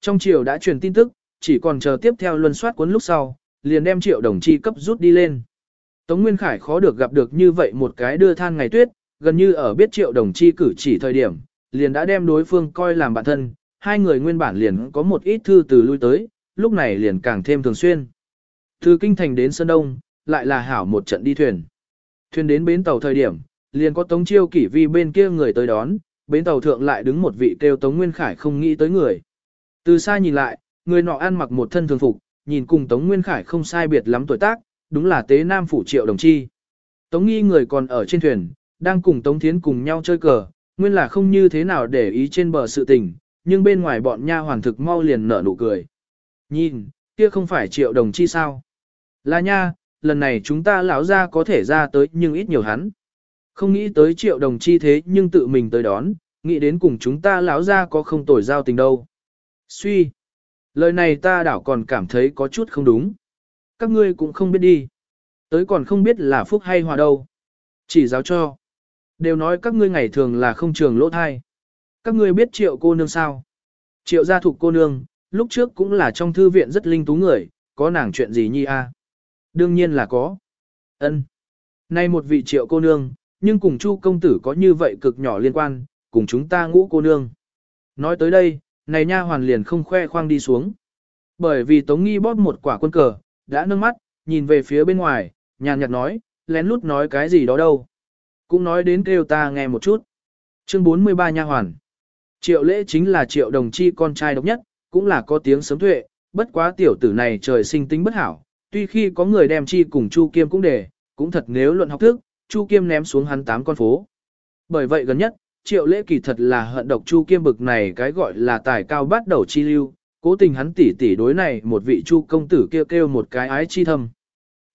Trong triều đã truyền tin tức, chỉ còn chờ tiếp theo luân soát cuốn lúc sau, liền đem triệu đồng chi cấp rút đi lên. Tống Nguyên Khải khó được gặp được như vậy một cái đưa than ngày tuyết, gần như ở biết triệu đồng chi cử chỉ thời điểm, liền đã đem đối phương coi làm bạn thân, hai người nguyên bản liền có một ít thư từ lui tới, lúc này liền càng thêm thường xuyên. Từ Kinh Thành đến Sơn Đông, lại là hảo một trận đi thuyền. Thuyền đến bến tàu thời điểm, liền có Tống Chiêu Kỷ Vi bên kia người tới đón, bến tàu thượng lại đứng một vị kêu Tống Nguyên Khải không nghĩ tới người. Từ xa nhìn lại, người nọ ăn mặc một thân thường phục, nhìn cùng Tống Nguyên Khải không sai biệt lắm tuổi tác, đúng là tế nam phủ triệu đồng chi. Tống nghi người còn ở trên thuyền, đang cùng Tống Thiến cùng nhau chơi cờ, nguyên là không như thế nào để ý trên bờ sự tình, nhưng bên ngoài bọn nha hoàn thực mau liền nở nụ cười. Nhìn, kia không phải triệu đồng chi sao? Là nha, lần này chúng ta lão ra có thể ra tới nhưng ít nhiều hắn. Không nghĩ tới triệu đồng chi thế nhưng tự mình tới đón, nghĩ đến cùng chúng ta lão ra có không tồi giao tình đâu. Suy. Lời này ta đảo còn cảm thấy có chút không đúng. Các ngươi cũng không biết đi. Tới còn không biết là phúc hay hòa đâu. Chỉ giáo cho. Đều nói các ngươi ngày thường là không trường lỗ thai. Các ngươi biết triệu cô nương sao? Triệu gia thuộc cô nương, lúc trước cũng là trong thư viện rất linh tú người, có nàng chuyện gì nhi a? Đương nhiên là có. Ân. Nay một vị triệu cô nương, nhưng cùng chu công tử có như vậy cực nhỏ liên quan, cùng chúng ta ngũ cô nương. Nói tới đây, này nha hoàn liền không khoe khoang đi xuống. Bởi vì Tống Nghi bóp một quả quân cờ, đã nâng mắt, nhìn về phía bên ngoài, nhàn nhạt nói, lén lút nói cái gì đó đâu. Cũng nói đến kêu ta nghe một chút. Chương 43 nha hoàn. Triệu lễ chính là triệu đồng chi con trai độc nhất, cũng là có tiếng sớm tuệ, bất quá tiểu tử này trời sinh tính bất hảo, tuy khi có người đem chi cùng Chu Kiêm cũng để, cũng thật nếu luận học thức, Chu Kiêm ném xuống hắn tám con phố. Bởi vậy gần nhất, triệu lễ kỳ thật là hận độc Chu Kiêm bực này cái gọi là tài cao bắt đầu chi lưu, cố tình hắn tỉ tỉ đối này một vị Chu công tử kêu kêu một cái ái chi thâm.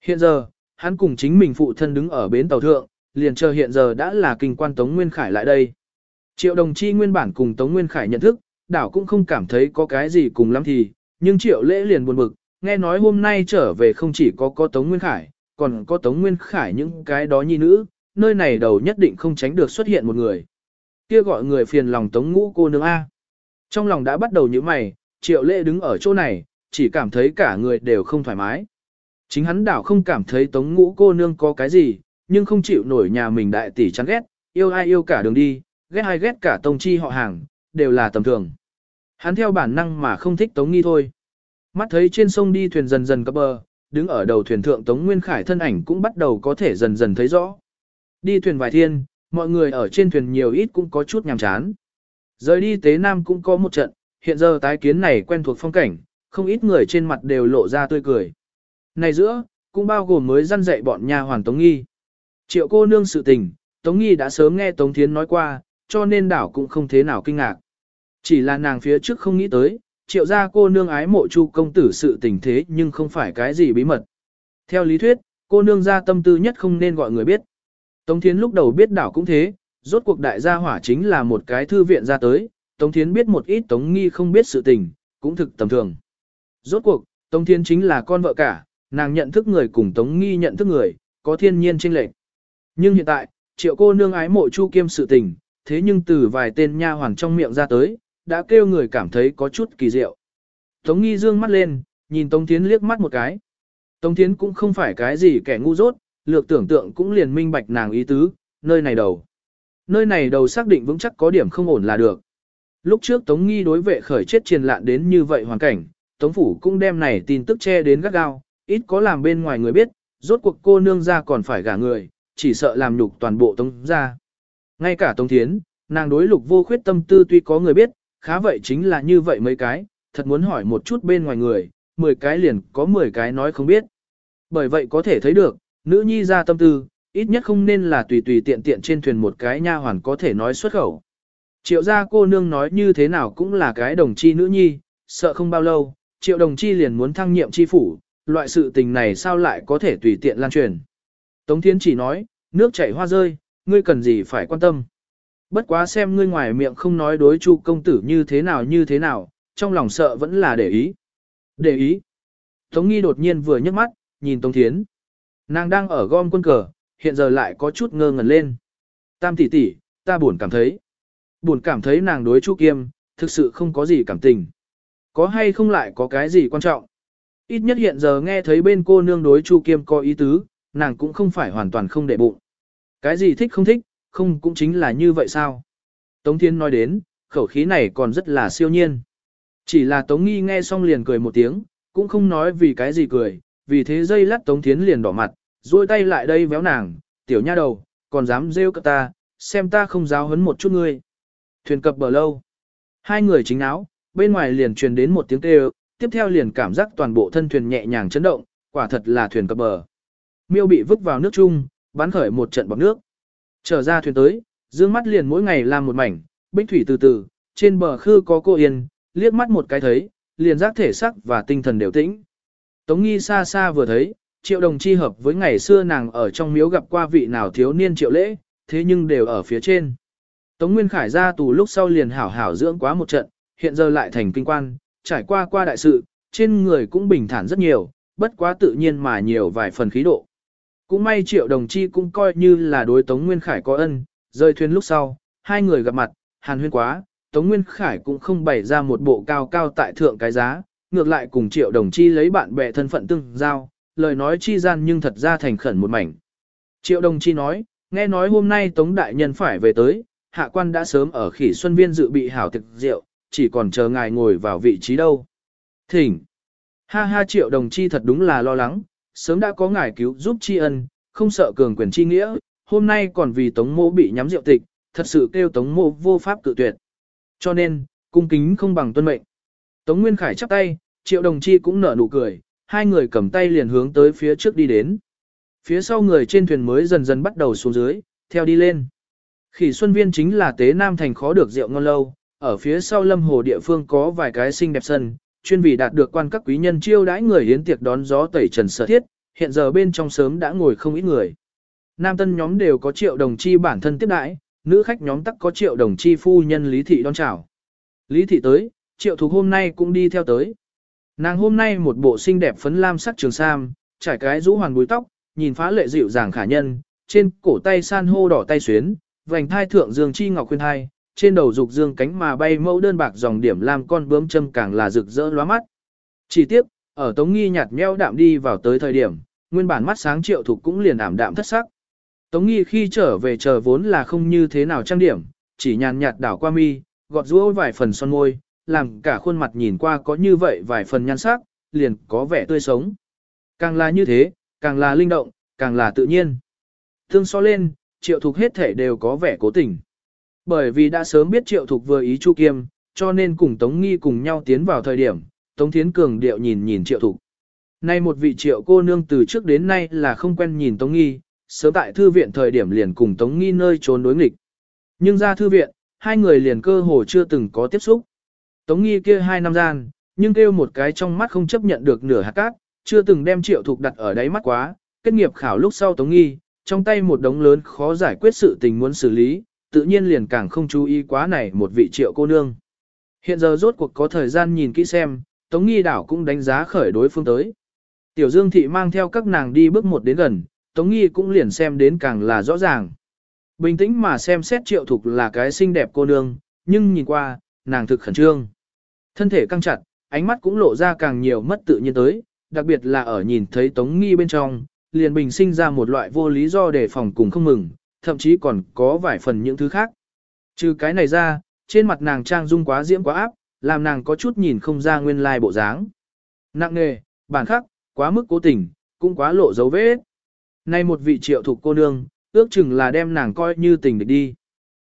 Hiện giờ, hắn cùng chính mình phụ thân đứng ở bến tàu thượng, liền chờ hiện giờ đã là kinh quan Tống Nguyên Khải lại đây. Triệu đồng chi nguyên bản cùng Tống Nguyên Khải nhận thức, đảo cũng không cảm thấy có cái gì cùng lắm thì, nhưng triệu lễ liền buồn bực, nghe nói hôm nay trở về không chỉ có có Tống Nguyên Khải, còn có Tống Nguyên Khải những cái đó nhi nữ, nơi này đầu nhất định không tránh được xuất hiện một người. Kia gọi người phiền lòng Tống ngũ cô nương A. Trong lòng đã bắt đầu như mày, triệu lễ đứng ở chỗ này, chỉ cảm thấy cả người đều không thoải mái. Chính hắn đảo không cảm thấy Tống ngũ cô nương có cái gì, nhưng không chịu nổi nhà mình đại tỷ chán ghét, yêu ai yêu cả đường đi, ghét ai ghét cả tông chi họ hàng, đều là tầm thường. Hắn theo bản năng mà không thích Tống Nghi thôi. Mắt thấy trên sông đi thuyền dần dần cập bờ, đứng ở đầu thuyền thượng Tống Nguyên Khải thân ảnh cũng bắt đầu có thể dần dần thấy rõ. Đi thuyền vài thiên, mọi người ở trên thuyền nhiều ít cũng có chút nhàm chán. Rời đi Tế Nam cũng có một trận, hiện giờ tái kiến này quen thuộc phong cảnh, không ít người trên mặt đều lộ ra tươi cười. Này giữa, cũng bao gồm mới răn dạy bọn nhà hoàng Tống Nghi. Triệu cô nương sự tình, Tống Nghi đã sớm nghe Tống Thiến nói qua, cho nên đảo cũng không thế nào kinh ngạc. Chỉ là nàng phía trước không nghĩ tới, triệu gia cô nương ái mộ chu công tử sự tình thế nhưng không phải cái gì bí mật. Theo lý thuyết, cô nương gia tâm tư nhất không nên gọi người biết. Tống Thiến lúc đầu biết đảo cũng thế, rốt cuộc đại gia hỏa chính là một cái thư viện ra tới, Tống Thiến biết một ít Tống Nghi không biết sự tình, cũng thực tầm thường. Rốt cuộc, Tống Thiến chính là con vợ cả, nàng nhận thức người cùng Tống Nghi nhận thức người, có thiên nhiên chênh lệch. Nhưng hiện tại, triệu cô nương ái mộ Chu Kiêm sự tình, thế nhưng từ vài tên nha hoàn trong miệng ra tới, đã kêu người cảm thấy có chút kỳ diệu. Tống Nghi dương mắt lên, nhìn Tống Thiến liếc mắt một cái. Tống Thiến cũng không phải cái gì kẻ ngu dốt, lược tưởng tượng cũng liền minh bạch nàng ý tứ, nơi này đầu. Nơi này đầu xác định vững chắc có điểm không ổn là được. Lúc trước Tống Nghi đối vệ khởi chết triền lạn đến như vậy hoàn cảnh, Tống Phủ cũng đem này tin tức che đến gắt gao, ít có làm bên ngoài người biết, rốt cuộc cô nương ra còn phải gả người, chỉ sợ làm nhục toàn bộ Tống ra. Ngay cả Tống Thiến, nàng đối lục vô khuyết tâm tư tuy có người biết, khá vậy chính là như vậy mấy cái, thật muốn hỏi một chút bên ngoài người, 10 cái liền có 10 cái nói không biết. Bởi vậy có thể thấy được, nữ nhi ra tâm tư, ít nhất không nên là tùy tùy tiện tiện trên thuyền một cái nha hoàn có thể nói xuất khẩu. Triệu gia cô nương nói như thế nào cũng là cái đồng chi nữ nhi, sợ không bao lâu, triệu đồng chi liền muốn thăng nhiệm chi phủ, loại sự tình này sao lại có thể tùy tiện lan truyền. Tống Thiên chỉ nói, nước chảy hoa rơi, ngươi cần gì phải quan tâm. Bất quá xem ngươi ngoài miệng không nói đối chu công tử như thế nào như thế nào, trong lòng sợ vẫn là để ý. Để ý. Tống Nghi đột nhiên vừa nhấc mắt, nhìn Tống Thiến. Nàng đang ở gom quân cờ, hiện giờ lại có chút ngơ ngẩn lên. Tam tỷ tỷ, ta buồn cảm thấy. Buồn cảm thấy nàng đối Chu Kiêm, thực sự không có gì cảm tình. Có hay không lại có cái gì quan trọng? Ít nhất hiện giờ nghe thấy bên cô nương đối Chu Kiêm có ý tứ, nàng cũng không phải hoàn toàn không để bụng. Cái gì thích không thích, không cũng chính là như vậy sao? Tống Thiên nói đến, khẩu khí này còn rất là siêu nhiên. Chỉ là Tống Nghi nghe xong liền cười một tiếng, cũng không nói vì cái gì cười, vì thế dây lát Tống Thiến liền đỏ mặt, duỗi tay lại đây véo nàng, tiểu nha đầu, còn dám rêu cả ta, xem ta không giáo hấn một chút ngươi. Thuyền cập bờ lâu. Hai người chính áo, bên ngoài liền truyền đến một tiếng kêu, tiếp theo liền cảm giác toàn bộ thân thuyền nhẹ nhàng chấn động, quả thật là thuyền cập bờ. Miêu bị vứt vào nước chung, bắn khởi một trận bọc nước. Trở ra thuyền tới, dương mắt liền mỗi ngày làm một mảnh, bích thủy từ từ, trên bờ khư có cô yên, liếc mắt một cái thấy, liền giác thể sắc và tinh thần đều tĩnh. Tống nghi xa xa vừa thấy, triệu đồng chi hợp với ngày xưa nàng ở trong miếu gặp qua vị nào thiếu niên triệu lễ, thế nhưng đều ở phía trên. Tống Nguyên Khải ra tù lúc sau liền hảo hảo dưỡng quá một trận, hiện giờ lại thành kinh quan, trải qua qua đại sự, trên người cũng bình thản rất nhiều, bất quá tự nhiên mà nhiều vài phần khí độ. Cũng may triệu đồng chi cũng coi như là đối Tống Nguyên Khải có ân, rơi thuyền lúc sau, hai người gặp mặt, hàn huyên quá, Tống Nguyên Khải cũng không bày ra một bộ cao cao tại thượng cái giá, ngược lại cùng triệu đồng chi lấy bạn bè thân phận tương giao, lời nói chi gian nhưng thật ra thành khẩn một mảnh. Triệu đồng chi nói, nghe nói hôm nay Tống Đại Nhân phải về tới, hạ quan đã sớm ở khỉ xuân viên dự bị hảo thực rượu, chỉ còn chờ ngài ngồi vào vị trí đâu. Thỉnh. Ha ha triệu đồng chi thật đúng là lo lắng, sớm đã có ngài cứu giúp tri ân, không sợ cường quyền chi nghĩa, hôm nay còn vì tống mô bị nhắm rượu tịch, thật sự kêu tống mô vô pháp cự tuyệt. Cho nên, cung kính không bằng tuân mệnh. Tống Nguyên Khải chắp tay, triệu đồng chi cũng nở nụ cười, hai người cầm tay liền hướng tới phía trước đi đến. Phía sau người trên thuyền mới dần dần bắt đầu xuống dưới, theo đi lên. Khỉ Xuân Viên chính là tế Nam Thành khó được rượu ngon lâu, ở phía sau lâm hồ địa phương có vài cái xinh đẹp sân, chuyên vì đạt được quan các quý nhân chiêu đãi người hiến tiệc đón gió tẩy trần sở thiết, hiện giờ bên trong sớm đã ngồi không ít người. Nam tân nhóm đều có triệu đồng chi bản thân tiếp đãi, nữ khách nhóm tắc có triệu đồng chi phu nhân Lý Thị đón chào. Lý Thị tới, triệu thục hôm nay cũng đi theo tới. Nàng hôm nay một bộ xinh đẹp phấn lam sắc trường sam, trải cái rũ hoàn búi tóc, nhìn phá lệ dịu dàng khả nhân, trên cổ tay san hô đỏ tay xuyến, vành thai thượng dương chi ngọc khuyên thai, trên đầu dục dương cánh mà bay mẫu đơn bạc dòng điểm làm con bướm châm càng là rực rỡ lóa mắt. Chỉ tiếp, ở Tống Nghi nhạt meo đạm đi vào tới thời điểm, nguyên bản mắt sáng triệu thục cũng liền ảm đạm thất sắc. Tống Nghi khi trở về chờ vốn là không như thế nào trang điểm, chỉ nhàn nhạt đảo qua mi, gọt rũa vài phần son môi, làm cả khuôn mặt nhìn qua có như vậy vài phần nhan sắc, liền có vẻ tươi sống. Càng là như thế, càng là linh động, càng là tự nhiên. Thương so lên, triệu thục hết thể đều có vẻ cố tình. Bởi vì đã sớm biết triệu thục vừa ý Chu Kiêm, cho nên cùng Tống Nghi cùng nhau tiến vào thời điểm, Tống Thiến Cường điệu nhìn nhìn triệu thục. Nay một vị triệu cô nương từ trước đến nay là không quen nhìn Tống Nghi, sớm tại thư viện thời điểm liền cùng Tống Nghi nơi trốn đối nghịch. Nhưng ra thư viện, hai người liền cơ hồ chưa từng có tiếp xúc. Tống Nghi kia hai năm gian, nhưng kêu một cái trong mắt không chấp nhận được nửa hạt cát, chưa từng đem triệu thục đặt ở đáy mắt quá, kết nghiệp khảo lúc sau Tống Nghi, trong tay một đống lớn khó giải quyết sự tình muốn xử lý, tự nhiên liền càng không chú ý quá này một vị triệu cô nương. Hiện giờ rốt cuộc có thời gian nhìn kỹ xem, Tống Nghi đảo cũng đánh giá khởi đối phương tới. Tiểu Dương Thị mang theo các nàng đi bước một đến gần, Tống Nghi cũng liền xem đến càng là rõ ràng. Bình tĩnh mà xem xét triệu thục là cái xinh đẹp cô nương, nhưng nhìn qua, nàng thực khẩn trương. Thân thể căng chặt, ánh mắt cũng lộ ra càng nhiều mất tự nhiên tới, đặc biệt là ở nhìn thấy Tống Nghi bên trong, liền bình sinh ra một loại vô lý do để phòng cùng không mừng, thậm chí còn có vài phần những thứ khác. Trừ cái này ra, trên mặt nàng trang dung quá diễm quá áp, làm nàng có chút nhìn không ra nguyên lai bộ dáng. Nặng nề, bản khắc, quá mức cố tình, cũng quá lộ dấu vết. Nay một vị triệu thục cô nương, ước chừng là đem nàng coi như tình địch đi.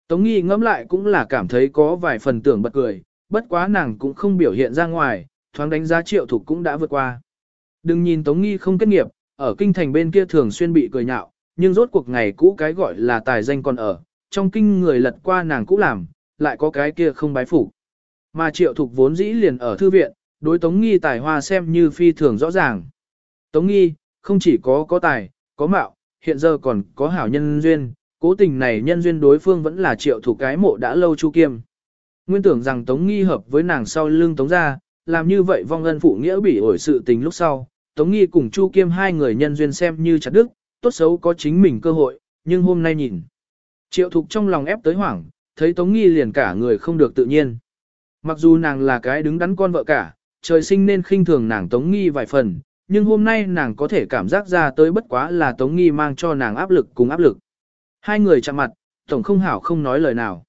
Tống nghi ngẫm lại cũng là cảm thấy có vài phần tưởng bật cười, bất quá nàng cũng không biểu hiện ra ngoài, thoáng đánh giá triệu thục cũng đã vượt qua. Đừng nhìn Tống nghi không kết nghiệp, ở kinh thành bên kia thường xuyên bị cười nhạo, nhưng rốt cuộc ngày cũ cái gọi là tài danh còn ở, trong kinh người lật qua nàng cũ làm, lại có cái kia không bái phục. Mà triệu thục vốn dĩ liền ở thư viện, đối Tống Nghi tài hoa xem như phi thường rõ ràng. Tống Nghi, không chỉ có có tài, có mạo, hiện giờ còn có hảo nhân duyên, cố tình này nhân duyên đối phương vẫn là triệu thục cái mộ đã lâu chu kiêm. Nguyên tưởng rằng Tống Nghi hợp với nàng sau lưng Tống ra, làm như vậy vong ân phụ nghĩa bị ổi sự tình lúc sau, Tống Nghi cùng Chu Kiêm hai người nhân duyên xem như chặt đức, tốt xấu có chính mình cơ hội, nhưng hôm nay nhìn. Triệu Thục trong lòng ép tới hoảng, thấy Tống Nghi liền cả người không được tự nhiên. Mặc dù nàng là cái đứng đắn con vợ cả, trời sinh nên khinh thường nàng Tống Nghi vài phần, nhưng hôm nay nàng có thể cảm giác ra tới bất quá là Tống Nghi mang cho nàng áp lực cùng áp lực. Hai người chạm mặt, Tổng không hảo không nói lời nào.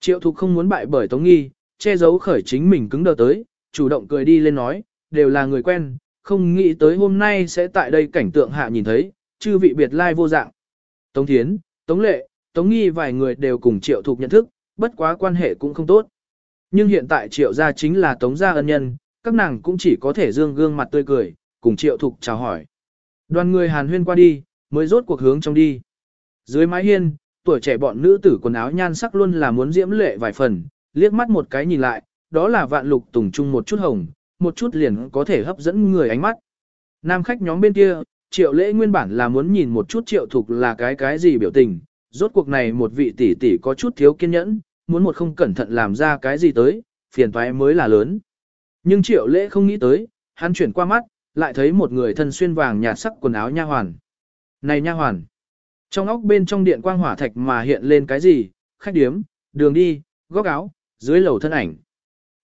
Triệu Thục không muốn bại bởi Tống Nghi, che giấu khởi chính mình cứng đờ tới, chủ động cười đi lên nói, đều là người quen, không nghĩ tới hôm nay sẽ tại đây cảnh tượng hạ nhìn thấy, chư vị biệt lai vô dạng. Tống Thiến, Tống Lệ, Tống Nghi vài người đều cùng Triệu Thục nhận thức, bất quá quan hệ cũng không tốt. Nhưng hiện tại Triệu gia chính là Tống gia ân nhân, các nàng cũng chỉ có thể dương gương mặt tươi cười, cùng Triệu Thục chào hỏi. Đoàn người hàn huyên qua đi, mới rốt cuộc hướng trong đi. Dưới mái hiên, tuổi trẻ bọn nữ tử quần áo nhan sắc luôn là muốn diễm lệ vài phần, liếc mắt một cái nhìn lại, đó là vạn lục tùng trung một chút hồng, một chút liền có thể hấp dẫn người ánh mắt. Nam khách nhóm bên kia, triệu lễ nguyên bản là muốn nhìn một chút triệu thục là cái cái gì biểu tình, rốt cuộc này một vị tỷ tỷ có chút thiếu kiên nhẫn, muốn một không cẩn thận làm ra cái gì tới, phiền toái mới là lớn. Nhưng triệu lễ không nghĩ tới, hắn chuyển qua mắt, lại thấy một người thân xuyên vàng nhạt sắc quần áo nha hoàn. Này nha hoàn! Trong óc bên trong điện quang hỏa thạch mà hiện lên cái gì, khách điếm, đường đi, góc áo, dưới lầu thân ảnh.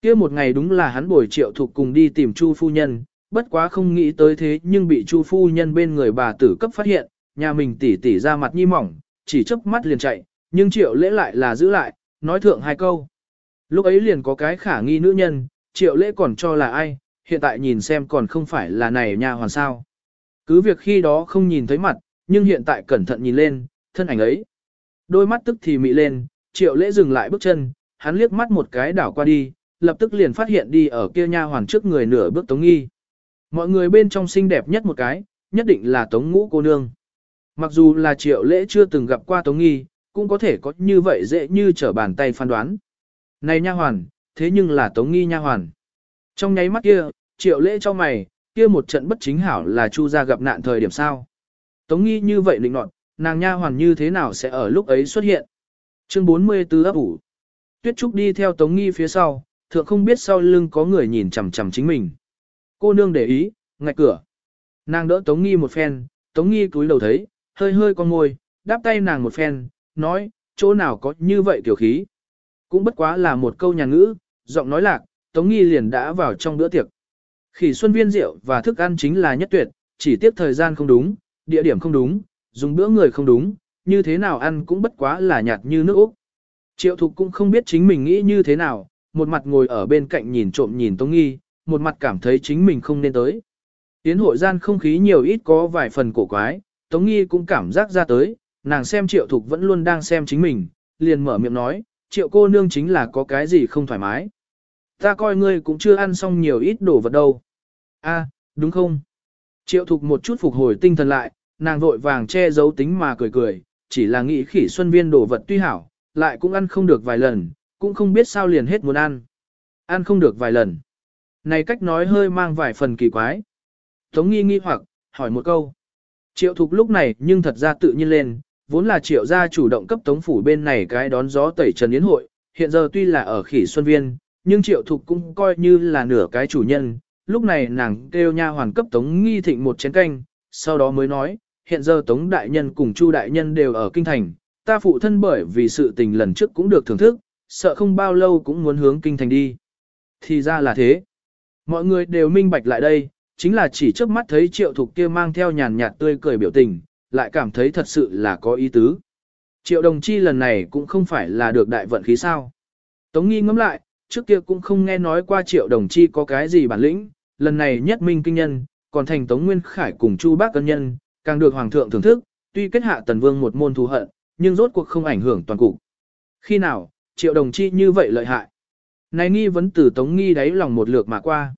kia một ngày đúng là hắn bồi triệu thục cùng đi tìm Chu phu nhân, bất quá không nghĩ tới thế nhưng bị Chu phu nhân bên người bà tử cấp phát hiện, nhà mình tỉ tỉ ra mặt nhi mỏng, chỉ chớp mắt liền chạy, nhưng triệu lễ lại là giữ lại, nói thượng hai câu. Lúc ấy liền có cái khả nghi nữ nhân, triệu lễ còn cho là ai, hiện tại nhìn xem còn không phải là này nha hoàn sao. Cứ việc khi đó không nhìn thấy mặt, nhưng hiện tại cẩn thận nhìn lên, thân ảnh ấy. Đôi mắt tức thì mị lên, triệu lễ dừng lại bước chân, hắn liếc mắt một cái đảo qua đi, lập tức liền phát hiện đi ở kia nha hoàn trước người nửa bước tống nghi. Mọi người bên trong xinh đẹp nhất một cái, nhất định là tống ngũ cô nương. Mặc dù là triệu lễ chưa từng gặp qua tống nghi, cũng có thể có như vậy dễ như trở bàn tay phán đoán. Này nha hoàn, thế nhưng là tống nghi nha hoàn. Trong nháy mắt kia, triệu lễ cho mày, kia một trận bất chính hảo là chu gia gặp nạn thời điểm sao. Tống nghi như vậy định nọt, nàng nha hoàn như thế nào sẽ ở lúc ấy xuất hiện. Chương 44 ấp ủ. Tuyết Trúc đi theo Tống nghi phía sau, thượng không biết sau lưng có người nhìn chằm chằm chính mình. Cô nương để ý, ngạch cửa. Nàng đỡ Tống nghi một phen, Tống nghi cúi đầu thấy, hơi hơi con môi, đáp tay nàng một phen, nói, chỗ nào có như vậy tiểu khí. Cũng bất quá là một câu nhà ngữ, giọng nói lạc, Tống nghi liền đã vào trong bữa tiệc. Khỉ xuân viên rượu và thức ăn chính là nhất tuyệt, chỉ tiếp thời gian không đúng, địa điểm không đúng, dùng bữa người không đúng, như thế nào ăn cũng bất quá là nhạt như nước Úc. Triệu Thục cũng không biết chính mình nghĩ như thế nào, một mặt ngồi ở bên cạnh nhìn trộm nhìn Tống Nghi, một mặt cảm thấy chính mình không nên tới. Tiến hội gian không khí nhiều ít có vài phần cổ quái, Tống Nghi cũng cảm giác ra tới, nàng xem Triệu Thục vẫn luôn đang xem chính mình, liền mở miệng nói, Triệu cô nương chính là có cái gì không thoải mái. Ta coi ngươi cũng chưa ăn xong nhiều ít đồ vật đâu. A, đúng không? Triệu Thục một chút phục hồi tinh thần lại, nàng vội vàng che giấu tính mà cười cười, chỉ là nghĩ khỉ xuân viên đồ vật tuy hảo, lại cũng ăn không được vài lần, cũng không biết sao liền hết muốn ăn. Ăn không được vài lần. Này cách nói hơi mang vài phần kỳ quái. Tống nghi nghi hoặc, hỏi một câu. Triệu thục lúc này nhưng thật ra tự nhiên lên, vốn là triệu gia chủ động cấp tống phủ bên này cái đón gió tẩy trần yến hội, hiện giờ tuy là ở khỉ xuân viên, nhưng triệu thục cũng coi như là nửa cái chủ nhân. Lúc này nàng kêu nha hoàn cấp tống nghi thịnh một chén canh, sau đó mới nói, hiện giờ Tống Đại Nhân cùng Chu Đại Nhân đều ở Kinh Thành, ta phụ thân bởi vì sự tình lần trước cũng được thưởng thức, sợ không bao lâu cũng muốn hướng Kinh Thành đi. Thì ra là thế. Mọi người đều minh bạch lại đây, chính là chỉ trước mắt thấy triệu thục kia mang theo nhàn nhạt tươi cười biểu tình, lại cảm thấy thật sự là có ý tứ. Triệu đồng chi lần này cũng không phải là được đại vận khí sao. Tống nghi ngẫm lại, trước kia cũng không nghe nói qua triệu đồng chi có cái gì bản lĩnh, lần này nhất minh kinh nhân, còn thành Tống Nguyên Khải cùng Chu Bác Cân Nhân, càng được Hoàng thượng thưởng thức, tuy kết hạ Tần Vương một môn thù hận, nhưng rốt cuộc không ảnh hưởng toàn cục. Khi nào, triệu đồng chi như vậy lợi hại? Này nghi vấn từ Tống Nghi đáy lòng một lượt mà qua.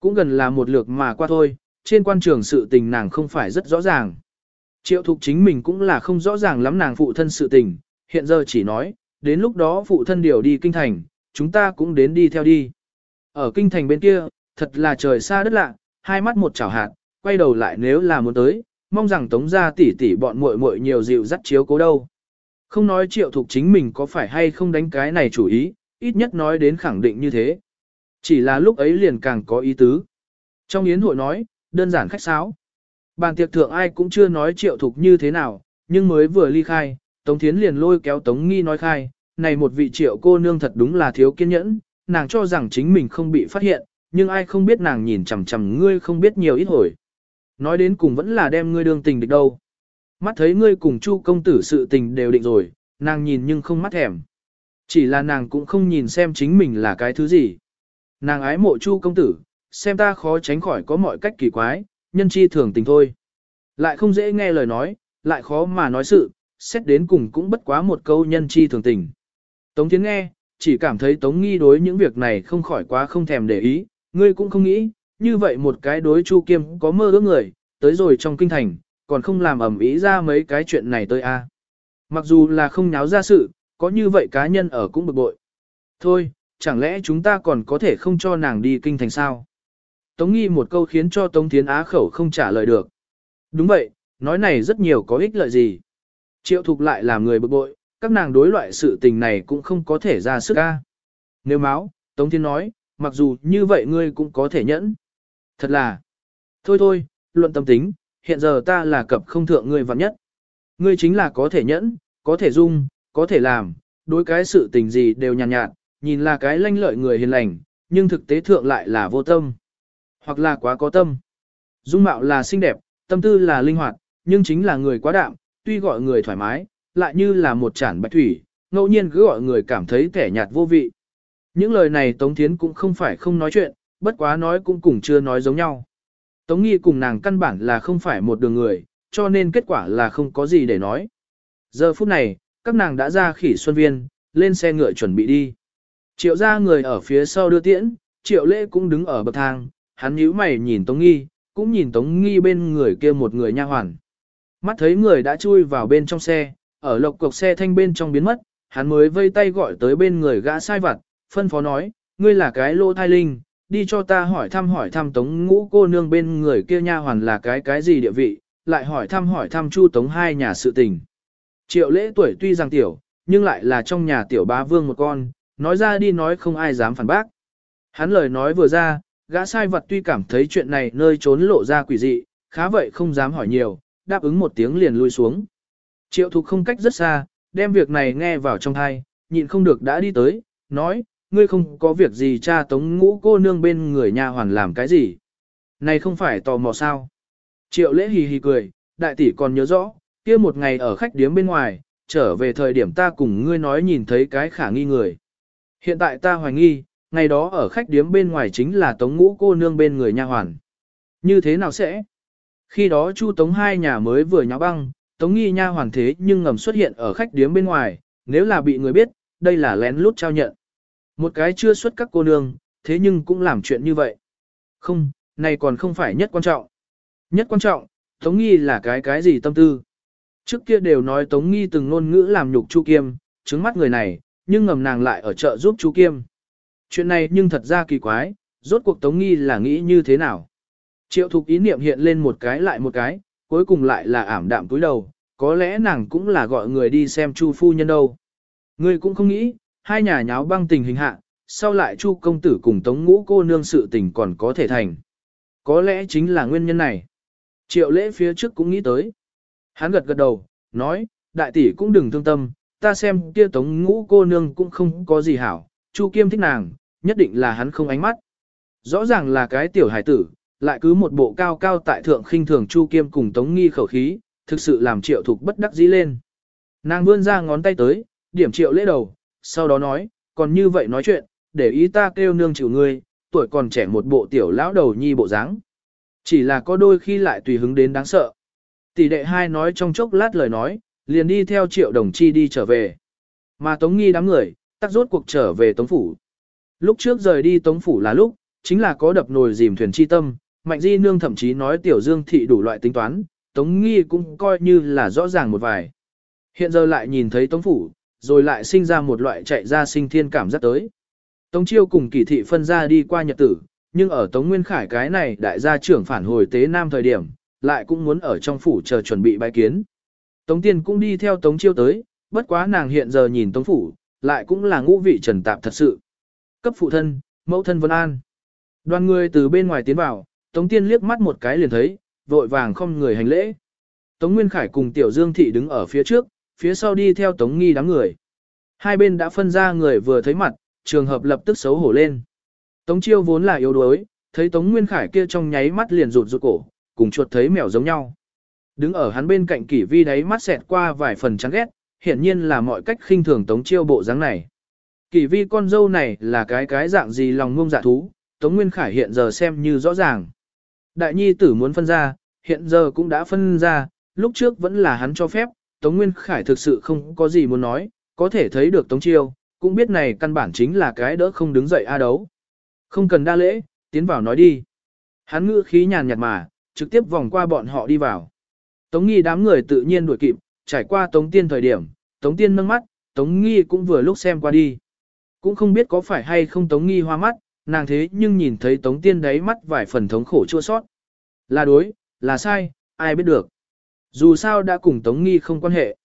Cũng gần là một lượt mà qua thôi, trên quan trường sự tình nàng không phải rất rõ ràng. Triệu thục chính mình cũng là không rõ ràng lắm nàng phụ thân sự tình, hiện giờ chỉ nói, đến lúc đó phụ thân điều đi kinh thành, chúng ta cũng đến đi theo đi. Ở kinh thành bên kia, thật là trời xa đất lạ, hai mắt một chảo hạt, quay đầu lại nếu là muốn tới, mong rằng tống gia tỷ tỷ bọn muội muội nhiều dịu dắt chiếu cố đâu. Không nói triệu thục chính mình có phải hay không đánh cái này chủ ý, ít nhất nói đến khẳng định như thế. Chỉ là lúc ấy liền càng có ý tứ. Trong yến hội nói, đơn giản khách sáo. Bàn tiệc thượng ai cũng chưa nói triệu thục như thế nào, nhưng mới vừa ly khai, Tống Thiến liền lôi kéo Tống Nghi nói khai, này một vị triệu cô nương thật đúng là thiếu kiên nhẫn, nàng cho rằng chính mình không bị phát hiện, nhưng ai không biết nàng nhìn chằm chằm ngươi không biết nhiều ít hồi. Nói đến cùng vẫn là đem ngươi đương tình địch đâu. Mắt thấy ngươi cùng Chu công tử sự tình đều định rồi, nàng nhìn nhưng không mắt thèm. Chỉ là nàng cũng không nhìn xem chính mình là cái thứ gì. Nàng ái mộ Chu công tử, xem ta khó tránh khỏi có mọi cách kỳ quái, nhân chi thường tình thôi. Lại không dễ nghe lời nói, lại khó mà nói sự, xét đến cùng cũng bất quá một câu nhân chi thường tình. Tống Thiến nghe, chỉ cảm thấy Tống Nghi đối những việc này không khỏi quá không thèm để ý, ngươi cũng không nghĩ, như vậy một cái đối Chu Kiêm có mơ ước người, tới rồi trong kinh thành, còn không làm ẩm ý ra mấy cái chuyện này tới a. Mặc dù là không nháo ra sự, có như vậy cá nhân ở cũng bực bội. Thôi, chẳng lẽ chúng ta còn có thể không cho nàng đi kinh thành sao? Tống nghi một câu khiến cho Tống Thiến Á khẩu không trả lời được. Đúng vậy, nói này rất nhiều có ích lợi gì. Triệu thục lại làm người bực bội, các nàng đối loại sự tình này cũng không có thể ra sức ca. Nếu máu, Tống Thiên nói, mặc dù như vậy ngươi cũng có thể nhẫn. Thật là, thôi thôi, luận tâm tính, hiện giờ ta là cập không thượng ngươi vạn nhất. Ngươi chính là có thể nhẫn, có thể dung, có thể làm, đối cái sự tình gì đều nhàn nhạt, nhạt, nhìn là cái lanh lợi người hiền lành, nhưng thực tế thượng lại là vô tâm. Hoặc là quá có tâm. Dung mạo là xinh đẹp, tâm tư là linh hoạt, nhưng chính là người quá đạm, tuy gọi người thoải mái, lại như là một chản bạch thủy, ngẫu nhiên cứ gọi người cảm thấy kẻ nhạt vô vị. Những lời này Tống Thiến cũng không phải không nói chuyện, bất quá nói cũng cùng chưa nói giống nhau. Tống Nghi cùng nàng căn bản là không phải một đường người, cho nên kết quả là không có gì để nói. Giờ phút này, các nàng đã ra khỉ xuân viên, lên xe ngựa chuẩn bị đi. Triệu ra người ở phía sau đưa tiễn, triệu lễ cũng đứng ở bậc thang, hắn nhíu mày nhìn Tống Nghi, cũng nhìn Tống Nghi bên người kia một người nha hoàn. Mắt thấy người đã chui vào bên trong xe, ở lộc cục xe thanh bên trong biến mất, hắn mới vây tay gọi tới bên người gã sai vặt, phân phó nói, ngươi là cái lô thai linh, đi cho ta hỏi thăm hỏi thăm tống ngũ cô nương bên người kia nha hoàn là cái cái gì địa vị, lại hỏi thăm hỏi thăm chu tống hai nhà sự tình. Triệu lễ tuổi tuy rằng tiểu, nhưng lại là trong nhà tiểu bá vương một con, nói ra đi nói không ai dám phản bác. Hắn lời nói vừa ra, gã sai vật tuy cảm thấy chuyện này nơi trốn lộ ra quỷ dị, khá vậy không dám hỏi nhiều, đáp ứng một tiếng liền lui xuống. Triệu thục không cách rất xa, đem việc này nghe vào trong thai, nhịn không được đã đi tới, nói, ngươi không có việc gì cha tống ngũ cô nương bên người nhà hoàn làm cái gì. Này không phải tò mò sao. Triệu lễ hì hì cười, đại tỷ còn nhớ rõ, kia một ngày ở khách điếm bên ngoài, trở về thời điểm ta cùng ngươi nói nhìn thấy cái khả nghi người. Hiện tại ta hoài nghi, ngày đó ở khách điếm bên ngoài chính là tống ngũ cô nương bên người nha hoàn. Như thế nào sẽ? Khi đó Chu Tống hai nhà mới vừa nháo băng, Tống Nghi Nha hoàn thế nhưng ngầm xuất hiện ở khách điếm bên ngoài, nếu là bị người biết, đây là lén lút trao nhận. Một cái chưa xuất các cô nương, thế nhưng cũng làm chuyện như vậy. Không, này còn không phải nhất quan trọng. Nhất quan trọng, Tống Nghi là cái cái gì tâm tư. Trước kia đều nói Tống Nghi từng ngôn ngữ làm nhục Chu Kiêm, trứng mắt người này, nhưng ngầm nàng lại ở chợ giúp Chu Kiêm. Chuyện này nhưng thật ra kỳ quái, rốt cuộc Tống Nghi là nghĩ như thế nào. Triệu thục ý niệm hiện lên một cái lại một cái, cuối cùng lại là ảm đạm túi đầu, có lẽ nàng cũng là gọi người đi xem Chu phu nhân đâu. Người cũng không nghĩ, hai nhà nháo băng tình hình hạ, sau lại Chu công tử cùng Tống Ngũ cô nương sự tình còn có thể thành. Có lẽ chính là nguyên nhân này. Triệu lễ phía trước cũng nghĩ tới. Hắn gật gật đầu, nói, đại tỷ cũng đừng thương tâm, ta xem kia Tống Ngũ cô nương cũng không có gì hảo, Chu Kiêm thích nàng, nhất định là hắn không ánh mắt. Rõ ràng là cái tiểu hải tử, lại cứ một bộ cao cao tại thượng khinh thường Chu Kiêm cùng Tống Nghi khẩu khí, thực sự làm triệu thục bất đắc dĩ lên. Nàng vươn ra ngón tay tới, điểm triệu lễ đầu, sau đó nói, còn như vậy nói chuyện, để ý ta kêu nương chịu ngươi, tuổi còn trẻ một bộ tiểu lão đầu nhi bộ dáng. Chỉ là có đôi khi lại tùy hứng đến đáng sợ. Tỷ đệ hai nói trong chốc lát lời nói, liền đi theo triệu đồng chi đi trở về. Mà Tống Nghi đám người, tắt rốt cuộc trở về Tống Phủ. Lúc trước rời đi Tống Phủ là lúc, chính là có đập nồi dìm thuyền chi tâm, Mạnh Di Nương thậm chí nói Tiểu Dương Thị đủ loại tính toán, Tống Nghi cũng coi như là rõ ràng một vài. Hiện giờ lại nhìn thấy Tống Phủ, rồi lại sinh ra một loại chạy ra sinh thiên cảm giác tới. Tống Chiêu cùng kỳ thị phân ra đi qua nhật tử, nhưng ở Tống Nguyên Khải cái này đại gia trưởng phản hồi tế nam thời điểm, lại cũng muốn ở trong phủ chờ chuẩn bị bái kiến. Tống Tiên cũng đi theo Tống Chiêu tới, bất quá nàng hiện giờ nhìn Tống Phủ, lại cũng là ngũ vị trần tạp thật sự. Cấp phụ thân, mẫu thân Vân An. Đoàn người từ bên ngoài tiến vào, Tống Tiên liếc mắt một cái liền thấy, vội vàng không người hành lễ. Tống Nguyên Khải cùng Tiểu Dương Thị đứng ở phía trước, phía sau đi theo Tống Nghi đám người. Hai bên đã phân ra người vừa thấy mặt, trường hợp lập tức xấu hổ lên. Tống chiêu vốn là yếu đuối, thấy Tống Nguyên Khải kia trong nháy mắt liền rụt rụt cổ, cùng chuột thấy mèo giống nhau. Đứng ở hắn bên cạnh kỷ vi đáy mắt xẹt qua vài phần chán ghét, hiển nhiên là mọi cách khinh thường Tống chiêu bộ dáng này. Kỷ vi con dâu này là cái cái dạng gì lòng ngông dạ thú, Tống Nguyên Khải hiện giờ xem như rõ ràng. Đại nhi tử muốn phân ra, hiện giờ cũng đã phân ra, lúc trước vẫn là hắn cho phép, Tống Nguyên Khải thực sự không có gì muốn nói, có thể thấy được Tống Chiêu, cũng biết này căn bản chính là cái đỡ không đứng dậy a đấu. Không cần đa lễ, tiến vào nói đi. Hắn ngữ khí nhàn nhạt mà, trực tiếp vòng qua bọn họ đi vào. Tống nghi đám người tự nhiên đuổi kịp, trải qua Tống tiên thời điểm, Tống tiên nâng mắt, Tống nghi cũng vừa lúc xem qua đi. Cũng không biết có phải hay không Tống nghi hoa mắt, nàng thế nhưng nhìn thấy Tống tiên đáy mắt vài phần thống khổ chua sót. Là đối, là sai, ai biết được. Dù sao đã cùng Tống nghi không quan hệ.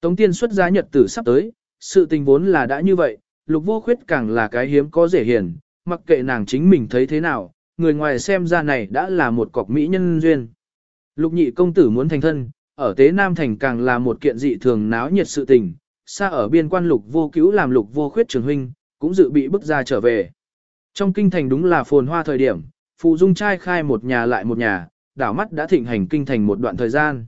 Tống tiên xuất giá nhật tử sắp tới, sự tình vốn là đã như vậy, lục vô khuyết càng là cái hiếm có dễ hiền, mặc kệ nàng chính mình thấy thế nào, người ngoài xem ra này đã là một cọc mỹ nhân duyên. Lục nhị công tử muốn thành thân, ở Tế Nam Thành càng là một kiện dị thường náo nhiệt sự tình, xa ở biên quan lục vô cứu làm lục vô khuyết trường huynh, cũng dự bị bức ra trở về. Trong kinh thành đúng là phồn hoa thời điểm, phụ dung trai khai một nhà lại một nhà, đảo mắt đã thịnh hành kinh thành một đoạn thời gian.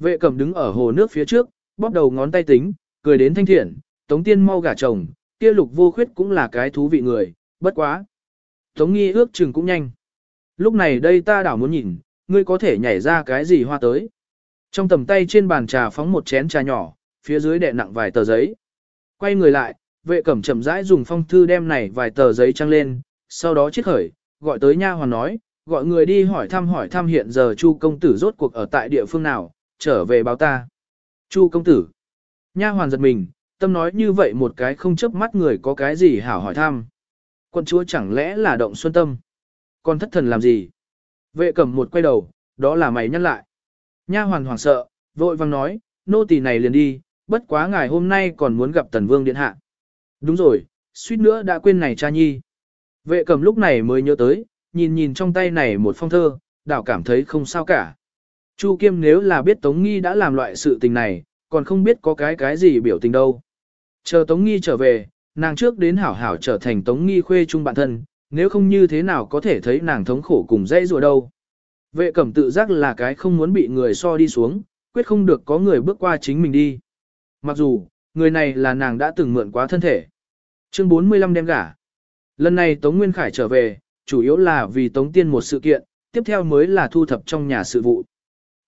Vệ cẩm đứng ở hồ nước phía trước, bóp đầu ngón tay tính, cười đến thanh thiện, tống tiên mau gả chồng, kia lục vô khuyết cũng là cái thú vị người, bất quá. Tống nghi ước chừng cũng nhanh. Lúc này đây ta đảo muốn nhìn, ngươi có thể nhảy ra cái gì hoa tới. Trong tầm tay trên bàn trà phóng một chén trà nhỏ, phía dưới đè nặng vài tờ giấy. Quay người lại, vệ cẩm chậm rãi dùng phong thư đem này vài tờ giấy trăng lên, sau đó chiếc khởi, gọi tới nha hoàn nói, gọi người đi hỏi thăm hỏi thăm hiện giờ Chu công tử rốt cuộc ở tại địa phương nào, trở về báo ta. Chu công tử. Nha hoàn giật mình, tâm nói như vậy một cái không chớp mắt người có cái gì hảo hỏi thăm. Quân chúa chẳng lẽ là động xuân tâm? Còn thất thần làm gì? Vệ cầm một quay đầu, đó là mày nhắc lại. Nha hoàn hoảng sợ, vội vang nói, nô tỳ này liền đi, bất quá ngài hôm nay còn muốn gặp tần vương điện hạ. Đúng rồi, suýt nữa đã quên này cha nhi. Vệ cầm lúc này mới nhớ tới, nhìn nhìn trong tay này một phong thơ, đảo cảm thấy không sao cả. Chu Kiêm nếu là biết Tống Nghi đã làm loại sự tình này, còn không biết có cái cái gì biểu tình đâu. Chờ Tống Nghi trở về, nàng trước đến hảo hảo trở thành Tống Nghi khuê chung bạn thân, nếu không như thế nào có thể thấy nàng thống khổ cùng dây rùa đâu. Vệ cẩm tự giác là cái không muốn bị người so đi xuống, quyết không được có người bước qua chính mình đi. Mặc dù, người này là nàng đã từng mượn quá thân thể. Chương 45 đem gả. Lần này Tống Nguyên Khải trở về, chủ yếu là vì Tống Tiên một sự kiện, tiếp theo mới là thu thập trong nhà sự vụ.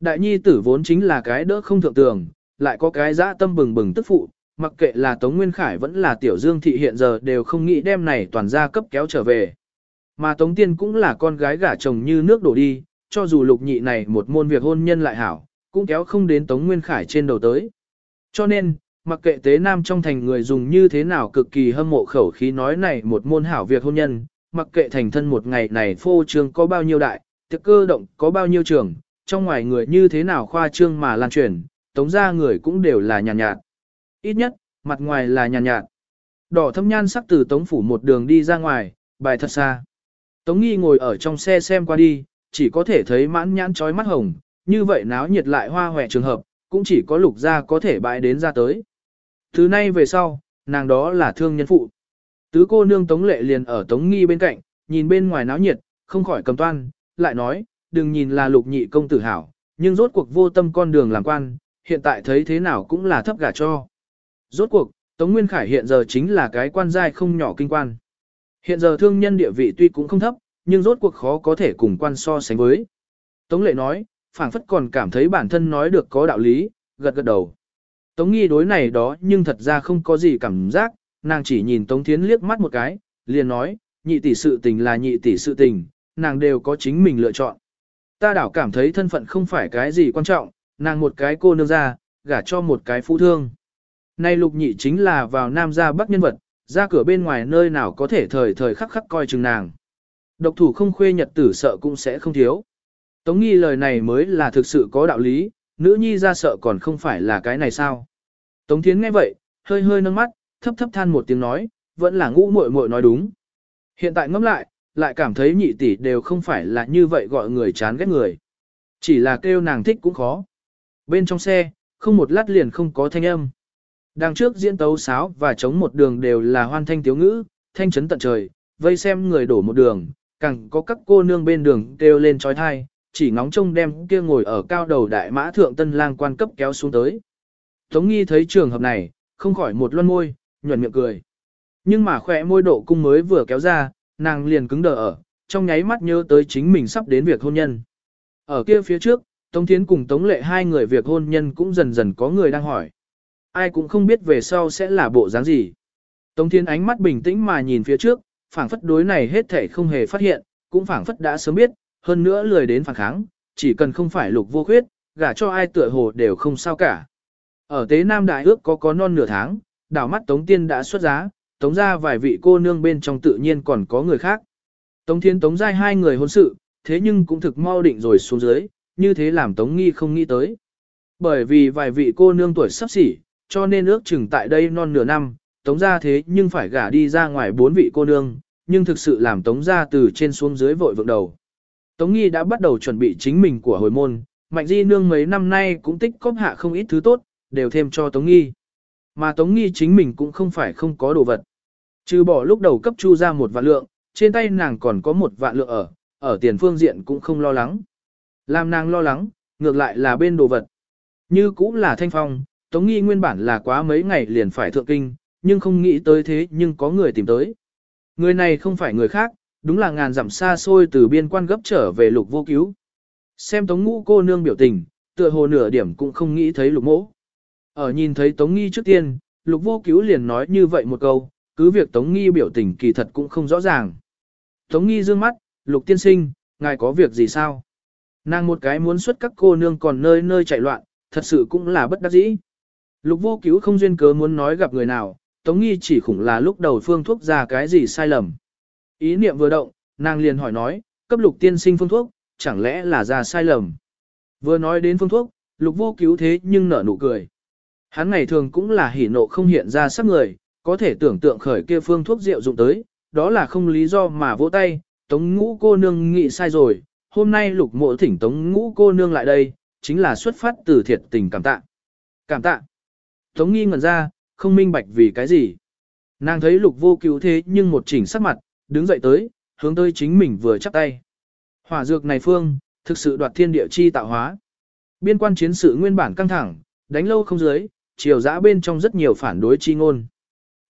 Đại nhi tử vốn chính là cái đỡ không thượng tường, lại có cái dã tâm bừng bừng tức phụ, mặc kệ là Tống Nguyên Khải vẫn là Tiểu Dương Thị hiện giờ đều không nghĩ đem này toàn gia cấp kéo trở về. Mà Tống Tiên cũng là con gái gả chồng như nước đổ đi, cho dù lục nhị này một môn việc hôn nhân lại hảo, cũng kéo không đến Tống Nguyên Khải trên đầu tới. Cho nên, mặc kệ tế nam trong thành người dùng như thế nào cực kỳ hâm mộ khẩu khí nói này một môn hảo việc hôn nhân, mặc kệ thành thân một ngày này phô trương có bao nhiêu đại, tiệc cơ động có bao nhiêu trường, trong ngoài người như thế nào khoa trương mà lan truyền, tống ra người cũng đều là nhàn nhạt, nhạt. Ít nhất, mặt ngoài là nhàn nhạt, nhạt. Đỏ thâm nhan sắc từ tống phủ một đường đi ra ngoài, bài thật xa. Tống nghi ngồi ở trong xe xem qua đi, chỉ có thể thấy mãn nhãn trói mắt hồng, như vậy náo nhiệt lại hoa hòe trường hợp, cũng chỉ có lục gia có thể bãi đến ra tới. Thứ nay về sau, nàng đó là thương nhân phụ. Tứ cô nương Tống Lệ liền ở Tống Nghi bên cạnh, nhìn bên ngoài náo nhiệt, không khỏi cầm toan, lại nói, đừng nhìn là lục nhị công tử hảo, nhưng rốt cuộc vô tâm con đường làm quan, hiện tại thấy thế nào cũng là thấp gả cho. Rốt cuộc, Tống Nguyên Khải hiện giờ chính là cái quan giai không nhỏ kinh quan. Hiện giờ thương nhân địa vị tuy cũng không thấp, nhưng rốt cuộc khó có thể cùng quan so sánh với. Tống Lệ nói, phảng phất còn cảm thấy bản thân nói được có đạo lý, gật gật đầu. Tống nghi đối này đó nhưng thật ra không có gì cảm giác, nàng chỉ nhìn Tống Thiến liếc mắt một cái, liền nói, nhị tỷ sự tình là nhị tỷ sự tình, nàng đều có chính mình lựa chọn. Ta đảo cảm thấy thân phận không phải cái gì quan trọng, nàng một cái cô nương ra, gả cho một cái phú thương. Nay lục nhị chính là vào nam gia bắc nhân vật, ra cửa bên ngoài nơi nào có thể thời thời khắc khắc coi chừng nàng. Độc thủ không khuê nhật tử sợ cũng sẽ không thiếu. Tống nghi lời này mới là thực sự có đạo lý, nữ nhi ra sợ còn không phải là cái này sao. Tống thiến nghe vậy, hơi hơi nâng mắt, thấp thấp than một tiếng nói, vẫn là ngũ muội muội nói đúng. Hiện tại ngẫm lại, lại cảm thấy nhị tỷ đều không phải là như vậy gọi người chán ghét người. Chỉ là kêu nàng thích cũng khó. Bên trong xe, không một lát liền không có thanh âm. Đằng trước diễn tấu sáo và chống một đường đều là hoan thanh tiếu ngữ, thanh chấn tận trời, vây xem người đổ một đường, càng có các cô nương bên đường kêu lên trói thai, chỉ ngóng trông đem kia ngồi ở cao đầu đại mã thượng tân lang quan cấp kéo xuống tới. Tống nghi thấy trường hợp này, không khỏi một luân môi, nhuẩn miệng cười. Nhưng mà khỏe môi độ cung mới vừa kéo ra, nàng liền cứng đờ ở, trong nháy mắt nhớ tới chính mình sắp đến việc hôn nhân. Ở kia phía trước, Tống Thiến cùng Tống Lệ hai người việc hôn nhân cũng dần dần có người đang hỏi. Ai cũng không biết về sau sẽ là bộ dáng gì. Tống Thiến ánh mắt bình tĩnh mà nhìn phía trước, phảng phất đối này hết thể không hề phát hiện, cũng phảng phất đã sớm biết, hơn nữa lười đến phản kháng, chỉ cần không phải lục vô khuyết, gả cho ai tựa hồ đều không sao cả. Ở tế Nam Đại ước có có non nửa tháng, đảo mắt Tống Tiên đã xuất giá, Tống ra vài vị cô nương bên trong tự nhiên còn có người khác. Tống Thiên Tống Giai hai người hôn sự, thế nhưng cũng thực mau định rồi xuống dưới, như thế làm Tống Nghi không nghĩ tới. Bởi vì vài vị cô nương tuổi sắp xỉ, cho nên ước chừng tại đây non nửa năm, Tống ra thế nhưng phải gả đi ra ngoài bốn vị cô nương, nhưng thực sự làm Tống ra từ trên xuống dưới vội vượng đầu. Tống Nghi đã bắt đầu chuẩn bị chính mình của hồi môn, Mạnh Di Nương mấy năm nay cũng tích cóp hạ không ít thứ tốt, đều thêm cho Tống Nghi. Mà Tống Nghi chính mình cũng không phải không có đồ vật. Trừ bỏ lúc đầu cấp chu ra một vạn lượng, trên tay nàng còn có một vạn lượng ở, ở tiền phương diện cũng không lo lắng. Làm nàng lo lắng, ngược lại là bên đồ vật. Như cũng là thanh phong, Tống Nghi nguyên bản là quá mấy ngày liền phải thượng kinh, nhưng không nghĩ tới thế nhưng có người tìm tới. Người này không phải người khác, đúng là ngàn dặm xa xôi từ biên quan gấp trở về lục vô cứu. Xem Tống Ngũ cô nương biểu tình, tựa hồ nửa điểm cũng không nghĩ thấy lục mỗ. Ở nhìn thấy Tống Nghi trước tiên, lục vô cứu liền nói như vậy một câu, cứ việc Tống Nghi biểu tình kỳ thật cũng không rõ ràng. Tống Nghi dương mắt, lục tiên sinh, ngài có việc gì sao? Nàng một cái muốn xuất các cô nương còn nơi nơi chạy loạn, thật sự cũng là bất đắc dĩ. Lục vô cứu không duyên cớ muốn nói gặp người nào, Tống Nghi chỉ khủng là lúc đầu phương thuốc ra cái gì sai lầm. Ý niệm vừa động, nàng liền hỏi nói, cấp lục tiên sinh phương thuốc, chẳng lẽ là ra sai lầm. Vừa nói đến phương thuốc, lục vô cứu thế nhưng nở nụ cười. Hắn ngày thường cũng là hỉ nộ không hiện ra sắc người, có thể tưởng tượng khởi kia phương thuốc rượu dụng tới, đó là không lý do mà vỗ tay, tống ngũ cô nương nghĩ sai rồi, hôm nay lục mộ thỉnh tống ngũ cô nương lại đây, chính là xuất phát từ thiệt tình cảm tạ. Cảm tạ. Tống nghi ngẩn ra, không minh bạch vì cái gì. Nàng thấy lục vô cứu thế nhưng một chỉnh sắc mặt, đứng dậy tới, hướng tới chính mình vừa chắp tay. Hỏa dược này phương, thực sự đoạt thiên địa chi tạo hóa. Biên quan chiến sự nguyên bản căng thẳng, đánh lâu không dưới, chiều dã bên trong rất nhiều phản đối chi ngôn.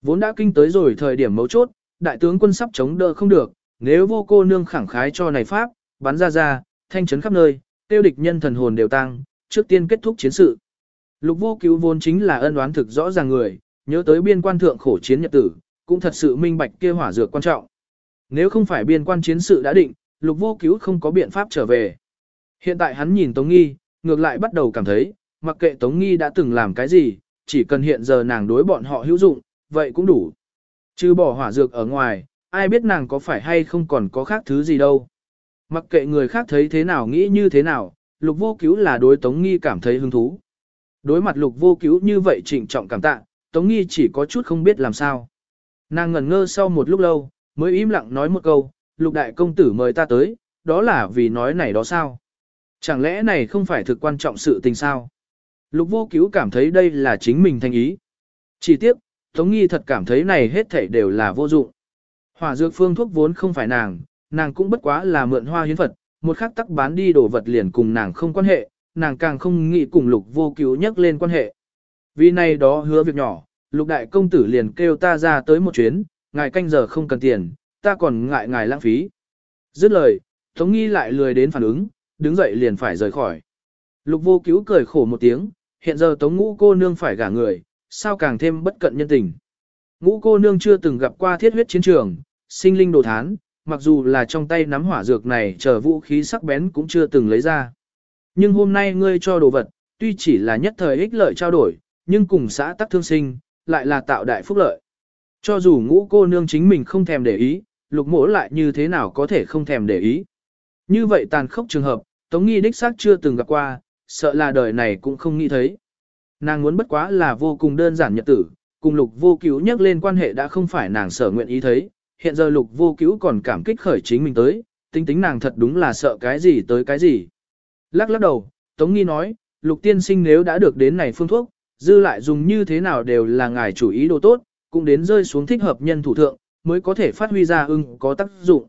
Vốn đã kinh tới rồi thời điểm mấu chốt, đại tướng quân sắp chống đỡ không được, nếu vô cô nương khẳng khái cho này pháp, bắn ra ra, thanh trấn khắp nơi, tiêu địch nhân thần hồn đều tăng, trước tiên kết thúc chiến sự. Lục vô cứu vốn chính là ân đoán thực rõ ràng người, nhớ tới biên quan thượng khổ chiến nhật tử, cũng thật sự minh bạch kia hỏa dược quan trọng. Nếu không phải biên quan chiến sự đã định, lục vô cứu không có biện pháp trở về. Hiện tại hắn nhìn Tống Nghi, ngược lại bắt đầu cảm thấy, mặc kệ Tống Nghi đã từng làm cái gì, chỉ cần hiện giờ nàng đối bọn họ hữu dụng, vậy cũng đủ. Chứ bỏ hỏa dược ở ngoài, ai biết nàng có phải hay không còn có khác thứ gì đâu. Mặc kệ người khác thấy thế nào nghĩ như thế nào, lục vô cứu là đối Tống Nghi cảm thấy hứng thú. Đối mặt lục vô cứu như vậy trịnh trọng cảm tạ, Tống Nghi chỉ có chút không biết làm sao. Nàng ngẩn ngơ sau một lúc lâu, mới im lặng nói một câu, lục đại công tử mời ta tới, đó là vì nói này đó sao. Chẳng lẽ này không phải thực quan trọng sự tình sao? Lục vô cứu cảm thấy đây là chính mình thành ý. Chỉ tiếc, Tống Nghi thật cảm thấy này hết thảy đều là vô dụng. Hỏa dược phương thuốc vốn không phải nàng, nàng cũng bất quá là mượn hoa hiến Phật, một khắc tắc bán đi đồ vật liền cùng nàng không quan hệ, nàng càng không nghĩ cùng lục vô cứu nhắc lên quan hệ. Vì này đó hứa việc nhỏ, lục đại công tử liền kêu ta ra tới một chuyến, ngài canh giờ không cần tiền, ta còn ngại ngài lãng phí. Dứt lời, Tống Nghi lại lười đến phản ứng, đứng dậy liền phải rời khỏi. Lục vô cứu cười khổ một tiếng, hiện giờ Tống ngũ cô nương phải gả người, sao càng thêm bất cận nhân tình. Ngũ cô nương chưa từng gặp qua thiết huyết chiến trường, sinh linh đồ thán, mặc dù là trong tay nắm hỏa dược này chờ vũ khí sắc bén cũng chưa từng lấy ra. Nhưng hôm nay ngươi cho đồ vật, tuy chỉ là nhất thời ích lợi trao đổi, nhưng cùng xã tắc thương sinh, lại là tạo đại phúc lợi. Cho dù ngũ cô nương chính mình không thèm để ý, lục mỗ lại như thế nào có thể không thèm để ý. Như vậy tàn khốc trường hợp, Tống Nghi đích xác chưa từng gặp qua, sợ là đời này cũng không nghĩ thấy. Nàng muốn bất quá là vô cùng đơn giản nhật tử, cùng lục vô cứu nhắc lên quan hệ đã không phải nàng sở nguyện ý thấy, hiện giờ lục vô cứu còn cảm kích khởi chính mình tới, tính tính nàng thật đúng là sợ cái gì tới cái gì. Lắc lắc đầu, Tống Nghi nói, lục tiên sinh nếu đã được đến này phương thuốc, dư lại dùng như thế nào đều là ngài chủ ý đồ tốt, cũng đến rơi xuống thích hợp nhân thủ thượng, mới có thể phát huy ra ưng có tác dụng.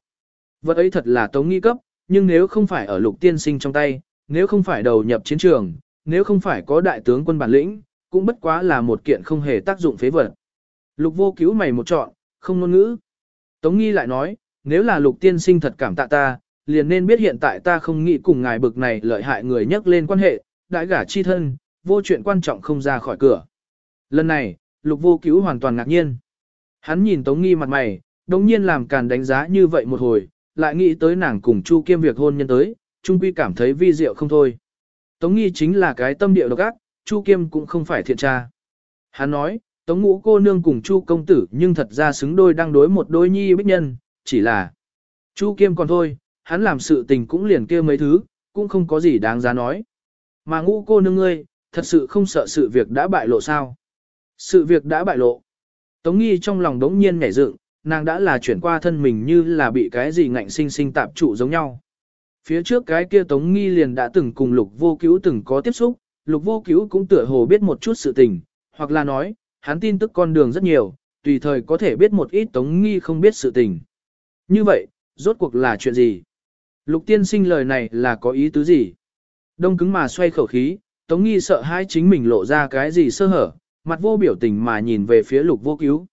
Vật ấy thật là tống nghi cấp, nhưng nếu không phải ở lục tiên sinh trong tay, nếu không phải đầu nhập chiến trường, nếu không phải có đại tướng quân bản lĩnh, cũng bất quá là một kiện không hề tác dụng phế vật. Lục vô cứu mày một chọn, không ngôn ngữ. Tống nghi lại nói, nếu là lục tiên sinh thật cảm tạ ta, liền nên biết hiện tại ta không nghĩ cùng ngài bực này lợi hại người nhắc lên quan hệ, đại gả chi thân, vô chuyện quan trọng không ra khỏi cửa. Lần này, lục vô cứu hoàn toàn ngạc nhiên. Hắn nhìn Tống Nghi mặt mày, đồng nhiên làm càn đánh giá như vậy một hồi, lại nghĩ tới nàng cùng Chu Kiêm việc hôn nhân tới, Trung Quy cảm thấy vi diệu không thôi. Tống Nghi chính là cái tâm địa độc ác, Chu Kiêm cũng không phải thiện tra. Hắn nói, Tống Ngũ cô nương cùng Chu công tử nhưng thật ra xứng đôi đang đối một đôi nhi bích nhân, chỉ là Chu Kiêm còn thôi, hắn làm sự tình cũng liền kia mấy thứ, cũng không có gì đáng giá nói. Mà ngũ cô nương ngươi, thật sự không sợ sự việc đã bại lộ sao. Sự việc đã bại lộ. Tống nghi trong lòng đống nhiên nhảy dựng, nàng đã là chuyển qua thân mình như là bị cái gì ngạnh sinh sinh tạp trụ giống nhau. Phía trước cái kia Tống nghi liền đã từng cùng lục vô cứu từng có tiếp xúc, lục vô cứu cũng tựa hồ biết một chút sự tình, hoặc là nói, hắn tin tức con đường rất nhiều, tùy thời có thể biết một ít Tống nghi không biết sự tình. Như vậy, rốt cuộc là chuyện gì? Lục tiên sinh lời này là có ý tứ gì? Đông cứng mà xoay khẩu khí, Tống nghi sợ hai chính mình lộ ra cái gì sơ hở, mặt vô biểu tình mà nhìn về phía lục vô cứu.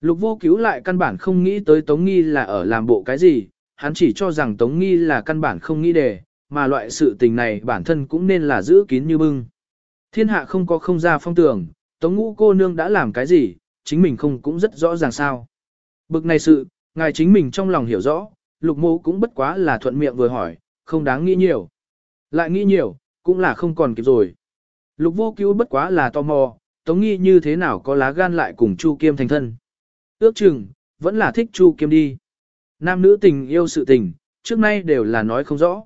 Lục vô cứu lại căn bản không nghĩ tới Tống Nghi là ở làm bộ cái gì, hắn chỉ cho rằng Tống Nghi là căn bản không nghĩ đề, mà loại sự tình này bản thân cũng nên là giữ kín như bưng. Thiên hạ không có không ra phong tưởng, Tống ngũ cô nương đã làm cái gì, chính mình không cũng rất rõ ràng sao. Bực này sự, ngài chính mình trong lòng hiểu rõ, lục mô cũng bất quá là thuận miệng vừa hỏi, không đáng nghĩ nhiều. Lại nghĩ nhiều, cũng là không còn kịp rồi. Lục vô cứu bất quá là tò mò, Tống Nghi như thế nào có lá gan lại cùng Chu Kiêm thành thân. Ước chừng, vẫn là thích Chu Kiêm đi. Nam nữ tình yêu sự tình, trước nay đều là nói không rõ.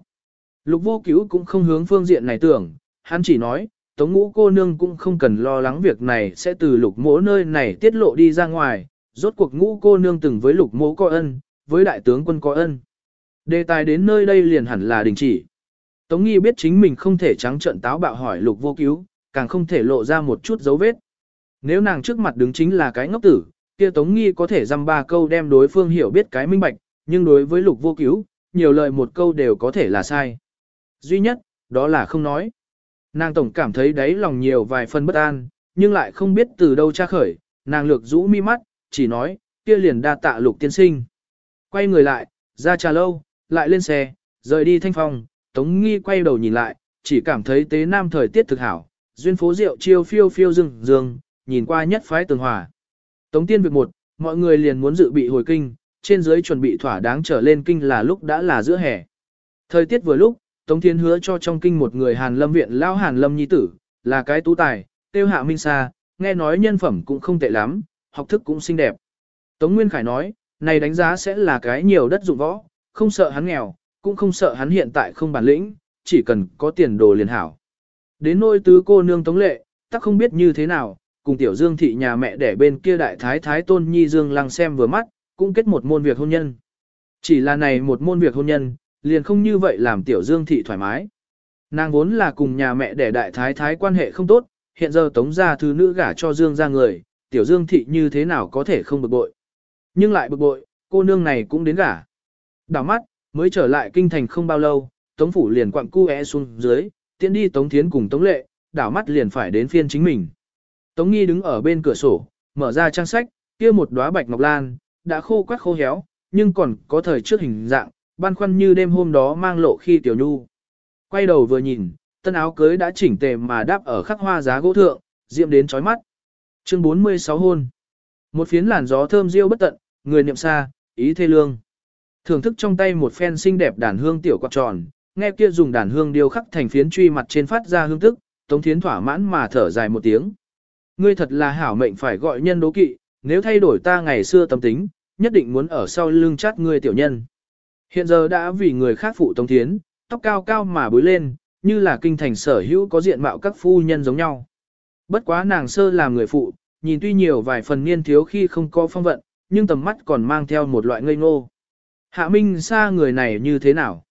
Lục vô cứu cũng không hướng phương diện này tưởng, hắn chỉ nói, Tống ngũ cô nương cũng không cần lo lắng việc này sẽ từ lục mỗ nơi này tiết lộ đi ra ngoài, rốt cuộc ngũ cô nương từng với lục mỗ có ân, với đại tướng quân có ân. Đề tài đến nơi đây liền hẳn là đình chỉ. Tống nghi biết chính mình không thể trắng trợn táo bạo hỏi lục vô cứu, càng không thể lộ ra một chút dấu vết. Nếu nàng trước mặt đứng chính là cái ngốc tử, kia Tống Nghi có thể dăm ba câu đem đối phương hiểu biết cái minh bạch, nhưng đối với lục vô cứu, nhiều lời một câu đều có thể là sai. Duy nhất, đó là không nói. Nàng tổng cảm thấy đáy lòng nhiều vài phần bất an, nhưng lại không biết từ đâu tra khởi, nàng lược rũ mi mắt, chỉ nói, kia liền đa tạ lục tiên sinh. Quay người lại, ra trà lâu, lại lên xe, rời đi thanh phong, Tống Nghi quay đầu nhìn lại, chỉ cảm thấy tế nam thời tiết thực hảo, duyên phố rượu chiêu phiêu phiêu rừng rừng, nhìn qua nhất phái tường hòa. Tống tiên việc một, mọi người liền muốn dự bị hồi kinh, trên dưới chuẩn bị thỏa đáng trở lên kinh là lúc đã là giữa hè. Thời tiết vừa lúc, Tống Thiên hứa cho trong kinh một người Hàn Lâm viện lao Hàn Lâm nhi tử, là cái tú tài, tiêu hạ minh sa, nghe nói nhân phẩm cũng không tệ lắm, học thức cũng xinh đẹp. Tống Nguyên Khải nói, này đánh giá sẽ là cái nhiều đất dụng võ, không sợ hắn nghèo, cũng không sợ hắn hiện tại không bản lĩnh, chỉ cần có tiền đồ liền hảo. Đến nôi tứ cô nương tống lệ, ta không biết như thế nào, cùng tiểu dương thị nhà mẹ để bên kia đại thái thái tôn nhi dương lăng xem vừa mắt, cũng kết một môn việc hôn nhân. Chỉ là này một môn việc hôn nhân, liền không như vậy làm tiểu dương thị thoải mái. Nàng vốn là cùng nhà mẹ để đại thái thái quan hệ không tốt, hiện giờ tống gia thứ nữ gả cho dương ra người, tiểu dương thị như thế nào có thể không bực bội. Nhưng lại bực bội, cô nương này cũng đến gả. Đảo mắt, mới trở lại kinh thành không bao lâu, tống phủ liền quặng cu e xuống dưới, tiễn đi Tống Thiến cùng Tống Lệ, đảo mắt liền phải đến phiên chính mình. Tống Nghi đứng ở bên cửa sổ, mở ra trang sách, kia một đóa bạch ngọc lan, đã khô quắc khô héo, nhưng còn có thời trước hình dạng, ban khoăn như đêm hôm đó mang lộ khi tiểu nhu. Quay đầu vừa nhìn, tân áo cưới đã chỉnh tề mà đáp ở khắc hoa giá gỗ thượng, diệm đến chói mắt. Chương 46 hôn. Một phiến làn gió thơm diêu bất tận, người niệm xa, ý thê lương. Thưởng thức trong tay một phen xinh đẹp đàn hương tiểu quạt tròn, nghe kia dùng đàn hương điêu khắc thành phiến truy mặt trên phát ra hương tức, Tống Thiến thỏa mãn mà thở dài một tiếng. Ngươi thật là hảo mệnh phải gọi nhân đố kỵ, nếu thay đổi ta ngày xưa tâm tính, nhất định muốn ở sau lưng chát ngươi tiểu nhân. Hiện giờ đã vì người khác phụ Tống Thiến, tóc cao cao mà bối lên, như là kinh thành sở hữu có diện mạo các phu nhân giống nhau. Bất quá nàng sơ làm người phụ, nhìn tuy nhiều vài phần niên thiếu khi không có phong vận, nhưng tầm mắt còn mang theo một loại ngây ngô. Hạ Minh xa người này như thế nào?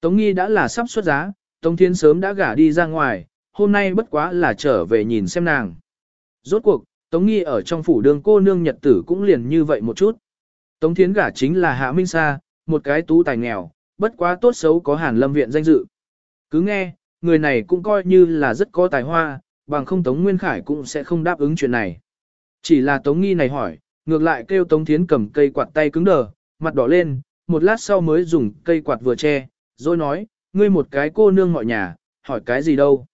Tống Nghi đã là sắp xuất giá, Tống Thiên sớm đã gả đi ra ngoài, hôm nay bất quá là trở về nhìn xem nàng. Rốt cuộc, Tống Nghi ở trong phủ đường cô nương nhật tử cũng liền như vậy một chút. Tống Thiến gả chính là Hạ Minh Sa, một cái tú tài nghèo, bất quá tốt xấu có Hàn Lâm viện danh dự. Cứ nghe, người này cũng coi như là rất có tài hoa, bằng không Tống Nguyên Khải cũng sẽ không đáp ứng chuyện này. Chỉ là Tống Nghi này hỏi, ngược lại kêu Tống Thiến cầm cây quạt tay cứng đờ, mặt đỏ lên, một lát sau mới dùng cây quạt vừa che, rồi nói, ngươi một cái cô nương mọi nhà, hỏi cái gì đâu?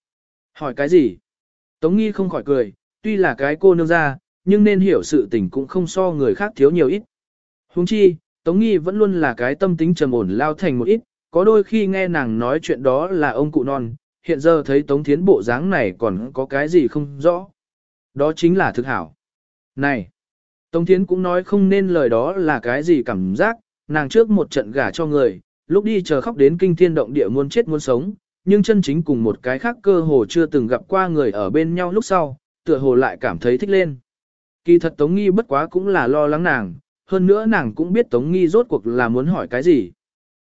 Hỏi cái gì? Tống Nghi không khỏi cười, tuy là cái cô nương ra, nhưng nên hiểu sự tình cũng không so người khác thiếu nhiều ít. Huống chi, Tống Nghi vẫn luôn là cái tâm tính trầm ổn lao thành một ít, có đôi khi nghe nàng nói chuyện đó là ông cụ non, hiện giờ thấy Tống Thiến bộ dáng này còn có cái gì không rõ. Đó chính là thực hảo. Này, Tống Thiến cũng nói không nên lời đó là cái gì cảm giác, nàng trước một trận gả cho người, lúc đi chờ khóc đến kinh thiên động địa muốn chết muốn sống, nhưng chân chính cùng một cái khác cơ hồ chưa từng gặp qua người ở bên nhau lúc sau, tựa hồ lại cảm thấy thích lên. Kỳ thật Tống Nghi bất quá cũng là lo lắng nàng, hơn nữa nàng cũng biết Tống Nghi rốt cuộc là muốn hỏi cái gì.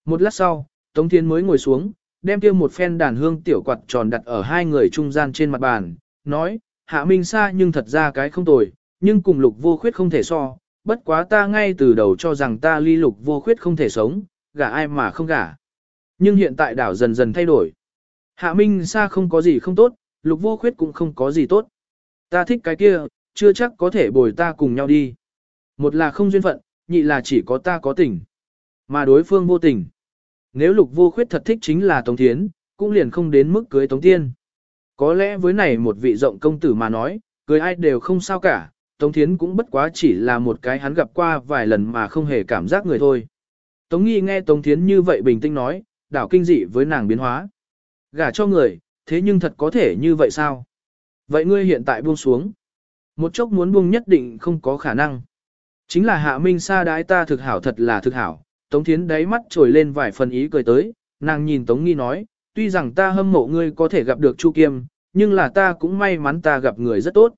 Một lát sau, Tống Thiên mới ngồi xuống, đem kia một phen đàn hương tiểu quạt tròn đặt ở hai người trung gian trên mặt bàn, nói, Hạ Minh xa nhưng thật ra cái không tồi, nhưng cùng lục vô khuyết không thể so, bất quá ta ngay từ đầu cho rằng ta ly lục vô khuyết không thể sống, gả ai mà không gả. Nhưng hiện tại đảo dần dần thay đổi. Hạ Minh xa không có gì không tốt, lục vô khuyết cũng không có gì tốt. Ta thích cái kia, chưa chắc có thể bồi ta cùng nhau đi. Một là không duyên phận, nhị là chỉ có ta có tình. Mà đối phương vô tình. Nếu lục vô khuyết thật thích chính là Tống Thiến, cũng liền không đến mức cưới Tống Tiên. Có lẽ với này một vị rộng công tử mà nói, cưới ai đều không sao cả, Tống Thiến cũng bất quá chỉ là một cái hắn gặp qua vài lần mà không hề cảm giác người thôi. Tống Nghi nghe Tống Thiến như vậy bình tĩnh nói, đảo kinh dị với nàng biến hóa. Gả cho người, thế nhưng thật có thể như vậy sao? Vậy ngươi hiện tại buông xuống. Một chốc muốn buông nhất định không có khả năng. Chính là hạ minh sa đái ta thực hảo thật là thực hảo. Tống Thiến đáy mắt trồi lên vài phần ý cười tới, nàng nhìn Tống Nghi nói, tuy rằng ta hâm mộ ngươi có thể gặp được Chu Kiêm, nhưng là ta cũng may mắn ta gặp người rất tốt.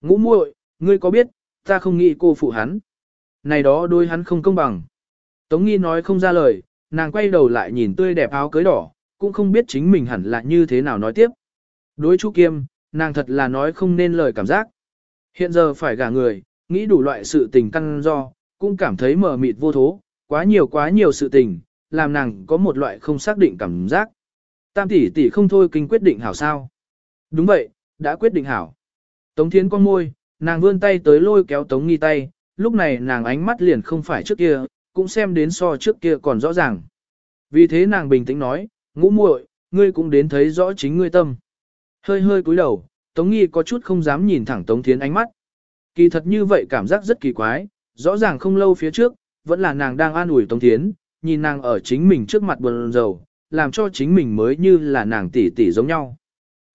Ngũ muội, ngươi có biết, ta không nghĩ cô phụ hắn. Này đó đôi hắn không công bằng. Tống Nghi nói không ra lời, nàng quay đầu lại nhìn tươi đẹp áo cưới đỏ, cũng không biết chính mình hẳn là như thế nào nói tiếp. Đối Chu Kiêm, nàng thật là nói không nên lời cảm giác. Hiện giờ phải gả người, nghĩ đủ loại sự tình căn do, cũng cảm thấy mờ mịt vô thố, quá nhiều quá nhiều sự tình, làm nàng có một loại không xác định cảm giác. Tam tỷ tỷ không thôi kinh quyết định hảo sao. Đúng vậy, đã quyết định hảo. Tống Thiến con môi, nàng vươn tay tới lôi kéo Tống Nghi tay, lúc này nàng ánh mắt liền không phải trước kia, cũng xem đến so trước kia còn rõ ràng. Vì thế nàng bình tĩnh nói, ngũ muội, ngươi cũng đến thấy rõ chính ngươi tâm. Hơi hơi cúi đầu, Tống Nghi có chút không dám nhìn thẳng Tống Thiến ánh mắt. Kỳ thật như vậy cảm giác rất kỳ quái, rõ ràng không lâu phía trước, vẫn là nàng đang an ủi Tống Thiến, nhìn nàng ở chính mình trước mặt buồn rầu, làm cho chính mình mới như là nàng tỷ tỷ giống nhau.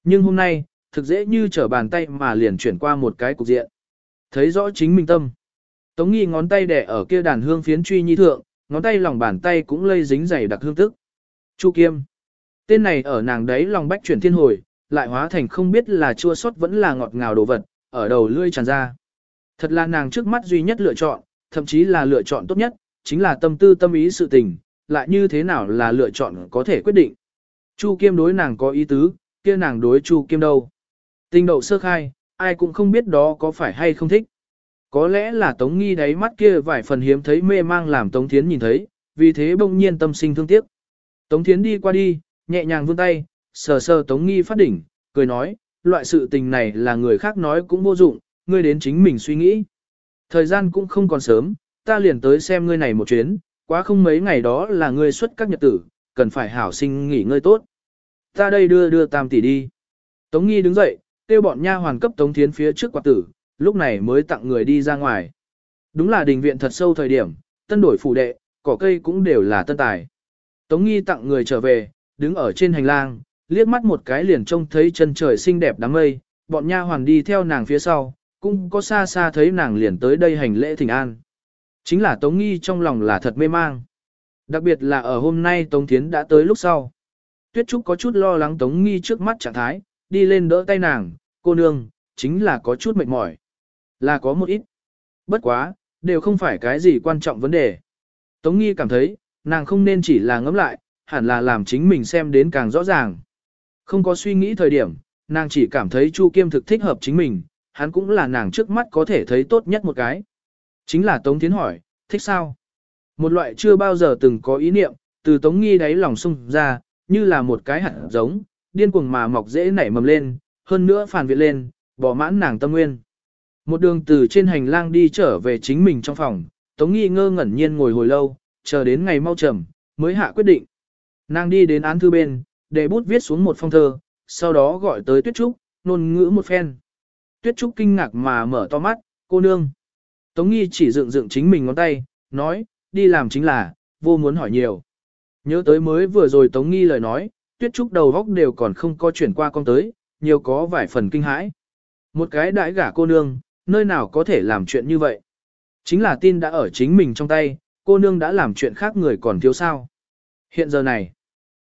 Nhưng hôm nay, thực dễ như trở bàn tay mà liền chuyển qua một cái cục diện. Thấy rõ chính mình tâm. Tống Nghi ngón tay đẻ ở kia đàn hương phiến truy nhi thượng, ngón tay lòng bàn tay cũng lây dính dày đặc hương tức. Chu Kiêm. Tên này ở nàng đấy lòng bách chuyển thiên hồi, lại hóa thành không biết là chua sót vẫn là ngọt ngào đồ vật, ở đầu lươi tràn ra. Thật là nàng trước mắt duy nhất lựa chọn, thậm chí là lựa chọn tốt nhất, chính là tâm tư tâm ý sự tình, lại như thế nào là lựa chọn có thể quyết định. Chu Kiêm đối nàng có ý tứ, kia nàng đối Chu Kiêm đâu. Tình đậu sơ khai, ai cũng không biết đó có phải hay không thích. Có lẽ là Tống Nghi đáy mắt kia vài phần hiếm thấy mê mang làm Tống Thiến nhìn thấy, vì thế bỗng nhiên tâm sinh thương tiếc. Tống Thiến đi qua đi, nhẹ nhàng vươn tay, sờ sờ Tống Nghi phát đỉnh, cười nói, loại sự tình này là người khác nói cũng vô dụng, ngươi đến chính mình suy nghĩ. Thời gian cũng không còn sớm, ta liền tới xem ngươi này một chuyến, quá không mấy ngày đó là ngươi xuất các nhật tử, cần phải hảo sinh nghỉ ngơi tốt. Ta đây đưa đưa tam tỷ đi. Tống Nghi đứng dậy, kêu bọn nha hoàn cấp Tống Thiến phía trước quạt tử, lúc này mới tặng người đi ra ngoài. Đúng là đình viện thật sâu thời điểm, tân đổi phủ đệ, cỏ cây cũng đều là tân tài. Tống Nghi tặng người trở về, đứng ở trên hành lang, liếc mắt một cái liền trông thấy chân trời xinh đẹp đám mây, bọn nha hoàn đi theo nàng phía sau, cũng có xa xa thấy nàng liền tới đây hành lễ thỉnh an. Chính là Tống Nghi trong lòng là thật mê mang. Đặc biệt là ở hôm nay Tống Thiến đã tới lúc sau. Tuyết Trúc có chút lo lắng Tống Nghi trước mắt trạng thái, đi lên đỡ tay nàng, cô nương, chính là có chút mệt mỏi. Là có một ít. Bất quá, đều không phải cái gì quan trọng vấn đề. Tống Nghi cảm thấy, nàng không nên chỉ là ngẫm lại, hẳn là làm chính mình xem đến càng rõ ràng. Không có suy nghĩ thời điểm, nàng chỉ cảm thấy Chu Kiêm thực thích hợp chính mình, hắn cũng là nàng trước mắt có thể thấy tốt nhất một cái. Chính là Tống Tiến hỏi, thích sao? Một loại chưa bao giờ từng có ý niệm, từ Tống Nghi đáy lòng sung ra, như là một cái hạt giống, điên cuồng mà mọc dễ nảy mầm lên, hơn nữa phản viện lên, bỏ mãn nàng tâm nguyên. Một đường từ trên hành lang đi trở về chính mình trong phòng, Tống Nghi ngơ ngẩn nhiên ngồi hồi lâu, chờ đến ngày mau trầm, mới hạ quyết định. Nàng đi đến án thư bên, để bút viết xuống một phong thơ, sau đó gọi tới Tuyết Trúc, nôn ngữ một phen. Tuyết Trúc kinh ngạc mà mở to mắt, cô nương. Tống Nghi chỉ dựng dựng chính mình ngón tay, nói, đi làm chính là, vô muốn hỏi nhiều. Nhớ tới mới vừa rồi Tống Nghi lời nói, Tuyết Trúc đầu góc đều còn không có chuyển qua con tới, nhiều có vài phần kinh hãi. Một cái đại gả cô nương, nơi nào có thể làm chuyện như vậy? Chính là tin đã ở chính mình trong tay, cô nương đã làm chuyện khác người còn thiếu sao. Hiện giờ này,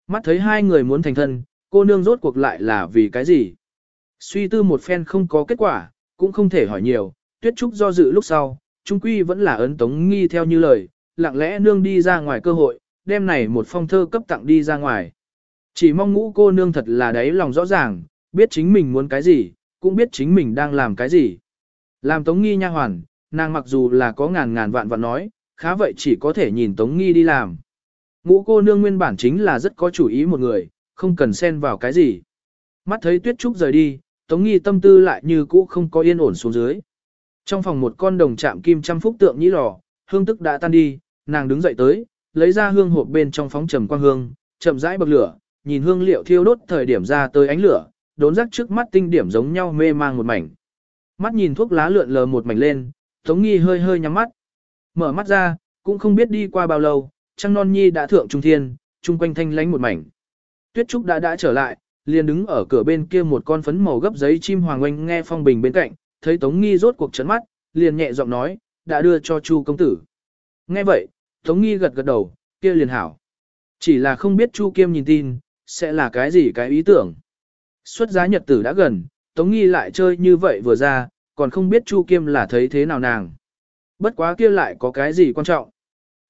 mắt thấy hai người muốn thành thân, cô nương rốt cuộc lại là vì cái gì? Suy tư một phen không có kết quả, cũng không thể hỏi nhiều, tuyết trúc do dự lúc sau, trung quy vẫn là ấn tống nghi theo như lời, lặng lẽ nương đi ra ngoài cơ hội, đem này một phong thơ cấp tặng đi ra ngoài. Chỉ mong ngũ cô nương thật là đấy lòng rõ ràng, biết chính mình muốn cái gì, cũng biết chính mình đang làm cái gì. Làm tống nghi nha hoàn, nàng mặc dù là có ngàn ngàn vạn vạn nói, khá vậy chỉ có thể nhìn tống nghi đi làm. Ngũ cô nương nguyên bản chính là rất có chủ ý một người, không cần xen vào cái gì. Mắt thấy tuyết trúc rời đi, tống nghi tâm tư lại như cũ không có yên ổn xuống dưới. Trong phòng một con đồng chạm kim trăm phúc tượng nhĩ lò, hương tức đã tan đi, nàng đứng dậy tới, lấy ra hương hộp bên trong phóng trầm quang hương, chậm rãi bậc lửa, nhìn hương liệu thiêu đốt thời điểm ra tới ánh lửa, đốn rắc trước mắt tinh điểm giống nhau mê mang một mảnh. Mắt nhìn thuốc lá lượn lờ một mảnh lên, Tống Nghi hơi hơi nhắm mắt. Mở mắt ra, cũng không biết đi qua bao lâu, trăng non nhi đã thượng trung thiên, chung quanh thanh lánh một mảnh. Tuyết Trúc đã đã trở lại, liền đứng ở cửa bên kia một con phấn màu gấp giấy chim hoàng oanh nghe phong bình bên cạnh, thấy Tống Nghi rốt cuộc chấn mắt, liền nhẹ giọng nói, đã đưa cho Chu công tử. Nghe vậy, Tống Nghi gật gật đầu, kia liền hảo. Chỉ là không biết Chu Kiêm nhìn tin, sẽ là cái gì cái ý tưởng. Xuất giá nhật tử đã gần, Tống Nghi lại chơi như vậy vừa ra, còn không biết Chu Kiêm là thấy thế nào nàng. Bất quá kia lại có cái gì quan trọng.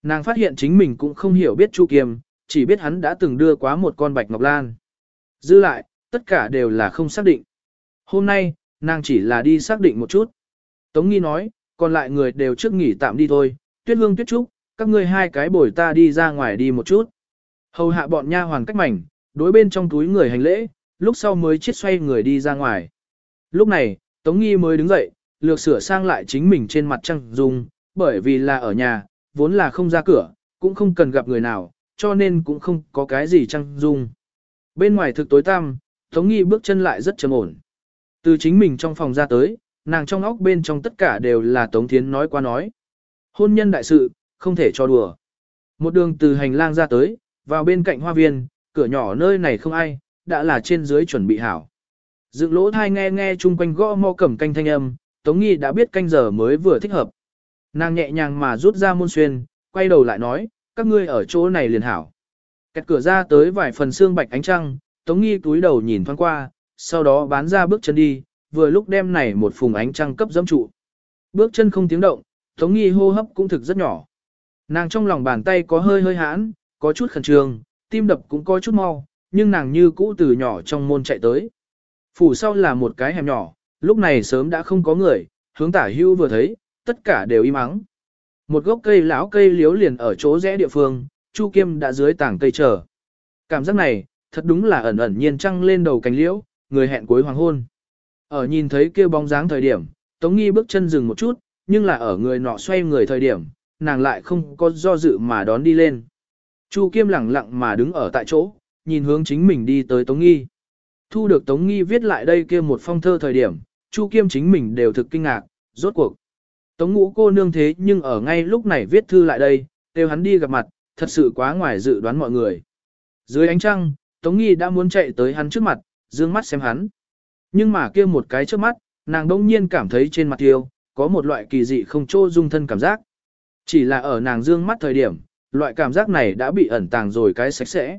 Nàng phát hiện chính mình cũng không hiểu biết Chu Kiêm, chỉ biết hắn đã từng đưa quá một con bạch ngọc lan. Dư lại, tất cả đều là không xác định. Hôm nay, nàng chỉ là đi xác định một chút. Tống Nghi nói, còn lại người đều trước nghỉ tạm đi thôi, tuyết hương tuyết trúc, các ngươi hai cái bồi ta đi ra ngoài đi một chút. Hầu hạ bọn nha hoàng cách mảnh, đối bên trong túi người hành lễ, lúc sau mới chết xoay người đi ra ngoài. Lúc này, Tống Nghi mới đứng dậy, lược sửa sang lại chính mình trên mặt trăng dung, bởi vì là ở nhà, vốn là không ra cửa, cũng không cần gặp người nào, cho nên cũng không có cái gì trăng dung. Bên ngoài thực tối tăm, Tống Nghi bước chân lại rất trầm ổn. Từ chính mình trong phòng ra tới, nàng trong óc bên trong tất cả đều là Tống Thiến nói qua nói. Hôn nhân đại sự, không thể cho đùa. Một đường từ hành lang ra tới, vào bên cạnh hoa viên, cửa nhỏ nơi này không ai, đã là trên dưới chuẩn bị hảo. Dựng lỗ thai nghe nghe chung quanh gõ mò cẩm canh thanh âm, Tống Nghi đã biết canh giờ mới vừa thích hợp. Nàng nhẹ nhàng mà rút ra môn xuyên, quay đầu lại nói, các ngươi ở chỗ này liền hảo. Kẹt cửa ra tới vài phần xương bạch ánh trăng, Tống Nghi túi đầu nhìn thoáng qua, sau đó bán ra bước chân đi, vừa lúc đem này một phùng ánh trăng cấp dẫm trụ. Bước chân không tiếng động, Tống Nghi hô hấp cũng thực rất nhỏ. Nàng trong lòng bàn tay có hơi hơi hãn, có chút khẩn trương, tim đập cũng có chút mau, nhưng nàng như cũ từ nhỏ trong môn chạy tới. Phủ sau là một cái hẻm nhỏ, lúc này sớm đã không có người, hướng tả hưu vừa thấy, tất cả đều im ắng. Một gốc cây lão cây liếu liền ở chỗ rẽ địa phương, Chu Kiêm đã dưới tảng cây chờ. Cảm giác này, thật đúng là ẩn ẩn nhiên trăng lên đầu cánh liễu, người hẹn cuối hoàng hôn. Ở nhìn thấy kia bóng dáng thời điểm, Tống Nghi bước chân dừng một chút, nhưng là ở người nọ xoay người thời điểm, nàng lại không có do dự mà đón đi lên. Chu Kiêm lẳng lặng mà đứng ở tại chỗ, nhìn hướng chính mình đi tới Tống Nghi. Thu được Tống Nghi viết lại đây kia một phong thơ thời điểm, Chu Kiêm chính mình đều thực kinh ngạc, rốt cuộc. Tống ngũ cô nương thế nhưng ở ngay lúc này viết thư lại đây, đều hắn đi gặp mặt, thật sự quá ngoài dự đoán mọi người. Dưới ánh trăng, Tống Nghi đã muốn chạy tới hắn trước mặt, dương mắt xem hắn. Nhưng mà kia một cái trước mắt, nàng đông nhiên cảm thấy trên mặt tiêu, có một loại kỳ dị không trô dung thân cảm giác. Chỉ là ở nàng dương mắt thời điểm, loại cảm giác này đã bị ẩn tàng rồi cái sạch sẽ.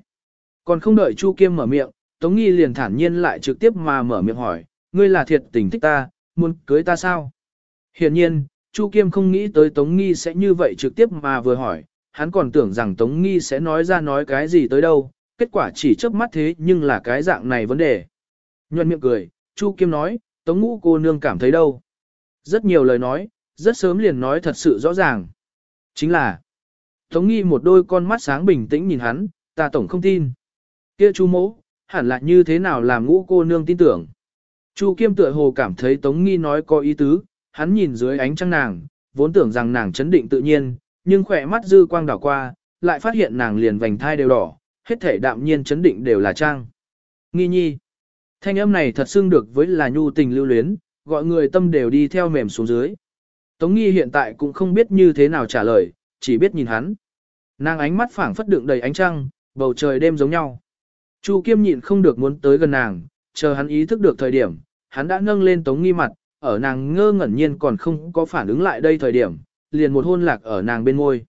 Còn không đợi Chu Kiêm mở miệng, Tống Nghi liền thản nhiên lại trực tiếp mà mở miệng hỏi, ngươi là thiệt tình thích ta, muốn cưới ta sao? Hiển nhiên, Chu Kiêm không nghĩ tới Tống Nghi sẽ như vậy trực tiếp mà vừa hỏi, hắn còn tưởng rằng Tống Nghi sẽ nói ra nói cái gì tới đâu, kết quả chỉ chớp mắt thế nhưng là cái dạng này vấn đề. Nhuận miệng cười, Chu Kiêm nói, Tống Ngũ cô nương cảm thấy đâu. Rất nhiều lời nói, rất sớm liền nói thật sự rõ ràng. Chính là, Tống Nghi một đôi con mắt sáng bình tĩnh nhìn hắn, ta tổng không tin. Kia Chu mỗ, hẳn là như thế nào làm ngũ cô nương tin tưởng. Chu Kiêm tựa hồ cảm thấy Tống Nghi nói có ý tứ, hắn nhìn dưới ánh trăng nàng, vốn tưởng rằng nàng chấn định tự nhiên, nhưng khỏe mắt dư quang đảo qua, lại phát hiện nàng liền vành thai đều đỏ, hết thể đạm nhiên chấn định đều là trang. Nghi nhi. Thanh âm này thật xưng được với là nhu tình lưu luyến, gọi người tâm đều đi theo mềm xuống dưới. Tống nghi hiện tại cũng không biết như thế nào trả lời, chỉ biết nhìn hắn. Nàng ánh mắt phảng phất đựng đầy ánh trăng, bầu trời đêm giống nhau. Chu Kiêm nhịn không được muốn tới gần nàng, chờ hắn ý thức được thời điểm, hắn đã nâng lên Tống Nghi mặt, ở nàng ngơ ngẩn nhiên còn không có phản ứng lại đây thời điểm, liền một hôn lạc ở nàng bên môi.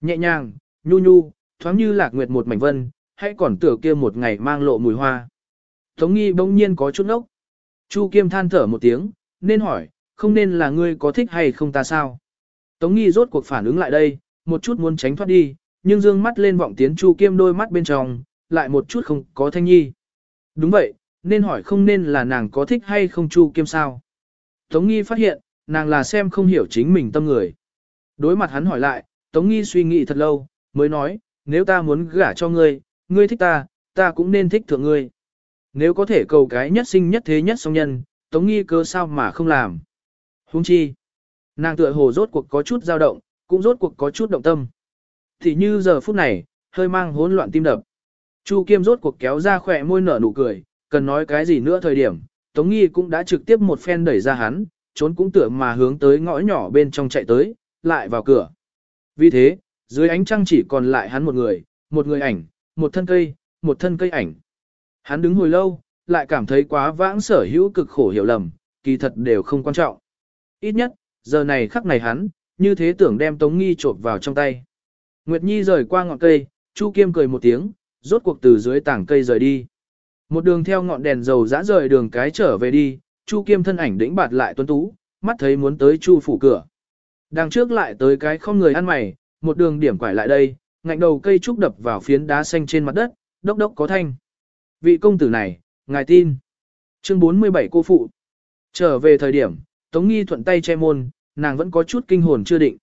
Nhẹ nhàng, nhu nhu, thoáng như lạc nguyệt một mảnh vân, hãy còn tựa kia một ngày mang lộ mùi hoa. Tống Nghi bỗng nhiên có chút nốc Chu Kiêm than thở một tiếng, nên hỏi, không nên là ngươi có thích hay không ta sao? Tống Nghi rốt cuộc phản ứng lại đây, một chút muốn tránh thoát đi, nhưng dương mắt lên vọng tiến Chu Kiêm đôi mắt bên trong, lại một chút không có thanh nhi. Đúng vậy, nên hỏi không nên là nàng có thích hay không Chu Kiêm sao. Tống Nghi phát hiện, nàng là xem không hiểu chính mình tâm người. Đối mặt hắn hỏi lại, Tống Nghi suy nghĩ thật lâu, mới nói, nếu ta muốn gả cho ngươi, ngươi thích ta, ta cũng nên thích thượng ngươi. Nếu có thể cầu cái nhất sinh nhất thế nhất song nhân, Tống Nghi cơ sao mà không làm. Huống chi, nàng tựa hồ rốt cuộc có chút dao động, cũng rốt cuộc có chút động tâm. Thì như giờ phút này, hơi mang hỗn loạn tim đập. Chu Kiêm rốt cuộc kéo ra khỏe môi nở nụ cười, cần nói cái gì nữa thời điểm, Tống Nghi cũng đã trực tiếp một phen đẩy ra hắn, trốn cũng tựa mà hướng tới ngõ nhỏ bên trong chạy tới, lại vào cửa. Vì thế, dưới ánh trăng chỉ còn lại hắn một người, một người ảnh, một thân cây, một thân cây ảnh. Hắn đứng hồi lâu, lại cảm thấy quá vãng sở hữu cực khổ hiểu lầm, kỳ thật đều không quan trọng. Ít nhất, giờ này khắc này hắn, như thế tưởng đem Tống Nghi trộn vào trong tay. Nguyệt Nhi rời qua ngọn cây, Chu Kiêm cười một tiếng, rốt cuộc từ dưới tảng cây rời đi. Một đường theo ngọn đèn dầu dã rời đường cái trở về đi, Chu Kiêm thân ảnh đĩnh bạt lại tuấn tú, mắt thấy muốn tới Chu phủ cửa. Đằng trước lại tới cái không người ăn mày, một đường điểm quải lại đây, ngạnh đầu cây trúc đập vào phiến đá xanh trên mặt đất, đốc đốc có thanh. Vị công tử này, ngài tin. Chương 47 cô phụ. Trở về thời điểm, Tống Nghi thuận tay che môn, nàng vẫn có chút kinh hồn chưa định.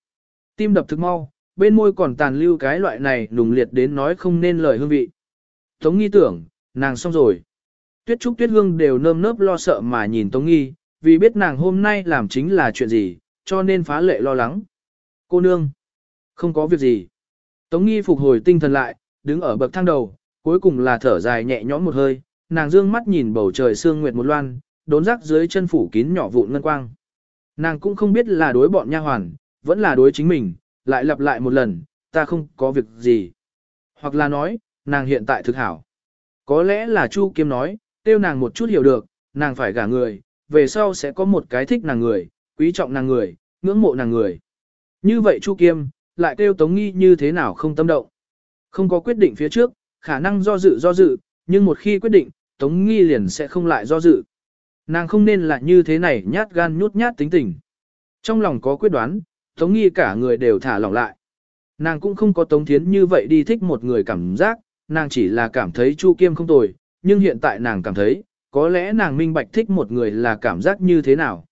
Tim đập thực mau, bên môi còn tàn lưu cái loại này nùng liệt đến nói không nên lời hương vị. Tống Nghi tưởng, nàng xong rồi. Tuyết Trúc Tuyết Hương đều nơm nớp lo sợ mà nhìn Tống Nghi, vì biết nàng hôm nay làm chính là chuyện gì, cho nên phá lệ lo lắng. Cô nương, không có việc gì. Tống Nghi phục hồi tinh thần lại, đứng ở bậc thang đầu, cuối cùng là thở dài nhẹ nhõm một hơi, nàng dương mắt nhìn bầu trời sương nguyệt một loan, đốn rắc dưới chân phủ kín nhỏ vụn ngân quang. Nàng cũng không biết là đối bọn nha hoàn, vẫn là đối chính mình, lại lặp lại một lần, ta không có việc gì. Hoặc là nói, nàng hiện tại thực hảo. Có lẽ là Chu Kiếm nói, tiêu nàng một chút hiểu được, nàng phải gả người, về sau sẽ có một cái thích nàng người, quý trọng nàng người, ngưỡng mộ nàng người. Như vậy Chu Kiêm, lại kêu Tống Nghi như thế nào không tâm động. Không có quyết định phía trước, khả năng do dự do dự, nhưng một khi quyết định, Tống Nghi liền sẽ không lại do dự. Nàng không nên là như thế này nhát gan nhút nhát tính tình. Trong lòng có quyết đoán, Tống Nghi cả người đều thả lỏng lại. Nàng cũng không có Tống Thiến như vậy đi thích một người cảm giác, nàng chỉ là cảm thấy Chu Kiêm không tồi, nhưng hiện tại nàng cảm thấy, có lẽ nàng minh bạch thích một người là cảm giác như thế nào.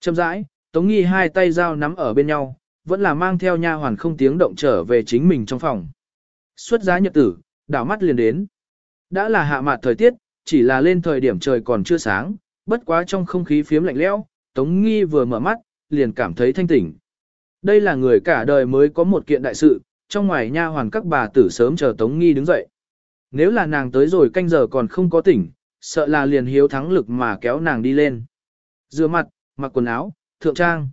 Châm rãi, Tống Nghi hai tay dao nắm ở bên nhau, vẫn là mang theo nha hoàn không tiếng động trở về chính mình trong phòng. Xuất giá nhật tử, đảo mắt liền đến. Đã là hạ mạt thời tiết, chỉ là lên thời điểm trời còn chưa sáng, bất quá trong không khí phiếm lạnh lẽo, Tống Nghi vừa mở mắt, liền cảm thấy thanh tỉnh. Đây là người cả đời mới có một kiện đại sự, trong ngoài nha hoàn các bà tử sớm chờ Tống Nghi đứng dậy. Nếu là nàng tới rồi canh giờ còn không có tỉnh, sợ là liền hiếu thắng lực mà kéo nàng đi lên. Rửa mặt, mặc quần áo, thượng trang.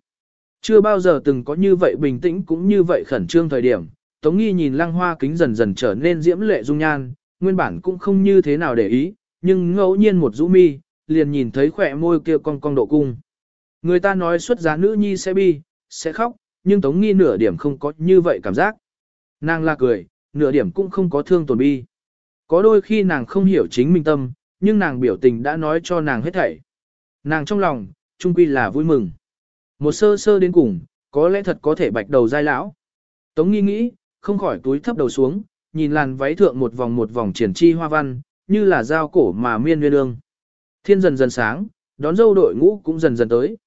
Chưa bao giờ từng có như vậy bình tĩnh cũng như vậy khẩn trương thời điểm, Tống Nghi nhìn lăng hoa kính dần dần trở nên diễm lệ dung nhan, nguyên bản cũng không như thế nào để ý, nhưng ngẫu nhiên một rũ mi, liền nhìn thấy khỏe môi kia cong cong độ cung. Người ta nói xuất giá nữ nhi sẽ bi, sẽ khóc, nhưng Tống Nghi nửa điểm không có như vậy cảm giác. Nàng là cười, nửa điểm cũng không có thương tổn bi. Có đôi khi nàng không hiểu chính mình tâm, nhưng nàng biểu tình đã nói cho nàng hết thảy. Nàng trong lòng, trung quy là vui mừng. Một sơ sơ đến cùng, có lẽ thật có thể bạch đầu dai lão. Tống nghi nghĩ, không khỏi túi thấp đầu xuống, nhìn làn váy thượng một vòng một vòng triển chi hoa văn, như là dao cổ mà miên nguyên ương. Thiên dần dần sáng, đón dâu đội ngũ cũng dần dần tới.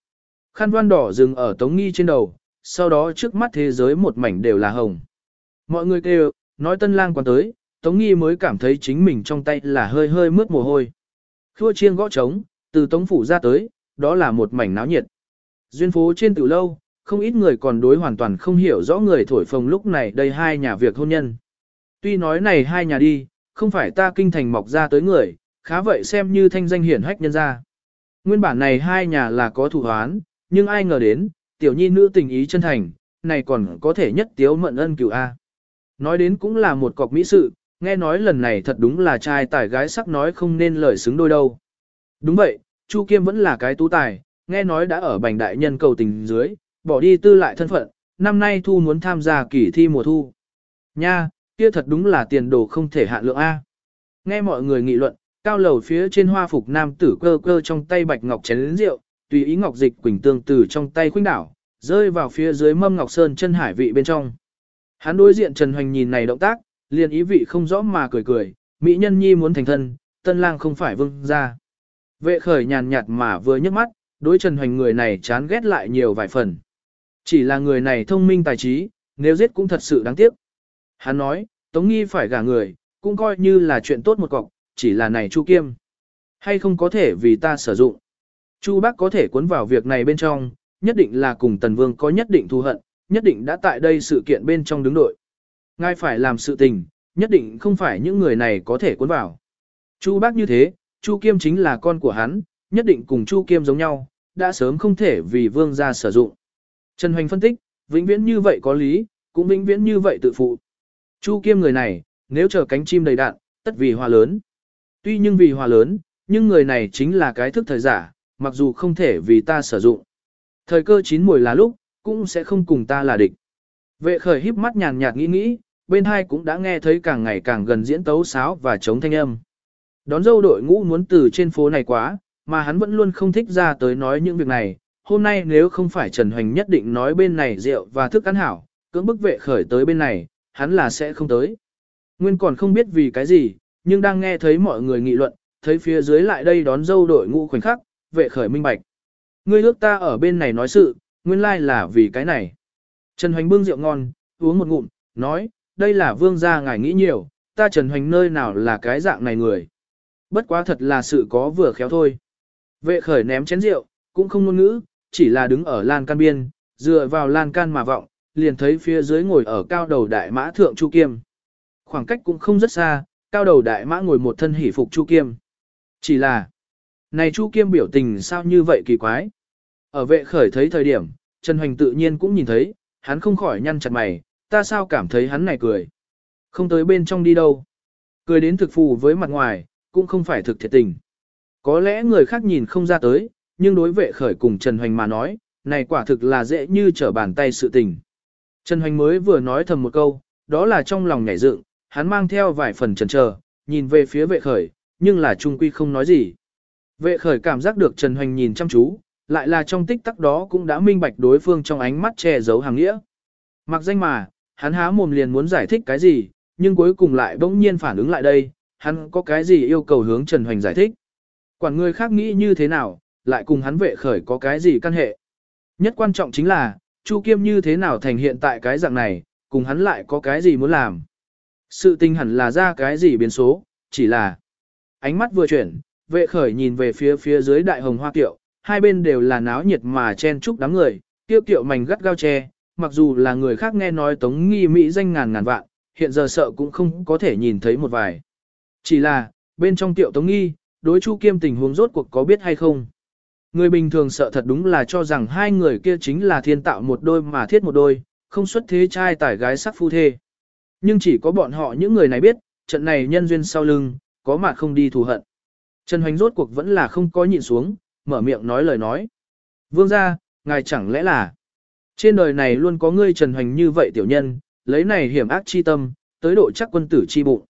Khăn văn đỏ dừng ở tống nghi trên đầu, sau đó trước mắt thế giới một mảnh đều là hồng. Mọi người kêu, nói tân lang quán tới, Tống Nghi mới cảm thấy chính mình trong tay là hơi hơi mướt mồ hôi. Khua chiên gõ trống, từ Tống Phủ ra tới, đó là một mảnh náo nhiệt. Duyên phố trên từ lâu, không ít người còn đối hoàn toàn không hiểu rõ người thổi phồng lúc này đây hai nhà việc hôn nhân. Tuy nói này hai nhà đi, không phải ta kinh thành mọc ra tới người, khá vậy xem như thanh danh hiển hách nhân ra. Nguyên bản này hai nhà là có thủ hoán, nhưng ai ngờ đến, tiểu nhi nữ tình ý chân thành, này còn có thể nhất tiếu mận ân cửu A. Nói đến cũng là một cọc mỹ sự, nghe nói lần này thật đúng là trai tài gái sắc nói không nên lời xứng đôi đâu. Đúng vậy, Chu Kiêm vẫn là cái tú tài, nghe nói đã ở bành đại nhân cầu tình dưới, bỏ đi tư lại thân phận, năm nay thu muốn tham gia kỳ thi mùa thu. Nha, kia thật đúng là tiền đồ không thể hạn lượng A. Nghe mọi người nghị luận, cao lầu phía trên hoa phục nam tử cơ cơ trong tay bạch ngọc chén rượu, tùy ý ngọc dịch quỳnh tương từ trong tay khuynh đảo, rơi vào phía dưới mâm ngọc sơn chân hải vị bên trong. Hắn đối diện Trần Hoành nhìn này động tác, liền ý vị không rõ mà cười cười, mỹ nhân nhi muốn thành thân, tân lang không phải vương gia Vệ khởi nhàn nhạt mà vừa nhấc mắt, đối Trần Hoành người này chán ghét lại nhiều vài phần. Chỉ là người này thông minh tài trí, nếu giết cũng thật sự đáng tiếc. Hắn nói, Tống Nghi phải gả người, cũng coi như là chuyện tốt một cọc, chỉ là này Chu Kiêm. Hay không có thể vì ta sử dụng. Chu Bác có thể cuốn vào việc này bên trong, nhất định là cùng Tần Vương có nhất định thù hận, nhất định đã tại đây sự kiện bên trong đứng đội. Ngài phải làm sự tình, nhất định không phải những người này có thể cuốn vào. Chu Bác như thế, Chu Kiêm chính là con của hắn, nhất định cùng Chu Kiêm giống nhau, đã sớm không thể vì vương gia sử dụng. Trần Hoành phân tích, vĩnh viễn như vậy có lý, cũng vĩnh viễn như vậy tự phụ. Chu Kiêm người này, nếu chờ cánh chim đầy đạn, tất vì hòa lớn. Tuy nhưng vì hòa lớn, nhưng người này chính là cái thức thời giả, mặc dù không thể vì ta sử dụng. Thời cơ chín mùi là lúc, cũng sẽ không cùng ta là địch. Vệ khởi híp mắt nhàn nhạt nghĩ nghĩ, bên hai cũng đã nghe thấy càng ngày càng gần diễn tấu sáo và chống thanh âm. Đón dâu đội ngũ muốn từ trên phố này quá, mà hắn vẫn luôn không thích ra tới nói những việc này. Hôm nay nếu không phải Trần Hoành nhất định nói bên này rượu và thức ăn hảo, cưỡng bức vệ khởi tới bên này, hắn là sẽ không tới. Nguyên còn không biết vì cái gì, nhưng đang nghe thấy mọi người nghị luận, thấy phía dưới lại đây đón dâu đội ngũ khoảnh khắc, vệ khởi minh bạch. Ngươi ước ta ở bên này nói sự, nguyên lai là vì cái này. Trần Hoành bưng rượu ngon, uống một ngụm, nói, đây là vương gia ngài nghĩ nhiều, ta Trần Hoành nơi nào là cái dạng này người. Bất quá thật là sự có vừa khéo thôi. Vệ khởi ném chén rượu, cũng không ngôn ngữ, chỉ là đứng ở lan can biên, dựa vào lan can mà vọng, liền thấy phía dưới ngồi ở cao đầu đại mã thượng Chu Kiêm. Khoảng cách cũng không rất xa, cao đầu đại mã ngồi một thân hỷ phục Chu Kiêm. Chỉ là, này Chu Kiêm biểu tình sao như vậy kỳ quái. Ở vệ khởi thấy thời điểm, Trần Hoành tự nhiên cũng nhìn thấy, hắn không khỏi nhăn chặt mày, ta sao cảm thấy hắn này cười. Không tới bên trong đi đâu. Cười đến thực phù với mặt ngoài, cũng không phải thực thiệt tình. Có lẽ người khác nhìn không ra tới, nhưng đối vệ khởi cùng Trần Hoành mà nói, này quả thực là dễ như trở bàn tay sự tình. Trần Hoành mới vừa nói thầm một câu, đó là trong lòng nhảy dựng, hắn mang theo vài phần chần chờ, nhìn về phía vệ khởi, nhưng là trung quy không nói gì. Vệ khởi cảm giác được Trần Hoành nhìn chăm chú, lại là trong tích tắc đó cũng đã minh bạch đối phương trong ánh mắt che giấu hàng nghĩa. Mặc danh mà, hắn há mồm liền muốn giải thích cái gì, nhưng cuối cùng lại bỗng nhiên phản ứng lại đây, hắn có cái gì yêu cầu hướng Trần Hoành giải thích. Quản người khác nghĩ như thế nào, lại cùng hắn vệ khởi có cái gì căn hệ. Nhất quan trọng chính là, Chu Kiêm như thế nào thành hiện tại cái dạng này, cùng hắn lại có cái gì muốn làm. Sự tình hẳn là ra cái gì biến số, chỉ là ánh mắt vừa chuyển, vệ khởi nhìn về phía phía dưới đại hồng hoa kiệu, hai bên đều là náo nhiệt mà chen chúc đám người, tiêu kiệu mảnh gắt gao che, mặc dù là người khác nghe nói tống nghi mỹ danh ngàn ngàn vạn, hiện giờ sợ cũng không có thể nhìn thấy một vài. Chỉ là, bên trong tiệu tống nghi, đối chu kiêm tình huống rốt cuộc có biết hay không. Người bình thường sợ thật đúng là cho rằng hai người kia chính là thiên tạo một đôi mà thiết một đôi, không xuất thế trai tải gái sắc phu thê. Nhưng chỉ có bọn họ những người này biết, trận này nhân duyên sau lưng, có mà không đi thù hận. Trần Hoành rốt cuộc vẫn là không có nhịn xuống, mở miệng nói lời nói. Vương ra, ngài chẳng lẽ là, trên đời này luôn có ngươi Trần Hoành như vậy tiểu nhân, lấy này hiểm ác chi tâm, tới độ chắc quân tử chi bụng.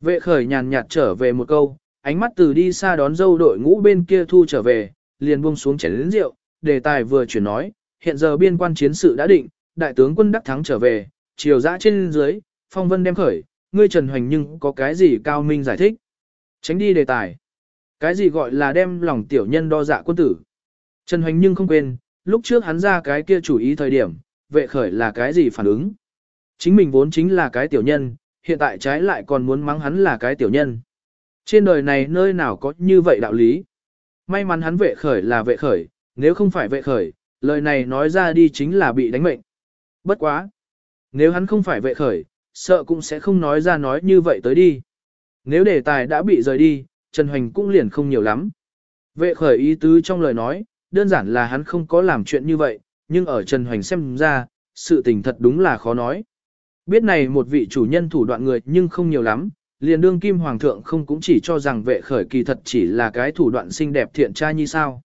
Vệ khởi nhàn nhạt trở về một câu, ánh mắt từ đi xa đón dâu đội ngũ bên kia thu trở về, liền buông xuống chén lĩnh rượu, đề tài vừa chuyển nói, hiện giờ biên quan chiến sự đã định, đại tướng quân đắc thắng trở về, chiều dã trên dưới, phong vân đem khởi, ngươi Trần Hoành nhưng có cái gì cao minh giải thích. Tránh đi đề tài. Cái gì gọi là đem lòng tiểu nhân đo dạ quân tử. Trần Hoành nhưng không quên, lúc trước hắn ra cái kia chủ ý thời điểm, vệ khởi là cái gì phản ứng. Chính mình vốn chính là cái tiểu nhân, hiện tại trái lại còn muốn mắng hắn là cái tiểu nhân. Trên đời này nơi nào có như vậy đạo lý. May mắn hắn vệ khởi là vệ khởi, nếu không phải vệ khởi, lời này nói ra đi chính là bị đánh mệnh. Bất quá. Nếu hắn không phải vệ khởi, sợ cũng sẽ không nói ra nói như vậy tới đi. Nếu đề tài đã bị rời đi, Trần Hoành cũng liền không nhiều lắm. Vệ khởi ý tứ trong lời nói, đơn giản là hắn không có làm chuyện như vậy, nhưng ở Trần Hoành xem ra, sự tình thật đúng là khó nói. Biết này một vị chủ nhân thủ đoạn người nhưng không nhiều lắm, liền đương kim hoàng thượng không cũng chỉ cho rằng vệ khởi kỳ thật chỉ là cái thủ đoạn xinh đẹp thiện trai như sao.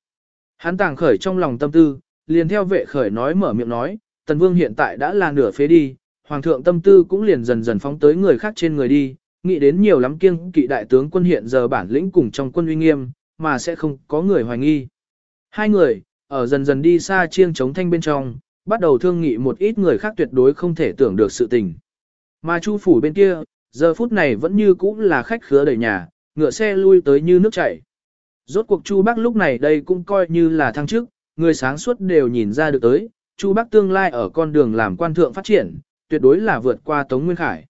Hắn tàng khởi trong lòng tâm tư, liền theo vệ khởi nói mở miệng nói, tần vương hiện tại đã là nửa phế đi, hoàng thượng tâm tư cũng liền dần dần phóng tới người khác trên người đi, nghĩ đến nhiều lắm kiêng kỵ đại tướng quân hiện giờ bản lĩnh cùng trong quân uy nghiêm, mà sẽ không có người hoài nghi. Hai người, ở dần dần đi xa chiêng chống thanh bên trong, bắt đầu thương nghị một ít người khác tuyệt đối không thể tưởng được sự tình. Mà Chu phủ bên kia, giờ phút này vẫn như cũ là khách khứa đầy nhà, ngựa xe lui tới như nước chảy. Rốt cuộc Chu Bắc lúc này đây cũng coi như là thăng chức, người sáng suốt đều nhìn ra được tới, Chu Bắc tương lai ở con đường làm quan thượng phát triển, tuyệt đối là vượt qua Tống Nguyên Khải.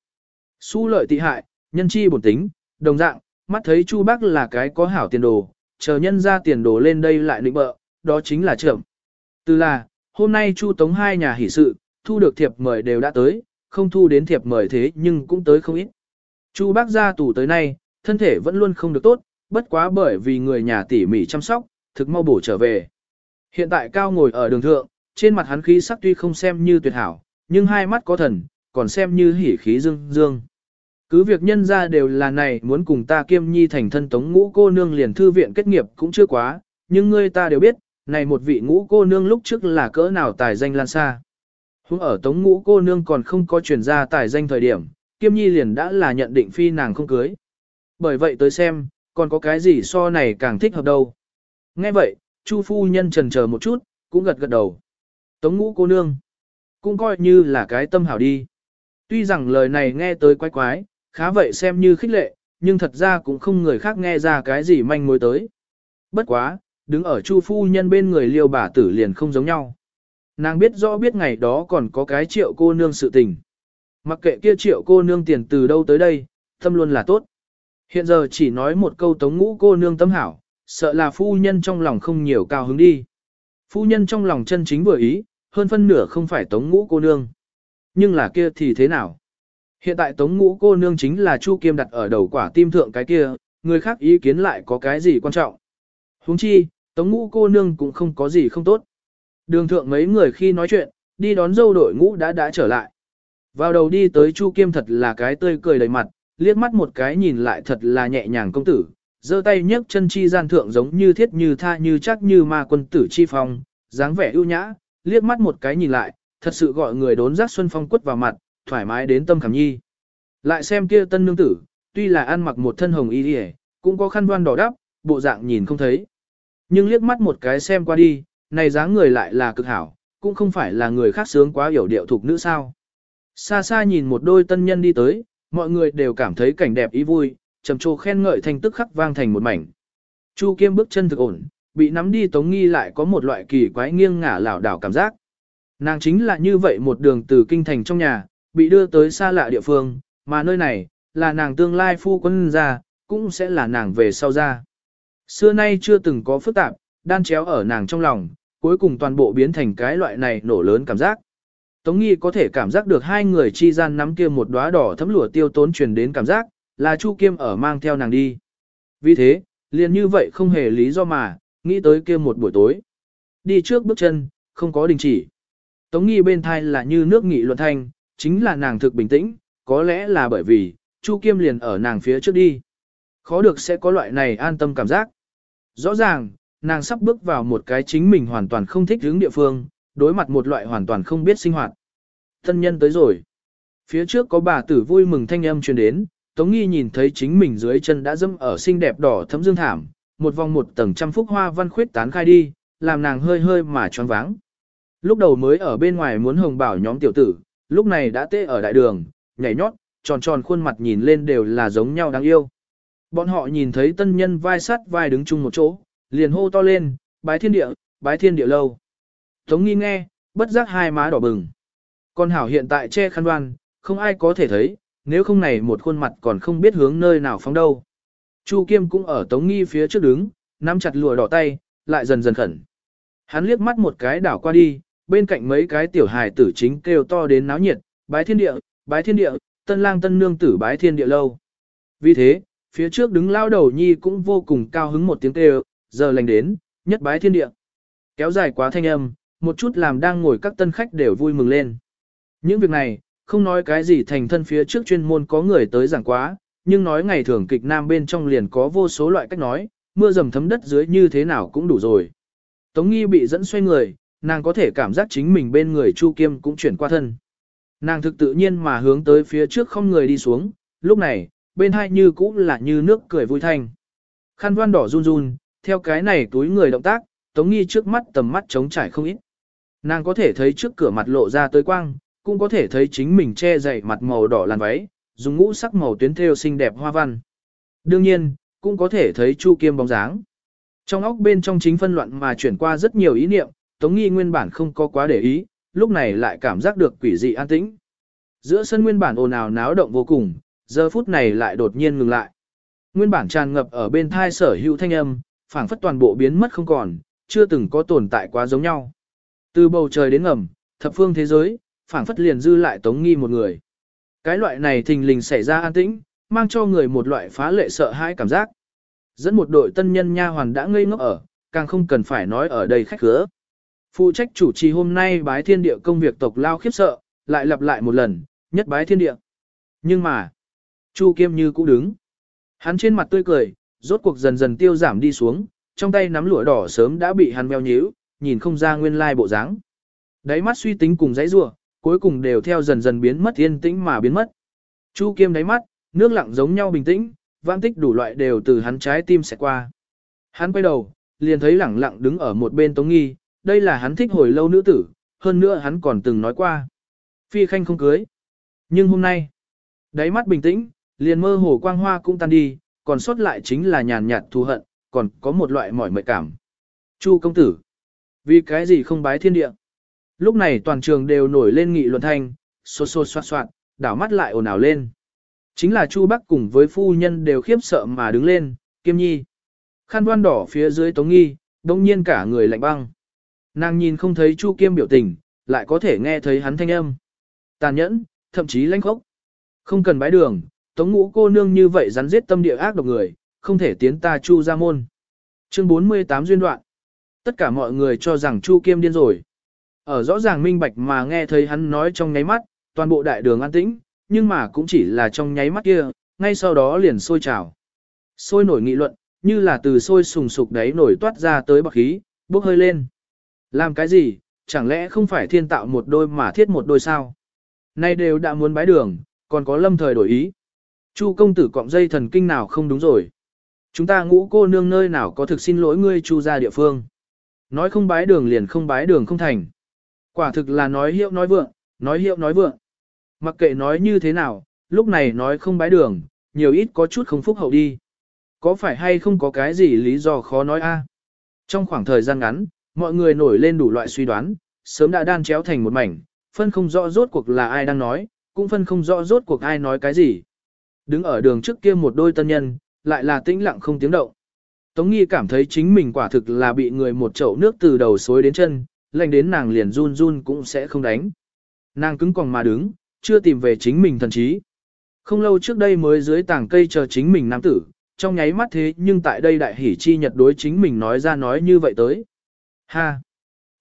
Su lợi tị hại, nhân chi bổn tính, đồng dạng, mắt thấy Chu Bắc là cái có hảo tiền đồ, chờ nhân ra tiền đồ lên đây lại định bợ, đó chính là trưởng. Từ là, hôm nay Chu Tống hai nhà hỷ sự, thu được thiệp mời đều đã tới, không thu đến thiệp mời thế nhưng cũng tới không ít. Chu bác gia tù tới nay, thân thể vẫn luôn không được tốt, bất quá bởi vì người nhà tỉ mỉ chăm sóc, thực mau bổ trở về. Hiện tại cao ngồi ở đường thượng, trên mặt hắn khí sắc tuy không xem như tuyệt hảo, nhưng hai mắt có thần, còn xem như hỉ khí dương dương. Cứ việc nhân ra đều là này muốn cùng ta kiêm nhi thành thân tống ngũ cô nương liền thư viện kết nghiệp cũng chưa quá, nhưng ngươi ta đều biết, này một vị ngũ cô nương lúc trước là cỡ nào tài danh lan xa. Húng ở tống ngũ cô nương còn không có truyền ra tài danh thời điểm, kiêm nhi liền đã là nhận định phi nàng không cưới. Bởi vậy tới xem, còn có cái gì so này càng thích hợp đâu. Nghe vậy, Chu phu nhân trần chờ một chút, cũng gật gật đầu. Tống ngũ cô nương, cũng coi như là cái tâm hảo đi. Tuy rằng lời này nghe tới quái quái, khá vậy xem như khích lệ, nhưng thật ra cũng không người khác nghe ra cái gì manh mối tới. Bất quá, đứng ở Chu phu nhân bên người liêu bà tử liền không giống nhau. Nàng biết rõ biết ngày đó còn có cái triệu cô nương sự tình. Mặc kệ kia triệu cô nương tiền từ đâu tới đây, tâm luôn là tốt. Hiện giờ chỉ nói một câu tống ngũ cô nương tâm hảo, sợ là phu nhân trong lòng không nhiều cao hứng đi. Phu nhân trong lòng chân chính vừa ý, hơn phân nửa không phải tống ngũ cô nương. Nhưng là kia thì thế nào? Hiện tại tống ngũ cô nương chính là Chu Kiêm đặt ở đầu quả tim thượng cái kia, người khác ý kiến lại có cái gì quan trọng. Huống chi, tống ngũ cô nương cũng không có gì không tốt. Đường thượng mấy người khi nói chuyện, đi đón dâu đội ngũ đã đã trở lại. Vào đầu đi tới Chu Kiêm thật là cái tươi cười đầy mặt, liếc mắt một cái nhìn lại thật là nhẹ nhàng công tử, giơ tay nhấc chân chi gian thượng giống như thiết như tha như chắc như ma quân tử chi phong, dáng vẻ ưu nhã, liếc mắt một cái nhìn lại, thật sự gọi người đốn giác xuân phong quất vào mặt, thoải mái đến tâm khảm nhi. Lại xem kia tân nương tử, tuy là ăn mặc một thân hồng y đi cũng có khăn đoan đỏ đắp, bộ dạng nhìn không thấy. Nhưng liếc mắt một cái xem qua đi, này dáng người lại là cực hảo, cũng không phải là người khác sướng quá hiểu điệu thuộc nữ sao. Xa xa nhìn một đôi tân nhân đi tới, mọi người đều cảm thấy cảnh đẹp ý vui, trầm trồ khen ngợi thành tức khắc vang thành một mảnh. Chu Kiêm bước chân thực ổn, bị nắm đi Tống Nghi lại có một loại kỳ quái nghiêng ngả lảo đảo cảm giác. Nàng chính là như vậy một đường từ kinh thành trong nhà, bị đưa tới xa lạ địa phương, mà nơi này, là nàng tương lai phu quân ra, cũng sẽ là nàng về sau ra. Xưa nay chưa từng có phức tạp, đan chéo ở nàng trong lòng, cuối cùng toàn bộ biến thành cái loại này nổ lớn cảm giác. Tống Nghi có thể cảm giác được hai người chi gian nắm kia một đóa đỏ thấm lụa tiêu tốn truyền đến cảm giác, là Chu Kiêm ở mang theo nàng đi. Vì thế, liền như vậy không hề lý do mà, nghĩ tới kia một buổi tối. Đi trước bước chân, không có đình chỉ. Tống Nghi bên thai là như nước nghị luận thanh, chính là nàng thực bình tĩnh, có lẽ là bởi vì, Chu Kiêm liền ở nàng phía trước đi. Khó được sẽ có loại này an tâm cảm giác. Rõ ràng, nàng sắp bước vào một cái chính mình hoàn toàn không thích hướng địa phương, đối mặt một loại hoàn toàn không biết sinh hoạt. Thân nhân tới rồi. Phía trước có bà tử vui mừng thanh âm truyền đến, Tống Nghi nhìn thấy chính mình dưới chân đã dâm ở xinh đẹp đỏ thấm dương thảm, một vòng một tầng trăm phúc hoa văn khuyết tán khai đi, làm nàng hơi hơi mà choáng váng. Lúc đầu mới ở bên ngoài muốn hồng bảo nhóm tiểu tử, lúc này đã tê ở đại đường, nhảy nhót, tròn tròn khuôn mặt nhìn lên đều là giống nhau đáng yêu. Bọn họ nhìn thấy tân nhân vai sắt vai đứng chung một chỗ, liền hô to lên, bái thiên địa, bái thiên địa lâu. Tống nghi nghe, bất giác hai má đỏ bừng. Con hảo hiện tại che khăn đoan, không ai có thể thấy, nếu không này một khuôn mặt còn không biết hướng nơi nào phóng đâu. Chu Kiêm cũng ở Tống Nghi phía trước đứng, nắm chặt lụa đỏ tay, lại dần dần khẩn. Hắn liếc mắt một cái đảo qua đi, bên cạnh mấy cái tiểu hài tử chính kêu to đến náo nhiệt, bái thiên địa, bái thiên địa, tân lang tân nương tử bái thiên địa lâu. Vì thế, phía trước đứng lao đầu nhi cũng vô cùng cao hứng một tiếng kêu, giờ lành đến, nhất bái thiên địa. Kéo dài quá thanh âm, một chút làm đang ngồi các tân khách đều vui mừng lên. Những việc này, không nói cái gì thành thân phía trước chuyên môn có người tới giảng quá, nhưng nói ngày thường kịch nam bên trong liền có vô số loại cách nói, mưa dầm thấm đất dưới như thế nào cũng đủ rồi. Tống nghi bị dẫn xoay người, nàng có thể cảm giác chính mình bên người Chu Kiêm cũng chuyển qua thân. Nàng thực tự nhiên mà hướng tới phía trước không người đi xuống, lúc này, bên hai như cũng là như nước cười vui thanh. Khăn văn đỏ run run, theo cái này túi người động tác, Tống Nghi trước mắt tầm mắt trống trải không ít. Nàng có thể thấy trước cửa mặt lộ ra tới quang, cũng có thể thấy chính mình che dày mặt màu đỏ làn váy, dùng ngũ sắc màu tuyến thêu xinh đẹp hoa văn. Đương nhiên, cũng có thể thấy Chu Kiêm bóng dáng. Trong óc bên trong chính phân loạn mà chuyển qua rất nhiều ý niệm, Tống Nghi nguyên bản không có quá để ý, lúc này lại cảm giác được quỷ dị an tĩnh. Giữa sân nguyên bản ồn ào náo động vô cùng, giờ phút này lại đột nhiên ngừng lại. Nguyên bản tràn ngập ở bên thai sở hữu thanh âm, phảng phất toàn bộ biến mất không còn, chưa từng có tồn tại quá giống nhau. Từ bầu trời đến ngầm, thập phương thế giới, phảng phất liền dư lại Tống Nghi một người. Cái loại này thình lình xảy ra an tĩnh, mang cho người một loại phá lệ sợ hãi cảm giác. Dẫn một đội tân nhân nha hoàn đã ngây ngốc ở, càng không cần phải nói ở đây khách khứa. Phụ trách chủ trì hôm nay bái thiên địa công việc tộc lao khiếp sợ, lại lặp lại một lần, nhất bái thiên địa. Nhưng mà, Chu Kiêm như cũng đứng. Hắn trên mặt tươi cười, rốt cuộc dần dần tiêu giảm đi xuống, trong tay nắm lụa đỏ sớm đã bị hắn meo nhíu, nhìn không ra nguyên lai bộ dáng. Đáy mắt suy tính cùng dãy rủa, cuối cùng đều theo dần dần biến mất yên tĩnh mà biến mất. Chu Kiêm đáy mắt, nước lặng giống nhau bình tĩnh, vang tích đủ loại đều từ hắn trái tim sẽ qua. Hắn quay đầu, liền thấy lẳng lặng đứng ở một bên Tống Nghi, đây là hắn thích hồi lâu nữ tử, hơn nữa hắn còn từng nói qua. Phi khanh không cưới. Nhưng hôm nay, đáy mắt bình tĩnh, liền mơ hồ quang hoa cũng tan đi, còn sót lại chính là nhàn nhạt thù hận, còn có một loại mỏi mệt cảm. Chu công tử, vì cái gì không bái thiên địa? Lúc này toàn trường đều nổi lên nghị luận thanh, xô xô xoát xoát, đảo mắt lại ồn ào lên. Chính là Chu Bắc cùng với phu nhân đều khiếp sợ mà đứng lên, kiêm nhi. Khăn đoan đỏ phía dưới tống nghi, đông nhiên cả người lạnh băng. Nàng nhìn không thấy Chu Kiêm biểu tình, lại có thể nghe thấy hắn thanh âm. Tàn nhẫn, thậm chí lãnh khốc. Không cần bái đường, tống ngũ cô nương như vậy rắn giết tâm địa ác độc người, không thể tiến ta Chu ra môn. Chương 48 duyên đoạn. Tất cả mọi người cho rằng Chu Kiêm điên rồi. Ở rõ ràng minh bạch mà nghe thấy hắn nói trong nháy mắt, toàn bộ đại đường an tĩnh, nhưng mà cũng chỉ là trong nháy mắt kia, ngay sau đó liền sôi trào. Sôi nổi nghị luận, như là từ sôi sùng sục đấy nổi toát ra tới bọc khí, bốc hơi lên. Làm cái gì, chẳng lẽ không phải thiên tạo một đôi mà thiết một đôi sao? Nay đều đã muốn bái đường, còn có lâm thời đổi ý. Chu công tử cọng dây thần kinh nào không đúng rồi. Chúng ta ngũ cô nương nơi nào có thực xin lỗi ngươi chu ra địa phương. Nói không bái đường liền không bái đường không thành. Quả thực là nói hiệu nói vượng, nói hiệu nói vượng. Mặc kệ nói như thế nào, lúc này nói không bái đường, nhiều ít có chút không phúc hậu đi. Có phải hay không có cái gì lý do khó nói a? Trong khoảng thời gian ngắn, mọi người nổi lên đủ loại suy đoán, sớm đã đan chéo thành một mảnh, phân không rõ rốt cuộc là ai đang nói, cũng phân không rõ rốt cuộc ai nói cái gì. Đứng ở đường trước kia một đôi tân nhân, lại là tĩnh lặng không tiếng động. Tống Nghi cảm thấy chính mình quả thực là bị người một chậu nước từ đầu xối đến chân, lạnh đến nàng liền run run cũng sẽ không đánh. Nàng cứng còng mà đứng, chưa tìm về chính mình thần trí. Không lâu trước đây mới dưới tảng cây chờ chính mình nam tử, trong nháy mắt thế nhưng tại đây đại hỷ chi nhật đối chính mình nói ra nói như vậy tới. Ha!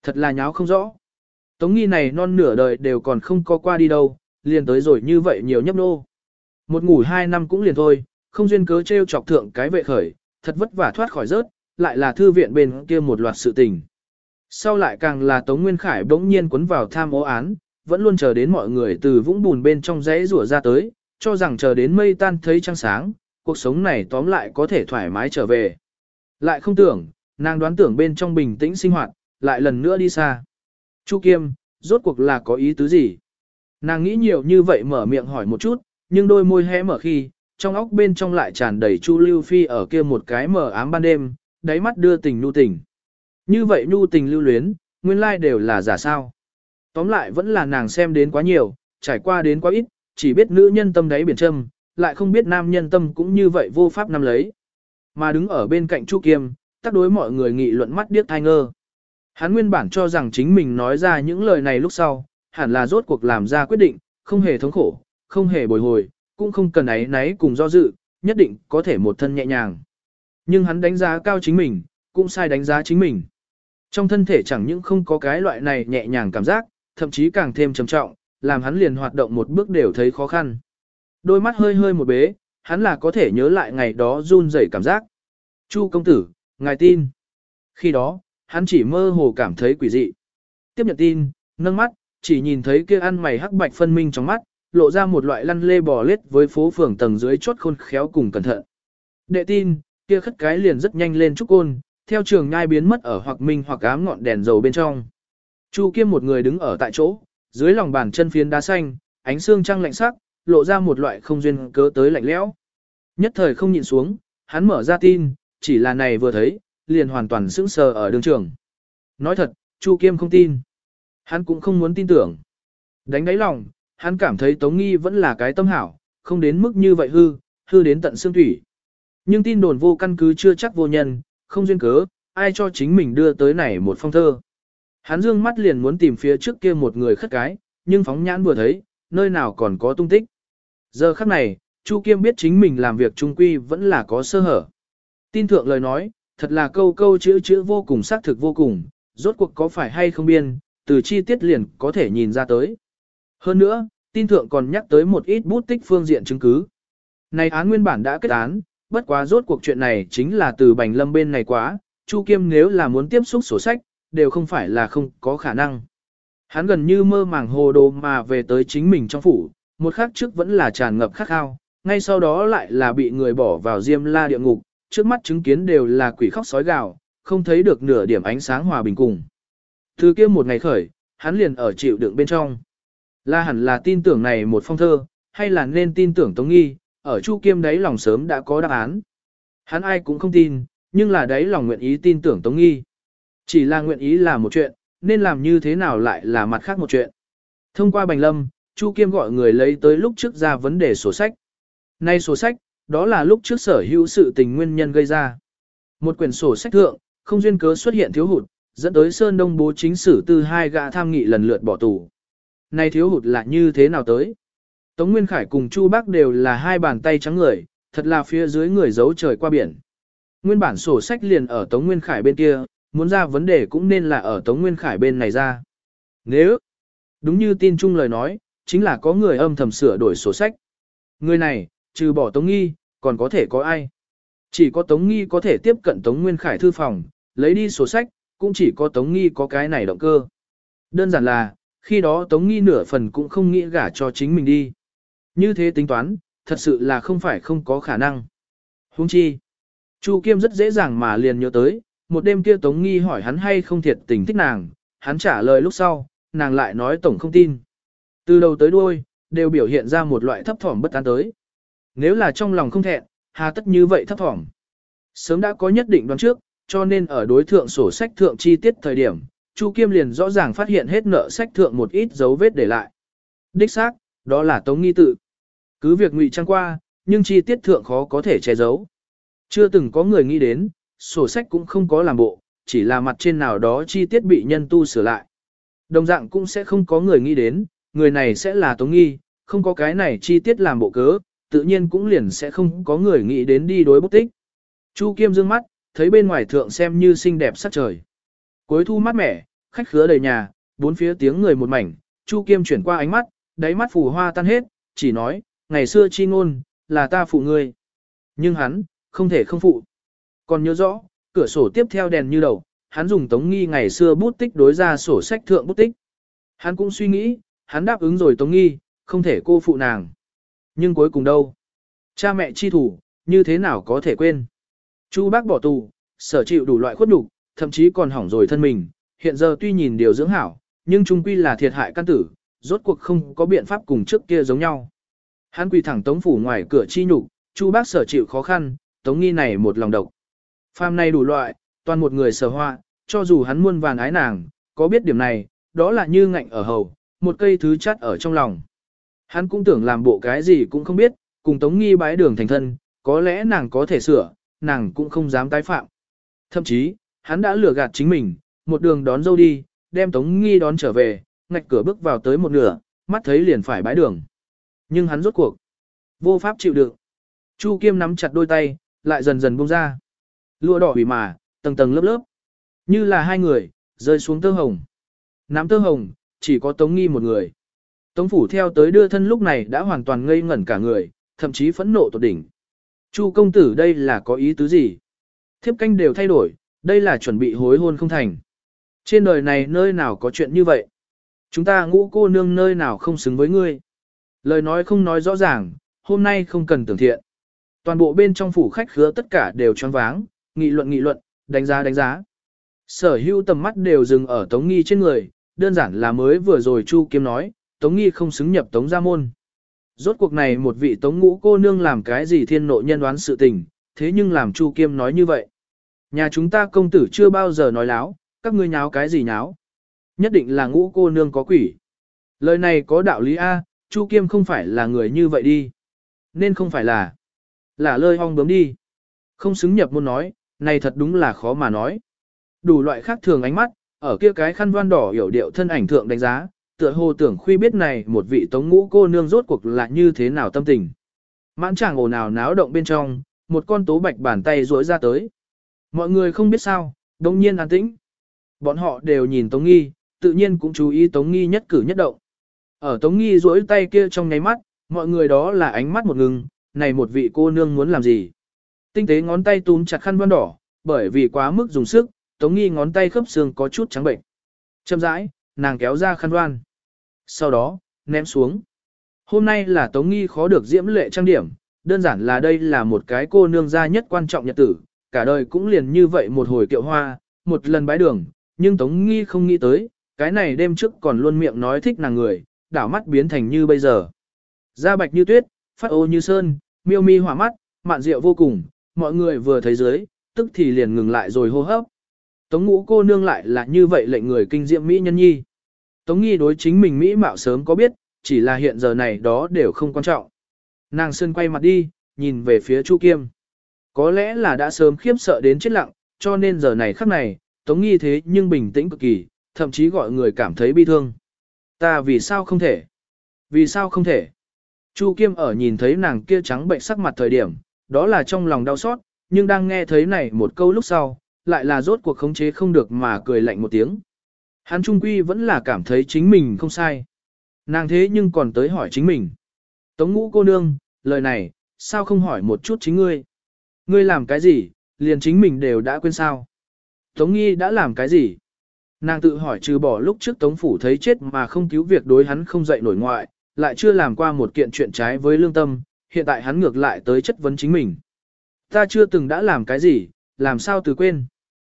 Thật là nháo không rõ. Tống nghi này non nửa đời đều còn không có qua đi đâu, liền tới rồi như vậy nhiều nhấp nô. Một ngủ hai năm cũng liền thôi, không duyên cớ treo chọc thượng cái vệ khởi, thật vất vả thoát khỏi rớt, lại là thư viện bên kia một loạt sự tình. Sau lại càng là Tống Nguyên Khải bỗng nhiên cuốn vào tham ô án, vẫn luôn chờ đến mọi người từ vũng bùn bên trong rẽ rủa ra tới, cho rằng chờ đến mây tan thấy trăng sáng, cuộc sống này tóm lại có thể thoải mái trở về. Lại không tưởng, nàng đoán tưởng bên trong bình tĩnh sinh hoạt, lại lần nữa đi xa. Chu Kiêm, rốt cuộc là có ý tứ gì? Nàng nghĩ nhiều như vậy mở miệng hỏi một chút, nhưng đôi môi hé mở khi, trong óc bên trong lại tràn đầy Chu Lưu Phi ở kia một cái mở ám ban đêm, đáy mắt đưa tình nhu tình. Như vậy nhu tình lưu luyến, nguyên lai đều là giả sao. Tóm lại vẫn là nàng xem đến quá nhiều, trải qua đến quá ít, chỉ biết nữ nhân tâm đáy biển châm, lại không biết nam nhân tâm cũng như vậy vô pháp nắm lấy. Mà đứng ở bên cạnh Chu Kiêm, tác đối mọi người nghị luận mắt điếc thai ngơ. Hắn nguyên bản cho rằng chính mình nói ra những lời này lúc sau, hẳn là rốt cuộc làm ra quyết định, không hề thống khổ, không hề bồi hồi, cũng không cần ấy náy cùng do dự, nhất định có thể một thân nhẹ nhàng. Nhưng hắn đánh giá cao chính mình, cũng sai đánh giá chính mình. Trong thân thể chẳng những không có cái loại này nhẹ nhàng cảm giác, thậm chí càng thêm trầm trọng, làm hắn liền hoạt động một bước đều thấy khó khăn. Đôi mắt hơi hơi một bế, hắn là có thể nhớ lại ngày đó run rẩy cảm giác. Chu công tử, ngài tin. Khi đó, hắn chỉ mơ hồ cảm thấy quỷ dị. Tiếp nhận tin, nâng mắt, chỉ nhìn thấy kia ăn mày hắc bạch phân minh trong mắt, lộ ra một loại lăn lê bò lết với phố phường tầng dưới chốt khôn khéo cùng cẩn thận. Đệ tin, kia khất cái liền rất nhanh lên trúc côn, theo trường nhai biến mất ở hoặc minh hoặc ám ngọn đèn dầu bên trong. Chu Kiêm một người đứng ở tại chỗ, dưới lòng bàn chân phiến đá xanh, ánh xương trăng lạnh sắc, lộ ra một loại không duyên cớ tới lạnh lẽo. Nhất thời không nhịn xuống, hắn mở ra tin, chỉ là này vừa thấy, liền hoàn toàn sững sờ ở đường trường. Nói thật, Chu Kiêm không tin. Hắn cũng không muốn tin tưởng. Đánh đáy lòng, hắn cảm thấy Tống Nghi vẫn là cái tâm hảo, không đến mức như vậy hư, hư đến tận xương thủy. Nhưng tin đồn vô căn cứ chưa chắc vô nhân, không duyên cớ, ai cho chính mình đưa tới này một phong thơ. Hắn dương mắt liền muốn tìm phía trước kia một người khất cái, nhưng phóng nhãn vừa thấy, nơi nào còn có tung tích. Giờ khắc này, Chu Kiêm biết chính mình làm việc trung quy vẫn là có sơ hở. Tin thượng lời nói, thật là câu câu chữ chữ vô cùng xác thực vô cùng, rốt cuộc có phải hay không biên, từ chi tiết liền có thể nhìn ra tới. Hơn nữa, tin thượng còn nhắc tới một ít bút tích phương diện chứng cứ. Này án nguyên bản đã kết án, bất quá rốt cuộc chuyện này chính là từ Bành Lâm bên này quá, Chu Kiêm nếu là muốn tiếp xúc sổ sách, đều không phải là không có khả năng. Hắn gần như mơ màng hồ đồ mà về tới chính mình trong phủ, một khắc trước vẫn là tràn ngập khắc khao, ngay sau đó lại là bị người bỏ vào diêm la địa ngục, trước mắt chứng kiến đều là quỷ khóc sói gào, không thấy được nửa điểm ánh sáng hòa bình cùng. Từ kia một ngày khởi, hắn liền ở chịu đựng bên trong. Là hẳn là tin tưởng này một phong thơ, hay là nên tin tưởng Tống Nghi, ở Chu Kiêm đấy lòng sớm đã có đáp án. Hắn ai cũng không tin, nhưng là đấy lòng nguyện ý tin tưởng Tống Nghi. Chỉ là nguyện ý là một chuyện, nên làm như thế nào lại là mặt khác một chuyện. Thông qua Bành Lâm, Chu Kiêm gọi người lấy tới lúc trước ra vấn đề sổ sách. Nay sổ sách, đó là lúc trước sở hữu sự tình nguyên nhân gây ra. Một quyển sổ sách thượng, không duyên cớ xuất hiện thiếu hụt, dẫn tới Sơn Đông bố chính sử từ hai gã tham nghị lần lượt bỏ tù. Nay thiếu hụt là như thế nào tới? Tống Nguyên Khải cùng Chu Bắc đều là hai bàn tay trắng người, thật là phía dưới người giấu trời qua biển. Nguyên bản sổ sách liền ở Tống Nguyên Khải bên kia, muốn ra vấn đề cũng nên là ở Tống Nguyên Khải bên này ra. Nếu, đúng như tin chung lời nói, chính là có người âm thầm sửa đổi sổ sách. Người này, trừ bỏ Tống Nghi, còn có thể có ai? Chỉ có Tống Nghi có thể tiếp cận Tống Nguyên Khải thư phòng, lấy đi sổ sách, cũng chỉ có Tống Nghi có cái này động cơ. Đơn giản là, khi đó Tống Nghi nửa phần cũng không nghĩ gả cho chính mình đi. Như thế tính toán, thật sự là không phải không có khả năng. Huống chi, Chu Kiêm rất dễ dàng mà liền nhớ tới, một đêm kia Tống Nghi hỏi hắn hay không thiệt tình thích nàng, hắn trả lời lúc sau, nàng lại nói tổng không tin. Từ đầu tới đuôi, đều biểu hiện ra một loại thấp thỏm bất an tới. Nếu là trong lòng không thẹn, hà tất như vậy thấp thỏm. Sớm đã có nhất định đoán trước, cho nên ở đối thượng sổ sách thượng chi tiết thời điểm, Chu Kiêm liền rõ ràng phát hiện hết nợ sách thượng một ít dấu vết để lại. Đích xác, đó là Tống Nghi tự. Cứ việc ngụy trang qua, nhưng chi tiết thượng khó có thể che giấu. Chưa từng có người nghĩ đến, sổ sách cũng không có làm bộ, chỉ là mặt trên nào đó chi tiết bị nhân tu sửa lại. Đồng dạng cũng sẽ không có người nghĩ đến, người này sẽ là Tống Nghi, không có cái này chi tiết làm bộ cớ, tự nhiên cũng liền sẽ không có người nghĩ đến đi đối bút tích. Chu Kiêm dương mắt, thấy bên ngoài thượng xem như xinh đẹp sắc trời. Cuối thu mát mẻ, khách khứa đầy nhà, bốn phía tiếng người một mảnh, Chu Kiêm chuyển qua ánh mắt, đáy mắt phù hoa tan hết, chỉ nói, ngày xưa chi ngôn, là ta phụ ngươi. Nhưng hắn, không thể không phụ. Còn nhớ rõ, cửa sổ tiếp theo đèn như đầu, hắn dùng tống nghi ngày xưa bút tích đối ra sổ sách thượng bút tích. Hắn cũng suy nghĩ, hắn đáp ứng rồi tống nghi, không thể cô phụ nàng. Nhưng cuối cùng đâu? Cha mẹ chi thủ, như thế nào có thể quên? Chu bác bỏ tù, sở chịu đủ loại khuất nhục, thậm chí còn hỏng rồi thân mình, hiện giờ tuy nhìn điều dưỡng hảo, nhưng trung quy là thiệt hại căn tử, rốt cuộc không có biện pháp cùng trước kia giống nhau. Hắn quỳ thẳng tống phủ ngoài cửa chi nhục, Chu bác sở chịu khó khăn, tống nghi này một lòng độc. Phàm này đủ loại, toàn một người sở hoa, cho dù hắn muôn vàng ái nàng, có biết điểm này, đó là như ngạnh ở hầu, một cây thứ chắt ở trong lòng. Hắn cũng tưởng làm bộ cái gì cũng không biết, cùng Tống Nghi bái đường thành thân, có lẽ nàng có thể sửa, nàng cũng không dám tái phạm. Thậm chí, hắn đã lừa gạt chính mình, một đường đón dâu đi, đem Tống Nghi đón trở về, ngạch cửa bước vào tới một nửa, mắt thấy liền phải bái đường. Nhưng hắn rốt cuộc, vô pháp chịu đựng. Chu Kiêm nắm chặt đôi tay, lại dần dần buông ra. Lụa đỏ hủy mà, tầng tầng lớp lớp. Như là hai người, rơi xuống tơ hồng. Nắm tơ hồng, chỉ có Tống Nghi một người. Tống phủ theo tới đưa thân lúc này đã hoàn toàn ngây ngẩn cả người, thậm chí phẫn nộ tột đỉnh. Chu công tử đây là có ý tứ gì? Thiếp canh đều thay đổi, đây là chuẩn bị hối hôn không thành. Trên đời này nơi nào có chuyện như vậy? Chúng ta ngũ cô nương nơi nào không xứng với ngươi? Lời nói không nói rõ ràng, hôm nay không cần tưởng thiện. Toàn bộ bên trong phủ khách khứa tất cả đều choáng váng, nghị luận nghị luận, đánh giá đánh giá. Sở hữu tầm mắt đều dừng ở Tống Nghi trên người, đơn giản là mới vừa rồi Chu Kiếm nói, Tống Nghi không xứng nhập Tống Gia Môn. Rốt cuộc này một vị Tống Ngũ cô nương làm cái gì thiên nộ nhân đoán sự tình, thế nhưng làm Chu Kiêm nói như vậy. Nhà chúng ta công tử chưa bao giờ nói láo, các ngươi nháo cái gì nháo. Nhất định là ngũ cô nương có quỷ. Lời này có đạo lý A, Chu Kiêm không phải là người như vậy đi. Nên không phải là. Là lơi hong bướm đi. Không xứng nhập môn nói, này thật đúng là khó mà nói. Đủ loại khác thường ánh mắt, ở kia cái khăn voan đỏ hiểu điệu thân ảnh thượng đánh giá, tựa hồ tưởng khuy biết này một vị tống ngũ cô nương rốt cuộc là như thế nào tâm tình. Mãn chàng ồn ào náo động bên trong, một con tố bạch bàn tay rỗi ra tới. Mọi người không biết sao, đồng nhiên an tĩnh. Bọn họ đều nhìn Tống Nghi, tự nhiên cũng chú ý Tống Nghi nhất cử nhất động. Ở Tống Nghi rỗi tay kia trong nháy mắt, mọi người đó là ánh mắt một ngừng, này một vị cô nương muốn làm gì. Tinh tế ngón tay túm chặt khăn văn đỏ, bởi vì quá mức dùng sức, Tống Nghi ngón tay khớp xương có chút trắng bệnh. Châm rãi, nàng kéo ra khăn đoan. Sau đó, ném xuống. Hôm nay là Tống Nghi khó được diễm lệ trang điểm, đơn giản là đây là một cái cô nương gia nhất quan trọng nhật tử, cả đời cũng liền như vậy một hồi kiệu hoa, một lần bái đường, nhưng Tống Nghi không nghĩ tới, cái này đêm trước còn luôn miệng nói thích nàng người, đảo mắt biến thành như bây giờ. Da bạch như tuyết, phát ô như sơn, miêu mi hỏa mắt, mạn rượu vô cùng, mọi người vừa thấy dưới, tức thì liền ngừng lại rồi hô hấp. Tống ngũ cô nương lại là như vậy lệnh người kinh diệm Mỹ nhân nhi. Tống nghi đối chính mình Mỹ mạo sớm có biết, chỉ là hiện giờ này đó đều không quan trọng. Nàng sơn quay mặt đi, nhìn về phía Chu Kiêm. Có lẽ là đã sớm khiếp sợ đến chết lặng, cho nên giờ này khắc này, Tống nghi thế nhưng bình tĩnh cực kỳ, thậm chí gọi người cảm thấy bi thương. Ta vì sao không thể? Vì sao không thể? Chu Kiêm ở nhìn thấy nàng kia trắng bệnh sắc mặt thời điểm, đó là trong lòng đau xót, nhưng đang nghe thấy này một câu lúc sau, lại là rốt cuộc khống chế không được mà cười lạnh một tiếng. Hắn trung quy vẫn là cảm thấy chính mình không sai. Nàng thế nhưng còn tới hỏi chính mình. Tống ngũ cô nương, lời này, sao không hỏi một chút chính ngươi? Ngươi làm cái gì, liền chính mình đều đã quên sao? Tống nghi đã làm cái gì? Nàng tự hỏi trừ bỏ lúc trước Tống Phủ thấy chết mà không cứu việc đối hắn không dậy nổi ngoại, lại chưa làm qua một kiện chuyện trái với lương tâm, hiện tại hắn ngược lại tới chất vấn chính mình. Ta chưa từng đã làm cái gì, làm sao từ quên.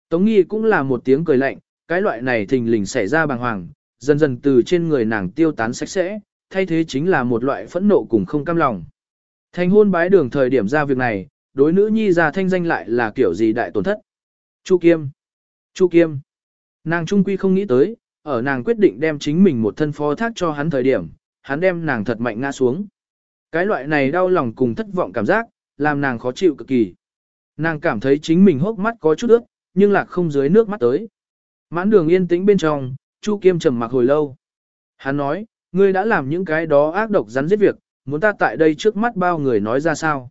Tống nghi cũng là một tiếng cười lạnh, cái loại này thình lình xảy ra bàng hoàng, dần dần từ trên người nàng tiêu tán sạch sẽ, thay thế chính là một loại phẫn nộ cùng không cam lòng. Thành hôn bái đường thời điểm ra việc này, đối nữ nhi ra thanh danh lại là kiểu gì đại tổn thất. Chu Kiêm. Chu Kiêm. Nàng trung quy không nghĩ tới, ở nàng quyết định đem chính mình một thân phó thác cho hắn thời điểm, hắn đem nàng thật mạnh ngã xuống. Cái loại này đau lòng cùng thất vọng cảm giác, làm nàng khó chịu cực kỳ. Nàng cảm thấy chính mình hốc mắt có chút ướt, nhưng lạc không dưới nước mắt tới. Mãn đường yên tĩnh bên trong, Chu Kiêm trầm mặc hồi lâu. Hắn nói, ngươi đã làm những cái đó ác độc rắn giết việc, muốn ta tại đây trước mắt bao người nói ra sao.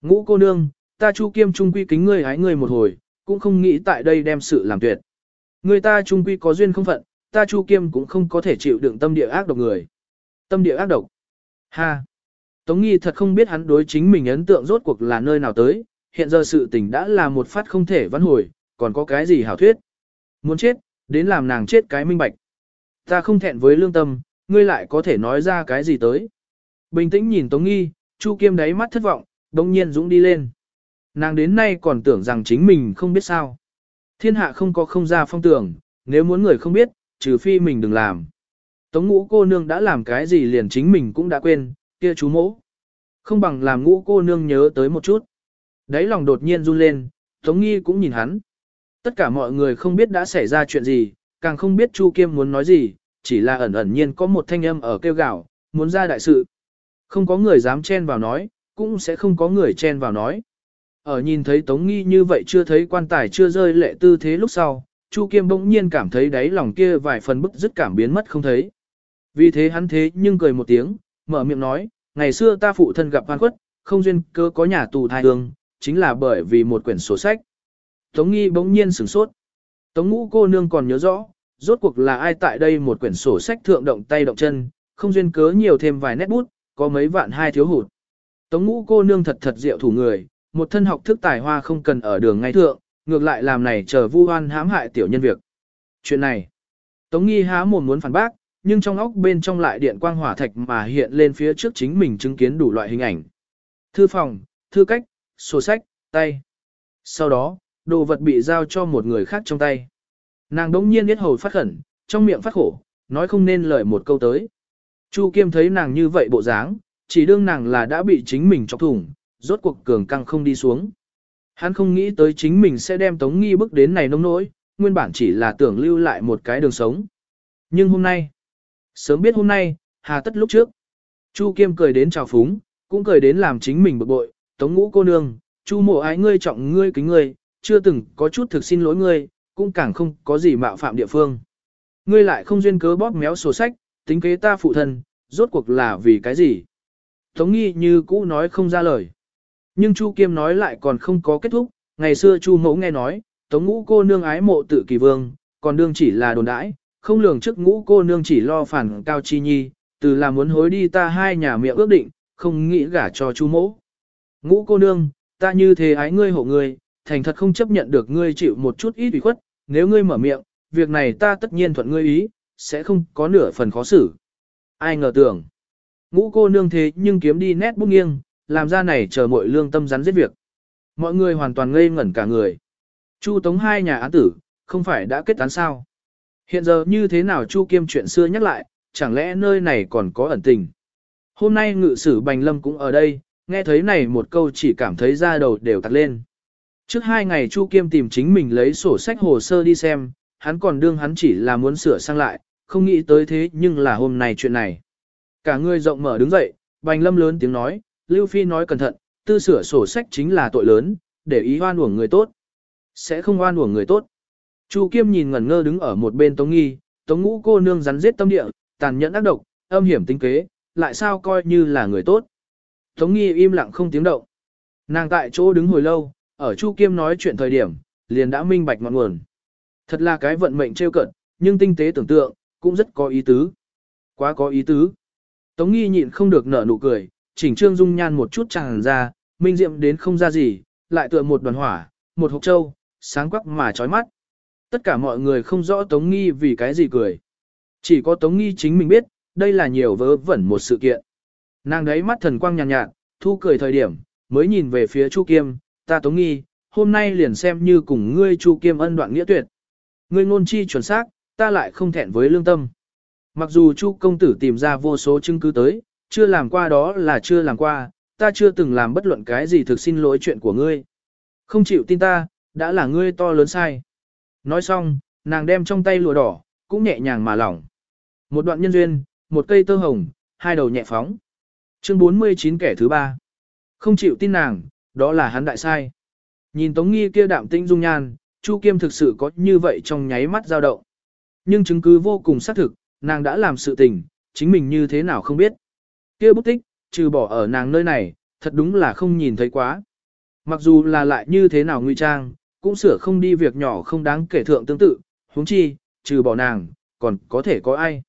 Ngũ cô nương, ta Chu Kiêm trung quy kính ngươi hái ngươi một hồi, cũng không nghĩ tại đây đem sự làm tuyệt. Người ta trung quy có duyên không phận, ta Chu Kiêm cũng không có thể chịu đựng tâm địa ác độc người. Tâm địa ác độc. Ha. Tống Nghi thật không biết hắn đối chính mình ấn tượng rốt cuộc là nơi nào tới, hiện giờ sự tình đã là một phát không thể vãn hồi, còn có cái gì hảo thuyết. Muốn chết, đến làm nàng chết cái minh bạch. Ta không thẹn với lương tâm, ngươi lại có thể nói ra cái gì tới. Bình tĩnh nhìn Tống Nghi, Chu Kiêm đáy mắt thất vọng, đồng nhiên dũng đi lên. Nàng đến nay còn tưởng rằng chính mình không biết sao. Thiên hạ không có không ra phong tưởng, nếu muốn người không biết, trừ phi mình đừng làm. Tống ngũ cô nương đã làm cái gì liền chính mình cũng đã quên, kia chú mỗ. Không bằng làm ngũ cô nương nhớ tới một chút. Đấy lòng đột nhiên run lên, Tống nghi cũng nhìn hắn. Tất cả mọi người không biết đã xảy ra chuyện gì, càng không biết Chu Kiêm muốn nói gì, chỉ là ẩn ẩn nhiên có một thanh âm ở kêu gào, muốn ra đại sự. Không có người dám chen vào nói, cũng sẽ không có người chen vào nói. Ở nhìn thấy Tống Nghi như vậy chưa thấy quan tài chưa rơi lệ tư thế lúc sau, Chu Kiêm bỗng nhiên cảm thấy đáy lòng kia vài phần bức dứt cảm biến mất không thấy. Vì thế hắn thế nhưng cười một tiếng, mở miệng nói, ngày xưa ta phụ thân gặp hoan khuất, không duyên cơ có nhà tù thai hương, chính là bởi vì một quyển sổ sách. Tống Nghi bỗng nhiên sửng sốt. Tống ngũ cô nương còn nhớ rõ, rốt cuộc là ai tại đây một quyển sổ sách thượng động tay động chân, không duyên cớ nhiều thêm vài nét bút, có mấy vạn hai thiếu hụt. Tống ngũ cô nương thật thật diệu thủ người, một thân học thức tài hoa không cần ở đường ngay thượng, ngược lại làm này chờ vu oan hãm hại tiểu nhân việc. Chuyện này, Tống nghi há mồm muốn phản bác, nhưng trong óc bên trong lại điện quang hỏa thạch mà hiện lên phía trước chính mình chứng kiến đủ loại hình ảnh. Thư phòng, thư cách, sổ sách, tay. Sau đó, đồ vật bị giao cho một người khác trong tay. Nàng đống nhiên biết hầu phát khẩn, trong miệng phát khổ, nói không nên lời một câu tới. Chu Kiêm thấy nàng như vậy bộ dáng, chỉ đương nàng là đã bị chính mình chọc thủng, rốt cuộc cường căng không đi xuống. Hắn không nghĩ tới chính mình sẽ đem Tống Nghi bước đến này nông nỗi, nguyên bản chỉ là tưởng lưu lại một cái đường sống. Nhưng hôm nay, sớm biết hôm nay, hà tất lúc trước. Chu Kiêm cười đến chào phúng, cũng cười đến làm chính mình bực bội, Tống Ngũ cô nương, Chu mộ ái ngươi trọng ngươi kính ngươi, chưa từng có chút thực xin lỗi ngươi, cũng càng không có gì mạo phạm địa phương. Ngươi lại không duyên cớ bóp méo sổ sách, tính kế ta phụ thân, rốt cuộc là vì cái gì? Tống nghi như cũ nói không ra lời. Nhưng Chu Kiêm nói lại còn không có kết thúc, ngày xưa Chu mẫu nghe nói, Tống ngũ cô nương ái mộ tự kỳ vương, còn đương chỉ là đồn đãi, không lường trước ngũ cô nương chỉ lo phản cao chi nhi, từ là muốn hối đi ta hai nhà miệng ước định, không nghĩ gả cho Chu mẫu. Ngũ cô nương, ta như thế ái ngươi hộ ngươi, thành thật không chấp nhận được ngươi chịu một chút ít ủy khuất, nếu ngươi mở miệng, việc này ta tất nhiên thuận ngươi ý, sẽ không có nửa phần khó xử. Ai ngờ tưởng. Ngũ cô nương thế nhưng kiếm đi nét bút nghiêng, làm ra này chờ mọi lương tâm rắn giết việc. Mọi người hoàn toàn ngây ngẩn cả người. Chu tống hai nhà án tử, không phải đã kết án sao? Hiện giờ như thế nào Chu Kiêm chuyện xưa nhắc lại, chẳng lẽ nơi này còn có ẩn tình? Hôm nay ngự sử Bành Lâm cũng ở đây, nghe thấy này một câu chỉ cảm thấy da đầu đều tặc lên. Trước hai ngày Chu Kiêm tìm chính mình lấy sổ sách hồ sơ đi xem, hắn còn đương hắn chỉ là muốn sửa sang lại, không nghĩ tới thế nhưng là hôm nay chuyện này. Cả người rộng mở đứng dậy, Bành Lâm lớn tiếng nói, Lưu Phi nói cẩn thận, tư sửa sổ sách chính là tội lớn, để ý oan uổng người tốt. Sẽ không oan uổng người tốt. Chu Kiêm nhìn ngẩn ngơ đứng ở một bên Tống Nghi, Tống Ngũ cô nương rắn giết tâm địa, tàn nhẫn ác độc, âm hiểm tính kế, lại sao coi như là người tốt. Tống Nghi im lặng không tiếng động. Nàng tại chỗ đứng hồi lâu, ở Chu Kiêm nói chuyện thời điểm, liền đã minh bạch ngọn nguồn. Thật là cái vận mệnh trêu cận, nhưng tinh tế tưởng tượng, cũng rất có ý tứ. Quá có ý tứ. Tống nghi nhịn không được nở nụ cười, chỉnh trương dung nhan một chút tràn ra, minh diệm đến không ra gì, lại tựa một đoàn hỏa, một hộp trâu, sáng quắc mà chói mắt. Tất cả mọi người không rõ Tống nghi vì cái gì cười. Chỉ có Tống nghi chính mình biết, đây là nhiều vớ vẩn một sự kiện. Nàng đấy mắt thần quang nhàn nhạt, nhạt, thu cười thời điểm, mới nhìn về phía Chu Kiêm, ta Tống nghi, hôm nay liền xem như cùng ngươi Chu Kiêm ân đoạn nghĩa tuyệt. Ngươi ngôn chi chuẩn xác, ta lại không thẹn với lương tâm. Mặc dù Chu công tử tìm ra vô số chứng cứ tới, chưa làm qua đó là chưa làm qua, ta chưa từng làm bất luận cái gì thực xin lỗi chuyện của ngươi. Không chịu tin ta, đã là ngươi to lớn sai. Nói xong, nàng đem trong tay lụa đỏ, cũng nhẹ nhàng mà lỏng. Một đoạn nhân duyên, một cây tơ hồng, hai đầu nhẹ phóng. Chương 49 kẻ thứ ba. Không chịu tin nàng, đó là hắn đại sai. Nhìn Tống Nghi kia đạm tĩnh dung nhan, Chu Kiêm thực sự có như vậy trong nháy mắt dao động. Nhưng chứng cứ vô cùng xác thực, nàng đã làm sự tình, chính mình như thế nào không biết. Kia bút tích, trừ bỏ ở nàng nơi này, thật đúng là không nhìn thấy quá. Mặc dù là lại như thế nào nguy trang, cũng sửa không đi việc nhỏ không đáng kể thượng tương tự, huống chi, trừ bỏ nàng, còn có thể có ai.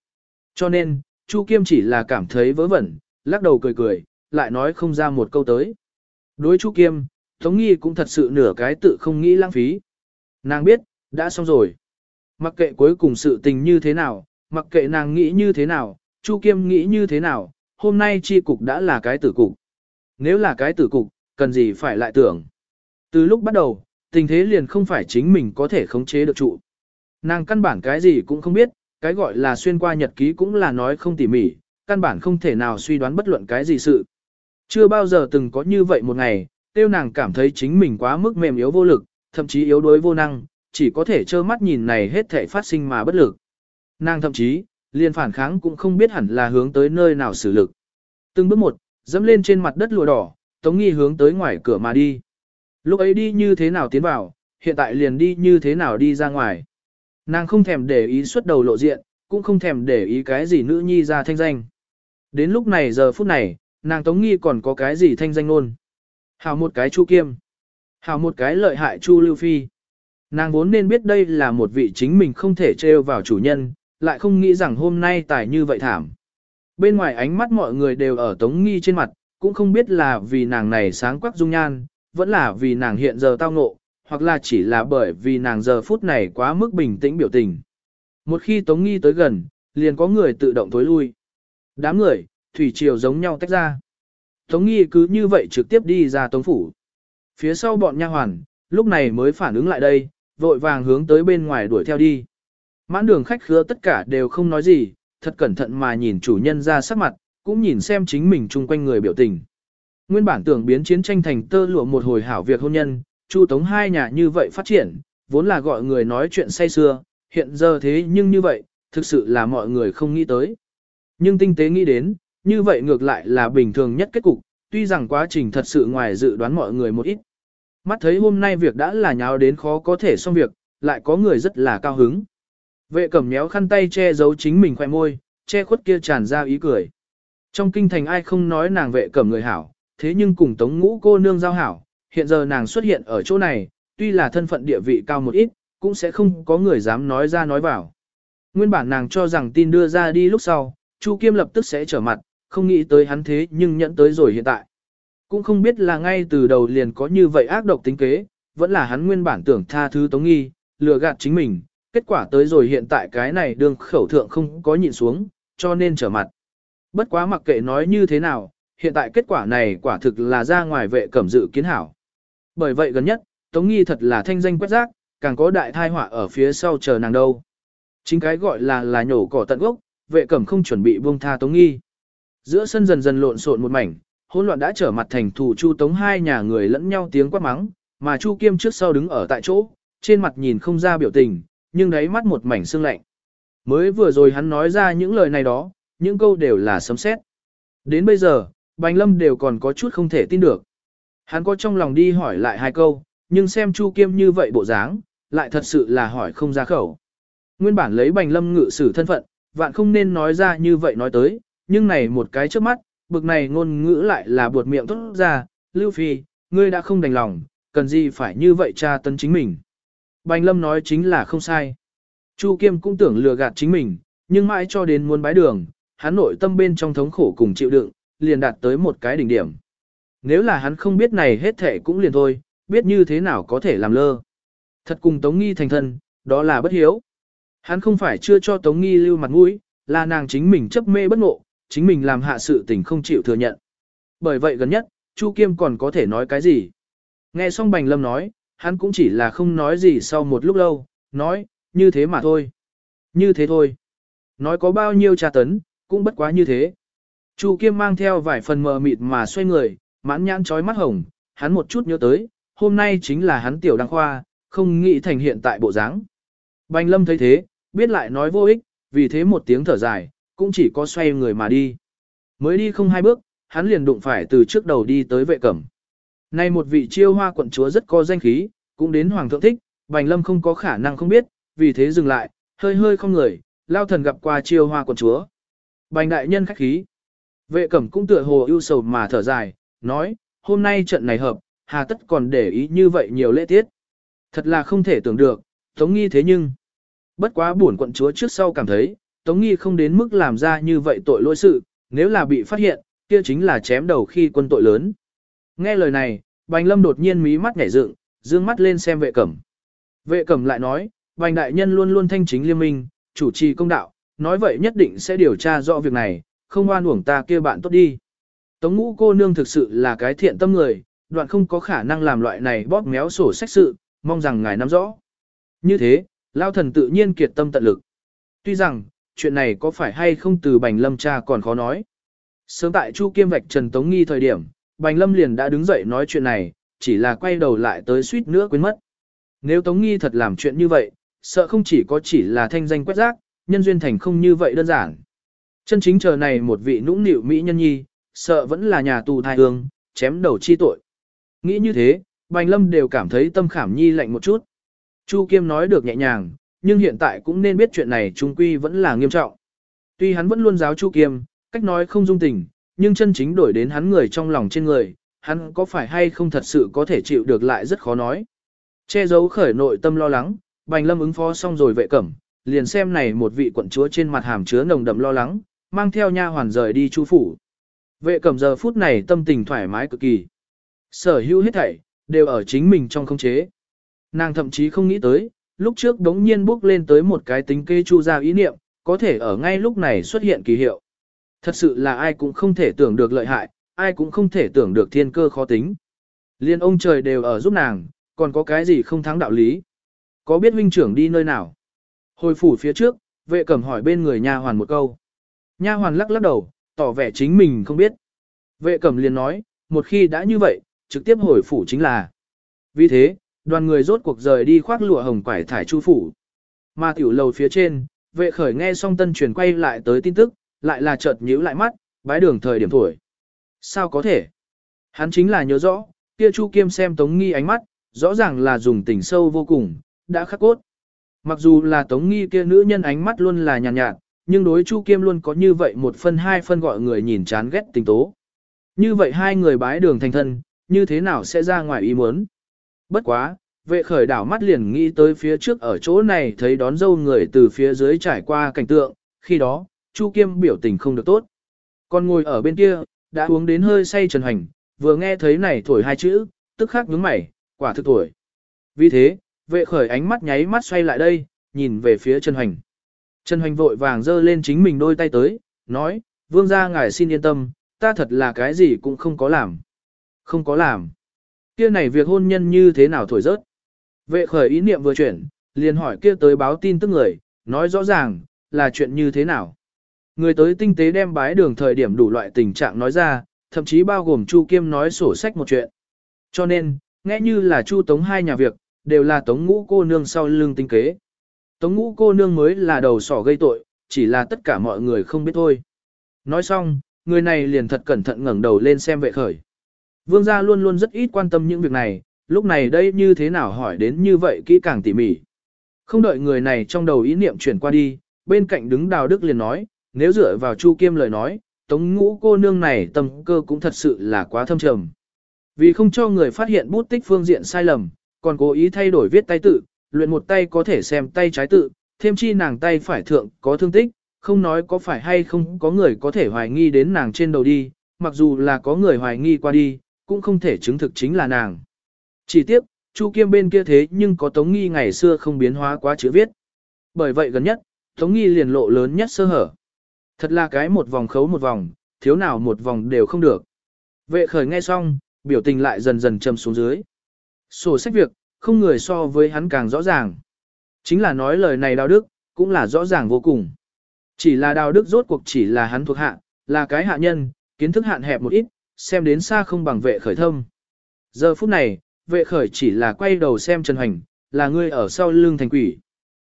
Cho nên, Chu Kiêm chỉ là cảm thấy vớ vẩn, lắc đầu cười cười, lại nói không ra một câu tới. Đối Chu Kiêm, Tống Nghi cũng thật sự nửa cái tự không nghĩ lãng phí. Nàng biết, đã xong rồi. Mặc kệ cuối cùng sự tình như thế nào, mặc kệ nàng nghĩ như thế nào, Chu Kiêm nghĩ như thế nào, hôm nay chi cục đã là cái tử cục. Nếu là cái tử cục, cần gì phải lại tưởng. Từ lúc bắt đầu, tình thế liền không phải chính mình có thể khống chế được trụ. Nàng căn bản cái gì cũng không biết, cái gọi là xuyên qua nhật ký cũng là nói không tỉ mỉ, căn bản không thể nào suy đoán bất luận cái gì sự. Chưa bao giờ từng có như vậy một ngày, tiêu nàng cảm thấy chính mình quá mức mềm yếu vô lực, thậm chí yếu đuối vô năng, chỉ có thể trơ mắt nhìn này hết thể phát sinh mà bất lực. Nàng thậm chí, liền phản kháng cũng không biết hẳn là hướng tới nơi nào xử lực. Từng bước một, dẫm lên trên mặt đất lụa đỏ, Tống Nghi hướng tới ngoài cửa mà đi. Lúc ấy đi như thế nào tiến vào, hiện tại liền đi như thế nào đi ra ngoài. Nàng không thèm để ý xuất đầu lộ diện, cũng không thèm để ý cái gì nữ nhi ra thanh danh. Đến lúc này giờ phút này, nàng Tống Nghi còn có cái gì thanh danh luôn. Hảo một cái Chu Kiêm. hảo một cái lợi hại Chu Lưu Phi. Nàng vốn nên biết đây là một vị chính mình không thể trêu vào chủ nhân, lại không nghĩ rằng hôm nay tài như vậy thảm. Bên ngoài ánh mắt mọi người đều ở Tống Nghi trên mặt, cũng không biết là vì nàng này sáng quắc dung nhan, vẫn là vì nàng hiện giờ tao ngộ, hoặc là chỉ là bởi vì nàng giờ phút này quá mức bình tĩnh biểu tình. Một khi Tống Nghi tới gần, liền có người tự động tối lui. Đám người, thủy triều giống nhau tách ra. Tống Nghi cứ như vậy trực tiếp đi ra Tống Phủ. Phía sau bọn nha hoàn, lúc này mới phản ứng lại đây, vội vàng hướng tới bên ngoài đuổi theo đi. Mãn đường khách khứa tất cả đều không nói gì, thật cẩn thận mà nhìn chủ nhân ra sắc mặt, cũng nhìn xem chính mình chung quanh người biểu tình. Nguyên bản tưởng biến chiến tranh thành tơ lụa một hồi hảo việc hôn nhân, Chu Tống hai nhà như vậy phát triển, vốn là gọi người nói chuyện say xưa, hiện giờ thế nhưng như vậy, thực sự là mọi người không nghĩ tới. Nhưng tinh tế nghĩ đến, như vậy ngược lại là bình thường nhất kết cục, tuy rằng quá trình thật sự ngoài dự đoán mọi người một ít. Mắt thấy hôm nay việc đã là nháo đến khó có thể xong việc, lại có người rất là cao hứng. Vệ cẩm méo khăn tay che giấu chính mình khoẻ môi, che khuất kia tràn ra ý cười. Trong kinh thành ai không nói nàng vệ cẩm người hảo, thế nhưng cùng tống ngũ cô nương giao hảo, hiện giờ nàng xuất hiện ở chỗ này, tuy là thân phận địa vị cao một ít, cũng sẽ không có người dám nói ra nói vào. Nguyên bản nàng cho rằng tin đưa ra đi lúc sau, Chu Kiêm lập tức sẽ trở mặt, không nghĩ tới hắn thế nhưng nhẫn tới rồi hiện tại. Cũng không biết là ngay từ đầu liền có như vậy ác độc tính kế, vẫn là hắn nguyên bản tưởng tha thứ Tống Nghi, lừa gạt chính mình, kết quả tới rồi hiện tại cái này đương khẩu thượng không có nhịn xuống, cho nên trở mặt. Bất quá mặc kệ nói như thế nào, hiện tại kết quả này quả thực là ra ngoài vệ cẩm dự kiến hảo. Bởi vậy gần nhất, Tống Nghi thật là thanh danh quét rác, càng có đại thai họa ở phía sau chờ nàng đâu. Chính cái gọi là là nhổ cỏ tận gốc, vệ cẩm không chuẩn bị buông tha Tống Nghi. Giữa sân dần dần lộn xộn một mảnh, hỗn loạn đã trở mặt thành thủ Chu Tống hai nhà người lẫn nhau tiếng quát mắng, mà Chu Kiêm trước sau đứng ở tại chỗ, trên mặt nhìn không ra biểu tình, nhưng đáy mắt một mảnh sương lạnh. Mới vừa rồi hắn nói ra những lời này đó, những câu đều là sấm sét. Đến bây giờ, Bành Lâm đều còn có chút không thể tin được. Hắn có trong lòng đi hỏi lại hai câu, nhưng xem Chu Kiêm như vậy bộ dáng, lại thật sự là hỏi không ra khẩu. Nguyên bản lấy Bành Lâm ngự sử thân phận, vạn không nên nói ra như vậy nói tới, nhưng này một cái trước mắt, bực này ngôn ngữ lại là buột miệng tốt ra, Lưu Phi, ngươi đã không đành lòng, cần gì phải như vậy tra tấn chính mình. Bành Lâm nói chính là không sai. Chu Kiêm cũng tưởng lừa gạt chính mình, nhưng mãi cho đến muốn bái đường, hắn nội tâm bên trong thống khổ cùng chịu đựng, liền đạt tới một cái đỉnh điểm. Nếu là hắn không biết này hết thể cũng liền thôi, biết như thế nào có thể làm lơ. Thật cùng Tống Nghi thành thân, đó là bất hiếu. Hắn không phải chưa cho Tống Nghi lưu mặt mũi, là nàng chính mình chấp mê bất ngộ, chính mình làm hạ sự tình không chịu thừa nhận. Bởi vậy gần nhất, Chu Kiêm còn có thể nói cái gì? Nghe xong Bành Lâm nói, hắn cũng chỉ là không nói gì sau một lúc lâu, nói, như thế mà thôi. Như thế thôi. Nói có bao nhiêu tra tấn, cũng bất quá như thế. Chu Kiêm mang theo vài phần mờ mịt mà xoay người, mãn nhãn trói mắt hồng, hắn một chút nhớ tới, hôm nay chính là hắn tiểu đăng khoa, không nghĩ thành hiện tại bộ dáng. Bành Lâm thấy thế, biết lại nói vô ích, vì thế một tiếng thở dài, cũng chỉ có xoay người mà đi. Mới đi không hai bước, hắn liền đụng phải từ trước đầu đi tới vệ cẩm. Nay một vị chiêu hoa quận chúa rất có danh khí, cũng đến hoàng thượng thích, Bành Lâm không có khả năng không biết, vì thế dừng lại, hơi hơi không người, lao thần gặp qua chiêu hoa quận chúa. Bành đại nhân khách khí. Vệ cẩm cũng tựa hồ ưu sầu mà thở dài, nói, hôm nay trận này hợp, hà tất còn để ý như vậy nhiều lễ tiết. Thật là không thể tưởng được, Tống Nghi thế nhưng. Bất quá buồn quận chúa trước sau cảm thấy, Tống Nghi không đến mức làm ra như vậy tội lỗi sự, nếu là bị phát hiện, kia chính là chém đầu khi quân tội lớn. Nghe lời này, Bành Lâm đột nhiên mí mắt nhảy dựng, dương mắt lên xem vệ cẩm. Vệ cẩm lại nói, Bành đại nhân luôn luôn thanh chính liêm minh, chủ trì công đạo, nói vậy nhất định sẽ điều tra rõ việc này, không oan uổng ta kia bạn tốt đi. Tống ngũ cô nương thực sự là cái thiện tâm người, đoạn không có khả năng làm loại này bóp méo sổ sách sự, mong rằng ngài nắm rõ. Như thế, lao thần tự nhiên kiệt tâm tận lực. Tuy rằng, chuyện này có phải hay không từ Bành Lâm cha còn khó nói. Sớm tại Chu Kiêm vạch Trần Tống Nghi thời điểm, Bành Lâm liền đã đứng dậy nói chuyện này, chỉ là quay đầu lại tới suýt nữa quên mất. Nếu Tống Nghi thật làm chuyện như vậy, sợ không chỉ có chỉ là thanh danh quét rác, nhân duyên thành không như vậy đơn giản. Chân chính chờ này một vị nũng nịu mỹ nhân nhi, sợ vẫn là nhà tù thai hương, chém đầu chi tội. Nghĩ như thế, Bành Lâm đều cảm thấy tâm khảm nhi lạnh một chút. Chu Kiêm nói được nhẹ nhàng, nhưng hiện tại cũng nên biết chuyện này trung quy vẫn là nghiêm trọng. Tuy hắn vẫn luôn giáo Chu Kiêm, cách nói không dung tình, nhưng chân chính đổi đến hắn người trong lòng trên người, hắn có phải hay không thật sự có thể chịu được lại rất khó nói. Che giấu khởi nội tâm lo lắng, Bành Lâm ứng phó xong rồi vệ cẩm, liền xem này một vị quận chúa trên mặt hàm chứa nồng đậm lo lắng, mang theo nha hoàn rời đi chu phủ. Vệ cẩm giờ phút này tâm tình thoải mái cực kỳ. Sở hữu hết thảy, đều ở chính mình trong không chế. Nàng thậm chí không nghĩ tới, lúc trước đống nhiên bước lên tới một cái tính kê chu ra ý niệm, có thể ở ngay lúc này xuất hiện kỳ hiệu. Thật sự là ai cũng không thể tưởng được lợi hại, ai cũng không thể tưởng được thiên cơ khó tính. Liên ông trời đều ở giúp nàng, còn có cái gì không thắng đạo lý. Có biết huynh trưởng đi nơi nào? Hồi phủ phía trước, vệ cẩm hỏi bên người nha hoàn một câu. Nha hoàn lắc lắc đầu, tỏ vẻ chính mình không biết. Vệ cẩm liền nói, một khi đã như vậy, trực tiếp hồi phủ chính là. Vì thế, đoàn người rốt cuộc rời đi khoác lụa hồng quải thải chu phủ. Mà tiểu lầu phía trên, vệ khởi nghe xong tân truyền quay lại tới tin tức, lại là chợt nhíu lại mắt, bái đường thời điểm tuổi. Sao có thể? Hắn chính là nhớ rõ, kia Chu Kiêm xem Tống Nghi ánh mắt, rõ ràng là dùng tình sâu vô cùng, đã khắc cốt. Mặc dù là Tống Nghi kia nữ nhân ánh mắt luôn là nhàn nhạt, nhạt, nhưng đối Chu Kiêm luôn có như vậy một phân hai phân gọi người nhìn chán ghét tình tố. Như vậy hai người bái đường thành thân, như thế nào sẽ ra ngoài ý muốn? Bất quá, vệ khởi đảo mắt liền nghĩ tới phía trước ở chỗ này thấy đón dâu người từ phía dưới trải qua cảnh tượng, khi đó, Chu Kiêm biểu tình không được tốt. Còn ngồi ở bên kia, đã uống đến hơi say trần hành, vừa nghe thấy này thổi hai chữ, tức khắc nhướng mày, quả thực thổi. Vì thế, vệ khởi ánh mắt nháy mắt xoay lại đây, nhìn về phía Trần Hoành. Trần Hoành vội vàng giơ lên chính mình đôi tay tới, nói, vương gia ngài xin yên tâm, ta thật là cái gì cũng không có làm. Không có làm. Kia này việc hôn nhân như thế nào thổi rớt. Vệ khởi ý niệm vừa chuyển, liền hỏi kia tới báo tin tức người, nói rõ ràng, là chuyện như thế nào. Người tới tinh tế đem bái đường thời điểm đủ loại tình trạng nói ra, thậm chí bao gồm Chu Kiêm nói sổ sách một chuyện. Cho nên, nghe như là Chu Tống hai nhà việc, đều là Tống ngũ cô nương sau lưng tinh kế. Tống ngũ cô nương mới là đầu sỏ gây tội, chỉ là tất cả mọi người không biết thôi. Nói xong, người này liền thật cẩn thận ngẩng đầu lên xem vệ khởi. Vương gia luôn luôn rất ít quan tâm những việc này, lúc này đây như thế nào hỏi đến như vậy kỹ càng tỉ mỉ. Không đợi người này trong đầu ý niệm chuyển qua đi, bên cạnh đứng đào đức liền nói, nếu dựa vào Chu Kiêm lời nói, tống ngũ cô nương này tâm cơ cũng thật sự là quá thâm trầm. Vì không cho người phát hiện bút tích phương diện sai lầm, còn cố ý thay đổi viết tay tự, luyện một tay có thể xem tay trái tự, thêm chi nàng tay phải thượng có thương tích, không nói có phải hay không có người có thể hoài nghi đến nàng trên đầu đi, mặc dù là có người hoài nghi qua đi, cũng không thể chứng thực chính là nàng. Chỉ tiếc, Chu Kiêm bên kia thế nhưng có Tống Nghi ngày xưa không biến hóa quá chữ viết. Bởi vậy gần nhất, Tống Nghi liền lộ lớn nhất sơ hở. Thật là cái một vòng khấu một vòng, thiếu nào một vòng đều không được. Vệ khởi nghe xong, biểu tình lại dần dần trầm xuống dưới. Sổ sách việc, không người so với hắn càng rõ ràng. Chính là nói lời này đạo đức, cũng là rõ ràng vô cùng. Chỉ là đạo đức rốt cuộc chỉ là hắn thuộc hạ, là cái hạ nhân, kiến thức hạn hẹp một ít, xem đến xa không bằng vệ khởi thâm. Giờ phút này, vệ khởi chỉ là quay đầu xem Trần Hoành, là người ở sau lưng thành quỷ.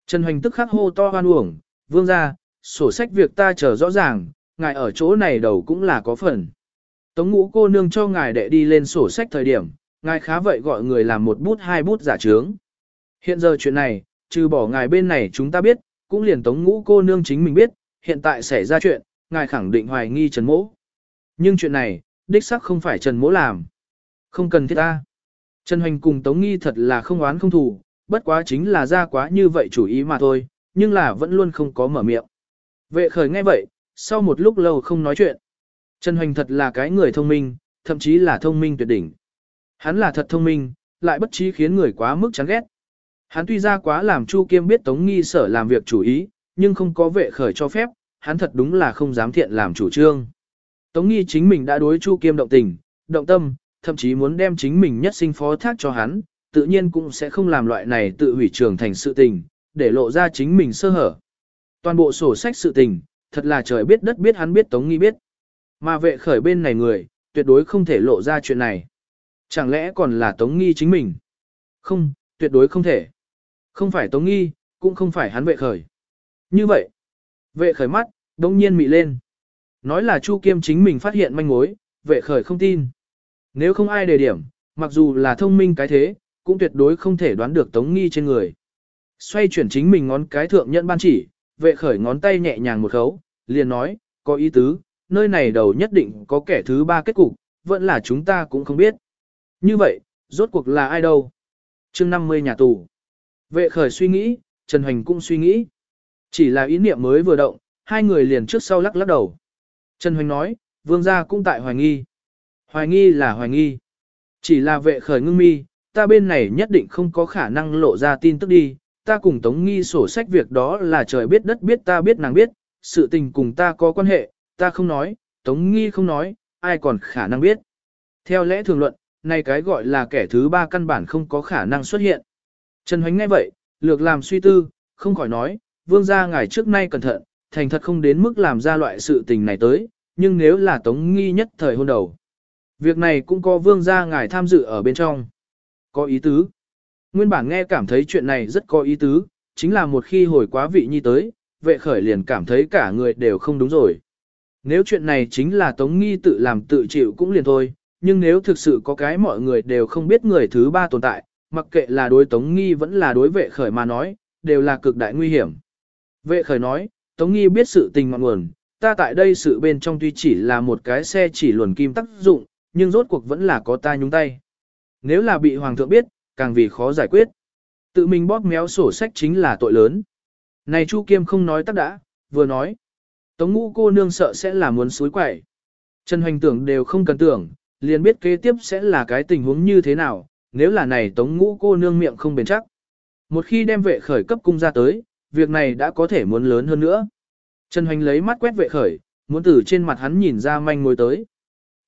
Trần Hoành tức khắc hô to hoan uổng, vương ra, sổ sách việc ta chờ rõ ràng, ngài ở chỗ này đầu cũng là có phần. Tống ngũ cô nương cho ngài đệ đi lên sổ sách thời điểm, ngài khá vậy gọi người làm một bút hai bút giả trướng. Hiện giờ chuyện này, trừ bỏ ngài bên này chúng ta biết, cũng liền tống ngũ cô nương chính mình biết, hiện tại xảy ra chuyện, ngài khẳng định hoài nghi Trần Mỗ. Nhưng chuyện này, đích xác không phải Trần Mỗ làm. Không cần thiết ta. Trần Hoành cùng Tống Nghi thật là không oán không thù, bất quá chính là ra quá như vậy chủ ý mà thôi, nhưng là vẫn luôn không có mở miệng. Vệ khởi nghe vậy, sau một lúc lâu không nói chuyện. Trần Hoành thật là cái người thông minh, thậm chí là thông minh tuyệt đỉnh. Hắn là thật thông minh, lại bất trí khiến người quá mức chán ghét. Hắn tuy ra quá làm Chu Kiêm biết Tống Nghi sở làm việc chủ ý, nhưng không có vệ khởi cho phép, hắn thật đúng là không dám thiện làm chủ trương. Tống Nghi chính mình đã đối Chu Kiêm động tình, động tâm, thậm chí muốn đem chính mình nhất sinh phó thác cho hắn, tự nhiên cũng sẽ không làm loại này tự hủy trường thành sự tình, để lộ ra chính mình sơ hở. Toàn bộ sổ sách sự tình, thật là trời biết đất biết hắn biết Tống Nghi biết. Mà vệ khởi bên này người, tuyệt đối không thể lộ ra chuyện này. Chẳng lẽ còn là Tống Nghi chính mình? Không, tuyệt đối không thể. Không phải Tống Nghi, cũng không phải hắn vệ khởi. Như vậy, vệ khởi mắt, đông nhiên mị lên. Nói là Chu Kiêm chính mình phát hiện manh mối, vệ khởi không tin. Nếu không ai đề điểm, mặc dù là thông minh cái thế, cũng tuyệt đối không thể đoán được Tống Nghi trên người. Xoay chuyển chính mình ngón cái thượng nhận ban chỉ, vệ khởi ngón tay nhẹ nhàng một khấu, liền nói, có ý tứ, nơi này đầu nhất định có kẻ thứ ba kết cục, vẫn là chúng ta cũng không biết. Như vậy, rốt cuộc là ai đâu? chương 50 nhà tù. Vệ khởi suy nghĩ, Trần Hoành cũng suy nghĩ. Chỉ là ý niệm mới vừa động, hai người liền trước sau lắc lắc đầu. Trần Hoành nói, vương gia cũng tại hoài nghi. Hoài nghi là hoài nghi. Chỉ là vệ khởi ngưng mi, ta bên này nhất định không có khả năng lộ ra tin tức đi, ta cùng Tống Nghi sổ sách việc đó là trời biết đất biết ta biết nàng biết, sự tình cùng ta có quan hệ, ta không nói, Tống Nghi không nói, ai còn khả năng biết. Theo lẽ thường luận, này cái gọi là kẻ thứ ba căn bản không có khả năng xuất hiện. Trần Hoánh nghe vậy, lược làm suy tư, không khỏi nói, vương gia ngài trước nay cẩn thận, thành thật không đến mức làm ra loại sự tình này tới, nhưng nếu là Tống Nghi nhất thời hôn đầu. Việc này cũng có vương gia ngài tham dự ở bên trong. Có ý tứ. Nguyên bản nghe cảm thấy chuyện này rất có ý tứ, chính là một khi hồi quá vị nhi tới, vệ khởi liền cảm thấy cả người đều không đúng rồi. Nếu chuyện này chính là Tống Nghi tự làm tự chịu cũng liền thôi, nhưng nếu thực sự có cái mọi người đều không biết người thứ ba tồn tại, mặc kệ là đối Tống Nghi vẫn là đối vệ khởi mà nói, đều là cực đại nguy hiểm. Vệ khởi nói, Tống Nghi biết sự tình ngọn nguồn, ta tại đây sự bên trong tuy chỉ là một cái xe chỉ luồn kim tác dụng, nhưng rốt cuộc vẫn là có ta nhúng tay. Nếu là bị Hoàng thượng biết, càng vì khó giải quyết. Tự mình bóp méo sổ sách chính là tội lớn. Này Chu Kiêm không nói tắc đã, vừa nói. Tống ngũ cô nương sợ sẽ là muốn suối quẩy. Trần Hoành tưởng đều không cần tưởng, liền biết kế tiếp sẽ là cái tình huống như thế nào, nếu là này tống ngũ cô nương miệng không bền chắc. Một khi đem vệ khởi cấp cung ra tới, việc này đã có thể muốn lớn hơn nữa. Trần Hoành lấy mắt quét vệ khởi, muốn từ trên mặt hắn nhìn ra manh mối tới.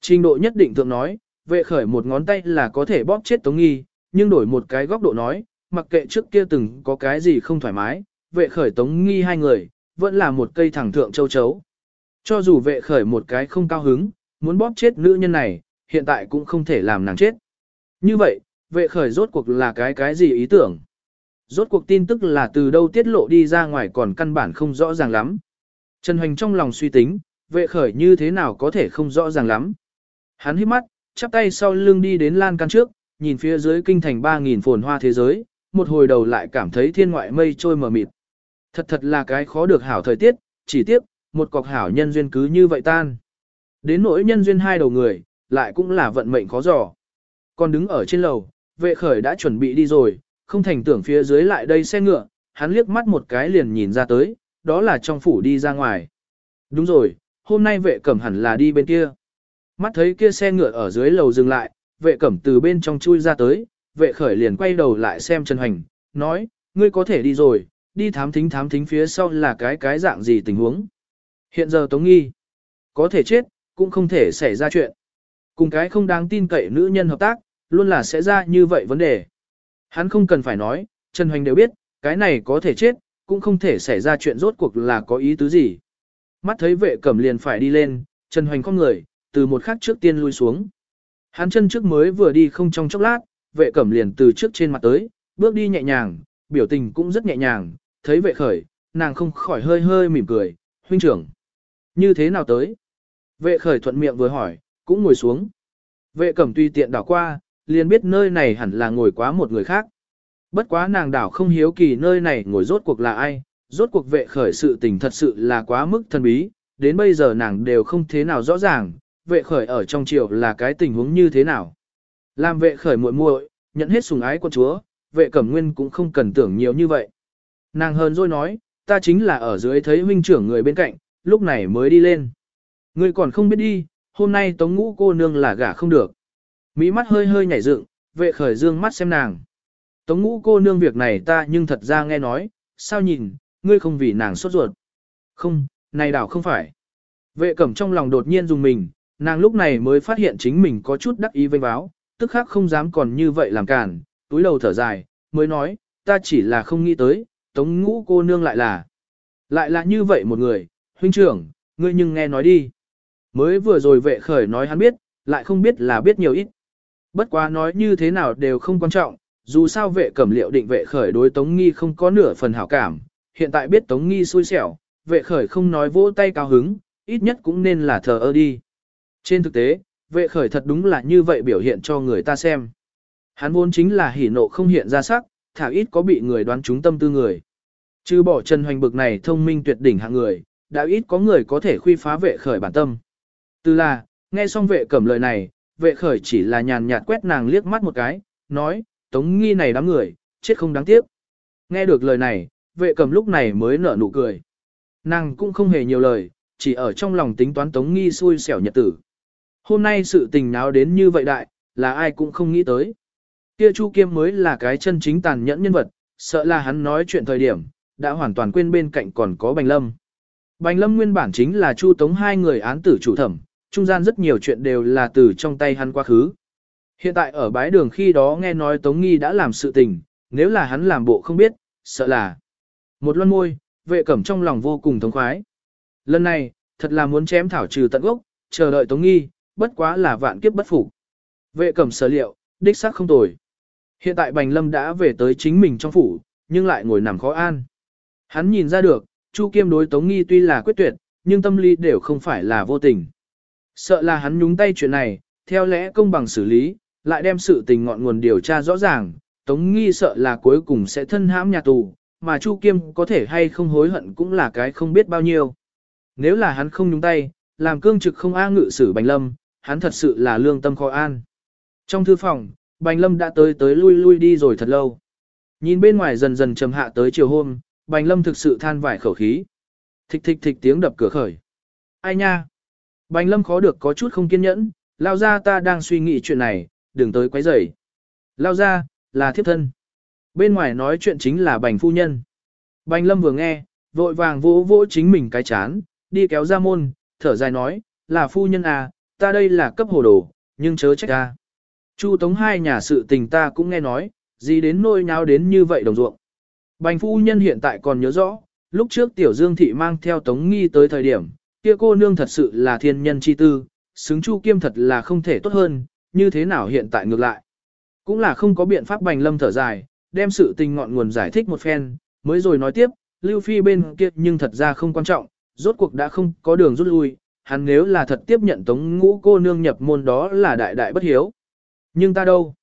Trình độ nhất định thượng nói, vệ khởi một ngón tay là có thể bóp chết Tống Nghi, nhưng đổi một cái góc độ nói, mặc kệ trước kia từng có cái gì không thoải mái, vệ khởi Tống Nghi hai người, vẫn là một cây thẳng thượng châu chấu. Cho dù vệ khởi một cái không cao hứng, muốn bóp chết nữ nhân này, hiện tại cũng không thể làm nàng chết. Như vậy, vệ khởi rốt cuộc là cái cái gì ý tưởng? Rốt cuộc tin tức là từ đâu tiết lộ đi ra ngoài còn căn bản không rõ ràng lắm. Trần Hoành trong lòng suy tính, vệ khởi như thế nào có thể không rõ ràng lắm. Hắn hít mắt, chắp tay sau lưng đi đến lan can trước, nhìn phía dưới kinh thành 3.000 phồn hoa thế giới, một hồi đầu lại cảm thấy thiên ngoại mây trôi mờ mịt. Thật thật là cái khó được hảo thời tiết, chỉ tiếc, một cọc hảo nhân duyên cứ như vậy tan. Đến nỗi nhân duyên hai đầu người, lại cũng là vận mệnh khó dò. Còn đứng ở trên lầu, vệ khởi đã chuẩn bị đi rồi, không thành tưởng phía dưới lại đây xe ngựa, hắn liếc mắt một cái liền nhìn ra tới, đó là trong phủ đi ra ngoài. Đúng rồi, hôm nay vệ cẩm hẳn là đi bên kia. Mắt thấy kia xe ngựa ở dưới lầu dừng lại, vệ cẩm từ bên trong chui ra tới, vệ khởi liền quay đầu lại xem Trần Hoành, nói, ngươi có thể đi rồi, đi thám thính thám thính phía sau là cái cái dạng gì tình huống. Hiện giờ Tống Nghi, có thể chết, cũng không thể xảy ra chuyện. Cùng cái không đáng tin cậy nữ nhân hợp tác, luôn là sẽ ra như vậy vấn đề. Hắn không cần phải nói, Trần Hoành đều biết, cái này có thể chết, cũng không thể xảy ra chuyện rốt cuộc là có ý tứ gì. Mắt thấy vệ cẩm liền phải đi lên, Trần Hoành không người, từ một khắc trước tiên lui xuống. Hắn chân trước mới vừa đi không trong chốc lát, vệ cẩm liền từ trước trên mặt tới, bước đi nhẹ nhàng, biểu tình cũng rất nhẹ nhàng, thấy vệ khởi, nàng không khỏi hơi hơi mỉm cười, huynh trưởng. Như thế nào tới? Vệ khởi thuận miệng vừa hỏi, cũng ngồi xuống. Vệ cẩm tùy tiện đảo qua, liền biết nơi này hẳn là ngồi quá một người khác. Bất quá nàng đảo không hiếu kỳ nơi này ngồi rốt cuộc là ai, rốt cuộc vệ khởi sự tình thật sự là quá mức thần bí, đến bây giờ nàng đều không thế nào rõ ràng, vệ khởi ở trong triều là cái tình huống như thế nào. Làm vệ khởi muội muội, nhận hết sùng ái của chúa, vệ cẩm nguyên cũng không cần tưởng nhiều như vậy. Nàng hơn rồi nói, ta chính là ở dưới thấy huynh trưởng người bên cạnh, lúc này mới đi lên. Ngươi còn không biết đi, hôm nay tống ngũ cô nương là gả không được. Mỹ mắt hơi hơi nhảy dựng, vệ khởi dương mắt xem nàng. Tống ngũ cô nương việc này ta nhưng thật ra nghe nói, sao nhìn, ngươi không vì nàng sốt ruột. Không, này đảo không phải. Vệ cẩm trong lòng đột nhiên dùng mình, nàng lúc này mới phát hiện chính mình có chút đắc ý vênh báo, tức khác không dám còn như vậy làm cản, túi đầu thở dài, mới nói, ta chỉ là không nghĩ tới, tống ngũ cô nương lại là. Lại là như vậy một người, huynh trưởng, ngươi nhưng nghe nói đi. Mới vừa rồi vệ khởi nói hắn biết, lại không biết là biết nhiều ít. Bất quá nói như thế nào đều không quan trọng, dù sao vệ cẩm liệu định vệ khởi đối Tống Nghi không có nửa phần hảo cảm, hiện tại biết Tống Nghi xui xẻo, vệ khởi không nói vỗ tay cao hứng, ít nhất cũng nên là thờ ơ đi. Trên thực tế, vệ khởi thật đúng là như vậy biểu hiện cho người ta xem. Hắn vốn chính là hỉ nộ không hiện ra sắc, thả ít có bị người đoán trúng tâm tư người. Chứ bỏ Trần Hoành bực này thông minh tuyệt đỉnh hạng người, đã ít có người có thể khuy phá vệ khởi bản tâm. Từ là, nghe xong vệ cẩm lời này, vệ khởi chỉ là nhàn nhạt quét nàng liếc mắt một cái, nói, tống nghi này đám người, chết không đáng tiếc. Nghe được lời này, vệ Cầm lúc này mới nở nụ cười. Nàng cũng không hề nhiều lời, chỉ ở trong lòng tính toán tống nghi xui xẻo nhật tử. Hôm nay sự tình náo đến như vậy đại, là ai cũng không nghĩ tới. Kia Chu Kiêm mới là cái chân chính tàn nhẫn nhân vật, sợ là hắn nói chuyện thời điểm, đã hoàn toàn quên bên cạnh còn có Bành Lâm. Bành Lâm nguyên bản chính là Chu Tống hai người án tử chủ thẩm, trung gian rất nhiều chuyện đều là từ trong tay hắn quá khứ. Hiện tại ở bái đường khi đó nghe nói Tống Nghi đã làm sự tình, nếu là hắn làm bộ không biết, sợ là. Một luân môi, vệ cẩm trong lòng vô cùng thống khoái. Lần này, thật là muốn chém thảo trừ tận gốc, chờ đợi Tống Nghi, bất quá là vạn kiếp bất phục. Vệ cẩm sở liệu, đích xác không tồi. Hiện tại Bành Lâm đã về tới chính mình trong phủ, nhưng lại ngồi nằm khó an. Hắn nhìn ra được, Chu Kiêm đối Tống Nghi tuy là quyết tuyệt, nhưng tâm lý đều không phải là vô tình. Sợ là hắn nhúng tay chuyện này, theo lẽ công bằng xử lý, lại đem sự tình ngọn nguồn điều tra rõ ràng, Tống Nghi sợ là cuối cùng sẽ thân hãm nhà tù, mà Chu Kiêm có thể hay không hối hận cũng là cái không biết bao nhiêu. Nếu là hắn không nhúng tay, làm cương trực không a ngự xử Bành Lâm, hắn thật sự là lương tâm khó an. Trong thư phòng, Bành Lâm đã tới tới lui lui đi rồi thật lâu. Nhìn bên ngoài dần dần trầm hạ tới chiều hôm, Bành Lâm thực sự than vải khẩu khí. Thịch thịch thịch tiếng đập cửa khởi. Ai nha? Bành Lâm khó được có chút không kiên nhẫn, lao ra ta đang suy nghĩ chuyện này, đừng tới quấy rầy. Lao ra, là thiếp thân. Bên ngoài nói chuyện chính là bành phu nhân. Bành Lâm vừa nghe, vội vàng vỗ vỗ chính mình cái chán, đi kéo ra môn, thở dài nói, là phu nhân à, ta đây là cấp hồ đồ, nhưng chớ trách ta. Chu Tống hai nhà sự tình ta cũng nghe nói, gì đến nôi nháo đến như vậy đồng ruộng. Bành phu nhân hiện tại còn nhớ rõ, lúc trước tiểu dương thị mang theo Tống Nghi tới thời điểm, kia cô nương thật sự là thiên nhân chi tư, xứng Chu Kiêm thật là không thể tốt hơn, như thế nào hiện tại ngược lại. Cũng là không có biện pháp bành lâm thở dài, đem sự tình ngọn nguồn giải thích một phen, mới rồi nói tiếp, Lưu Phi bên kia nhưng thật ra không quan trọng, rốt cuộc đã không có đường rút lui, hắn nếu là thật tiếp nhận tống ngũ cô nương nhập môn đó là đại đại bất hiếu. Nhưng ta đâu?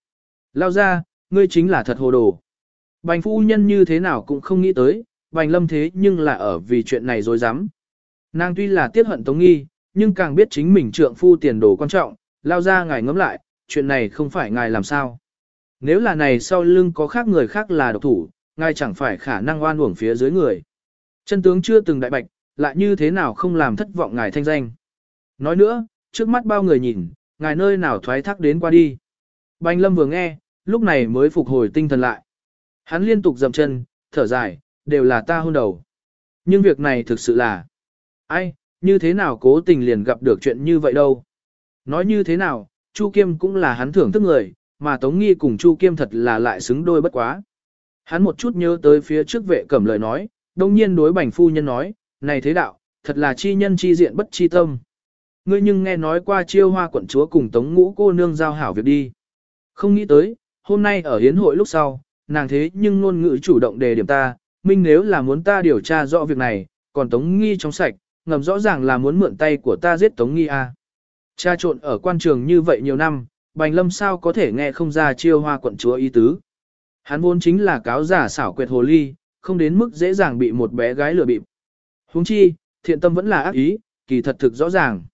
Lao ra, ngươi chính là thật hồ đồ. Bành phu nhân như thế nào cũng không nghĩ tới, bành lâm thế nhưng là ở vì chuyện này dối rắm Nàng tuy là tiết hận tống nghi, nhưng càng biết chính mình trượng phu tiền đồ quan trọng, lao ra ngài ngẫm lại, chuyện này không phải ngài làm sao. Nếu là này sau lưng có khác người khác là độc thủ, ngài chẳng phải khả năng oan uổng phía dưới người. Chân tướng chưa từng đại bạch, lại như thế nào không làm thất vọng ngài thanh danh. Nói nữa, trước mắt bao người nhìn, ngài nơi nào thoái thác đến qua đi. Bành lâm vừa nghe, lúc này mới phục hồi tinh thần lại. Hắn liên tục dậm chân, thở dài, đều là ta hôn đầu. Nhưng việc này thực sự là, ai, như thế nào cố tình liền gặp được chuyện như vậy đâu. Nói như thế nào, Chu Kiêm cũng là hắn thưởng thức người, mà Tống Nghi cùng Chu Kiêm thật là lại xứng đôi bất quá. Hắn một chút nhớ tới phía trước vệ cẩm lời nói, đồng nhiên đối bành phu nhân nói, này thế đạo, thật là chi nhân chi diện bất chi tâm. Ngươi nhưng nghe nói qua chiêu hoa quận chúa cùng tống ngũ cô nương giao hảo việc đi. Không nghĩ tới, hôm nay ở hiến hội lúc sau, nàng thế nhưng ngôn ngữ chủ động đề điểm ta, minh nếu là muốn ta điều tra rõ việc này, còn tống nghi trong sạch, ngầm rõ ràng là muốn mượn tay của ta giết tống nghi a. Cha trộn ở quan trường như vậy nhiều năm, bành lâm sao có thể nghe không ra chiêu hoa quận chúa ý tứ. Hắn vốn chính là cáo giả xảo quyệt hồ ly, không đến mức dễ dàng bị một bé gái lừa bịp. Huống chi, thiện tâm vẫn là ác ý, kỳ thật thực rõ ràng.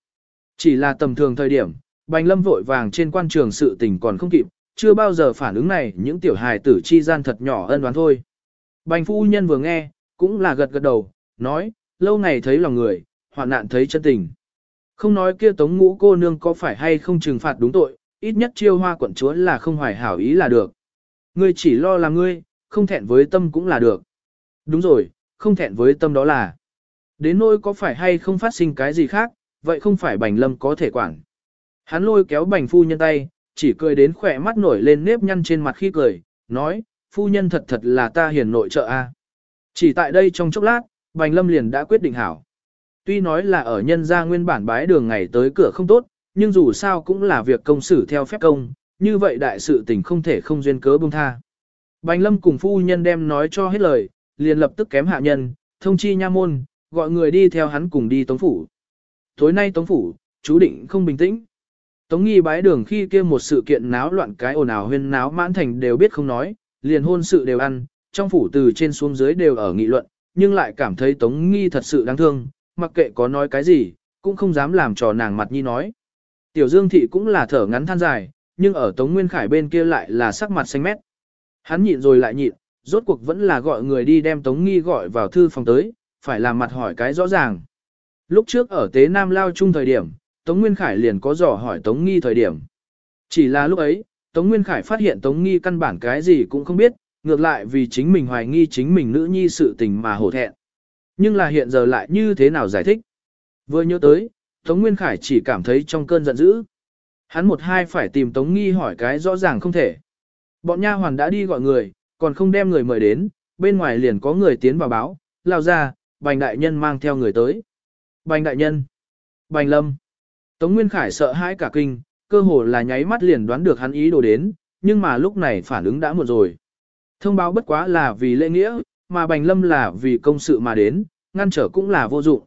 Chỉ là tầm thường thời điểm, Bành Lâm vội vàng trên quan trường sự tình còn không kịp, chưa bao giờ phản ứng này những tiểu hài tử chi gian thật nhỏ ân đoán thôi. Bành phu nhân vừa nghe, cũng là gật gật đầu, nói, lâu ngày thấy lòng người, hoạn nạn thấy chân tình. Không nói kia tống ngũ cô nương có phải hay không trừng phạt đúng tội, ít nhất chiêu hoa quận chúa là không hoài hảo ý là được. Ngươi chỉ lo là ngươi, không thẹn với tâm cũng là được. Đúng rồi, không thẹn với tâm đó là. Đến nỗi có phải hay không phát sinh cái gì khác, vậy không phải bành lâm có thể quản. Hắn lôi kéo bành phu nhân tay, chỉ cười đến khỏe mắt nổi lên nếp nhăn trên mặt khi cười, nói, phu nhân thật thật là ta hiền nội trợ a. Chỉ tại đây trong chốc lát, bành lâm liền đã quyết định hảo. Tuy nói là ở nhân gia nguyên bản bái đường ngày tới cửa không tốt, nhưng dù sao cũng là việc công xử theo phép công, như vậy đại sự tình không thể không duyên cớ buông tha. Bành lâm cùng phu nhân đem nói cho hết lời, liền lập tức kém hạ nhân, thông chi nha môn, gọi người đi theo hắn cùng đi tống phủ. Tối nay tống phủ, chú định không bình tĩnh. Tống nghi bái đường khi kia một sự kiện náo loạn cái ồn ào huyên náo mãn thành đều biết không nói, liền hôn sự đều ăn, trong phủ từ trên xuống dưới đều ở nghị luận, nhưng lại cảm thấy tống nghi thật sự đáng thương, mặc kệ có nói cái gì, cũng không dám làm trò nàng mặt nhi nói. Tiểu Dương Thị cũng là thở ngắn than dài, nhưng ở Tống Nguyên Khải bên kia lại là sắc mặt xanh mét. Hắn nhịn rồi lại nhịn, rốt cuộc vẫn là gọi người đi đem Tống Nghi gọi vào thư phòng tới, phải làm mặt hỏi cái rõ ràng. Lúc trước ở Tế Nam Lao chung thời điểm, Tống Nguyên Khải liền có dò hỏi Tống Nghi thời điểm. Chỉ là lúc ấy, Tống Nguyên Khải phát hiện Tống Nghi căn bản cái gì cũng không biết, ngược lại vì chính mình hoài nghi chính mình nữ nhi sự tình mà hổ thẹn. Nhưng là hiện giờ lại như thế nào giải thích? Vừa nhớ tới, Tống Nguyên Khải chỉ cảm thấy trong cơn giận dữ. Hắn một hai phải tìm Tống Nghi hỏi cái rõ ràng không thể. Bọn nha hoàn đã đi gọi người, còn không đem người mời đến, bên ngoài liền có người tiến vào báo, lao ra, bành đại nhân mang theo người tới. Bành đại nhân, bành lâm. Tống Nguyên Khải sợ hãi cả kinh, cơ hồ là nháy mắt liền đoán được hắn ý đồ đến, nhưng mà lúc này phản ứng đã muộn rồi. Thông báo bất quá là vì lễ nghĩa, mà bành lâm là vì công sự mà đến, ngăn trở cũng là vô dụng.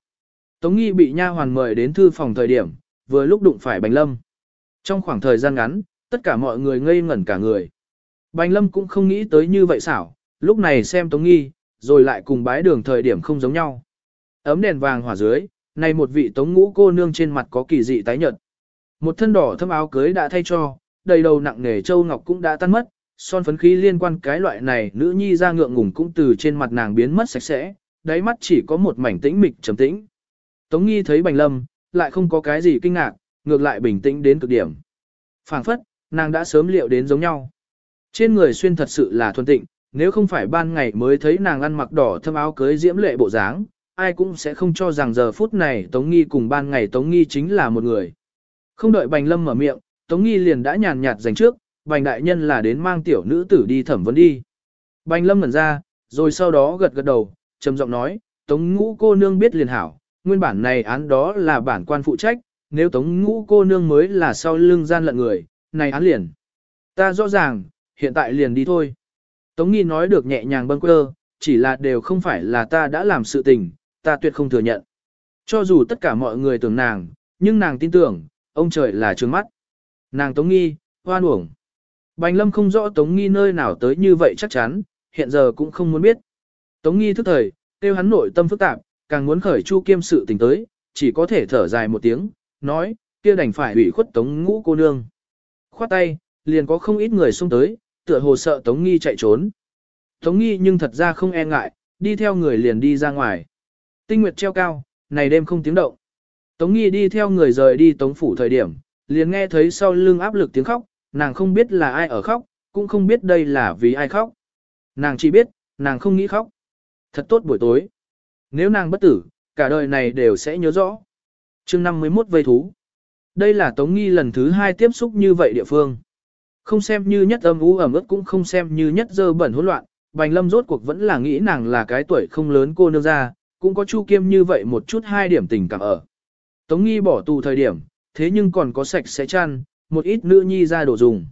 Tống Nghi bị nha hoàn mời đến thư phòng thời điểm, vừa lúc đụng phải bành lâm. Trong khoảng thời gian ngắn, tất cả mọi người ngây ngẩn cả người. Bành lâm cũng không nghĩ tới như vậy xảo, lúc này xem Tống Nghi, rồi lại cùng bái đường thời điểm không giống nhau. Ấm đèn vàng hỏa dưới, này một vị Tống ngũ cô nương trên mặt có kỳ dị tái nhợt. Một thân đỏ thâm áo cưới đã thay cho, đầy đầu nặng nề châu ngọc cũng đã tan mất, son phấn khí liên quan cái loại này nữ nhi ra ngượng ngùng cũng từ trên mặt nàng biến mất sạch sẽ, đáy mắt chỉ có một mảnh tĩnh mịch trầm tĩnh. Tống nghi thấy bành lâm, lại không có cái gì kinh ngạc, ngược lại bình tĩnh đến cực điểm. phảng phất, nàng đã sớm liệu đến giống nhau. Trên người xuyên thật sự là thuần tịnh, nếu không phải ban ngày mới thấy nàng ăn mặc đỏ thâm áo cưới diễm lệ bộ dáng, ai cũng sẽ không cho rằng giờ phút này Tống Nghi cùng ban ngày Tống Nghi chính là một người. Không đợi Bành Lâm mở miệng, Tống Nghi liền đã nhàn nhạt dành trước, Bành đại nhân là đến mang tiểu nữ tử đi thẩm vấn đi. Bành Lâm ngẩn ra, rồi sau đó gật gật đầu, trầm giọng nói, Tống ngũ cô nương biết liền hảo, nguyên bản này án đó là bản quan phụ trách, nếu Tống ngũ cô nương mới là sau lưng gian lận người, này án liền. Ta rõ ràng, hiện tại liền đi thôi. Tống nghi nói được nhẹ nhàng bâng quơ, chỉ là đều không phải là ta đã làm sự tình, ta tuyệt không thừa nhận. Cho dù tất cả mọi người tưởng nàng, nhưng nàng tin tưởng, ông trời là trướng mắt. Nàng Tống nghi, hoan uổng. Bành lâm không rõ Tống nghi nơi nào tới như vậy chắc chắn, hiện giờ cũng không muốn biết. Tống nghi thức thời, tiêu hắn nội tâm phức tạp, càng muốn khởi chu kiêm sự tình tới, chỉ có thể thở dài một tiếng, nói, kia đành phải ủy khuất Tống ngũ cô nương. Khoát tay, liền có không ít người xung tới, tựa hồ sợ Tống Nghi chạy trốn. Tống Nghi nhưng thật ra không e ngại, đi theo người liền đi ra ngoài. Tinh nguyệt treo cao, này đêm không tiếng động. Tống Nghi đi theo người rời đi Tống Phủ thời điểm, liền nghe thấy sau lưng áp lực tiếng khóc, nàng không biết là ai ở khóc, cũng không biết đây là vì ai khóc. Nàng chỉ biết, nàng không nghĩ khóc. Thật tốt buổi tối. Nếu nàng bất tử, cả đời này đều sẽ nhớ rõ. chương 51 vây thú. Đây là Tống Nghi lần thứ hai tiếp xúc như vậy địa phương. Không xem như nhất âm ú ẩm ướt cũng không xem như nhất dơ bẩn hỗn loạn, Bành Lâm rốt cuộc vẫn là nghĩ nàng là cái tuổi không lớn cô nương ra, cũng có Chu Kiêm như vậy một chút hai điểm tình cảm ở. Tống Nghi bỏ tù thời điểm, thế nhưng còn có sạch sẽ chăn, một ít nữ nhi ra đồ dùng.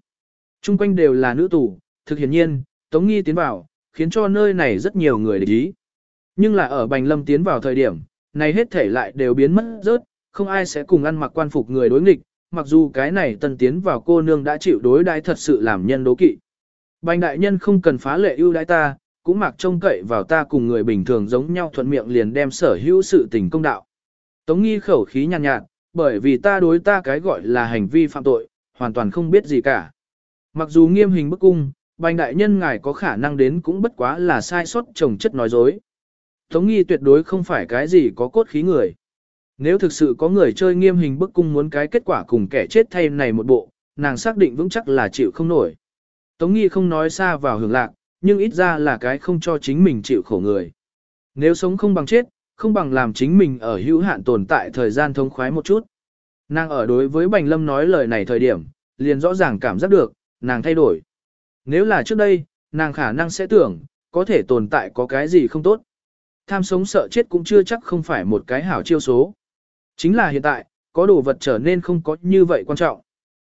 Trung quanh đều là nữ tù, thực hiển nhiên, Tống Nghi tiến vào, khiến cho nơi này rất nhiều người để ý. Nhưng là ở Bành Lâm tiến vào thời điểm, này hết thể lại đều biến mất rớt, không ai sẽ cùng ăn mặc quan phục người đối nghịch, mặc dù cái này tân tiến vào cô nương đã chịu đối đãi thật sự làm nhân đố kỵ. Bành đại nhân không cần phá lệ ưu đãi ta, cũng mặc trông cậy vào ta cùng người bình thường giống nhau thuận miệng liền đem sở hữu sự tình công đạo. Tống nghi khẩu khí nhàn nhạt, nhạt, bởi vì ta đối ta cái gọi là hành vi phạm tội, hoàn toàn không biết gì cả. Mặc dù nghiêm hình bức cung, bành đại nhân ngài có khả năng đến cũng bất quá là sai sót trồng chất nói dối. Tống nghi tuyệt đối không phải cái gì có cốt khí người. Nếu thực sự có người chơi nghiêm hình bức cung muốn cái kết quả cùng kẻ chết thay này một bộ, nàng xác định vững chắc là chịu không nổi. Tống nghi không nói xa vào hưởng lạc, nhưng ít ra là cái không cho chính mình chịu khổ người. Nếu sống không bằng chết, không bằng làm chính mình ở hữu hạn tồn tại thời gian thông khoái một chút. Nàng ở đối với Bành Lâm nói lời này thời điểm, liền rõ ràng cảm giác được, nàng thay đổi. Nếu là trước đây, nàng khả năng sẽ tưởng, có thể tồn tại có cái gì không tốt. Tham sống sợ chết cũng chưa chắc không phải một cái hảo chiêu số. Chính là hiện tại, có đồ vật trở nên không có như vậy quan trọng.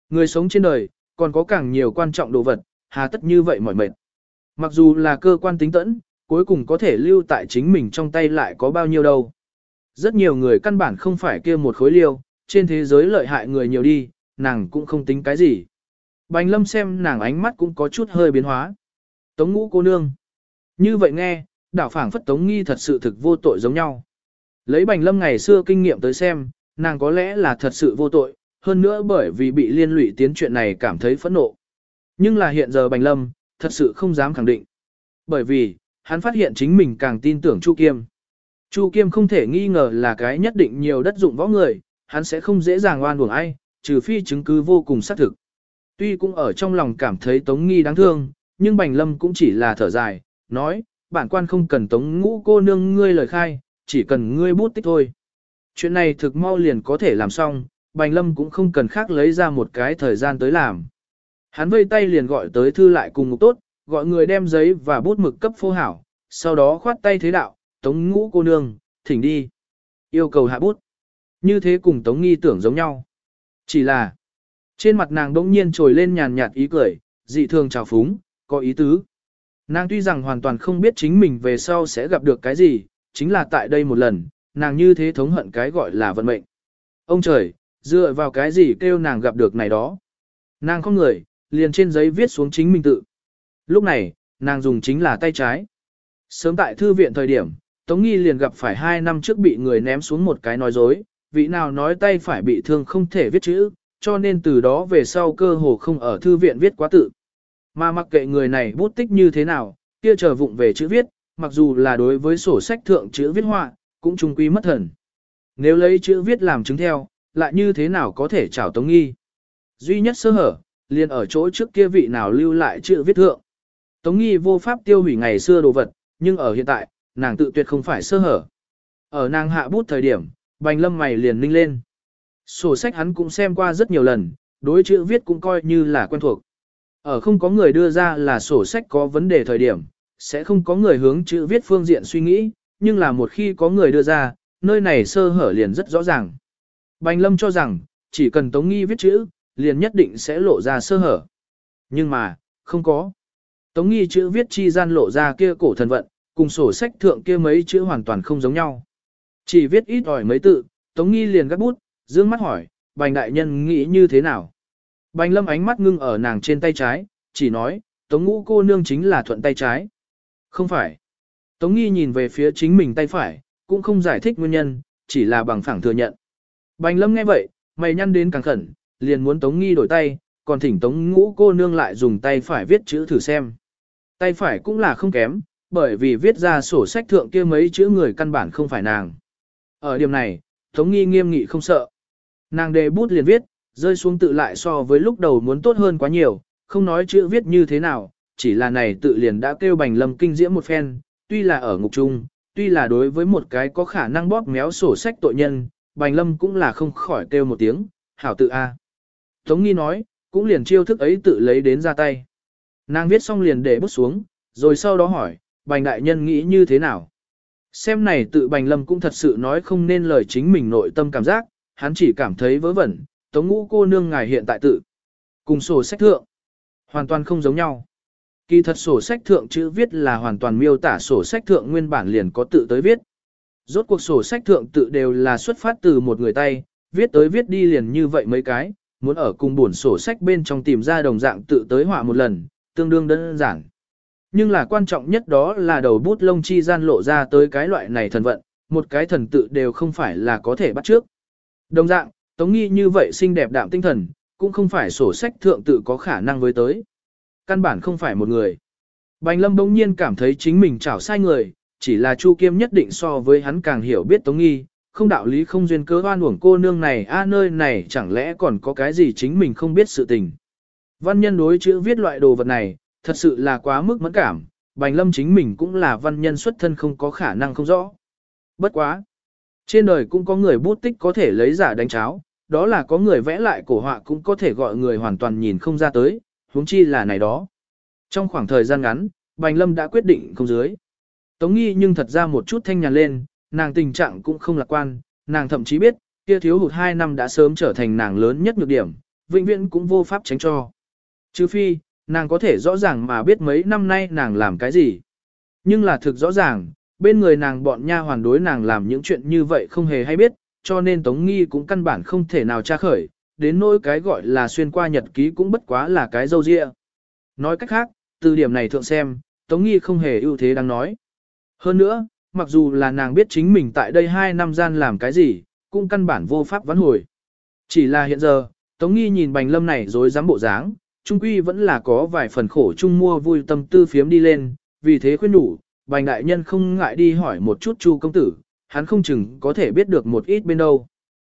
Người sống trên đời, còn có càng nhiều quan trọng đồ vật, hà tất như vậy mỏi mệt. Mặc dù là cơ quan tính tẫn, cuối cùng có thể lưu tại chính mình trong tay lại có bao nhiêu đâu. Rất nhiều người căn bản không phải kia một khối liêu, trên thế giới lợi hại người nhiều đi, nàng cũng không tính cái gì. Bành lâm xem nàng ánh mắt cũng có chút hơi biến hóa. Tống ngũ cô nương. Như vậy nghe, đảo phảng phất tống nghi thật sự thực vô tội giống nhau. Lấy bành lâm ngày xưa kinh nghiệm tới xem, nàng có lẽ là thật sự vô tội, hơn nữa bởi vì bị liên lụy tiến chuyện này cảm thấy phẫn nộ. Nhưng là hiện giờ bành lâm, thật sự không dám khẳng định. Bởi vì, hắn phát hiện chính mình càng tin tưởng Chu Kiêm. Chu Kiêm không thể nghi ngờ là cái nhất định nhiều đất dụng võ người, hắn sẽ không dễ dàng oan uổng ai, trừ phi chứng cứ vô cùng xác thực. Tuy cũng ở trong lòng cảm thấy Tống Nghi đáng thương, nhưng Bành Lâm cũng chỉ là thở dài, nói, bản quan không cần Tống ngũ cô nương ngươi lời khai, chỉ cần ngươi bút tích thôi. Chuyện này thực mau liền có thể làm xong, Bành Lâm cũng không cần khác lấy ra một cái thời gian tới làm. Hắn vây tay liền gọi tới thư lại cùng ngục tốt, gọi người đem giấy và bút mực cấp phô hảo, sau đó khoát tay thế đạo, Tống ngũ cô nương, thỉnh đi. Yêu cầu hạ bút. Như thế cùng Tống nghi tưởng giống nhau. Chỉ là, trên mặt nàng đỗng nhiên trồi lên nhàn nhạt ý cười, dị thường trào phúng, có ý tứ. Nàng tuy rằng hoàn toàn không biết chính mình về sau sẽ gặp được cái gì, chính là tại đây một lần, nàng như thế thống hận cái gọi là vận mệnh. Ông trời, dựa vào cái gì kêu nàng gặp được này đó. Nàng không người, liền trên giấy viết xuống chính mình tự. Lúc này, nàng dùng chính là tay trái. Sớm tại thư viện thời điểm, Tống Nghi liền gặp phải hai năm trước bị người ném xuống một cái nói dối, vị nào nói tay phải bị thương không thể viết chữ, cho nên từ đó về sau cơ hồ không ở thư viện viết quá tự. Mà mặc kệ người này bút tích như thế nào, kia chờ vụng về chữ viết, mặc dù là đối với sổ sách thượng chữ viết họa, cũng trung quy mất thần. Nếu lấy chữ viết làm chứng theo, lại như thế nào có thể trảo Tống Nghi? Duy nhất sơ hở, liền ở chỗ trước kia vị nào lưu lại chữ viết thượng. Tống Nghi vô pháp tiêu hủy ngày xưa đồ vật, nhưng ở hiện tại, nàng tự tuyệt không phải sơ hở. Ở nàng hạ bút thời điểm, bành lâm mày liền ninh lên. Sổ sách hắn cũng xem qua rất nhiều lần, đối chữ viết cũng coi như là quen thuộc. Ở không có người đưa ra là sổ sách có vấn đề thời điểm, sẽ không có người hướng chữ viết phương diện suy nghĩ, nhưng là một khi có người đưa ra, nơi này sơ hở liền rất rõ ràng. Bành lâm cho rằng, chỉ cần Tống Nghi viết chữ, liền nhất định sẽ lộ ra sơ hở. Nhưng mà, không có. Tống Nghi chữ viết chi gian lộ ra kia cổ thần vận, cùng sổ sách thượng kia mấy chữ hoàn toàn không giống nhau. Chỉ viết ít ỏi mấy tự, Tống Nghi liền gắt bút, dương mắt hỏi, bành đại nhân nghĩ như thế nào? Bành lâm ánh mắt ngưng ở nàng trên tay trái, chỉ nói, Tống ngũ cô nương chính là thuận tay trái. Không phải. Tống Nghi nhìn về phía chính mình tay phải, cũng không giải thích nguyên nhân, chỉ là bằng phẳng thừa nhận. Bành lâm nghe vậy, mày nhăn đến càng khẩn, liền muốn Tống Nghi đổi tay, còn thỉnh Tống ngũ cô nương lại dùng tay phải viết chữ thử xem. Tay phải cũng là không kém, bởi vì viết ra sổ sách thượng kia mấy chữ người căn bản không phải nàng. Ở điểm này, Tống Nghi nghiêm nghị không sợ. Nàng đề bút liền viết, rơi xuống tự lại so với lúc đầu muốn tốt hơn quá nhiều, không nói chữ viết như thế nào, chỉ là này tự liền đã kêu bành lâm kinh diễm một phen, tuy là ở ngục trung, tuy là đối với một cái có khả năng bóp méo sổ sách tội nhân, bành lâm cũng là không khỏi kêu một tiếng, hảo tự A. Tống Nghi nói, cũng liền chiêu thức ấy tự lấy đến ra tay. Nàng viết xong liền để bút xuống, rồi sau đó hỏi, bành đại nhân nghĩ như thế nào? Xem này tự bành lâm cũng thật sự nói không nên lời chính mình nội tâm cảm giác, hắn chỉ cảm thấy vớ vẩn, tống ngũ cô nương ngài hiện tại tự. Cùng sổ sách thượng, hoàn toàn không giống nhau. Kỳ thật sổ sách thượng chữ viết là hoàn toàn miêu tả sổ sách thượng nguyên bản liền có tự tới viết. Rốt cuộc sổ sách thượng tự đều là xuất phát từ một người tay, viết tới viết đi liền như vậy mấy cái, muốn ở cùng buồn sổ sách bên trong tìm ra đồng dạng tự tới họa một lần, tương đương đơn giản. Nhưng là quan trọng nhất đó là đầu bút lông chi gian lộ ra tới cái loại này thần vận, một cái thần tự đều không phải là có thể bắt trước. Đồng dạng, Tống Nghi như vậy xinh đẹp đạm tinh thần, cũng không phải sổ sách thượng tự có khả năng với tới. Căn bản không phải một người. Bành Lâm bỗng nhiên cảm thấy chính mình chảo sai người, chỉ là Chu Kiêm nhất định so với hắn càng hiểu biết Tống Nghi, không đạo lý không duyên cớ oan uổng cô nương này a nơi này chẳng lẽ còn có cái gì chính mình không biết sự tình. Văn nhân đối chữ viết loại đồ vật này, thật sự là quá mức mẫn cảm, Bành Lâm chính mình cũng là văn nhân xuất thân không có khả năng không rõ. Bất quá. Trên đời cũng có người bút tích có thể lấy giả đánh cháo, đó là có người vẽ lại cổ họa cũng có thể gọi người hoàn toàn nhìn không ra tới, huống chi là này đó. Trong khoảng thời gian ngắn, Bành Lâm đã quyết định không dưới. Tống nghi nhưng thật ra một chút thanh nhàn lên, nàng tình trạng cũng không lạc quan, nàng thậm chí biết, kia thiếu hụt 2 năm đã sớm trở thành nàng lớn nhất nhược điểm, vĩnh viễn cũng vô pháp tránh cho. Chứ phi, Nàng có thể rõ ràng mà biết mấy năm nay nàng làm cái gì. Nhưng là thực rõ ràng, bên người nàng bọn nha hoàn đối nàng làm những chuyện như vậy không hề hay biết, cho nên Tống Nghi cũng căn bản không thể nào tra khởi, đến nỗi cái gọi là xuyên qua nhật ký cũng bất quá là cái dâu dịa. Nói cách khác, từ điểm này thượng xem, Tống Nghi không hề ưu thế đang nói. Hơn nữa, mặc dù là nàng biết chính mình tại đây 2 năm gian làm cái gì, cũng căn bản vô pháp vãn hồi. Chỉ là hiện giờ, Tống Nghi nhìn Bành Lâm này rồi dám bộ dáng, trung quy vẫn là có vài phần khổ chung mua vui tâm tư phiếm đi lên, vì thế khuyên đủ, Bành đại nhân không ngại đi hỏi một chút Chu công tử, hắn không chừng có thể biết được một ít bên đâu.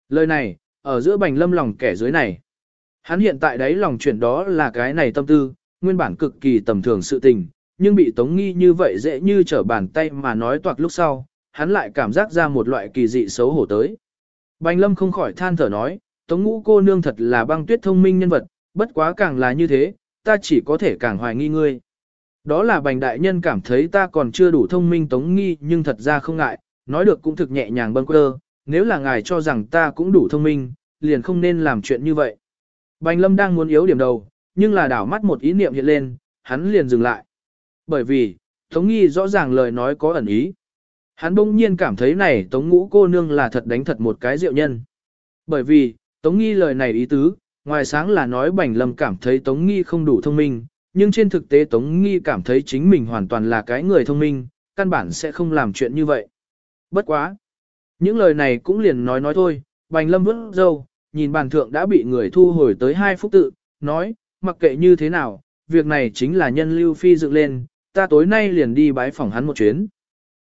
Lời này, ở giữa Bành Lâm lòng kẻ dưới này. Hắn hiện tại đấy lòng chuyện đó là cái này tâm tư, nguyên bản cực kỳ tầm thường sự tình, nhưng bị Tống Nghi như vậy dễ như trở bàn tay mà nói toạc lúc sau, hắn lại cảm giác ra một loại kỳ dị xấu hổ tới. Bành Lâm không khỏi than thở nói, Tống Ngũ cô nương thật là băng tuyết thông minh nhân vật, bất quá càng là như thế, ta chỉ có thể càng hoài nghi ngươi. Đó là bành đại nhân cảm thấy ta còn chưa đủ thông minh Tống Nghi nhưng thật ra không ngại, nói được cũng thực nhẹ nhàng bâng quơ, nếu là ngài cho rằng ta cũng đủ thông minh, liền không nên làm chuyện như vậy. Bành Lâm đang muốn yếu điểm đầu, nhưng là đảo mắt một ý niệm hiện lên, hắn liền dừng lại. Bởi vì, Tống Nghi rõ ràng lời nói có ẩn ý. Hắn bỗng nhiên cảm thấy này Tống Ngũ cô nương là thật đánh thật một cái diệu nhân. Bởi vì, Tống Nghi lời này ý tứ, ngoài sáng là nói Bành Lâm cảm thấy Tống Nghi không đủ thông minh, nhưng trên thực tế Tống Nghi cảm thấy chính mình hoàn toàn là cái người thông minh, căn bản sẽ không làm chuyện như vậy. Bất quá. Những lời này cũng liền nói nói thôi, Bành Lâm vứt dâu, nhìn bàn thượng đã bị người thu hồi tới hai phút tự, nói, mặc kệ như thế nào, việc này chính là nhân lưu phi dựng lên, ta tối nay liền đi bái phỏng hắn một chuyến.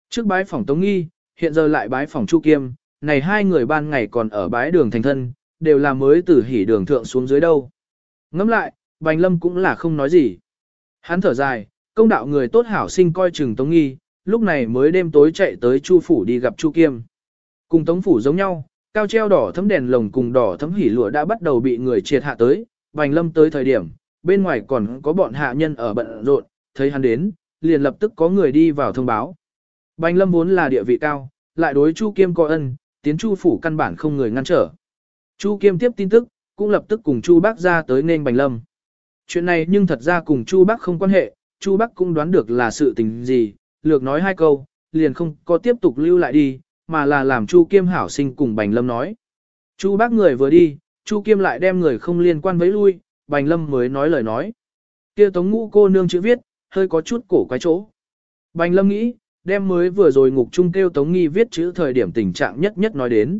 Trước bái phỏng Tống Nghi, hiện giờ lại bái phỏng Chu Kiêm, này hai người ban ngày còn ở bái đường thành thân, đều là mới từ hỉ đường thượng xuống dưới đâu. Ngẫm lại, Bành Lâm cũng là không nói gì. Hắn thở dài, công đạo người tốt hảo sinh coi chừng Tống Nghi, lúc này mới đêm tối chạy tới Chu phủ đi gặp Chu Kiêm. Cùng Tống phủ giống nhau, cao treo đỏ thấm đèn lồng cùng đỏ thấm hỉ lụa đã bắt đầu bị người triệt hạ tới, Bành Lâm tới thời điểm, bên ngoài còn có bọn hạ nhân ở bận rộn, thấy hắn đến, liền lập tức có người đi vào thông báo. Bành Lâm vốn là địa vị cao, lại đối Chu Kiêm có ân, tiến Chu phủ căn bản không người ngăn trở. Chu Kiêm tiếp tin tức, cũng lập tức cùng Chu Bác ra tới nên Bành Lâm. Chuyện này nhưng thật ra cùng Chu Bác không quan hệ, Chu Bác cũng đoán được là sự tình gì, lược nói hai câu, liền không có tiếp tục lưu lại đi, mà là làm Chu Kiêm hảo sinh cùng Bành Lâm nói. Chu Bác người vừa đi, Chu Kiêm lại đem người không liên quan với lui, Bành Lâm mới nói lời nói. Kia Tống Ngũ cô nương chữ viết, hơi có chút cổ quái chỗ. Bành Lâm nghĩ, đem mới vừa rồi ngục trung kêu Tống Nghi viết chữ thời điểm tình trạng nhất nhất nói đến.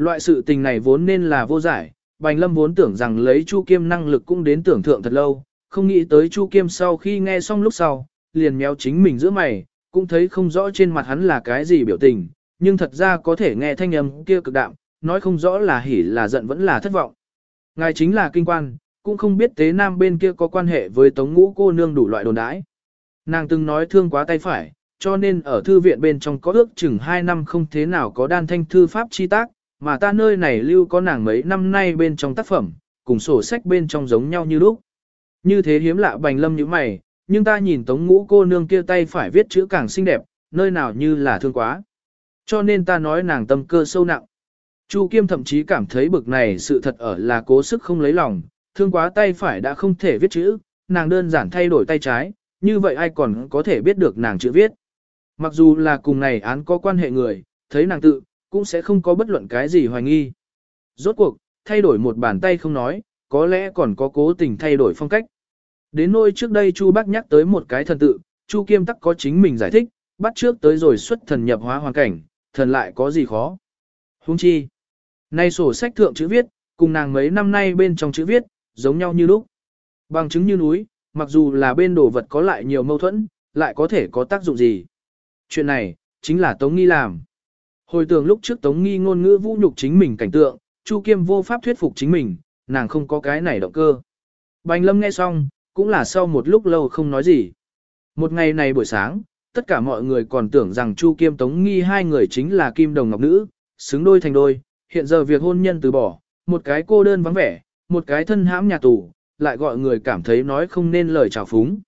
Loại sự tình này vốn nên là vô giải, Bành Lâm vốn tưởng rằng lấy Chu Kiêm năng lực cũng đến tưởng thượng thật lâu, không nghĩ tới Chu Kiêm sau khi nghe xong lúc sau, liền méo chính mình giữa mày, cũng thấy không rõ trên mặt hắn là cái gì biểu tình, nhưng thật ra có thể nghe thanh âm kia cực đạm, nói không rõ là hỉ là giận vẫn là thất vọng. Ngài chính là kinh quan, cũng không biết tế nam bên kia có quan hệ với tống ngũ cô nương đủ loại đồn đãi. Nàng từng nói thương quá tay phải, cho nên ở thư viện bên trong có ước chừng 2 năm không thế nào có đan thanh thư pháp chi tác, mà ta nơi này lưu có nàng mấy năm nay bên trong tác phẩm, cùng sổ sách bên trong giống nhau như lúc. Như thế hiếm lạ bành lâm như mày, nhưng ta nhìn tống ngũ cô nương kia tay phải viết chữ càng xinh đẹp, nơi nào như là thương quá. Cho nên ta nói nàng tâm cơ sâu nặng. Chu Kiêm thậm chí cảm thấy bực này sự thật ở là cố sức không lấy lòng, thương quá tay phải đã không thể viết chữ, nàng đơn giản thay đổi tay trái, như vậy ai còn có thể biết được nàng chữ viết. Mặc dù là cùng này án có quan hệ người, thấy nàng tự, cũng sẽ không có bất luận cái gì hoài nghi. Rốt cuộc, thay đổi một bàn tay không nói, có lẽ còn có cố tình thay đổi phong cách. Đến nôi trước đây Chu Bác nhắc tới một cái thần tự, Chu Kiêm tắc có chính mình giải thích, bắt trước tới rồi xuất thần nhập hóa hoàn cảnh, thần lại có gì khó. Huống chi, nay sổ sách thượng chữ viết, cùng nàng mấy năm nay bên trong chữ viết, giống nhau như lúc. Bằng chứng như núi, mặc dù là bên đồ vật có lại nhiều mâu thuẫn, lại có thể có tác dụng gì. Chuyện này, chính là Tống Nghi làm. Hồi tưởng lúc trước Tống Nghi ngôn ngữ vũ nhục chính mình cảnh tượng, Chu Kiêm vô pháp thuyết phục chính mình, nàng không có cái này động cơ. Bành Lâm nghe xong, cũng là sau một lúc lâu không nói gì. Một ngày này buổi sáng, tất cả mọi người còn tưởng rằng Chu Kiêm Tống Nghi hai người chính là kim đồng ngọc nữ, xứng đôi thành đôi, hiện giờ việc hôn nhân từ bỏ, một cái cô đơn vắng vẻ, một cái thân hãm nhà tù, lại gọi người cảm thấy nói không nên lời chào phúng.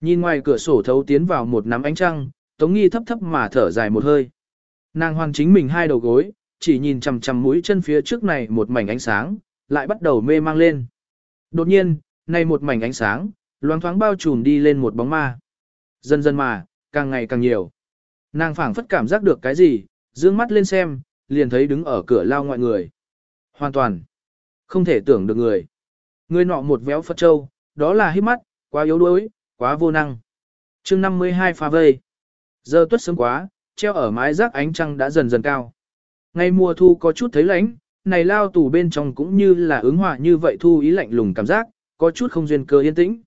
Nhìn ngoài cửa sổ thấu tiến vào một nắm ánh trăng, Tống Nghi thấp thấp mà thở dài một hơi. Nàng hoàn chính mình hai đầu gối, chỉ nhìn chằm chằm mũi chân phía trước này một mảnh ánh sáng, lại bắt đầu mê mang lên. Đột nhiên, này một mảnh ánh sáng, loáng thoáng bao trùm đi lên một bóng ma. Dần dần mà, càng ngày càng nhiều. Nàng phảng phất cảm giác được cái gì, dương mắt lên xem, liền thấy đứng ở cửa lao ngoại người. Hoàn toàn, không thể tưởng được người. Người nọ một véo Phật Châu, đó là hít mắt, quá yếu đuối, quá vô năng. chương 52 pha vây. Giờ tuất sớm quá, treo ở mái rác ánh trăng đã dần dần cao. Ngày mùa thu có chút thấy lạnh, này lao tù bên trong cũng như là ứng hòa như vậy thu ý lạnh lùng cảm giác, có chút không duyên cơ yên tĩnh.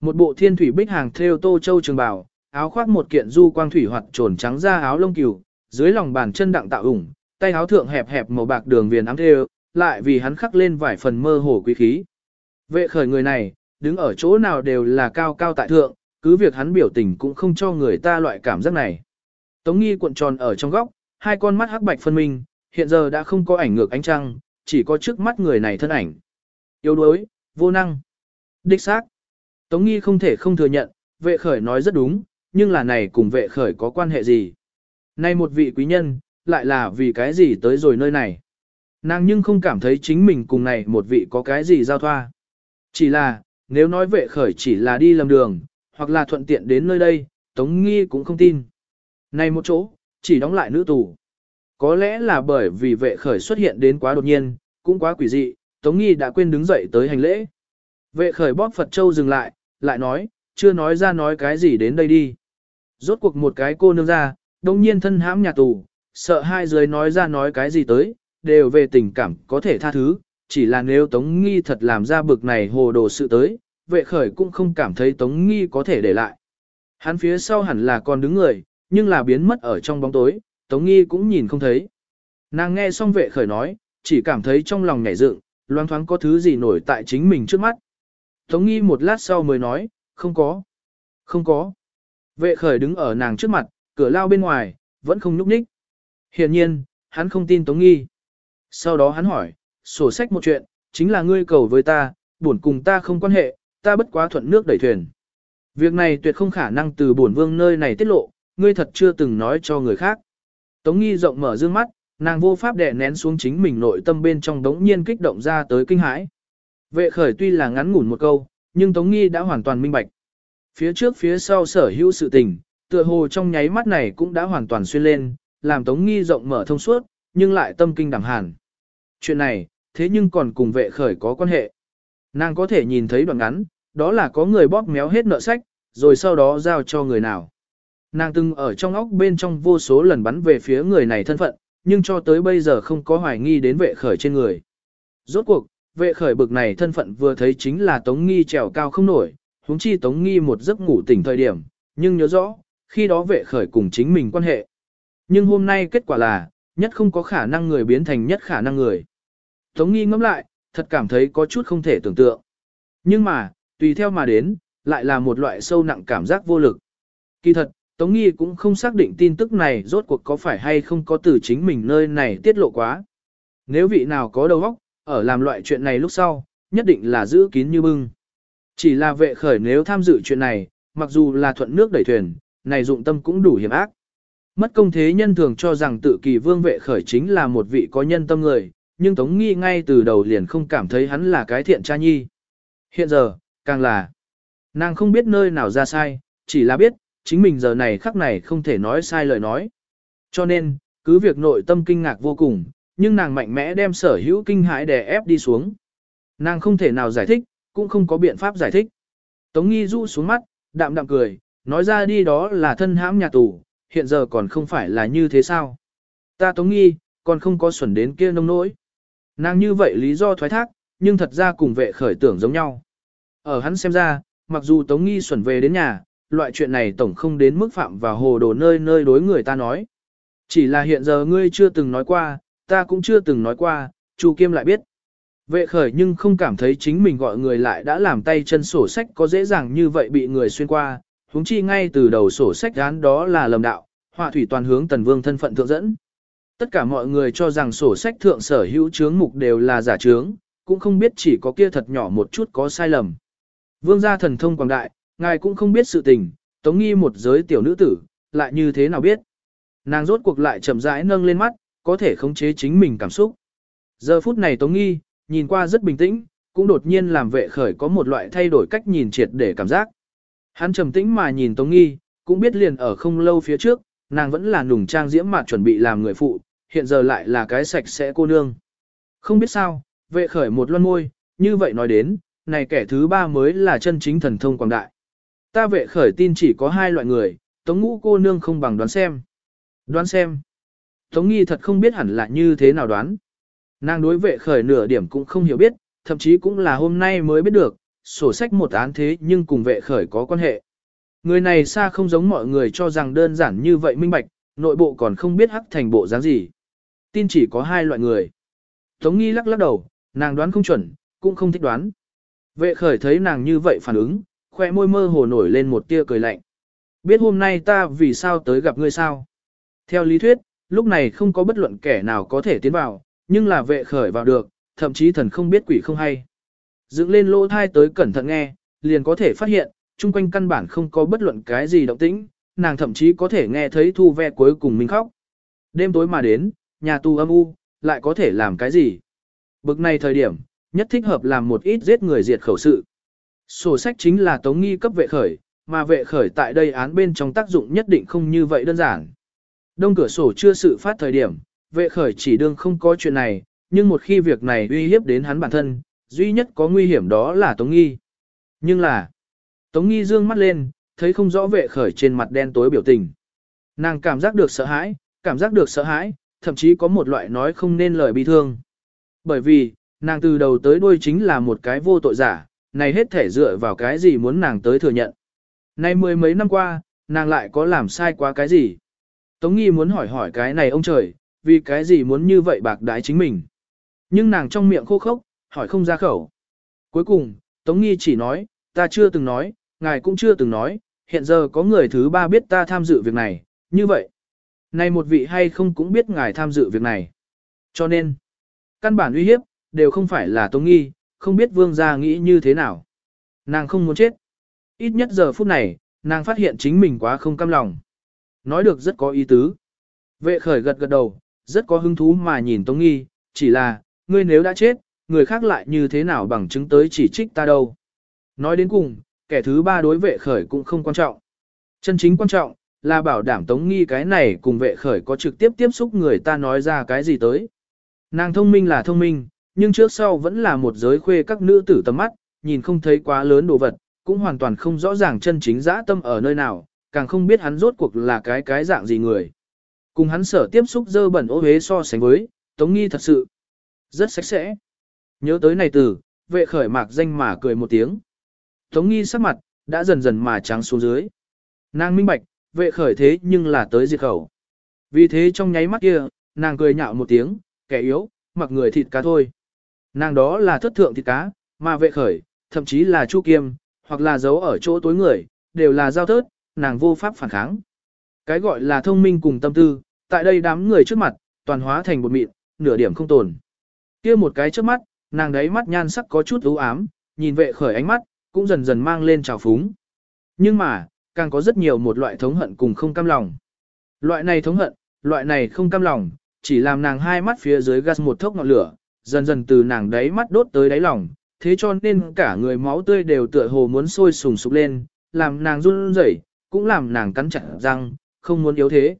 Một bộ thiên thủy bích hàng theo tô châu trường bào, áo khoác một kiện du quang thủy hoặc trồn trắng da áo lông cừu, dưới lòng bàn chân đặng tạo ủng, tay áo thượng hẹp hẹp màu bạc đường viền ám theo, lại vì hắn khắc lên vài phần mơ hồ quý khí. Vệ khởi người này, đứng ở chỗ nào đều là cao cao tại thượng, cứ việc hắn biểu tình cũng không cho người ta loại cảm giác này. Tống nghi cuộn tròn ở trong góc, hai con mắt hắc bạch phân minh, hiện giờ đã không có ảnh ngược ánh trăng, chỉ có trước mắt người này thân ảnh. Yếu đuối, vô năng. Đích xác. Tống nghi không thể không thừa nhận, vệ khởi nói rất đúng, nhưng là này cùng vệ khởi có quan hệ gì? Nay một vị quý nhân, lại là vì cái gì tới rồi nơi này? Nàng nhưng không cảm thấy chính mình cùng này một vị có cái gì giao thoa. Chỉ là, nếu nói vệ khởi chỉ là đi lầm đường, hoặc là thuận tiện đến nơi đây, Tống Nghi cũng không tin. Này một chỗ, chỉ đóng lại nữ tù. Có lẽ là bởi vì vệ khởi xuất hiện đến quá đột nhiên, cũng quá quỷ dị, Tống Nghi đã quên đứng dậy tới hành lễ. Vệ khởi bóp Phật Châu dừng lại, lại nói, chưa nói ra nói cái gì đến đây đi. Rốt cuộc một cái cô nương ra, đông nhiên thân hãm nhà tù, sợ hai dưới nói ra nói cái gì tới, đều về tình cảm có thể tha thứ, chỉ là nếu Tống Nghi thật làm ra bực này hồ đồ sự tới, vệ khởi cũng không cảm thấy Tống Nghi có thể để lại. Hắn phía sau hẳn là còn đứng người, nhưng là biến mất ở trong bóng tối, Tống Nghi cũng nhìn không thấy. Nàng nghe xong vệ khởi nói, chỉ cảm thấy trong lòng nhảy dựng, loang thoáng có thứ gì nổi tại chính mình trước mắt. Tống Nghi một lát sau mới nói, không có, không có. Vệ khởi đứng ở nàng trước mặt, cửa lao bên ngoài, vẫn không nhúc nhích. Hiển nhiên, hắn không tin Tống Nghi. Sau đó hắn hỏi, sổ sách một chuyện, chính là ngươi cầu với ta, buồn cùng ta không quan hệ, ta bất quá thuận nước đẩy thuyền. Việc này tuyệt không khả năng từ bổn vương nơi này tiết lộ, ngươi thật chưa từng nói cho người khác. Tống nghi rộng mở dương mắt, nàng vô pháp đè nén xuống chính mình nội tâm bên trong đống nhiên kích động ra tới kinh hãi. Vệ khởi tuy là ngắn ngủn một câu, nhưng Tống nghi đã hoàn toàn minh bạch. Phía trước phía sau sở hữu sự tình, tựa hồ trong nháy mắt này cũng đã hoàn toàn xuyên lên, làm Tống nghi rộng mở thông suốt, nhưng lại tâm kinh đảm hàn. Chuyện này, thế nhưng còn cùng vệ khởi có quan hệ. Nàng có thể nhìn thấy đoạn ngắn, đó là có người bóp méo hết nợ sách, rồi sau đó giao cho người nào. Nàng từng ở trong óc bên trong vô số lần bắn về phía người này thân phận, nhưng cho tới bây giờ không có hoài nghi đến vệ khởi trên người. Rốt cuộc, vệ khởi bực này thân phận vừa thấy chính là Tống Nghi trèo cao không nổi, huống chi Tống Nghi một giấc ngủ tỉnh thời điểm, nhưng nhớ rõ, khi đó vệ khởi cùng chính mình quan hệ. Nhưng hôm nay kết quả là, nhất không có khả năng người biến thành nhất khả năng người. Tống Nghi ngẫm lại, thật cảm thấy có chút không thể tưởng tượng. Nhưng mà, tùy theo mà đến, lại là một loại sâu nặng cảm giác vô lực. Kỳ thật, Tống Nghi cũng không xác định tin tức này rốt cuộc có phải hay không có từ chính mình nơi này tiết lộ quá. Nếu vị nào có đầu óc, ở làm loại chuyện này lúc sau, nhất định là giữ kín như bưng. Chỉ là vệ khởi nếu tham dự chuyện này, mặc dù là thuận nước đẩy thuyền, này dụng tâm cũng đủ hiểm ác. Mất công thế nhân thường cho rằng tự kỳ vương vệ khởi chính là một vị có nhân tâm người, nhưng Tống Nghi ngay từ đầu liền không cảm thấy hắn là cái thiện cha nhi. Hiện giờ, càng là, nàng không biết nơi nào ra sai, chỉ là biết, chính mình giờ này khắc này không thể nói sai lời nói. Cho nên, cứ việc nội tâm kinh ngạc vô cùng, nhưng nàng mạnh mẽ đem sở hữu kinh hãi đè ép đi xuống. Nàng không thể nào giải thích, cũng không có biện pháp giải thích. Tống Nghi du xuống mắt, đạm đạm cười, nói ra đi đó là thân hãm nhà tù, hiện giờ còn không phải là như thế sao. Ta Tống Nghi, còn không có xuẩn đến kia nông nỗi. Nàng như vậy lý do thoái thác, nhưng thật ra cùng vệ khởi tưởng giống nhau. Ở hắn xem ra, mặc dù Tống Nghi xuẩn về đến nhà, loại chuyện này tổng không đến mức phạm và hồ đồ nơi nơi đối người ta nói. Chỉ là hiện giờ ngươi chưa từng nói qua, ta cũng chưa từng nói qua, Chu Kiêm lại biết. Vệ khởi nhưng không cảm thấy chính mình gọi người lại đã làm tay chân sổ sách có dễ dàng như vậy bị người xuyên qua, huống chi ngay từ đầu sổ sách gán đó là lầm đạo, họa thủy toàn hướng tần vương thân phận thượng dẫn. Tất cả mọi người cho rằng sổ sách thượng sở hữu chướng mục đều là giả chướng, cũng không biết chỉ có kia thật nhỏ một chút có sai lầm. Vương gia thần thông quảng đại, ngài cũng không biết sự tình, tống nghi một giới tiểu nữ tử, lại như thế nào biết. Nàng rốt cuộc lại chậm rãi nâng lên mắt, có thể khống chế chính mình cảm xúc. Giờ phút này tống nghi, nhìn qua rất bình tĩnh, cũng đột nhiên làm vệ khởi có một loại thay đổi cách nhìn triệt để cảm giác. Hắn trầm tĩnh mà nhìn Tống Nghi, cũng biết liền ở không lâu phía trước, nàng vẫn là nùng trang diễm mặt chuẩn bị làm người phụ, hiện giờ lại là cái sạch sẽ cô nương. Không biết sao, vệ khởi một luân môi, như vậy nói đến, này kẻ thứ ba mới là chân chính thần thông quảng đại. Ta vệ khởi tin chỉ có hai loại người, tống ngũ cô nương không bằng đoán xem. Đoán xem. Tống nghi thật không biết hẳn là như thế nào đoán. Nàng đối vệ khởi nửa điểm cũng không hiểu biết, thậm chí cũng là hôm nay mới biết được, sổ sách một án thế nhưng cùng vệ khởi có quan hệ. Người này xa không giống mọi người cho rằng đơn giản như vậy minh bạch, nội bộ còn không biết hắc thành bộ dáng gì. Tin chỉ có hai loại người. Tống nghi lắc lắc đầu, nàng đoán không chuẩn, cũng không thích đoán. Vệ khởi thấy nàng như vậy phản ứng, khoe môi mơ hồ nổi lên một tia cười lạnh. Biết hôm nay ta vì sao tới gặp ngươi sao? Theo lý thuyết, lúc này không có bất luận kẻ nào có thể tiến vào, nhưng là vệ khởi vào được, thậm chí thần không biết quỷ không hay. Dựng lên lỗ thai tới cẩn thận nghe, liền có thể phát hiện, chung quanh căn bản không có bất luận cái gì động tĩnh, nàng thậm chí có thể nghe thấy thu ve cuối cùng mình khóc. Đêm tối mà đến, nhà tù âm u, lại có thể làm cái gì? Bực này thời điểm, nhất thích hợp làm một ít giết người diệt khẩu sự. Sổ sách chính là tống nghi cấp vệ khởi, mà vệ khởi tại đây án bên trong tác dụng nhất định không như vậy đơn giản. Đông cửa sổ chưa sự phát thời điểm, vệ khởi chỉ đương không có chuyện này, nhưng một khi việc này uy hiếp đến hắn bản thân, duy nhất có nguy hiểm đó là Tống Nghi. Nhưng là, Tống Nghi dương mắt lên, thấy không rõ vệ khởi trên mặt đen tối biểu tình. Nàng cảm giác được sợ hãi, cảm giác được sợ hãi, thậm chí có một loại nói không nên lời bi thương. Bởi vì, nàng từ đầu tới đuôi chính là một cái vô tội giả, này hết thể dựa vào cái gì muốn nàng tới thừa nhận. Nay mười mấy năm qua, nàng lại có làm sai quá cái gì? Tống Nghi muốn hỏi hỏi cái này ông trời, vì cái gì muốn như vậy bạc đái chính mình. Nhưng nàng trong miệng khô khốc, hỏi không ra khẩu. Cuối cùng, Tống Nghi chỉ nói, ta chưa từng nói, ngài cũng chưa từng nói, hiện giờ có người thứ ba biết ta tham dự việc này, như vậy. Này một vị hay không cũng biết ngài tham dự việc này. Cho nên, căn bản uy hiếp, đều không phải là Tống Nghi, không biết vương gia nghĩ như thế nào. Nàng không muốn chết. Ít nhất giờ phút này, nàng phát hiện chính mình quá không cam lòng. Nói được rất có ý tứ. Vệ khởi gật gật đầu, rất có hứng thú mà nhìn Tống Nghi, chỉ là, ngươi nếu đã chết, người khác lại như thế nào bằng chứng tới chỉ trích ta đâu. Nói đến cùng, kẻ thứ ba đối vệ khởi cũng không quan trọng. Chân chính quan trọng, là bảo đảm Tống Nghi cái này cùng vệ khởi có trực tiếp tiếp xúc người ta nói ra cái gì tới. Nàng thông minh là thông minh, nhưng trước sau vẫn là một giới khuê các nữ tử tầm mắt, nhìn không thấy quá lớn đồ vật, cũng hoàn toàn không rõ ràng chân chính dã tâm ở nơi nào, càng không biết hắn rốt cuộc là cái cái dạng gì người. Cùng hắn sở tiếp xúc dơ bẩn ô hế so sánh với, Tống Nghi thật sự rất sạch sẽ. Nhớ tới này tử vệ khởi mạc danh mà cười một tiếng. Tống Nghi sắc mặt, đã dần dần mà trắng xuống dưới. Nàng minh bạch, vệ khởi thế nhưng là tới diệt khẩu. Vì thế trong nháy mắt kia, nàng cười nhạo một tiếng, kẻ yếu, mặc người thịt cá thôi. Nàng đó là thất thượng thịt cá, mà vệ khởi, thậm chí là chu kiêm, hoặc là giấu ở chỗ tối người, đều là giao thớt, nàng vô pháp phản kháng. Cái gọi là thông minh cùng tâm tư, tại đây đám người trước mặt, toàn hóa thành một mịn, nửa điểm không tồn. kia một cái trước mắt, nàng đấy mắt nhan sắc có chút ưu ám, nhìn vệ khởi ánh mắt, cũng dần dần mang lên trào phúng. Nhưng mà, càng có rất nhiều một loại thống hận cùng không cam lòng. Loại này thống hận, loại này không cam lòng, chỉ làm nàng hai mắt phía dưới gas một thốc ngọn lửa, dần dần từ nàng đáy mắt đốt tới đáy lòng, thế cho nên cả người máu tươi đều tựa hồ muốn sôi sùng sục lên, làm nàng run rẩy, cũng làm nàng cắn chặt răng, không muốn yếu thế.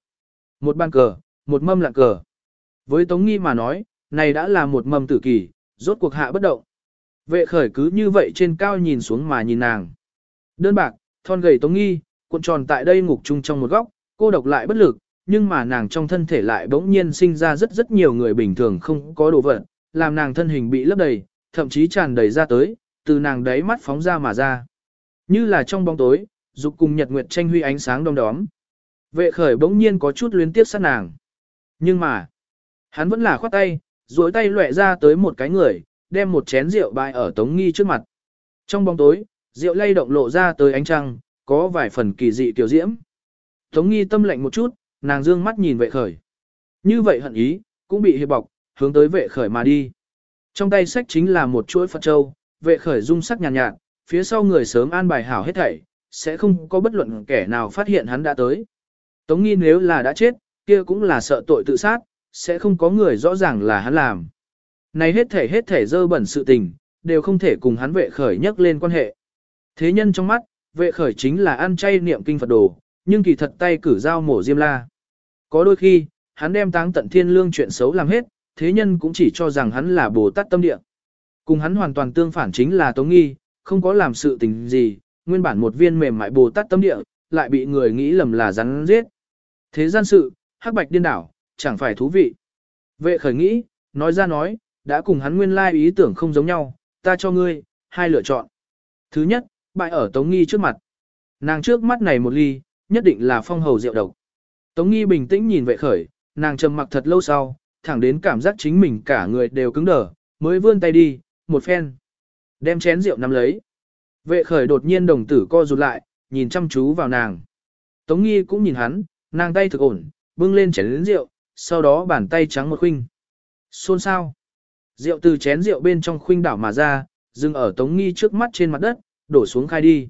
Một ban cờ, một mâm lạng cờ. Với Tống Nghi mà nói, này đã là một mâm tử kỳ, rốt cuộc hạ bất động. Vệ khởi cứ như vậy trên cao nhìn xuống mà nhìn nàng. Đơn bạc, thon gầy Tống Nghi, cuộn tròn tại đây ngục chung trong một góc, cô độc lại bất lực, nhưng mà nàng trong thân thể lại bỗng nhiên sinh ra rất rất nhiều người bình thường không có đồ vật, làm nàng thân hình bị lấp đầy, thậm chí tràn đầy ra tới, từ nàng đáy mắt phóng ra mà ra. Như là trong bóng tối, dục cùng nhật nguyệt tranh huy ánh sáng đông đóm. Vệ khởi bỗng nhiên có chút luyến tiếc sát nàng. Nhưng mà, hắn vẫn là khoát tay, duỗi tay lẹ ra tới một cái người, đem một chén rượu bại ở Tống Nghi trước mặt. Trong bóng tối, rượu lay động lộ ra tới ánh trăng, có vài phần kỳ dị tiểu diễm. Tống Nghi tâm lạnh một chút, nàng dương mắt nhìn vệ khởi. Như vậy hận ý, cũng bị hiệp bọc, hướng tới vệ khởi mà đi. Trong tay sách chính là một chuỗi Phật Châu, vệ khởi dung sắc nhàn nhạt, nhạt, phía sau người sớm an bài hảo hết thảy, sẽ không có bất luận kẻ nào phát hiện hắn đã tới. Tống nghi nếu là đã chết, kia cũng là sợ tội tự sát, sẽ không có người rõ ràng là hắn làm. Này hết thể hết thể dơ bẩn sự tình, đều không thể cùng hắn vệ khởi nhắc lên quan hệ. Thế nhân trong mắt, vệ khởi chính là ăn chay niệm kinh Phật đồ, nhưng kỳ thật tay cử dao mổ diêm la. Có đôi khi, hắn đem táng tận thiên lương chuyện xấu làm hết, thế nhân cũng chỉ cho rằng hắn là Bồ Tát tâm địa. Cùng hắn hoàn toàn tương phản chính là Tống Nghi, không có làm sự tình gì, nguyên bản một viên mềm mại Bồ Tát tâm địa, lại bị người nghĩ lầm là rắn giết. Thế gian sự, hắc bạch điên đảo, chẳng phải thú vị. Vệ khởi nghĩ, nói ra nói, đã cùng hắn nguyên lai ý tưởng không giống nhau, ta cho ngươi, hai lựa chọn. Thứ nhất, bại ở Tống Nghi trước mặt. Nàng trước mắt này một ly, nhất định là phong hầu rượu độc. Tống Nghi bình tĩnh nhìn vệ khởi, nàng trầm mặc thật lâu sau, thẳng đến cảm giác chính mình cả người đều cứng đờ, mới vươn tay đi, một phen. Đem chén rượu nắm lấy. Vệ khởi đột nhiên đồng tử co rụt lại, nhìn chăm chú vào nàng. Tống Nghi cũng nhìn hắn, nàng tay thực ổn, bưng lên chén rượu, sau đó bàn tay trắng một khuynh. Xôn sao? Rượu từ chén rượu bên trong khuynh đảo mà ra, dừng ở Tống Nghi trước mắt trên mặt đất, đổ xuống khai đi.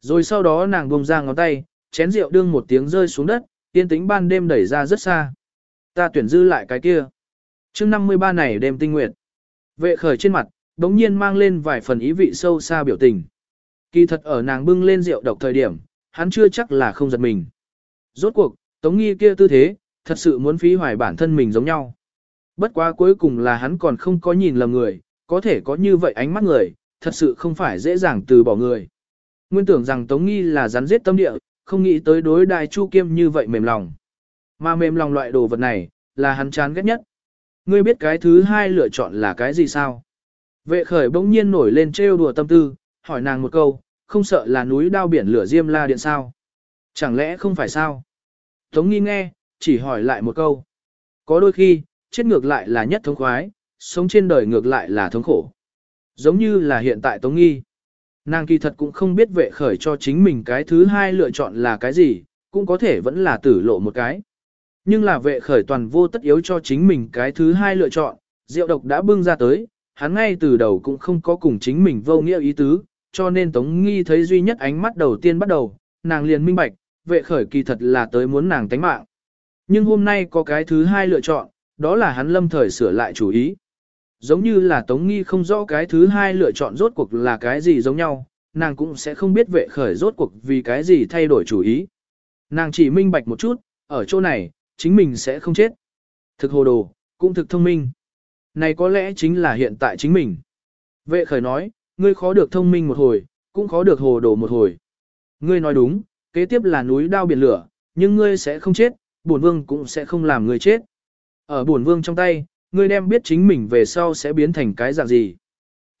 Rồi sau đó nàng buông ra ngón tay, chén rượu đương một tiếng rơi xuống đất, tiên tính ban đêm đẩy ra rất xa. Ta tuyển dư lại cái kia. chương 53 này đêm tinh nguyệt. Vệ khởi trên mặt, đống nhiên mang lên vài phần ý vị sâu xa biểu tình. Kỳ thật ở nàng bưng lên rượu độc thời điểm, hắn chưa chắc là không giật mình. Rốt cuộc, Tống Nghi kia tư thế, thật sự muốn phí hoài bản thân mình giống nhau. Bất quá cuối cùng là hắn còn không có nhìn lầm người, có thể có như vậy ánh mắt người, thật sự không phải dễ dàng từ bỏ người. Nguyên tưởng rằng Tống Nghi là rắn giết tâm địa, không nghĩ tới đối đại Chu Kiêm như vậy mềm lòng. Mà mềm lòng loại đồ vật này, là hắn chán ghét nhất. Ngươi biết cái thứ hai lựa chọn là cái gì sao? Vệ khởi bỗng nhiên nổi lên trêu đùa tâm tư, hỏi nàng một câu, không sợ là núi đao biển lửa diêm la điện sao? Chẳng lẽ không phải sao? Tống nghi nghe, chỉ hỏi lại một câu. Có đôi khi, chết ngược lại là nhất thống khoái, sống trên đời ngược lại là thống khổ. Giống như là hiện tại Tống nghi. Nàng kỳ thật cũng không biết vệ khởi cho chính mình cái thứ hai lựa chọn là cái gì, cũng có thể vẫn là tử lộ một cái. Nhưng là vệ khởi toàn vô tất yếu cho chính mình cái thứ hai lựa chọn, rượu độc đã bưng ra tới, hắn ngay từ đầu cũng không có cùng chính mình vô nghĩa ý tứ, cho nên Tống Nghi thấy duy nhất ánh mắt đầu tiên bắt đầu, nàng liền minh bạch, vệ khởi kỳ thật là tới muốn nàng tánh mạng. Nhưng hôm nay có cái thứ hai lựa chọn, đó là hắn lâm thời sửa lại chủ ý. Giống như là Tống Nghi không rõ cái thứ hai lựa chọn rốt cuộc là cái gì giống nhau, nàng cũng sẽ không biết vệ khởi rốt cuộc vì cái gì thay đổi chủ ý. Nàng chỉ minh bạch một chút, ở chỗ này, chính mình sẽ không chết. Thực hồ đồ, cũng thực thông minh. Này có lẽ chính là hiện tại chính mình. Vệ khởi nói, ngươi khó được thông minh một hồi, cũng khó được hồ đồ một hồi. Ngươi nói đúng, kế tiếp là núi đao biển lửa, nhưng ngươi sẽ không chết, bổn vương cũng sẽ không làm ngươi chết. Ở bổn vương trong tay, ngươi đem biết chính mình về sau sẽ biến thành cái dạng gì.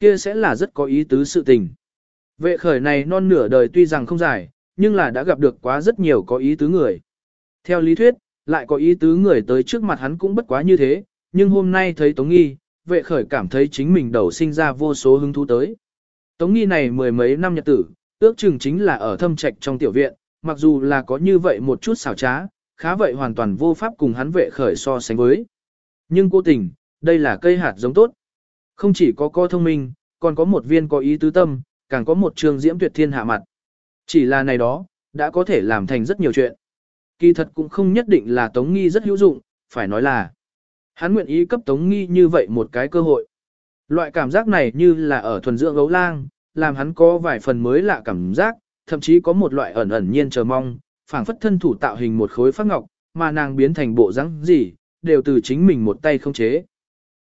Kia sẽ là rất có ý tứ sự tình. Vệ khởi này non nửa đời tuy rằng không dài, nhưng là đã gặp được quá rất nhiều có ý tứ người. Theo lý thuyết, lại có ý tứ người tới trước mặt hắn cũng bất quá như thế, nhưng hôm nay thấy Tống Nghi, vệ khởi cảm thấy chính mình đầu sinh ra vô số hứng thú tới. Tống Nghi này mười mấy năm nhật tử, ước chừng chính là ở thâm trạch trong tiểu viện, mặc dù là có như vậy một chút xảo trá, khá vậy hoàn toàn vô pháp cùng hắn vệ khởi so sánh với. Nhưng cố tình, đây là cây hạt giống tốt. Không chỉ có co thông minh, còn có một viên có ý tứ tâm, càng có một trường diễm tuyệt thiên hạ mặt. Chỉ là này đó, đã có thể làm thành rất nhiều chuyện. Kỳ thật cũng không nhất định là Tống Nghi rất hữu dụng, phải nói là hắn nguyện ý cấp Tống Nghi như vậy một cái cơ hội. Loại cảm giác này như là ở thuần dưỡng gấu lang, làm hắn có vài phần mới lạ cảm giác, thậm chí có một loại ẩn ẩn nhiên chờ mong, phảng phất thân thủ tạo hình một khối phát ngọc, mà nàng biến thành bộ răng gì, đều từ chính mình một tay không chế.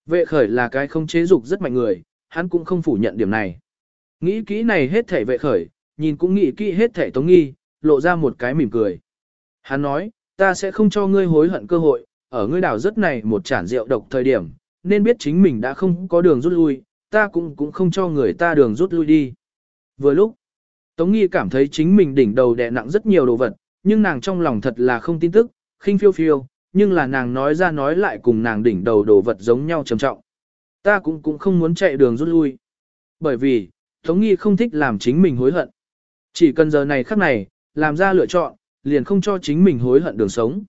Vệ khởi là cái không chế dục rất mạnh người, hắn cũng không phủ nhận điểm này. Nghĩ kỹ này hết thể vệ khởi, nhìn cũng nghĩ kỹ hết thể tống nghi, lộ ra một cái mỉm cười. Hắn nói, ta sẽ không cho ngươi hối hận cơ hội, ở ngươi đảo rất này một chản rượu độc thời điểm, nên biết chính mình đã không có đường rút lui, ta cũng cũng không cho người ta đường rút lui đi. Vừa lúc, Tống Nghi cảm thấy chính mình đỉnh đầu đè nặng rất nhiều đồ vật, nhưng nàng trong lòng thật là không tin tức, khinh phiêu phiêu, nhưng là nàng nói ra nói lại cùng nàng đỉnh đầu đồ vật giống nhau trầm trọng. Ta cũng cũng không muốn chạy đường rút lui. Bởi vì, Tống Nghi không thích làm chính mình hối hận. Chỉ cần giờ này khắc này, làm ra lựa chọn, liền không cho chính mình hối hận đường sống.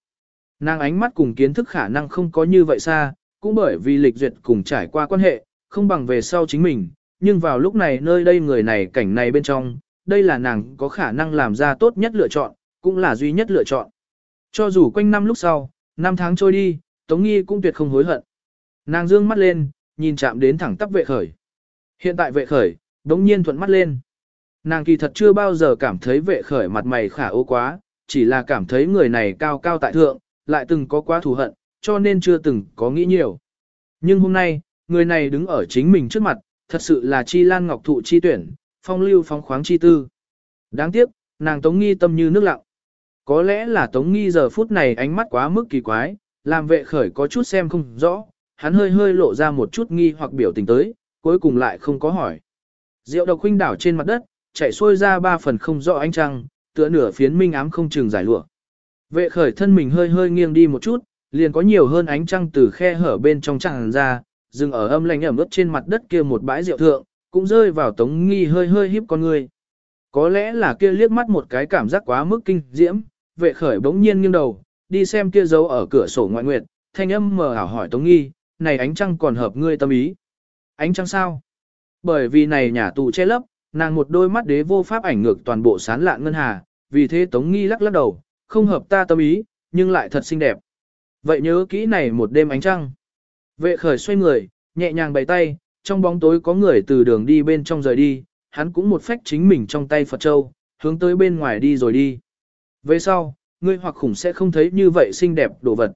Nàng ánh mắt cùng kiến thức khả năng không có như vậy xa, cũng bởi vì lịch duyệt cùng trải qua quan hệ, không bằng về sau chính mình, nhưng vào lúc này nơi đây người này cảnh này bên trong, đây là nàng có khả năng làm ra tốt nhất lựa chọn, cũng là duy nhất lựa chọn. Cho dù quanh năm lúc sau, năm tháng trôi đi, Tống Nghi cũng tuyệt không hối hận. Nàng dương mắt lên, nhìn chạm đến thẳng tắp vệ khởi. Hiện tại vệ khởi, đống nhiên thuận mắt lên. Nàng kỳ thật chưa bao giờ cảm thấy vệ khởi mặt mày khả ô quá, chỉ là cảm thấy người này cao cao tại thượng, lại từng có quá thù hận, cho nên chưa từng có nghĩ nhiều. Nhưng hôm nay, người này đứng ở chính mình trước mặt, thật sự là chi lan ngọc thụ chi tuyển, phong lưu phong khoáng chi tư. Đáng tiếc, nàng Tống Nghi tâm như nước lặng. Có lẽ là Tống Nghi giờ phút này ánh mắt quá mức kỳ quái, làm vệ khởi có chút xem không rõ, hắn hơi hơi lộ ra một chút nghi hoặc biểu tình tới, cuối cùng lại không có hỏi. Rượu độc huynh đảo trên mặt đất, chảy xuôi ra ba phần không rõ ánh trăng, tựa nửa phiến minh ám không chừng giải lụa. Vệ khởi thân mình hơi hơi nghiêng đi một chút, liền có nhiều hơn ánh trăng từ khe hở bên trong tràn ra, dừng ở âm lạnh ẩm ướt trên mặt đất kia một bãi rượu thượng, cũng rơi vào tống nghi hơi hơi híp con người. Có lẽ là kia liếc mắt một cái cảm giác quá mức kinh diễm, vệ khởi bỗng nhiên nghiêng đầu, đi xem kia dấu ở cửa sổ ngoại nguyệt, thanh âm mờ ảo hỏi tống nghi, này ánh trăng còn hợp ngươi tâm ý. Ánh trăng sao? Bởi vì này nhà tù che lấp, nàng một đôi mắt đế vô pháp ảnh ngược toàn bộ sán lạ ngân hà, vì thế tống nghi lắc lắc đầu, không hợp ta tâm ý, nhưng lại thật xinh đẹp. Vậy nhớ kỹ này một đêm ánh trăng. Vệ khởi xoay người, nhẹ nhàng bày tay, trong bóng tối có người từ đường đi bên trong rời đi, hắn cũng một phách chính mình trong tay Phật Châu, hướng tới bên ngoài đi rồi đi. Về sau, ngươi hoặc khủng sẽ không thấy như vậy xinh đẹp đồ vật.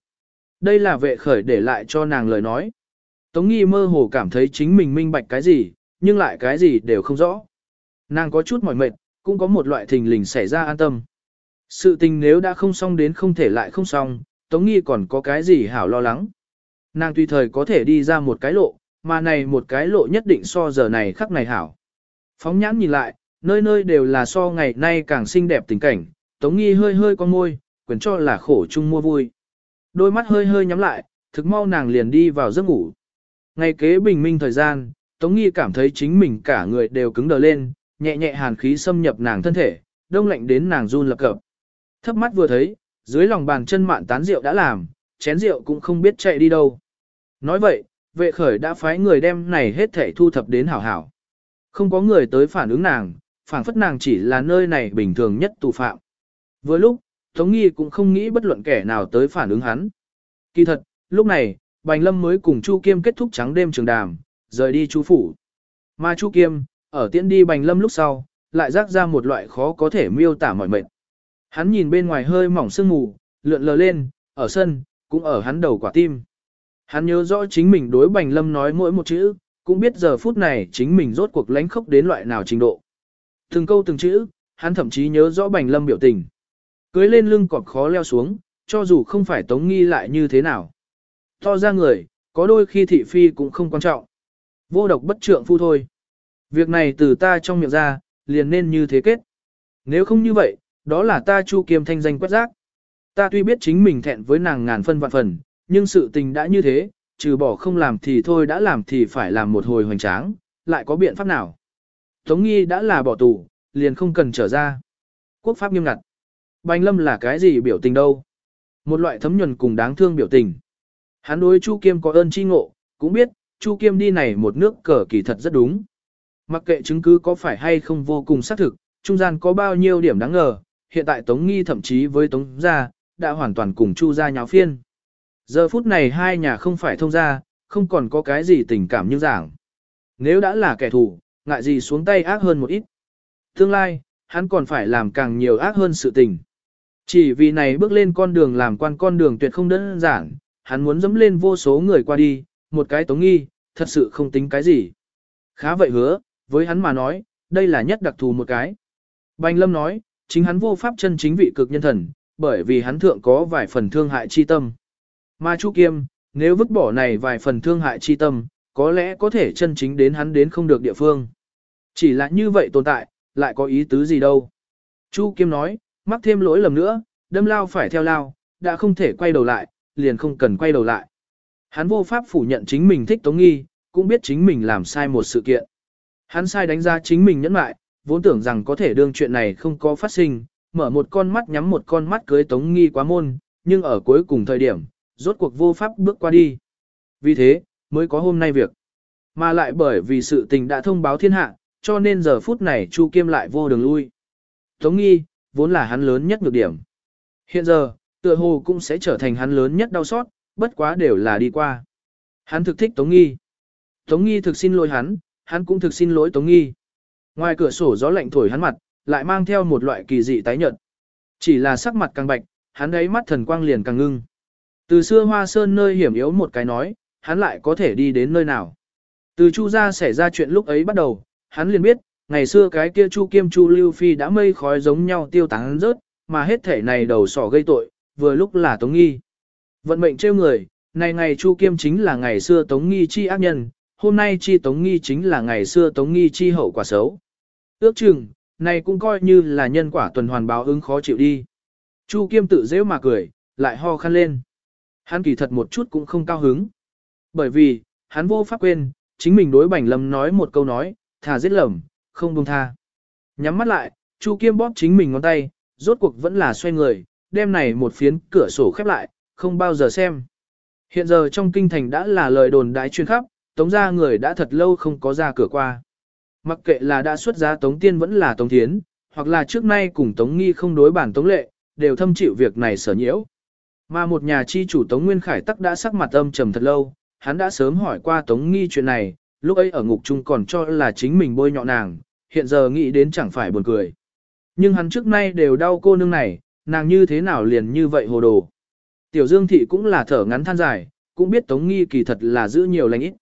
Đây là vệ khởi để lại cho nàng lời nói. Tống nghi mơ hồ cảm thấy chính mình minh bạch cái gì, nhưng lại cái gì đều không rõ. Nàng có chút mỏi mệt, cũng có một loại thình lình xảy ra an tâm. Sự tình nếu đã không xong đến không thể lại không xong, Tống nghi còn có cái gì hảo lo lắng. Nàng tùy thời có thể đi ra một cái lộ, mà này một cái lộ nhất định so giờ này khắc này hảo. Phóng nhãn nhìn lại, nơi nơi đều là so ngày nay càng xinh đẹp tình cảnh, Tống Nghi hơi hơi con môi, quyền cho là khổ chung mua vui. Đôi mắt hơi hơi nhắm lại, thực mau nàng liền đi vào giấc ngủ. Ngày kế bình minh thời gian, Tống Nghi cảm thấy chính mình cả người đều cứng đờ lên, nhẹ nhẹ hàn khí xâm nhập nàng thân thể, đông lạnh đến nàng run lập cập. Thấp mắt vừa thấy, dưới lòng bàn chân mạn tán rượu đã làm, chén rượu cũng không biết chạy đi đâu. Nói vậy, vệ khởi đã phái người đem này hết thể thu thập đến hảo hảo. Không có người tới phản ứng nàng, phản phất nàng chỉ là nơi này bình thường nhất tù phạm. Vừa lúc, Tống Nghi cũng không nghĩ bất luận kẻ nào tới phản ứng hắn. Kỳ thật, lúc này, Bành Lâm mới cùng Chu Kiêm kết thúc trắng đêm trường đàm, rời đi Chu phủ. Mà Chu Kiêm, ở tiễn đi Bành Lâm lúc sau, lại rác ra một loại khó có thể miêu tả mọi mệt. Hắn nhìn bên ngoài hơi mỏng sương mù, lượn lờ lên, ở sân, cũng ở hắn đầu quả tim. Hắn nhớ rõ chính mình đối Bành Lâm nói mỗi một chữ, cũng biết giờ phút này chính mình rốt cuộc lánh khốc đến loại nào trình độ. Từng câu từng chữ, hắn thậm chí nhớ rõ Bành Lâm biểu tình. Cưới lên lưng cọp khó leo xuống, cho dù không phải tống nghi lại như thế nào. To ra người, có đôi khi thị phi cũng không quan trọng. Vô độc bất trượng phu thôi. Việc này từ ta trong miệng ra, liền nên như thế kết. Nếu không như vậy, đó là ta chu kiêm thanh danh quét rác. Ta tuy biết chính mình thẹn với nàng ngàn phân vạn phần, nhưng sự tình đã như thế, trừ bỏ không làm thì thôi đã làm thì phải làm một hồi hoành tráng, lại có biện pháp nào. Tống nghi đã là bỏ tù, liền không cần trở ra. Quốc pháp nghiêm ngặt. Bành lâm là cái gì biểu tình đâu? Một loại thấm nhuần cùng đáng thương biểu tình. Hắn đối Chu Kiêm có ơn chi ngộ, cũng biết, Chu Kiêm đi này một nước cờ kỳ thật rất đúng. Mặc kệ chứng cứ có phải hay không vô cùng xác thực, trung gian có bao nhiêu điểm đáng ngờ, hiện tại Tống Nghi thậm chí với Tống Gia, đã hoàn toàn cùng Chu Gia nháo phiên. Giờ phút này hai nhà không phải thông gia, không còn có cái gì tình cảm như giảng. Nếu đã là kẻ thù, ngại gì xuống tay ác hơn một ít. Tương lai, hắn còn phải làm càng nhiều ác hơn sự tình. Chỉ vì này bước lên con đường làm quan con đường tuyệt không đơn giản, hắn muốn dẫm lên vô số người qua đi, một cái tống nghi, thật sự không tính cái gì. Khá vậy hứa, với hắn mà nói, đây là nhất đặc thù một cái. Bành Lâm nói, chính hắn vô pháp chân chính vị cực nhân thần, bởi vì hắn thượng có vài phần thương hại chi tâm. Mà Chu Kiêm, nếu vứt bỏ này vài phần thương hại chi tâm, có lẽ có thể chân chính đến hắn đến không được địa phương. Chỉ là như vậy tồn tại, lại có ý tứ gì đâu. Chu Kiêm nói, mắc thêm lỗi lầm nữa, đâm lao phải theo lao, đã không thể quay đầu lại, liền không cần quay đầu lại. Hắn vô pháp phủ nhận chính mình thích Tống Nghi, cũng biết chính mình làm sai một sự kiện. Hắn sai đánh giá chính mình nhẫn mại, vốn tưởng rằng có thể đương chuyện này không có phát sinh, mở một con mắt nhắm một con mắt cưới Tống Nghi quá môn, nhưng ở cuối cùng thời điểm, rốt cuộc vô pháp bước qua đi. Vì thế, mới có hôm nay việc. Mà lại bởi vì sự tình đã thông báo thiên hạ, cho nên giờ phút này Chu Kiêm lại vô đường lui. Tống nghi, vốn là hắn lớn nhất nhược điểm. Hiện giờ, tựa hồ cũng sẽ trở thành hắn lớn nhất đau xót, bất quá đều là đi qua. Hắn thực thích Tống nghi. Tống nghi thực xin lỗi hắn, Hắn cũng thực xin lỗi Tống Nghi. Ngoài cửa sổ gió lạnh thổi hắn mặt, lại mang theo một loại kỳ dị tái nhợt. Chỉ là sắc mặt càng bạch, hắn ấy mắt thần quang liền càng ngưng. Từ xưa hoa sơn nơi hiểm yếu một cái nói, hắn lại có thể đi đến nơi nào. Từ Chu gia xảy ra chuyện lúc ấy bắt đầu, hắn liền biết, ngày xưa cái kia Chu Kiêm Chu Lưu Phi đã mây khói giống nhau tiêu tán rớt, mà hết thể này đầu sỏ gây tội, vừa lúc là Tống Nghi. Vận mệnh trêu người, này ngày Chu Kiêm chính là ngày xưa Tống Nghi chi ác nhân, hôm nay chi Tống Nghi chính là ngày xưa Tống Nghi chi hậu quả xấu. Ước chừng, này cũng coi như là nhân quả tuần hoàn báo ứng khó chịu đi. Chu Kiêm tự dễ mà cười, lại ho khăn lên. Hắn kỳ thật một chút cũng không cao hứng. Bởi vì, hắn vô pháp quên, chính mình đối Bành Lâm nói một câu nói, thà giết lầm, không buông tha. Nhắm mắt lại, Chu Kiêm bóp chính mình ngón tay, rốt cuộc vẫn là xoay người, Đêm này một phiến cửa sổ khép lại, không bao giờ xem. Hiện giờ trong kinh thành đã là lời đồn đại chuyên khắp, tống ra người đã thật lâu không có ra cửa qua. Mặc kệ là đã xuất giá tống tiên vẫn là tống thiến, hoặc là trước nay cùng tống nghi không đối bản tống lệ, đều thâm chịu việc này sở nhiễu. Mà một nhà chi chủ tống nguyên khải tắc đã sắc mặt âm trầm thật lâu, hắn đã sớm hỏi qua tống nghi chuyện này, lúc ấy ở ngục chung còn cho là chính mình bôi nhọ nàng, hiện giờ nghĩ đến chẳng phải buồn cười. Nhưng hắn trước nay đều đau cô nương này, nàng như thế nào liền như vậy hồ đồ. Tiểu Dương Thị cũng là thở ngắn than dài, cũng biết Tống Nghi kỳ thật là giữ nhiều lành ít.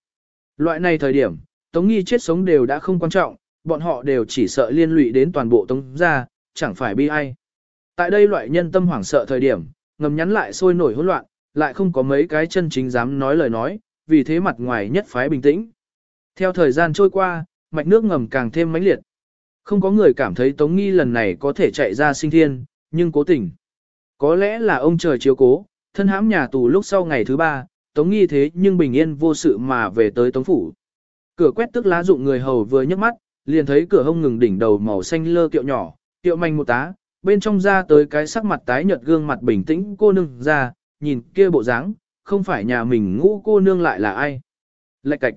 Loại này thời điểm, Tống Nghi chết sống đều đã không quan trọng, bọn họ đều chỉ sợ liên lụy đến toàn bộ Tống gia, chẳng phải bi ai. Tại đây loại nhân tâm hoảng sợ thời điểm, ngầm nhắn lại sôi nổi hỗn loạn, lại không có mấy cái chân chính dám nói lời nói, vì thế mặt ngoài nhất phái bình tĩnh. Theo thời gian trôi qua, mạch nước ngầm càng thêm mãnh liệt. Không có người cảm thấy Tống Nghi lần này có thể chạy ra sinh thiên, nhưng cố tình. Có lẽ là ông trời chiếu cố, thân hãm nhà tù lúc sau ngày thứ ba, Tống Nghi thế nhưng bình yên vô sự mà về tới Tống Phủ. Cửa quét tức lá dụng người hầu vừa nhấc mắt, liền thấy cửa hông ngừng đỉnh đầu màu xanh lơ kiệu nhỏ, kiệu manh một tá, bên trong ra tới cái sắc mặt tái nhợt gương mặt bình tĩnh cô nương ra, nhìn kia bộ dáng, không phải nhà mình ngũ cô nương lại là ai. Lạch cạch.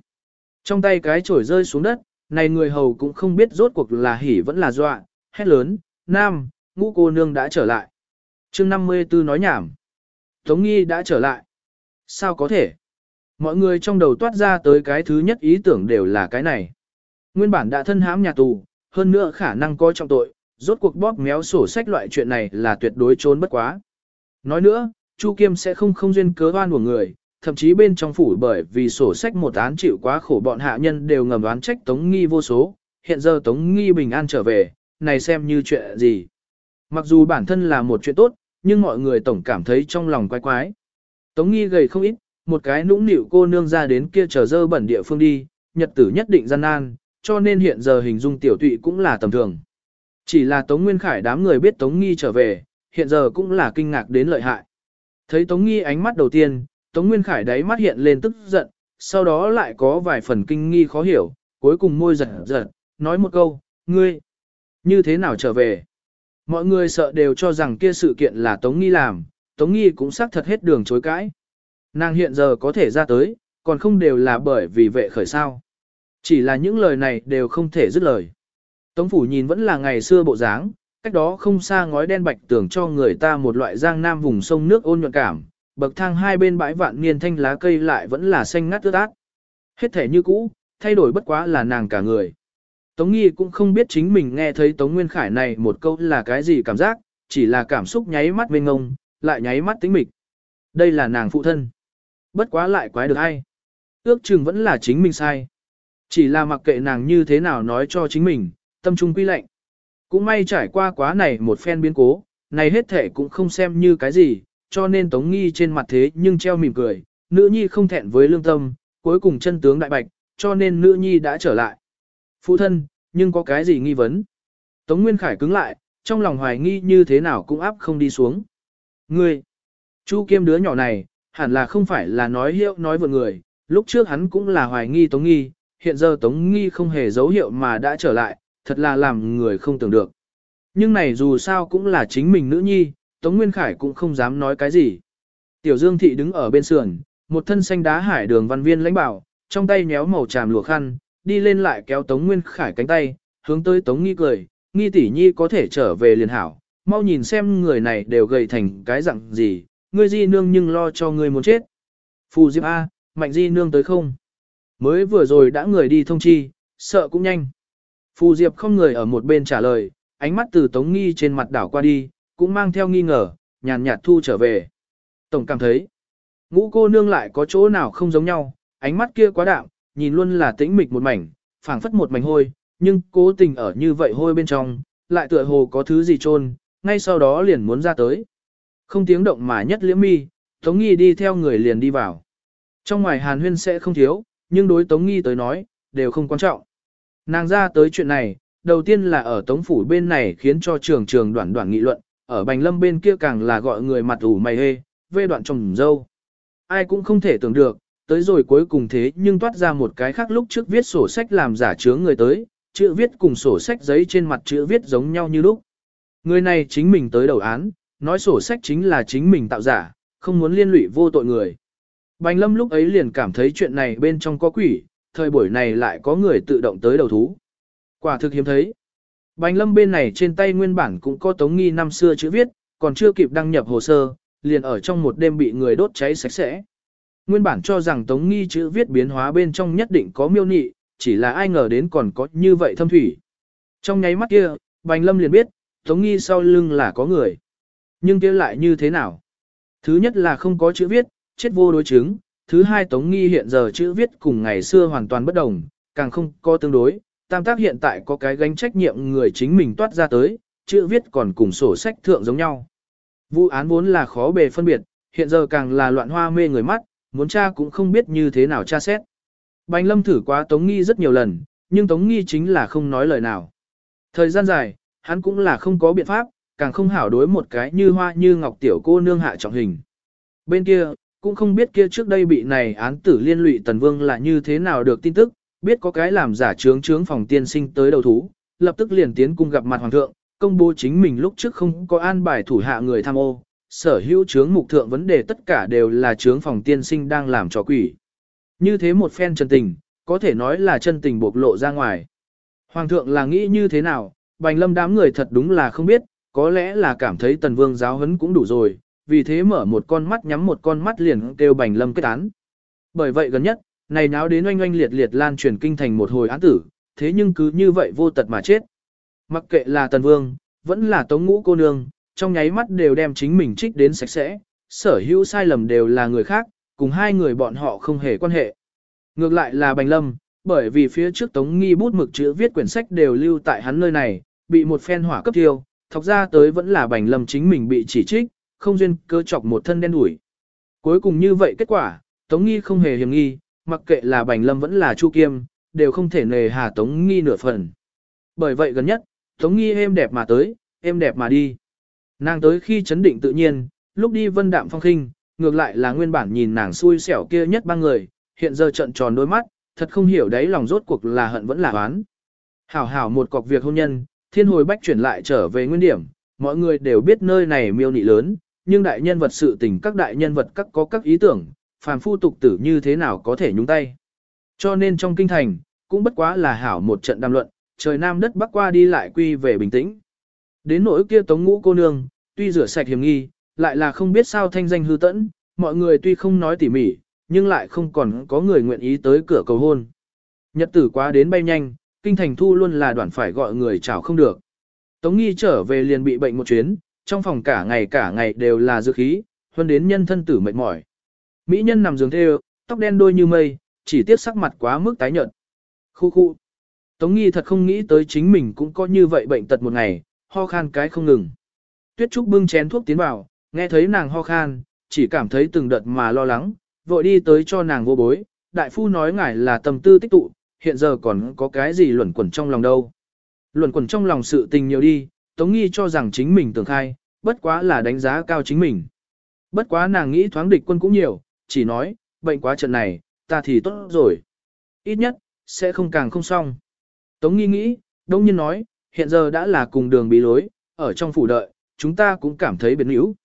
Trong tay cái chổi rơi xuống đất, này người hầu cũng không biết rốt cuộc là hỉ vẫn là dọa, hét lớn, nam, ngũ cô nương đã trở lại. chương 54 nói nhảm. Tống nghi đã trở lại. Sao có thể? Mọi người trong đầu toát ra tới cái thứ nhất ý tưởng đều là cái này. Nguyên bản đã thân hãm nhà tù, hơn nữa khả năng coi trọng tội, rốt cuộc bóp méo sổ sách loại chuyện này là tuyệt đối trốn bất quá. Nói nữa, Chu Kiêm sẽ không không duyên cớ oan của người, thậm chí bên trong phủ bởi vì sổ sách một án chịu quá khổ bọn hạ nhân đều ngầm đoán trách Tống Nghi vô số, hiện giờ Tống Nghi bình an trở về, này xem như chuyện gì. Mặc dù bản thân là một chuyện tốt, nhưng mọi người tổng cảm thấy trong lòng quái quái. Tống Nghi gầy không ít, một cái nũng nịu cô nương ra đến kia chờ dơ bẩn địa phương đi, nhật tử nhất định gian nan, cho nên hiện giờ hình dung tiểu tụy cũng là tầm thường. Chỉ là Tống Nguyên Khải đám người biết Tống Nghi trở về, hiện giờ cũng là kinh ngạc đến lợi hại. Thấy Tống Nghi ánh mắt đầu tiên, Tống Nguyên Khải đáy mắt hiện lên tức giận, sau đó lại có vài phần kinh nghi khó hiểu, cuối cùng môi giật giật, nói một câu, ngươi, như thế nào trở về? Mọi người sợ đều cho rằng kia sự kiện là Tống Nghi làm, Tống Nghi cũng xác thật hết đường chối cãi. Nàng hiện giờ có thể ra tới, còn không đều là bởi vì vệ khởi sao. Chỉ là những lời này đều không thể dứt lời. Tống phủ nhìn vẫn là ngày xưa bộ dáng, cách đó không xa ngói đen bạch tưởng cho người ta một loại giang nam vùng sông nước ôn nhuận cảm, bậc thang hai bên bãi vạn niên thanh lá cây lại vẫn là xanh ngắt tươi át. Hết thể như cũ, thay đổi bất quá là nàng cả người. Tống Nghi cũng không biết chính mình nghe thấy Tống Nguyên Khải này một câu là cái gì cảm giác, chỉ là cảm xúc nháy mắt bên ngông, lại nháy mắt tính mịch. Đây là nàng phụ thân. Bất quá lại quái được ai. Ước chừng vẫn là chính mình sai. Chỉ là mặc kệ nàng như thế nào nói cho chính mình, tâm trung quy lệnh. Cũng may trải qua quá này một phen biến cố, này hết thể cũng không xem như cái gì, cho nên Tống Nghi trên mặt thế nhưng treo mỉm cười, nữ nhi không thẹn với lương tâm, cuối cùng chân tướng đại bạch, cho nên nữ nhi đã trở lại. Phụ thân, nhưng có cái gì nghi vấn? Tống Nguyên Khải cứng lại, trong lòng hoài nghi như thế nào cũng áp không đi xuống. Ngươi, Chu Kiêm đứa nhỏ này, hẳn là không phải là nói hiệu nói vượt người, lúc trước hắn cũng là hoài nghi Tống Nghi, hiện giờ Tống Nghi không hề dấu hiệu mà đã trở lại, thật là làm người không tưởng được. Nhưng này dù sao cũng là chính mình nữ nhi, Tống Nguyên Khải cũng không dám nói cái gì. Tiểu Dương Thị đứng ở bên sườn, một thân xanh đá hải đường văn viên lãnh bảo, trong tay nhéo màu tràm lụa khăn, đi lên lại kéo Tống Nguyên Khải cánh tay, hướng tới Tống Nghi cười, Nghi tỷ nhi có thể trở về liền hảo, mau nhìn xem người này đều gầy thành cái dạng gì, ngươi di nương nhưng lo cho ngươi muốn chết. Phù Diệp A, mạnh di nương tới không? Mới vừa rồi đã người đi thông chi, sợ cũng nhanh. Phù Diệp không người ở một bên trả lời, ánh mắt từ Tống Nghi trên mặt đảo qua đi, cũng mang theo nghi ngờ, nhàn nhạt thu trở về. Tổng cảm thấy, ngũ cô nương lại có chỗ nào không giống nhau, ánh mắt kia quá đạm, nhìn luôn là tĩnh mịch một mảnh, phảng phất một mảnh hôi, nhưng cố tình ở như vậy hôi bên trong, lại tựa hồ có thứ gì trôn, ngay sau đó liền muốn ra tới. Không tiếng động mà nhất liễm mi, Tống Nghi đi theo người liền đi vào. Trong ngoài hàn huyên sẽ không thiếu, nhưng đối Tống Nghi tới nói, đều không quan trọng. Nàng ra tới chuyện này, đầu tiên là ở Tống Phủ bên này khiến cho trường trường đoạn đoạn nghị luận, ở Bành Lâm bên kia càng là gọi người mặt ủ mày hê, vê đoạn trồng dâu. Ai cũng không thể tưởng được, tới rồi cuối cùng thế nhưng toát ra một cái khác lúc trước viết sổ sách làm giả chướng người tới, chữ viết cùng sổ sách giấy trên mặt chữ viết giống nhau như lúc. Người này chính mình tới đầu án, nói sổ sách chính là chính mình tạo giả, không muốn liên lụy vô tội người. Bành lâm lúc ấy liền cảm thấy chuyện này bên trong có quỷ, thời buổi này lại có người tự động tới đầu thú. Quả thực hiếm thấy. Bành lâm bên này trên tay nguyên bản cũng có tống nghi năm xưa chữ viết, còn chưa kịp đăng nhập hồ sơ, liền ở trong một đêm bị người đốt cháy sạch sẽ. Nguyên bản cho rằng tống nghi chữ viết biến hóa bên trong nhất định có miêu nị, chỉ là ai ngờ đến còn có như vậy thâm thủy. Trong nháy mắt kia, bành lâm liền biết, tống nghi sau lưng là có người. Nhưng kia lại như thế nào? Thứ nhất là không có chữ viết, chết vô đối chứng. Thứ hai Tống Nghi hiện giờ chữ viết cùng ngày xưa hoàn toàn bất đồng, càng không có tương đối. Tam tác hiện tại có cái gánh trách nhiệm người chính mình toát ra tới, chữ viết còn cùng sổ sách thượng giống nhau. Vụ án vốn là khó bề phân biệt, hiện giờ càng là loạn hoa mê người mắt, muốn tra cũng không biết như thế nào tra xét. Bành lâm thử quá Tống Nghi rất nhiều lần, nhưng Tống Nghi chính là không nói lời nào. Thời gian dài, hắn cũng là không có biện pháp, càng không hảo đối một cái như hoa như ngọc tiểu cô nương hạ trọng hình. Bên kia, cũng không biết kia trước đây bị này án tử liên lụy Tần Vương là như thế nào được tin tức, biết có cái làm giả trướng trướng phòng tiên sinh tới đầu thú, lập tức liền tiến cung gặp mặt hoàng thượng, công bố chính mình lúc trước không có an bài thủ hạ người tham ô, sở hữu trướng mục thượng vấn đề tất cả đều là trướng phòng tiên sinh đang làm trò quỷ. Như thế một phen chân tình, có thể nói là chân tình bộc lộ ra ngoài. Hoàng thượng là nghĩ như thế nào, bành lâm đám người thật đúng là không biết, có lẽ là cảm thấy tần vương giáo huấn cũng đủ rồi, vì thế mở một con mắt nhắm một con mắt liền kêu bành lâm kết án. Bởi vậy gần nhất, này náo đến oanh oanh liệt liệt lan truyền kinh thành một hồi án tử, thế nhưng cứ như vậy vô tật mà chết. Mặc kệ là tần vương, vẫn là tống ngũ cô nương, trong nháy mắt đều đem chính mình trích đến sạch sẽ, sở hữu sai lầm đều là người khác, cùng hai người bọn họ không hề quan hệ. Ngược lại là bành lâm, bởi vì phía trước tống nghi bút mực chữ viết quyển sách đều lưu tại hắn nơi này, bị một phen hỏa cấp tiêu, thọc ra tới vẫn là bành lâm chính mình bị chỉ trích, không duyên cơ chọc một thân đen đủi. Cuối cùng như vậy kết quả, Tống Nghi không hề hiểm nghi, mặc kệ là bành lâm vẫn là Chu Kiêm, đều không thể nề hà Tống Nghi nửa phần. Bởi vậy gần nhất, Tống Nghi êm đẹp mà tới, êm đẹp mà đi. Nàng tới khi chấn định tự nhiên, lúc đi vân đạm phong khinh, ngược lại là nguyên bản nhìn nàng xui xẻo kia nhất ba người, hiện giờ trận tròn đôi mắt, thật không hiểu đấy lòng rốt cuộc là hận vẫn là oán. Hảo hảo một cọc việc hôn nhân, thiên hồi bách chuyển lại trở về nguyên điểm, mọi người đều biết nơi này miêu nị lớn, nhưng đại nhân vật sự tình các đại nhân vật các có các ý tưởng, phàm phu tục tử như thế nào có thể nhúng tay. Cho nên trong kinh thành, cũng bất quá là hảo một trận đàm luận, trời nam đất bắc qua đi lại quy về bình tĩnh. Đến nỗi kia tống ngũ cô nương, tuy rửa sạch hiểm nghi, lại là không biết sao thanh danh hư tẫn, mọi người tuy không nói tỉ mỉ, nhưng lại không còn có người nguyện ý tới cửa cầu hôn. Nhật tử quá đến bay nhanh, kinh thành thu luôn là đoạn phải gọi người chào không được. Tống nghi trở về liền bị bệnh một chuyến, trong phòng cả ngày cả ngày đều là dư khí, huân đến nhân thân tử mệt mỏi. Mỹ nhân nằm giường theo, tóc đen đôi như mây, chỉ tiếc sắc mặt quá mức tái nhợt. Khu khu. Tống nghi thật không nghĩ tới chính mình cũng có như vậy bệnh tật một ngày, ho khan cái không ngừng. Tuyết Trúc bưng chén thuốc tiến vào, nghe thấy nàng ho khan, chỉ cảm thấy từng đợt mà lo lắng, vội đi tới cho nàng vô bối. Đại phu nói ngài là tâm tư tích tụ, hiện giờ còn có cái gì luẩn quẩn trong lòng đâu. Luẩn quẩn trong lòng sự tình nhiều đi, Tống Nghi cho rằng chính mình tưởng khai, bất quá là đánh giá cao chính mình. Bất quá nàng nghĩ thoáng địch quân cũng nhiều, chỉ nói, bệnh quá trận này, ta thì tốt rồi. Ít nhất, sẽ không càng không xong. Tống Nghi nghĩ, đông nhiên nói, hiện giờ đã là cùng đường bí lối, ở trong phủ đợi, chúng ta cũng cảm thấy biến yếu.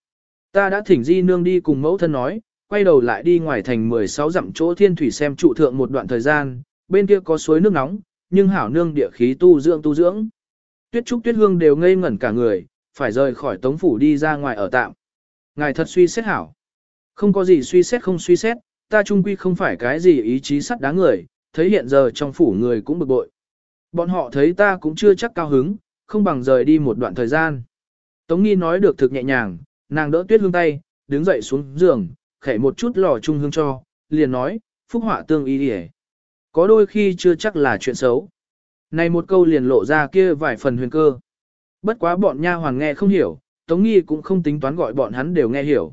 Ta đã thỉnh di nương đi cùng mẫu thân nói, quay đầu lại đi ngoài thành 16 dặm chỗ thiên thủy xem trụ thượng một đoạn thời gian, bên kia có suối nước nóng, nhưng hảo nương địa khí tu dưỡng tu dưỡng. Tuyết Trúc Tuyết Hương đều ngây ngẩn cả người, phải rời khỏi tống phủ đi ra ngoài ở tạm. Ngài thật suy xét hảo. Không có gì suy xét không suy xét, ta trung quy không phải cái gì ý chí sắt đá người, thấy hiện giờ trong phủ người cũng bực bội. Bọn họ thấy ta cũng chưa chắc cao hứng, không bằng rời đi một đoạn thời gian. Tống nghi nói được thực nhẹ nhàng, nàng đỡ tuyết hương tay, đứng dậy xuống giường, khẽ một chút lò trung hương cho, liền nói, phúc họa tương y đi có đôi khi chưa chắc là chuyện xấu. Này một câu liền lộ ra kia vài phần huyền cơ. Bất quá bọn nha hoàng nghe không hiểu, Tống Nghi cũng không tính toán gọi bọn hắn đều nghe hiểu.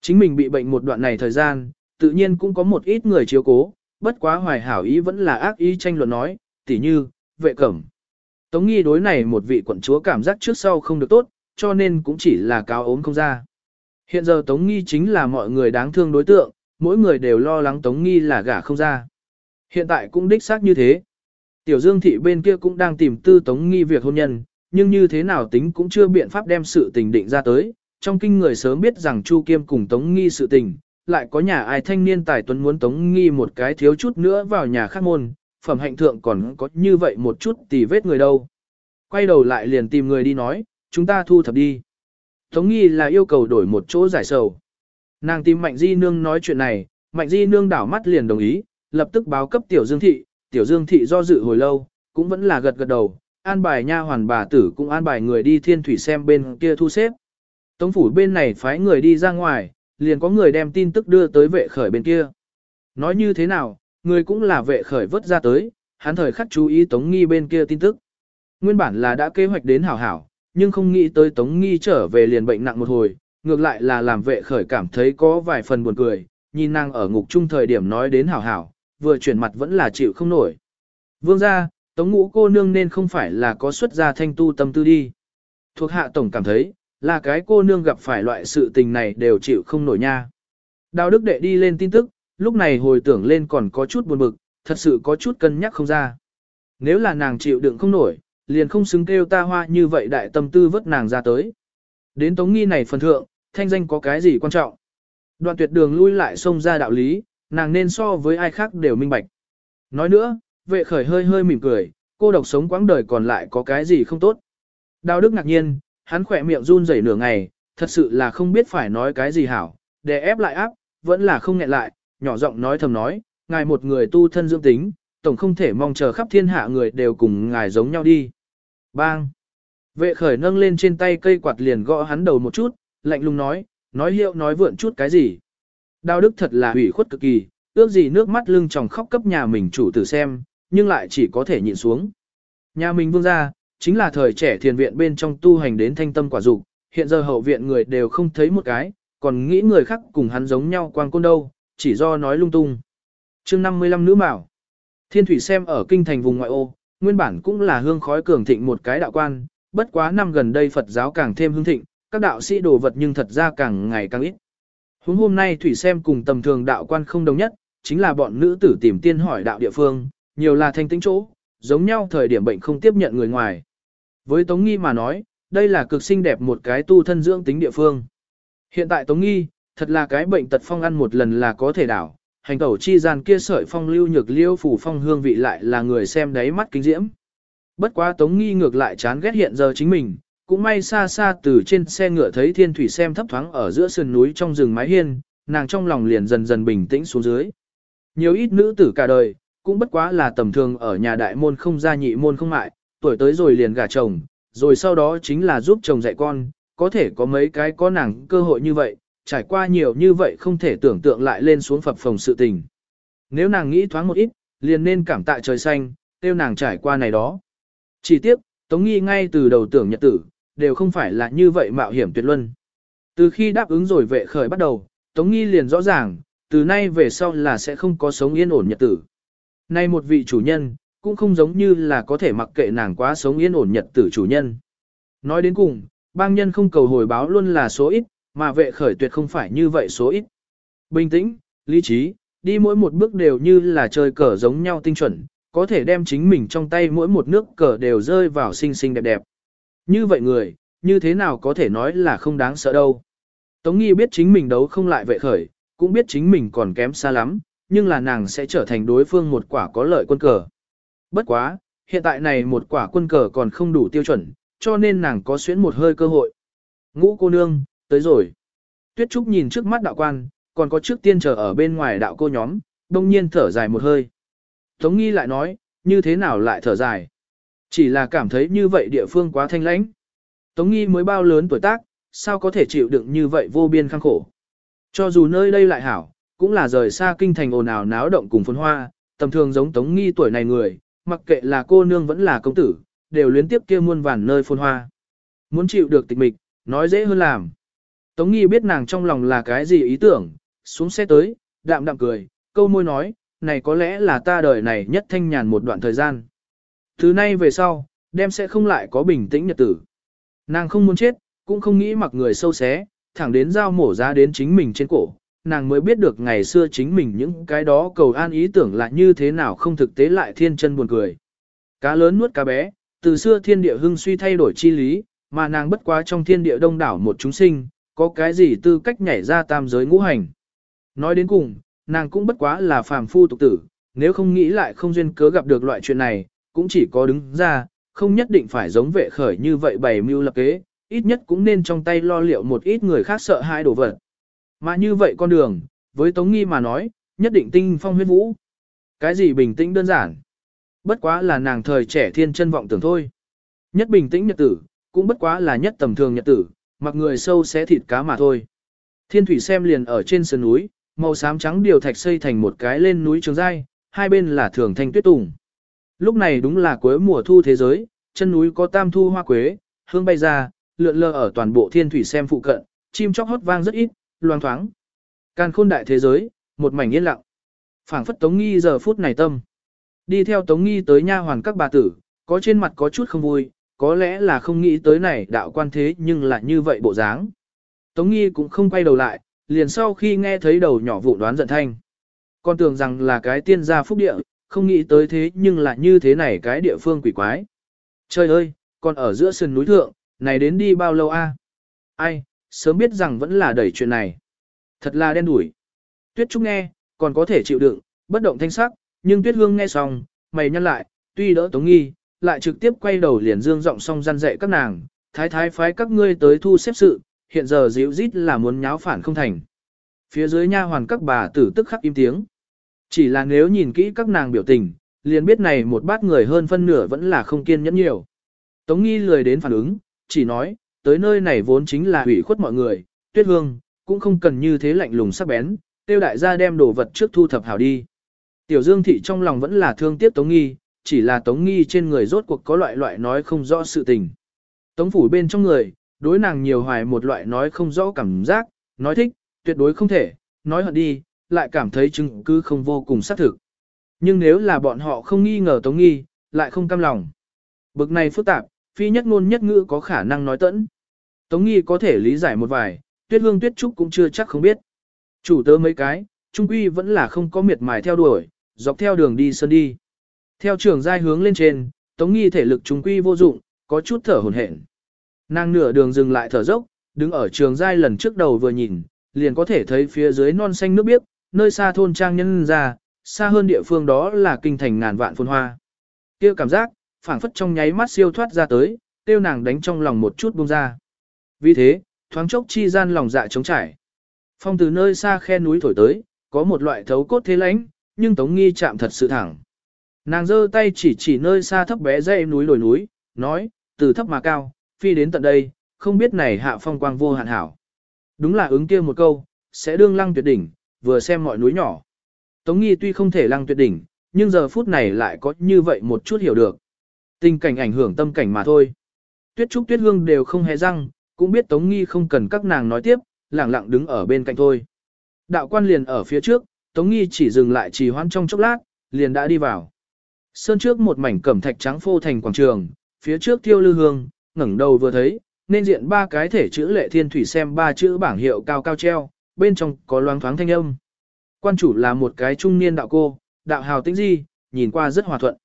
Chính mình bị bệnh một đoạn này thời gian, tự nhiên cũng có một ít người chiếu cố, bất quá hoài hảo ý vẫn là ác ý tranh luận nói, tỉ như, vệ cẩm. Tống Nghi đối này một vị quận chúa cảm giác trước sau không được tốt, cho nên cũng chỉ là cáo ốm không ra. Hiện giờ Tống Nghi chính là mọi người đáng thương đối tượng, mỗi người đều lo lắng Tống Nghi là gả không ra. Hiện tại cũng đích xác như thế. Tiểu Dương Thị bên kia cũng đang tìm tư Tống Nghi việc hôn nhân, nhưng như thế nào tính cũng chưa biện pháp đem sự tình định ra tới. Trong kinh người sớm biết rằng Chu Kiêm cùng Tống Nghi sự tình, lại có nhà ai thanh niên tài tuấn muốn Tống Nghi một cái thiếu chút nữa vào nhà khác môn, phẩm hạnh thượng còn có như vậy một chút tì vết người đâu. Quay đầu lại liền tìm người đi nói, chúng ta thu thập đi. Tống Nghi là yêu cầu đổi một chỗ giải sầu. Nàng tìm Mạnh Di Nương nói chuyện này, Mạnh Di Nương đảo mắt liền đồng ý, lập tức báo cấp Tiểu Dương Thị, Tiểu Dương Thị do dự hồi lâu, cũng vẫn là gật gật đầu, an bài nha hoàn bà tử cũng an bài người đi thiên thủy xem bên kia thu xếp. Tống phủ bên này phái người đi ra ngoài, liền có người đem tin tức đưa tới vệ khởi bên kia. Nói như thế nào, người cũng là vệ khởi vớt ra tới, hắn thời khắc chú ý Tống Nghi bên kia tin tức. Nguyên bản là đã kế hoạch đến hảo hảo, nhưng không nghĩ tới Tống Nghi trở về liền bệnh nặng một hồi, ngược lại là làm vệ khởi cảm thấy có vài phần buồn cười, nhìn nàng ở ngục chung thời điểm nói đến hảo hảo, vừa chuyển mặt vẫn là chịu không nổi. Vương ra, Tống ngũ cô nương nên không phải là có xuất gia thanh tu tâm tư đi. Thuộc hạ tổng cảm thấy, là cái cô nương gặp phải loại sự tình này đều chịu không nổi nha. Đào Đức Đệ đi lên tin tức, lúc này hồi tưởng lên còn có chút buồn bực, thật sự có chút cân nhắc không ra. Nếu là nàng chịu đựng không nổi, liền không xứng kêu ta hoa như vậy đại tâm tư vớt nàng ra tới. Đến tống nghi này phần thượng, thanh danh có cái gì quan trọng. Đoạn tuyệt đường lui lại xông ra đạo lý, nàng nên so với ai khác đều minh bạch. Nói nữa, vệ khởi hơi hơi mỉm cười, cô độc sống quãng đời còn lại có cái gì không tốt. Đào Đức ngạc nhiên, hắn khỏe miệng run rẩy nửa ngày, thật sự là không biết phải nói cái gì hảo, để ép lại áp, vẫn là không nghẹn lại, nhỏ giọng nói thầm nói, ngài một người tu thân dưỡng tính, tổng không thể mong chờ khắp thiên hạ người đều cùng ngài giống nhau đi. Bang! Vệ khởi nâng lên trên tay cây quạt liền gõ hắn đầu một chút, lạnh lùng nói, nói hiệu nói vượn chút cái gì. Đào Đức thật là hủy khuất cực kỳ, ước gì nước mắt lưng tròng khóc cấp nhà mình chủ tử xem, nhưng lại chỉ có thể nhịn xuống. Nhà mình vương gia, chính là thời trẻ thiền viện bên trong tu hành đến thanh tâm quả dục, hiện giờ hậu viện người đều không thấy một cái, còn nghĩ người khác cùng hắn giống nhau quang côn đâu, chỉ do nói lung tung. chương 55 nữ mạo. Thiên thủy xem ở kinh thành vùng ngoại ô, nguyên bản cũng là hương khói cường thịnh một cái đạo quan, bất quá năm gần đây Phật giáo càng thêm hương thịnh, các đạo sĩ đồ vật nhưng thật ra càng ngày càng ít. Hôm hôm nay thủy xem cùng tầm thường đạo quan không đồng nhất, chính là bọn nữ tử tìm tiên hỏi đạo địa phương, nhiều là thanh tĩnh chỗ, giống nhau thời điểm bệnh không tiếp nhận người ngoài. Với Tống Nghi mà nói, đây là cực xinh đẹp một cái tu thân dưỡng tính địa phương. Hiện tại Tống Nghi, thật là cái bệnh tật phong ăn một lần là có thể đảo, hành tẩu chi gian kia sợi phong lưu nhược liêu phủ phong hương vị lại là người xem đáy mắt kính diễm. Bất quá Tống Nghi ngược lại chán ghét hiện giờ chính mình, cũng may xa xa từ trên xe ngựa thấy thiên thủy xem thấp thoáng ở giữa sườn núi trong rừng mái hiên, nàng trong lòng liền dần dần bình tĩnh xuống dưới. Nhiều ít nữ tử cả đời, cũng bất quá là tầm thường ở nhà đại môn không gia nhị môn không mại, tuổi tới rồi liền gả chồng, rồi sau đó chính là giúp chồng dạy con, có thể có mấy cái có nàng cơ hội như vậy, trải qua nhiều như vậy không thể tưởng tượng lại lên xuống phập phòng sự tình. Nếu nàng nghĩ thoáng một ít, liền nên cảm tạ trời xanh, tiêu nàng trải qua này đó. Chỉ tiếc, Tống Nghi ngay từ đầu tưởng nhật tử, đều không phải là như vậy mạo hiểm tuyệt luân. Từ khi đáp ứng rồi vệ khởi bắt đầu, Tống Nghi liền rõ ràng, từ nay về sau là sẽ không có sống yên ổn nhật tử. Nay một vị chủ nhân, cũng không giống như là có thể mặc kệ nàng quá sống yên ổn nhật tử chủ nhân. Nói đến cùng, bang nhân không cầu hồi báo luôn là số ít, mà vệ khởi tuyệt không phải như vậy số ít. Bình tĩnh, lý trí, đi mỗi một bước đều như là chơi cờ giống nhau tinh chuẩn, có thể đem chính mình trong tay mỗi một nước cờ đều rơi vào xinh xinh đẹp đẹp. Như vậy người, như thế nào có thể nói là không đáng sợ đâu. Tống nghi biết chính mình đấu không lại vệ khởi, cũng biết chính mình còn kém xa lắm, nhưng là nàng sẽ trở thành đối phương một quả có lợi quân cờ. Bất quá, hiện tại này một quả quân cờ còn không đủ tiêu chuẩn, cho nên nàng có xuyến một hơi cơ hội. Ngũ cô nương, tới rồi. Tuyết Trúc nhìn trước mắt đạo quan, còn có trước tiên chờ ở bên ngoài đạo cô nhóm, đông nhiên thở dài một hơi. Tống nghi lại nói, như thế nào lại thở dài. Chỉ là cảm thấy như vậy địa phương quá thanh lãnh. Tống nghi mới bao lớn tuổi tác, sao có thể chịu đựng như vậy vô biên khăng khổ. Cho dù nơi đây lại hảo, cũng là rời xa kinh thành ồn ào náo động cùng phồn hoa, tầm thường giống tống nghi tuổi này người, mặc kệ là cô nương vẫn là công tử, đều luyến tiếp kia muôn vàn nơi phồn hoa. Muốn chịu được tịch mịch, nói dễ hơn làm. Tống nghi biết nàng trong lòng là cái gì ý tưởng, xuống xe tới, đạm đạm cười, câu môi nói, này có lẽ là ta đời này nhất thanh nhàn một đoạn thời gian. Từ nay về sau, đem sẽ không lại có bình tĩnh nhật tử. Nàng không muốn chết, cũng không nghĩ mặc người sâu xé, thẳng đến dao mổ ra đến chính mình trên cổ. Nàng mới biết được ngày xưa chính mình những cái đó cầu an ý tưởng là như thế nào không thực tế lại thiên chân buồn cười. Cá lớn nuốt cá bé, từ xưa thiên địa hưng suy thay đổi chi lý, mà nàng bất quá trong thiên địa đông đảo một chúng sinh, có cái gì tư cách nhảy ra tam giới ngũ hành. Nói đến cùng, nàng cũng bất quá là phàm phu tục tử, nếu không nghĩ lại không duyên cớ gặp được loại chuyện này, cũng chỉ có đứng ra, không nhất định phải giống vệ khởi như vậy bày mưu lập kế, ít nhất cũng nên trong tay lo liệu một ít người khác sợ hãi đổ vật. Mà như vậy con đường, với Tống Nghi mà nói, nhất định tinh phong huyết vũ. Cái gì bình tĩnh đơn giản. Bất quá là nàng thời trẻ thiên chân vọng tưởng thôi. Nhất bình tĩnh nhật tử, cũng bất quá là nhất tầm thường nhật tử, mặc người sâu xé thịt cá mà thôi. Thiên thủy xem liền ở trên sườn núi, màu xám trắng điều thạch xây thành một cái lên núi trường dai, hai bên là thường thanh tuyết tùng. Lúc này đúng là cuối mùa thu thế giới, chân núi có tam thu hoa quế, hương bay ra, lượn lờ ở toàn bộ thiên thủy xem phụ cận, chim chóc hót vang rất ít, loang thoáng. Càn khôn đại thế giới, một mảnh yên lặng. phảng phất Tống Nghi giờ phút này tâm. Đi theo Tống Nghi tới nha hoàn các bà tử, có trên mặt có chút không vui, có lẽ là không nghĩ tới này đạo quan thế nhưng lại như vậy bộ dáng. Tống Nghi cũng không quay đầu lại, liền sau khi nghe thấy đầu nhỏ vụ đoán giận thanh. Con tưởng rằng là cái tiên gia phúc địa, không nghĩ tới thế nhưng là như thế này cái địa phương quỷ quái. Trời ơi, còn ở giữa sườn núi thượng, này đến đi bao lâu a? Ai, sớm biết rằng vẫn là đẩy chuyện này. Thật là đen đủi. Tuyết Trúc nghe, còn có thể chịu đựng, bất động thanh sắc, nhưng Tuyết Hương nghe xong, mày nhăn lại, tuy đỡ Tống Nghi, lại trực tiếp quay đầu liền dương giọng xong răn dạy các nàng, thái thái phái các ngươi tới thu xếp sự, hiện giờ dịu rít là muốn nháo phản không thành. Phía dưới nha hoàn các bà tử tức khắc im tiếng. Chỉ là nếu nhìn kỹ các nàng biểu tình, liền biết này một bát người hơn phân nửa vẫn là không kiên nhẫn nhiều. Tống nghi lười đến phản ứng, chỉ nói, tới nơi này vốn chính là hủy khuất mọi người, tuyết hương, cũng không cần như thế lạnh lùng sắc bén, tiêu đại gia đem đồ vật trước thu thập hảo đi. Tiểu dương thị trong lòng vẫn là thương tiếc tống nghi, chỉ là tống nghi trên người rốt cuộc có loại loại nói không rõ sự tình. Tống phủ bên trong người, đối nàng nhiều hoài một loại nói không rõ cảm giác, nói thích, tuyệt đối không thể, nói hận đi, lại cảm thấy chứng cứ không vô cùng xác thực. Nhưng nếu là bọn họ không nghi ngờ Tống Nghi, lại không cam lòng. Bực này phức tạp, phi nhất ngôn nhất ngữ có khả năng nói tẫn. Tống Nghi có thể lý giải một vài, tuyết hương tuyết trúc cũng chưa chắc không biết. Chủ tớ mấy cái, trung quy vẫn là không có miệt mài theo đuổi, dọc theo đường đi sơn đi. Theo trường giai hướng lên trên, Tống Nghi thể lực trung quy vô dụng, có chút thở hổn hển. Nàng nửa đường dừng lại thở dốc, đứng ở trường giai lần trước đầu vừa nhìn, liền có thể thấy phía dưới non xanh nước biếc, nơi xa thôn trang nhân ra, xa hơn địa phương đó là kinh thành ngàn vạn phồn hoa. kia cảm giác, phảng phất trong nháy mắt siêu thoát ra tới, tiêu nàng đánh trong lòng một chút buông ra. Vì thế, thoáng chốc chi gian lòng dạ trống trải. Phong từ nơi xa khe núi thổi tới, có một loại thấu cốt thế lãnh, nhưng Tống Nghi chạm thật sự thẳng. Nàng giơ tay chỉ chỉ nơi xa thấp bé dãy núi lồi núi, nói, từ thấp mà cao, phi đến tận đây, không biết này hạ phong quang vô hạn hảo. Đúng là ứng kia một câu, sẽ đương lăng tuyệt đỉnh, vừa xem mọi núi nhỏ. Tống nghi tuy không thể lăng tuyệt đỉnh, nhưng giờ phút này lại có như vậy một chút hiểu được. Tình cảnh ảnh hưởng tâm cảnh mà thôi. Tuyết trúc tuyết hương đều không hề răng, cũng biết Tống nghi không cần các nàng nói tiếp, lẳng lặng đứng ở bên cạnh thôi. Đạo quan liền ở phía trước, Tống nghi chỉ dừng lại trì hoãn trong chốc lát, liền đã đi vào. Sơn trước một mảnh cẩm thạch trắng phô thành quảng trường, phía trước tiêu lư hương, ngẩng đầu vừa thấy, nên diện ba cái thể chữ lệ thiên thủy xem ba chữ bảng hiệu cao cao treo, bên trong có loáng thoáng thanh âm. Quan chủ là một cái trung niên đạo cô, đạo hào tĩnh di, nhìn qua rất hòa thuận.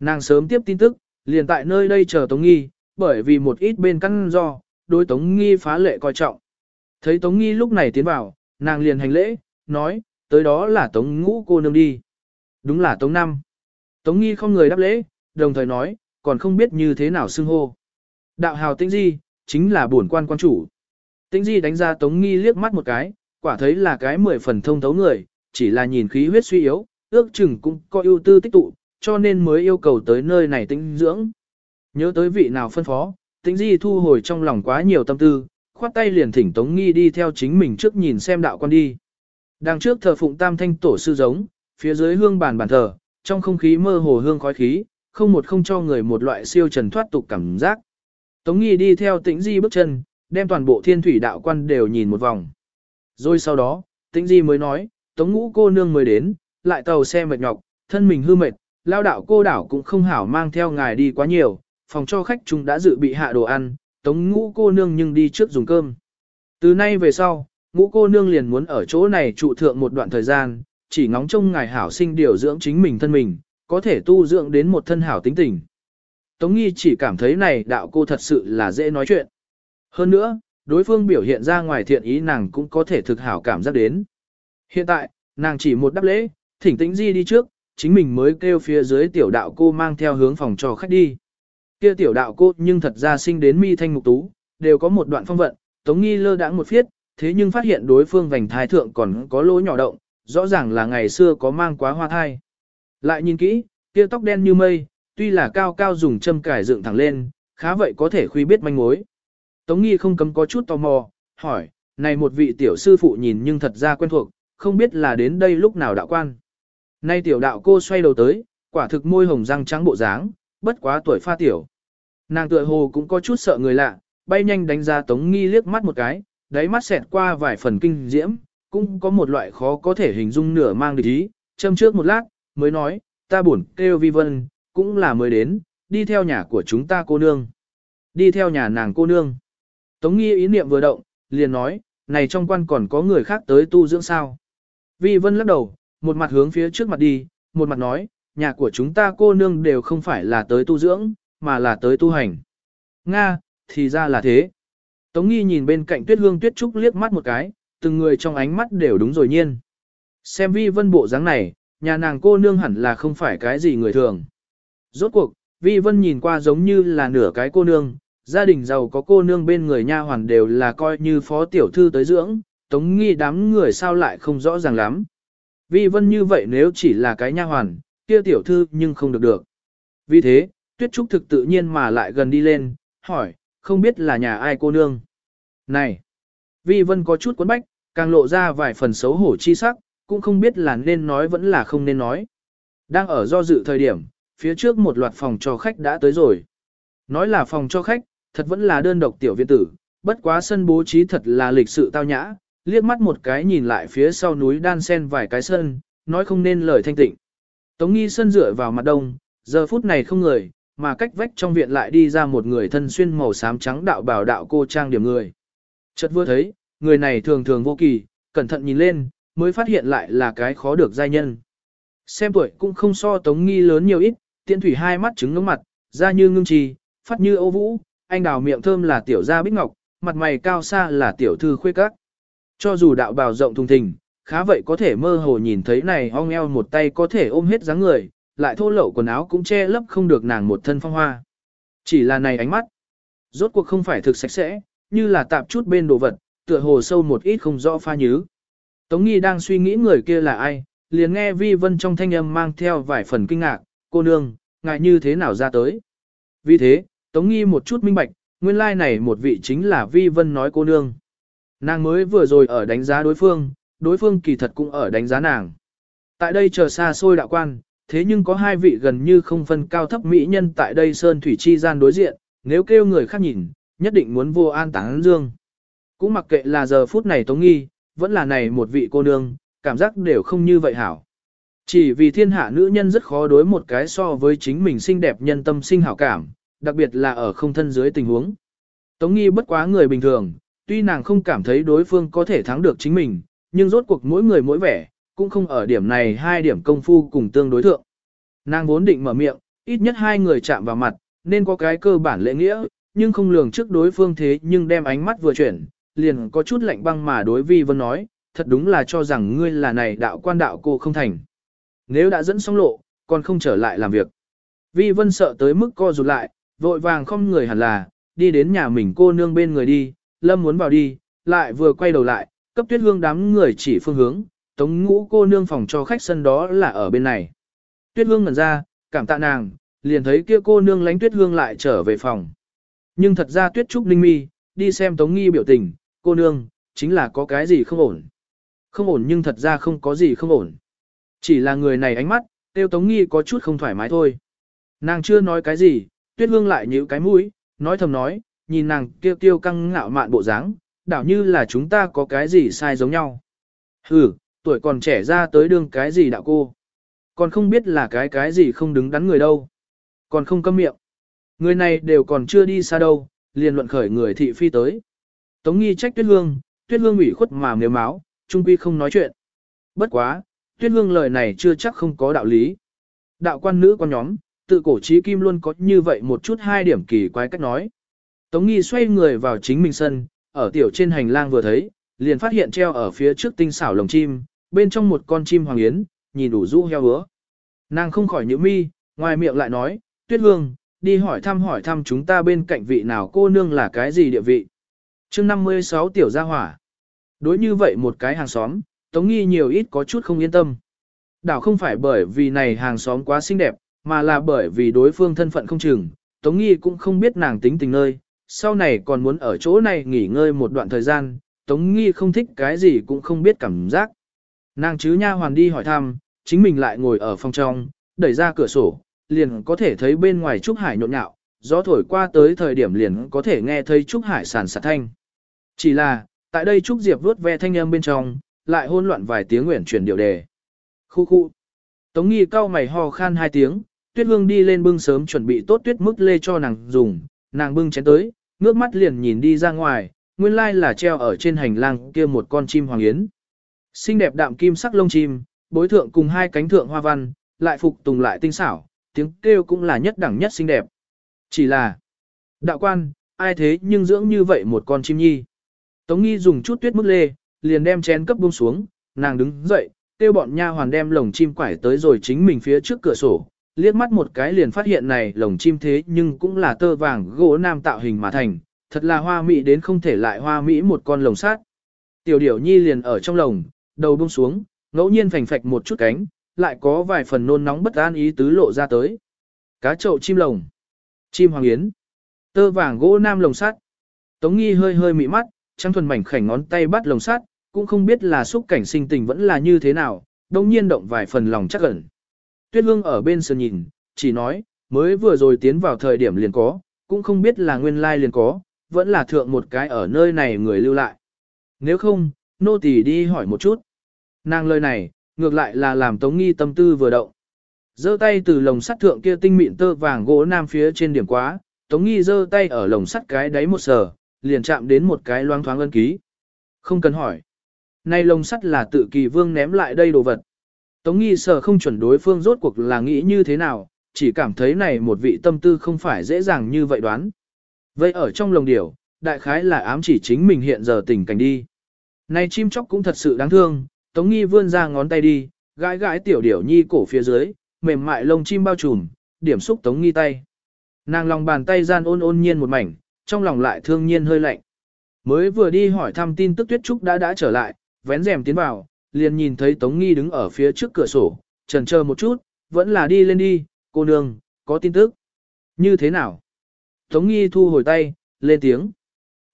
Nàng sớm tiếp tin tức, liền tại nơi đây chờ Tống Nghi, bởi vì một ít bên căn do, đối Tống Nghi phá lệ coi trọng. Thấy Tống Nghi lúc này tiến vào, nàng liền hành lễ, nói, tới đó là Tống ngũ cô nương đi. Đúng là Tống năm. Tống Nghi không người đáp lễ, đồng thời nói, còn không biết như thế nào xưng hô. Đạo hào tĩnh di, chính là bổn quan quan chủ. Tĩnh di đánh ra Tống Nghi liếc mắt một cái, quả thấy là cái mười phần thông thấu người, chỉ là nhìn khí huyết suy yếu, ước chừng cũng có ưu tư tích tụ, cho nên mới yêu cầu tới nơi này tinh dưỡng. Nhớ tới vị nào phân phó, tĩnh di thu hồi trong lòng quá nhiều tâm tư, khoát tay liền thỉnh Tống Nghi đi theo chính mình trước nhìn xem đạo quan đi. Đằng trước thờ phụng tam thanh tổ sư giống, phía dưới hương bàn bàn thờ, trong không khí mơ hồ hương khói khí, không một không cho người một loại siêu trần thoát tục cảm giác. Tống Nghi đi theo tĩnh di bước chân, đem toàn bộ thiên thủy đạo quan đều nhìn một vòng. Rồi sau đó, tĩnh di mới nói, Tống ngũ cô nương mới đến, lại tàu xe mệt nhọc, thân mình hư mệt, lao đạo cô đảo cũng không hảo mang theo ngài đi quá nhiều, phòng cho khách chúng đã dự bị hạ đồ ăn, Tống ngũ cô nương nhưng đi trước dùng cơm. Từ nay về sau, ngũ cô nương liền muốn ở chỗ này trụ thượng một đoạn thời gian, chỉ ngóng trông ngài hảo sinh điều dưỡng chính mình thân mình, có thể tu dưỡng đến một thân hảo tính tình. Tống nghi chỉ cảm thấy này đạo cô thật sự là dễ nói chuyện. Hơn nữa, đối phương biểu hiện ra ngoài thiện ý nàng cũng có thể thực hảo cảm giác đến. Hiện tại, nàng chỉ một đáp lễ, thỉnh tĩnh di đi trước, chính mình mới kêu phía dưới tiểu đạo cô mang theo hướng phòng cho khách đi. Kia tiểu đạo cô nhưng thật ra sinh đến mi thanh mục tú, đều có một đoạn phong vận, tống nghi lơ đãng một phiết, thế nhưng phát hiện đối phương vành thái thượng còn có lỗ nhỏ động, rõ ràng là ngày xưa có mang quá hoa thai. Lại nhìn kỹ, kia tóc đen như mây, tuy là cao cao dùng châm cải dựng thẳng lên, khá vậy có thể khuy biết manh mối. Tống nghi không cấm có chút tò mò, hỏi, này một vị tiểu sư phụ nhìn nhưng thật ra quen thuộc, không biết là đến đây lúc nào đạo quan. Nay tiểu đạo cô xoay đầu tới, quả thực môi hồng răng trắng bộ dáng, bất quá tuổi pha tiểu. Nàng tựa hồ cũng có chút sợ người lạ, bay nhanh đánh ra Tống Nghi liếc mắt một cái, đáy mắt xẹt qua vài phần kinh diễm, cũng có một loại khó có thể hình dung nửa mang địch ý, châm trước một lát, mới nói, ta buồn kêu vi vân, cũng là mới đến, đi theo nhà của chúng ta cô nương. Đi theo nhà nàng cô nương. Tống Nghi ý niệm vừa động, liền nói, này trong quan còn có người khác tới tu dưỡng sao. Vi vân lắc đầu, một mặt hướng phía trước mặt đi, một mặt nói, nhà của chúng ta cô nương đều không phải là tới tu dưỡng, mà là tới tu hành. Nga, thì ra là thế. Tống nghi nhìn bên cạnh tuyết hương tuyết trúc liếc mắt một cái, từng người trong ánh mắt đều đúng rồi nhiên. Xem vi vân bộ dáng này, nhà nàng cô nương hẳn là không phải cái gì người thường. Rốt cuộc, vi vân nhìn qua giống như là nửa cái cô nương, gia đình giàu có cô nương bên người nha hoàn đều là coi như phó tiểu thư tới dưỡng, tống nghi đám người sao lại không rõ ràng lắm. Vi vân như vậy nếu chỉ là cái nha hoàn, kia tiểu thư nhưng không được được. Vì thế, tuyết trúc thực tự nhiên mà lại gần đi lên, hỏi, không biết là nhà ai cô nương. Này! Vi vân có chút cuốn bách, càng lộ ra vài phần xấu hổ chi sắc, cũng không biết là nên nói vẫn là không nên nói. Đang ở do dự thời điểm, phía trước một loạt phòng cho khách đã tới rồi. Nói là phòng cho khách, thật vẫn là đơn độc tiểu viện tử, bất quá sân bố trí thật là lịch sự tao nhã, liếc mắt một cái nhìn lại phía sau núi đan sen vài cái sân, nói không nên lời thanh tịnh. Tống nghi sân dựa vào mặt đông, giờ phút này không người, mà cách vách trong viện lại đi ra một người thân xuyên màu xám trắng đạo bảo đạo cô trang điểm người. Chợt vừa thấy, người này thường thường vô kỳ, cẩn thận nhìn lên, mới phát hiện lại là cái khó được giai nhân. Xem tuổi cũng không so tống nghi lớn nhiều ít, tiện thủy hai mắt trứng ngưỡng mặt, da như ngưng trì, phát như ô vũ, anh đào miệng thơm là tiểu gia bích ngọc, mặt mày cao xa là tiểu thư khuê các. Cho dù đạo bào rộng thùng thình, khá vậy có thể mơ hồ nhìn thấy này ong eo một tay có thể ôm hết dáng người, lại thô lậu quần áo cũng che lấp không được nàng một thân phong hoa. Chỉ là này ánh mắt, rốt cuộc không phải thực sạch sẽ, như là tạp chút bên đồ vật, tựa hồ sâu một ít không rõ pha nhứ. Tống Nghi đang suy nghĩ người kia là ai, liền nghe Vi Vân trong thanh âm mang theo vài phần kinh ngạc, cô nương, ngại như thế nào ra tới. Vì thế, Tống Nghi một chút minh bạch, nguyên lai like này một vị chính là Vi Vân nói cô nương. Nàng mới vừa rồi ở đánh giá đối phương, đối phương kỳ thật cũng ở đánh giá nàng. Tại đây chờ xa xôi đạo quan, thế nhưng có hai vị gần như không phân cao thấp mỹ nhân tại đây sơn thủy chi gian đối diện, nếu kêu người khác nhìn, nhất định muốn vô an táng dương. Cũng mặc kệ là giờ phút này tống nghi, vẫn là này một vị cô nương, cảm giác đều không như vậy hảo. Chỉ vì thiên hạ nữ nhân rất khó đối một cái so với chính mình xinh đẹp nhân tâm sinh hảo cảm, đặc biệt là ở không thân dưới tình huống. Tống nghi bất quá người bình thường, tuy nàng không cảm thấy đối phương có thể thắng được chính mình, nhưng rốt cuộc mỗi người mỗi vẻ, cũng không ở điểm này hai điểm công phu cùng tương đối thượng. Nàng vốn định mở miệng, ít nhất hai người chạm vào mặt, nên có cái cơ bản lễ nghĩa, nhưng không lường trước đối phương thế nhưng đem ánh mắt vừa chuyển, liền có chút lạnh băng mà đối vi vân nói, thật đúng là cho rằng ngươi là này đạo quan đạo cô không thành. Nếu đã dẫn xong lộ, còn không trở lại làm việc. Vi vân sợ tới mức co rụt lại, vội vàng không người hẳn là, đi đến nhà mình cô nương bên người đi, lâm muốn vào đi, lại vừa quay đầu lại, cấp tuyết hương đám người chỉ phương hướng, tống ngũ cô nương phòng cho khách sân đó là ở bên này. Tuyết hương ngẩn ra, cảm tạ nàng, liền thấy kia cô nương lánh tuyết hương lại trở về phòng. Nhưng thật ra tuyết trúc ninh mi, đi xem tống nghi biểu tình, cô nương, chính là có cái gì không ổn. Không ổn nhưng thật ra không có gì không ổn. Chỉ là người này ánh mắt, tiêu tống nghi có chút không thoải mái thôi. Nàng chưa nói cái gì, tuyết hương lại nhíu cái mũi, nói thầm nói, nhìn nàng kêu tiêu căng ngạo mạn bộ dáng, đảo như là chúng ta có cái gì sai giống nhau. Hừ, tuổi còn trẻ ra tới đương cái gì đạo cô. Còn không biết là cái cái gì không đứng đắn người đâu. Còn không câm miệng. Người này đều còn chưa đi xa đâu, liền luận khởi người thị phi tới. Tống nghi trách tuyết hương, tuyết hương ủy khuất mà nếu máu, trung quy không nói chuyện. Bất quá, tuyết hương lời này chưa chắc không có đạo lý. Đạo quan nữ quan nhóm, tự cổ trí kim luôn có như vậy một chút hai điểm kỳ quái cách nói. Tống nghi xoay người vào chính mình sân, ở tiểu trên hành lang vừa thấy, liền phát hiện treo ở phía trước tinh xảo lồng chim, bên trong một con chim hoàng yến, nhìn đủ rũ heo hứa. Nàng không khỏi nhíu mi, ngoài miệng lại nói, tuyết hương, đi hỏi thăm hỏi thăm chúng ta bên cạnh vị nào cô nương là cái gì địa vị. chương 56 tiểu gia hỏa. Đối như vậy một cái hàng xóm, Tống Nghi nhiều ít có chút không yên tâm. Đảo không phải bởi vì này hàng xóm quá xinh đẹp, mà là bởi vì đối phương thân phận không chừng, Tống Nghi cũng không biết nàng tính tình nơi, sau này còn muốn ở chỗ này nghỉ ngơi một đoạn thời gian, Tống Nghi không thích cái gì cũng không biết cảm giác. Nàng chứ nha hoàn đi hỏi thăm, chính mình lại ngồi ở phòng trong, đẩy ra cửa sổ, liền có thể thấy bên ngoài Trúc Hải nhộn nhạo, gió thổi qua tới thời điểm liền có thể nghe thấy Trúc Hải sàn sạt thanh. Chỉ là, tại đây Trúc Diệp vuốt ve thanh âm bên trong, lại hôn loạn vài tiếng nguyện chuyển điệu đề. Khu khu. Tống nghi cao mày ho khan hai tiếng, tuyết hương đi lên bưng sớm chuẩn bị tốt tuyết mức lê cho nàng dùng, nàng bưng chén tới, ngước mắt liền nhìn đi ra ngoài, nguyên lai là treo ở trên hành lang kia một con chim hoàng yến. Xinh đẹp đạm kim sắc lông chim, bối thượng cùng hai cánh thượng hoa văn, lại phục tùng lại tinh xảo, tiếng kêu cũng là nhất đẳng nhất xinh đẹp. Chỉ là, đạo quan, ai thế nhưng dưỡng như vậy một con chim nhi. Tống nghi dùng chút tuyết mức lê, liền đem chén cấp buông xuống, nàng đứng dậy, kêu bọn nha hoàn đem lồng chim quải tới rồi chính mình phía trước cửa sổ, liếc mắt một cái liền phát hiện này lồng chim thế nhưng cũng là tơ vàng gỗ nam tạo hình mà thành, thật là hoa mỹ đến không thể lại hoa mỹ một con lồng sát. Tiểu điểu nhi liền ở trong lồng, đầu buông xuống, ngẫu nhiên phành phạch một chút cánh, lại có vài phần nôn nóng bất an ý tứ lộ ra tới. Cá trậu chim lồng, chim hoàng yến, tơ vàng gỗ nam lồng sắt. Tống nghi hơi hơi mị mắt, trang thuần mảnh khảnh ngón tay bắt lồng sắt, cũng không biết là xúc cảnh sinh tình vẫn là như thế nào, đồng nhiên động vài phần lòng chắc ẩn. Tuyết hương ở bên sườn nhìn, chỉ nói, mới vừa rồi tiến vào thời điểm liền có, cũng không biết là nguyên lai liền có, vẫn là thượng một cái ở nơi này người lưu lại. Nếu không, nô tỳ đi hỏi một chút. Nàng lời này, ngược lại là làm Tống Nghi tâm tư vừa động. Giơ tay từ lồng sắt thượng kia tinh mịn tơ vàng gỗ nam phía trên điểm quá, Tống Nghi giơ tay ở lồng sắt cái đáy một sờ, liền chạm đến một cái loang thoáng ân ký. Không cần hỏi. Nay lồng sắt là tự kỳ vương ném lại đây đồ vật. Tống Nghi sợ không chuẩn đối phương rốt cuộc là nghĩ như thế nào, chỉ cảm thấy này một vị tâm tư không phải dễ dàng như vậy đoán. Vậy ở trong lồng điểu, đại khái là ám chỉ chính mình hiện giờ tình cảnh đi. Này chim chóc cũng thật sự đáng thương, Tống Nghi vươn ra ngón tay đi, gãi gãi tiểu điểu nhi cổ phía dưới, mềm mại lông chim bao trùm, điểm xúc Tống Nghi tay. Nàng lòng bàn tay gian ôn ôn nhiên một mảnh, trong lòng lại thương nhiên hơi lạnh. Mới vừa đi hỏi thăm tin tức Tuyết Trúc đã đã trở lại, vén rèm tiến vào, liền nhìn thấy Tống Nghi đứng ở phía trước cửa sổ, trần chờ một chút, vẫn là đi lên đi, cô nương, có tin tức. Như thế nào? Tống Nghi thu hồi tay, lên tiếng.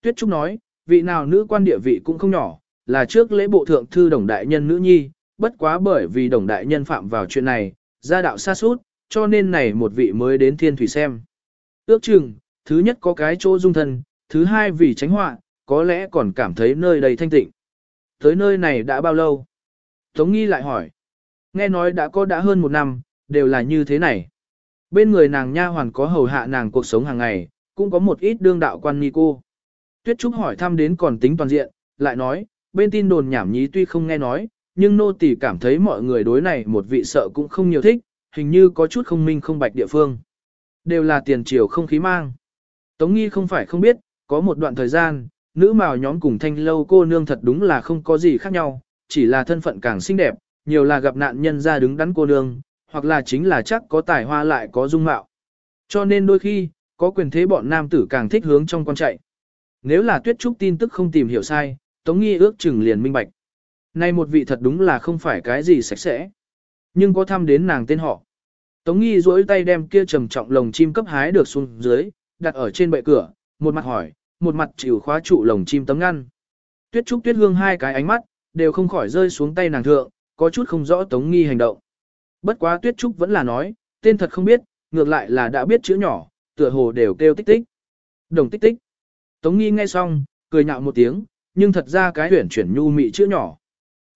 Tuyết Trúc nói, vị nào nữ quan địa vị cũng không nhỏ, là trước lễ bộ thượng thư đồng đại nhân nữ nhi, bất quá bởi vì đồng đại nhân phạm vào chuyện này, gia đạo xa suốt, cho nên này một vị mới đến thiên thủy xem. Ước chừng, thứ nhất có cái chỗ dung thân, thứ hai vì tránh họa, có lẽ còn cảm thấy nơi đây thanh tịnh. Tới nơi này đã bao lâu? Tống nghi lại hỏi. Nghe nói đã có đã hơn một năm, đều là như thế này. Bên người nàng nha hoàn có hầu hạ nàng cuộc sống hàng ngày, cũng có một ít đương đạo quan nghi cô. Tuyết Trúc hỏi thăm đến còn tính toàn diện, lại nói, bên tin đồn nhảm nhí tuy không nghe nói, nhưng nô tỳ cảm thấy mọi người đối này một vị sợ cũng không nhiều thích, hình như có chút không minh không bạch địa phương. Đều là tiền triều không khí mang. Tống nghi không phải không biết, có một đoạn thời gian, nữ màu nhóm cùng thanh lâu cô nương thật đúng là không có gì khác nhau, chỉ là thân phận càng xinh đẹp, nhiều là gặp nạn nhân ra đứng đắn cô nương, hoặc là chính là chắc có tài hoa lại có dung mạo. Cho nên đôi khi, có quyền thế bọn nam tử càng thích hướng trong con chạy. Nếu là tuyết trúc tin tức không tìm hiểu sai, Tống Nghi ước chừng liền minh bạch. Nay một vị thật đúng là không phải cái gì sạch sẽ. Nhưng có thăm đến nàng tên họ. Tống Nghi duỗi tay đem kia trầm trọng lồng chim cấp hái được xuống dưới, đặt ở trên bệ cửa, một mặt hỏi, một mặt chịu khóa trụ lồng chim tấm ngăn. Tuyết Trúc Tuyết Hương hai cái ánh mắt, đều không khỏi rơi xuống tay nàng thượng, có chút không rõ Tống Nghi hành động. Bất quá Tuyết Trúc vẫn là nói, tên thật không biết, ngược lại là đã biết chữ nhỏ, tựa hồ đều kêu tích tích. Đồng tích tích. Tống Nghi nghe xong, cười nhạo một tiếng, nhưng thật ra cái huyển chuyển nhu mị chữ nhỏ.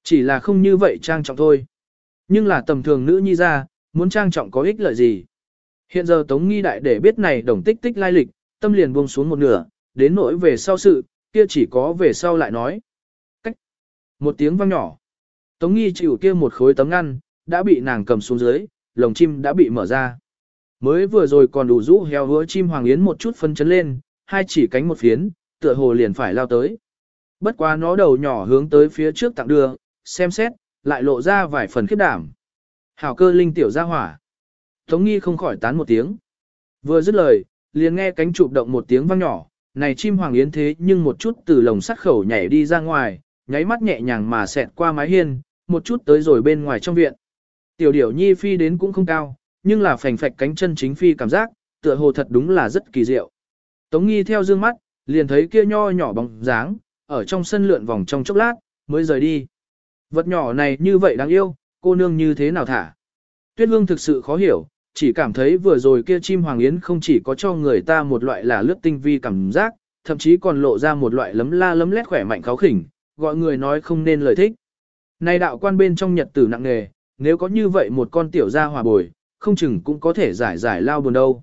Chỉ là không như vậy trang trọng thôi. Nhưng là tầm thường nữ nhi ra, muốn trang trọng có ích lợi gì. Hiện giờ Tống Nghi đại để biết này đồng tích tích lai lịch, tâm liền buông xuống một nửa, đến nỗi về sau sự, kia chỉ có về sau lại nói. Một tiếng vang nhỏ. Tống Nghi chịu kia một khối tấm ngăn, đã bị nàng cầm xuống dưới, lồng chim đã bị mở ra. Mới vừa rồi còn đủ rũ heo hứa chim hoàng yến một chút phân chấn lên, hai chỉ cánh một phiến, tựa hồ liền phải lao tới. Bất quá nó đầu nhỏ hướng tới phía trước tặng đưa, xem xét, lại lộ ra vài phần khiếp đảm. Hảo cơ linh tiểu ra hỏa. Tống nghi không khỏi tán một tiếng. Vừa dứt lời, liền nghe cánh chụp động một tiếng vang nhỏ, này chim hoàng yến thế nhưng một chút từ lồng sắt khẩu nhảy đi ra ngoài, nháy mắt nhẹ nhàng mà xẹt qua mái hiên, một chút tới rồi bên ngoài trong viện. Tiểu điểu nhi phi đến cũng không cao, nhưng là phành phạch cánh chân chính phi cảm giác, tựa hồ thật đúng là rất kỳ diệu. Tống nghi theo dương mắt, liền thấy kia nho nhỏ bóng dáng, ở trong sân lượn vòng trong chốc lát, mới rời đi. Vật nhỏ này như vậy đáng yêu, cô nương như thế nào thả. Tuyết hương thực sự khó hiểu, chỉ cảm thấy vừa rồi kia chim hoàng yến không chỉ có cho người ta một loại là lướt tinh vi cảm giác, thậm chí còn lộ ra một loại lấm la lấm lét khỏe mạnh kháo khỉnh, gọi người nói không nên lời thích. Này đạo quan bên trong nhật tử nặng nghề, nếu có như vậy một con tiểu gia hòa bồi, không chừng cũng có thể giải giải lao buồn đâu.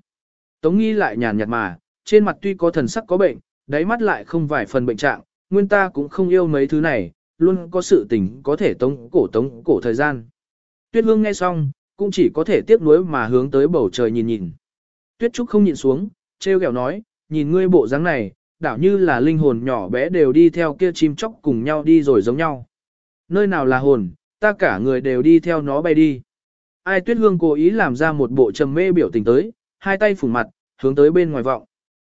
Tống nghi lại nhàn nhạt mà, trên mặt tuy có thần sắc có bệnh, đáy mắt lại không vài phần bệnh trạng, nguyên ta cũng không yêu mấy thứ này, luôn có sự tình có thể tống cổ tống cổ thời gian. Tuyết hương nghe xong, cũng chỉ có thể tiếc nuối mà hướng tới bầu trời nhìn nhìn. Tuyết Trúc không nhìn xuống, treo kẹo nói, nhìn ngươi bộ dáng này, đảo như là linh hồn nhỏ bé đều đi theo kia chim chóc cùng nhau đi rồi giống nhau. Nơi nào là hồn, ta cả người đều đi theo nó bay đi. Ai Tuyết Hương cố ý làm ra một bộ trầm mê biểu tình tới, hai tay phủ mặt, hướng tới bên ngoài vọng.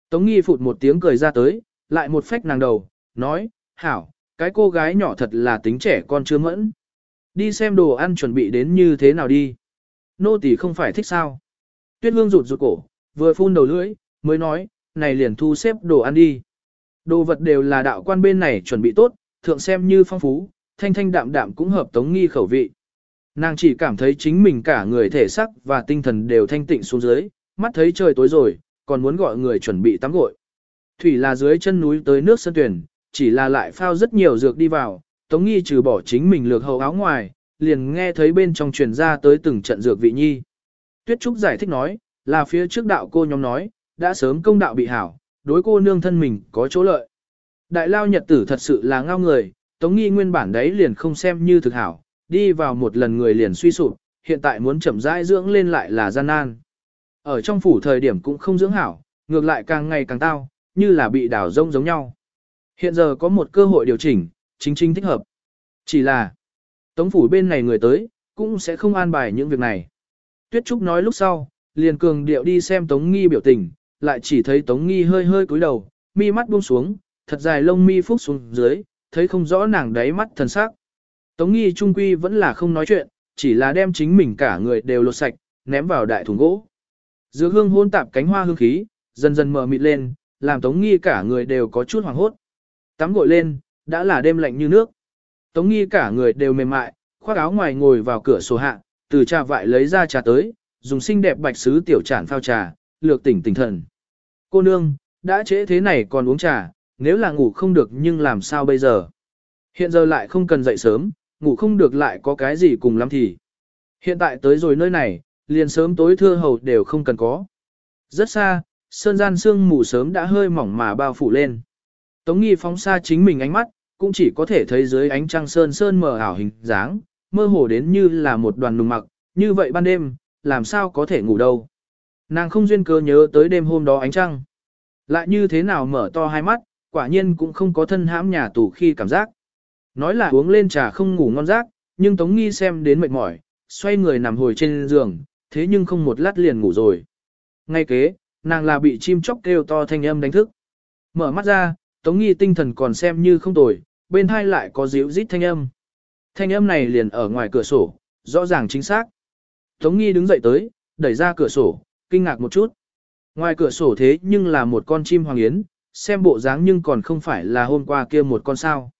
Tống Nghi phụt một tiếng cười ra tới, lại một phách nàng đầu, nói, hảo, cái cô gái nhỏ thật là tính trẻ con chưa mẫn. Đi xem đồ ăn chuẩn bị đến như thế nào đi. Nô tỳ không phải thích sao. Tuyết hương rụt rụt cổ, vừa phun đầu lưỡi, mới nói, này liền thu xếp đồ ăn đi. Đồ vật đều là đạo quan bên này chuẩn bị tốt, thượng xem như phong phú, thanh thanh đạm đạm cũng hợp tống nghi khẩu vị. Nàng chỉ cảm thấy chính mình cả người thể sắc và tinh thần đều thanh tịnh xuống dưới, mắt thấy trời tối rồi, còn muốn gọi người chuẩn bị tắm gội. Thủy là dưới chân núi tới nước sân tuyển, chỉ là lại phao rất nhiều dược đi vào, Tống Nghi trừ bỏ chính mình lược hầu áo ngoài, liền nghe thấy bên trong truyền ra tới từng trận dược vị nhi. Tuyết Trúc giải thích nói, là phía trước đạo cô nhóm nói, đã sớm công đạo bị hảo, đối cô nương thân mình có chỗ lợi. Đại lao nhật tử thật sự là ngao người, Tống Nghi nguyên bản đấy liền không xem như thực hảo, đi vào một lần người liền suy sụp, hiện tại muốn chậm rãi dưỡng lên lại là gian nan. Ở trong phủ thời điểm cũng không dưỡng hảo, ngược lại càng ngày càng tao, như là bị đảo rông giống nhau. Hiện giờ có một cơ hội điều chỉnh, chính chính thích hợp. Chỉ là, Tống phủ bên này người tới, cũng sẽ không an bài những việc này. Tuyết Trúc nói lúc sau, liền cường điệu đi xem Tống Nghi biểu tình, lại chỉ thấy Tống Nghi hơi hơi cúi đầu, mi mắt buông xuống, thật dài lông mi phúc xuống dưới, thấy không rõ nàng đáy mắt thần sắc. Tống Nghi trung quy vẫn là không nói chuyện, chỉ là đem chính mình cả người đều lột sạch, ném vào đại thùng gỗ. Giữa hương hôn tạp cánh hoa hương khí, dần dần mờ mịt lên, làm Tống Nghi cả người đều có chút hoảng hốt. Tắm gội lên, đã là đêm lạnh như nước. Tống Nghi cả người đều mềm mại, khoác áo ngoài ngồi vào cửa sổ hạ, từ trà vại lấy ra trà tới, dùng xinh đẹp bạch sứ tiểu trản phao trà, lược tỉnh tỉnh thần. Cô nương, đã trễ thế này còn uống trà, nếu là ngủ không được nhưng làm sao bây giờ? Hiện giờ lại không cần dậy sớm, ngủ không được lại có cái gì cùng lắm thì. Hiện tại tới rồi nơi này, liền sớm tối thưa hầu đều không cần có. Rất xa, sơn gian sương mù sớm đã hơi mỏng mà bao phủ lên. Tống nghi phóng xa chính mình ánh mắt, cũng chỉ có thể thấy dưới ánh trăng sơn sơn mờ ảo hình dáng, mơ hồ đến như là một đoàn nùng mặc, như vậy ban đêm, làm sao có thể ngủ đâu. Nàng không duyên cơ nhớ tới đêm hôm đó ánh trăng. Lại như thế nào mở to hai mắt, quả nhiên cũng không có thân hãm nhà tù khi cảm giác. Nói là uống lên trà không ngủ ngon giấc, nhưng Tống Nghi xem đến mệt mỏi, xoay người nằm hồi trên giường, thế nhưng không một lát liền ngủ rồi. Ngay kế, nàng là bị chim chóc kêu to thanh âm đánh thức. Mở mắt ra, Tống Nghi tinh thần còn xem như không tồi, bên hai lại có díu rít thanh âm. Thanh âm này liền ở ngoài cửa sổ, rõ ràng chính xác. Tống Nghi đứng dậy tới, đẩy ra cửa sổ, kinh ngạc một chút. Ngoài cửa sổ thế nhưng là một con chim hoàng yến, xem bộ dáng nhưng còn không phải là hôm qua kia một con sao.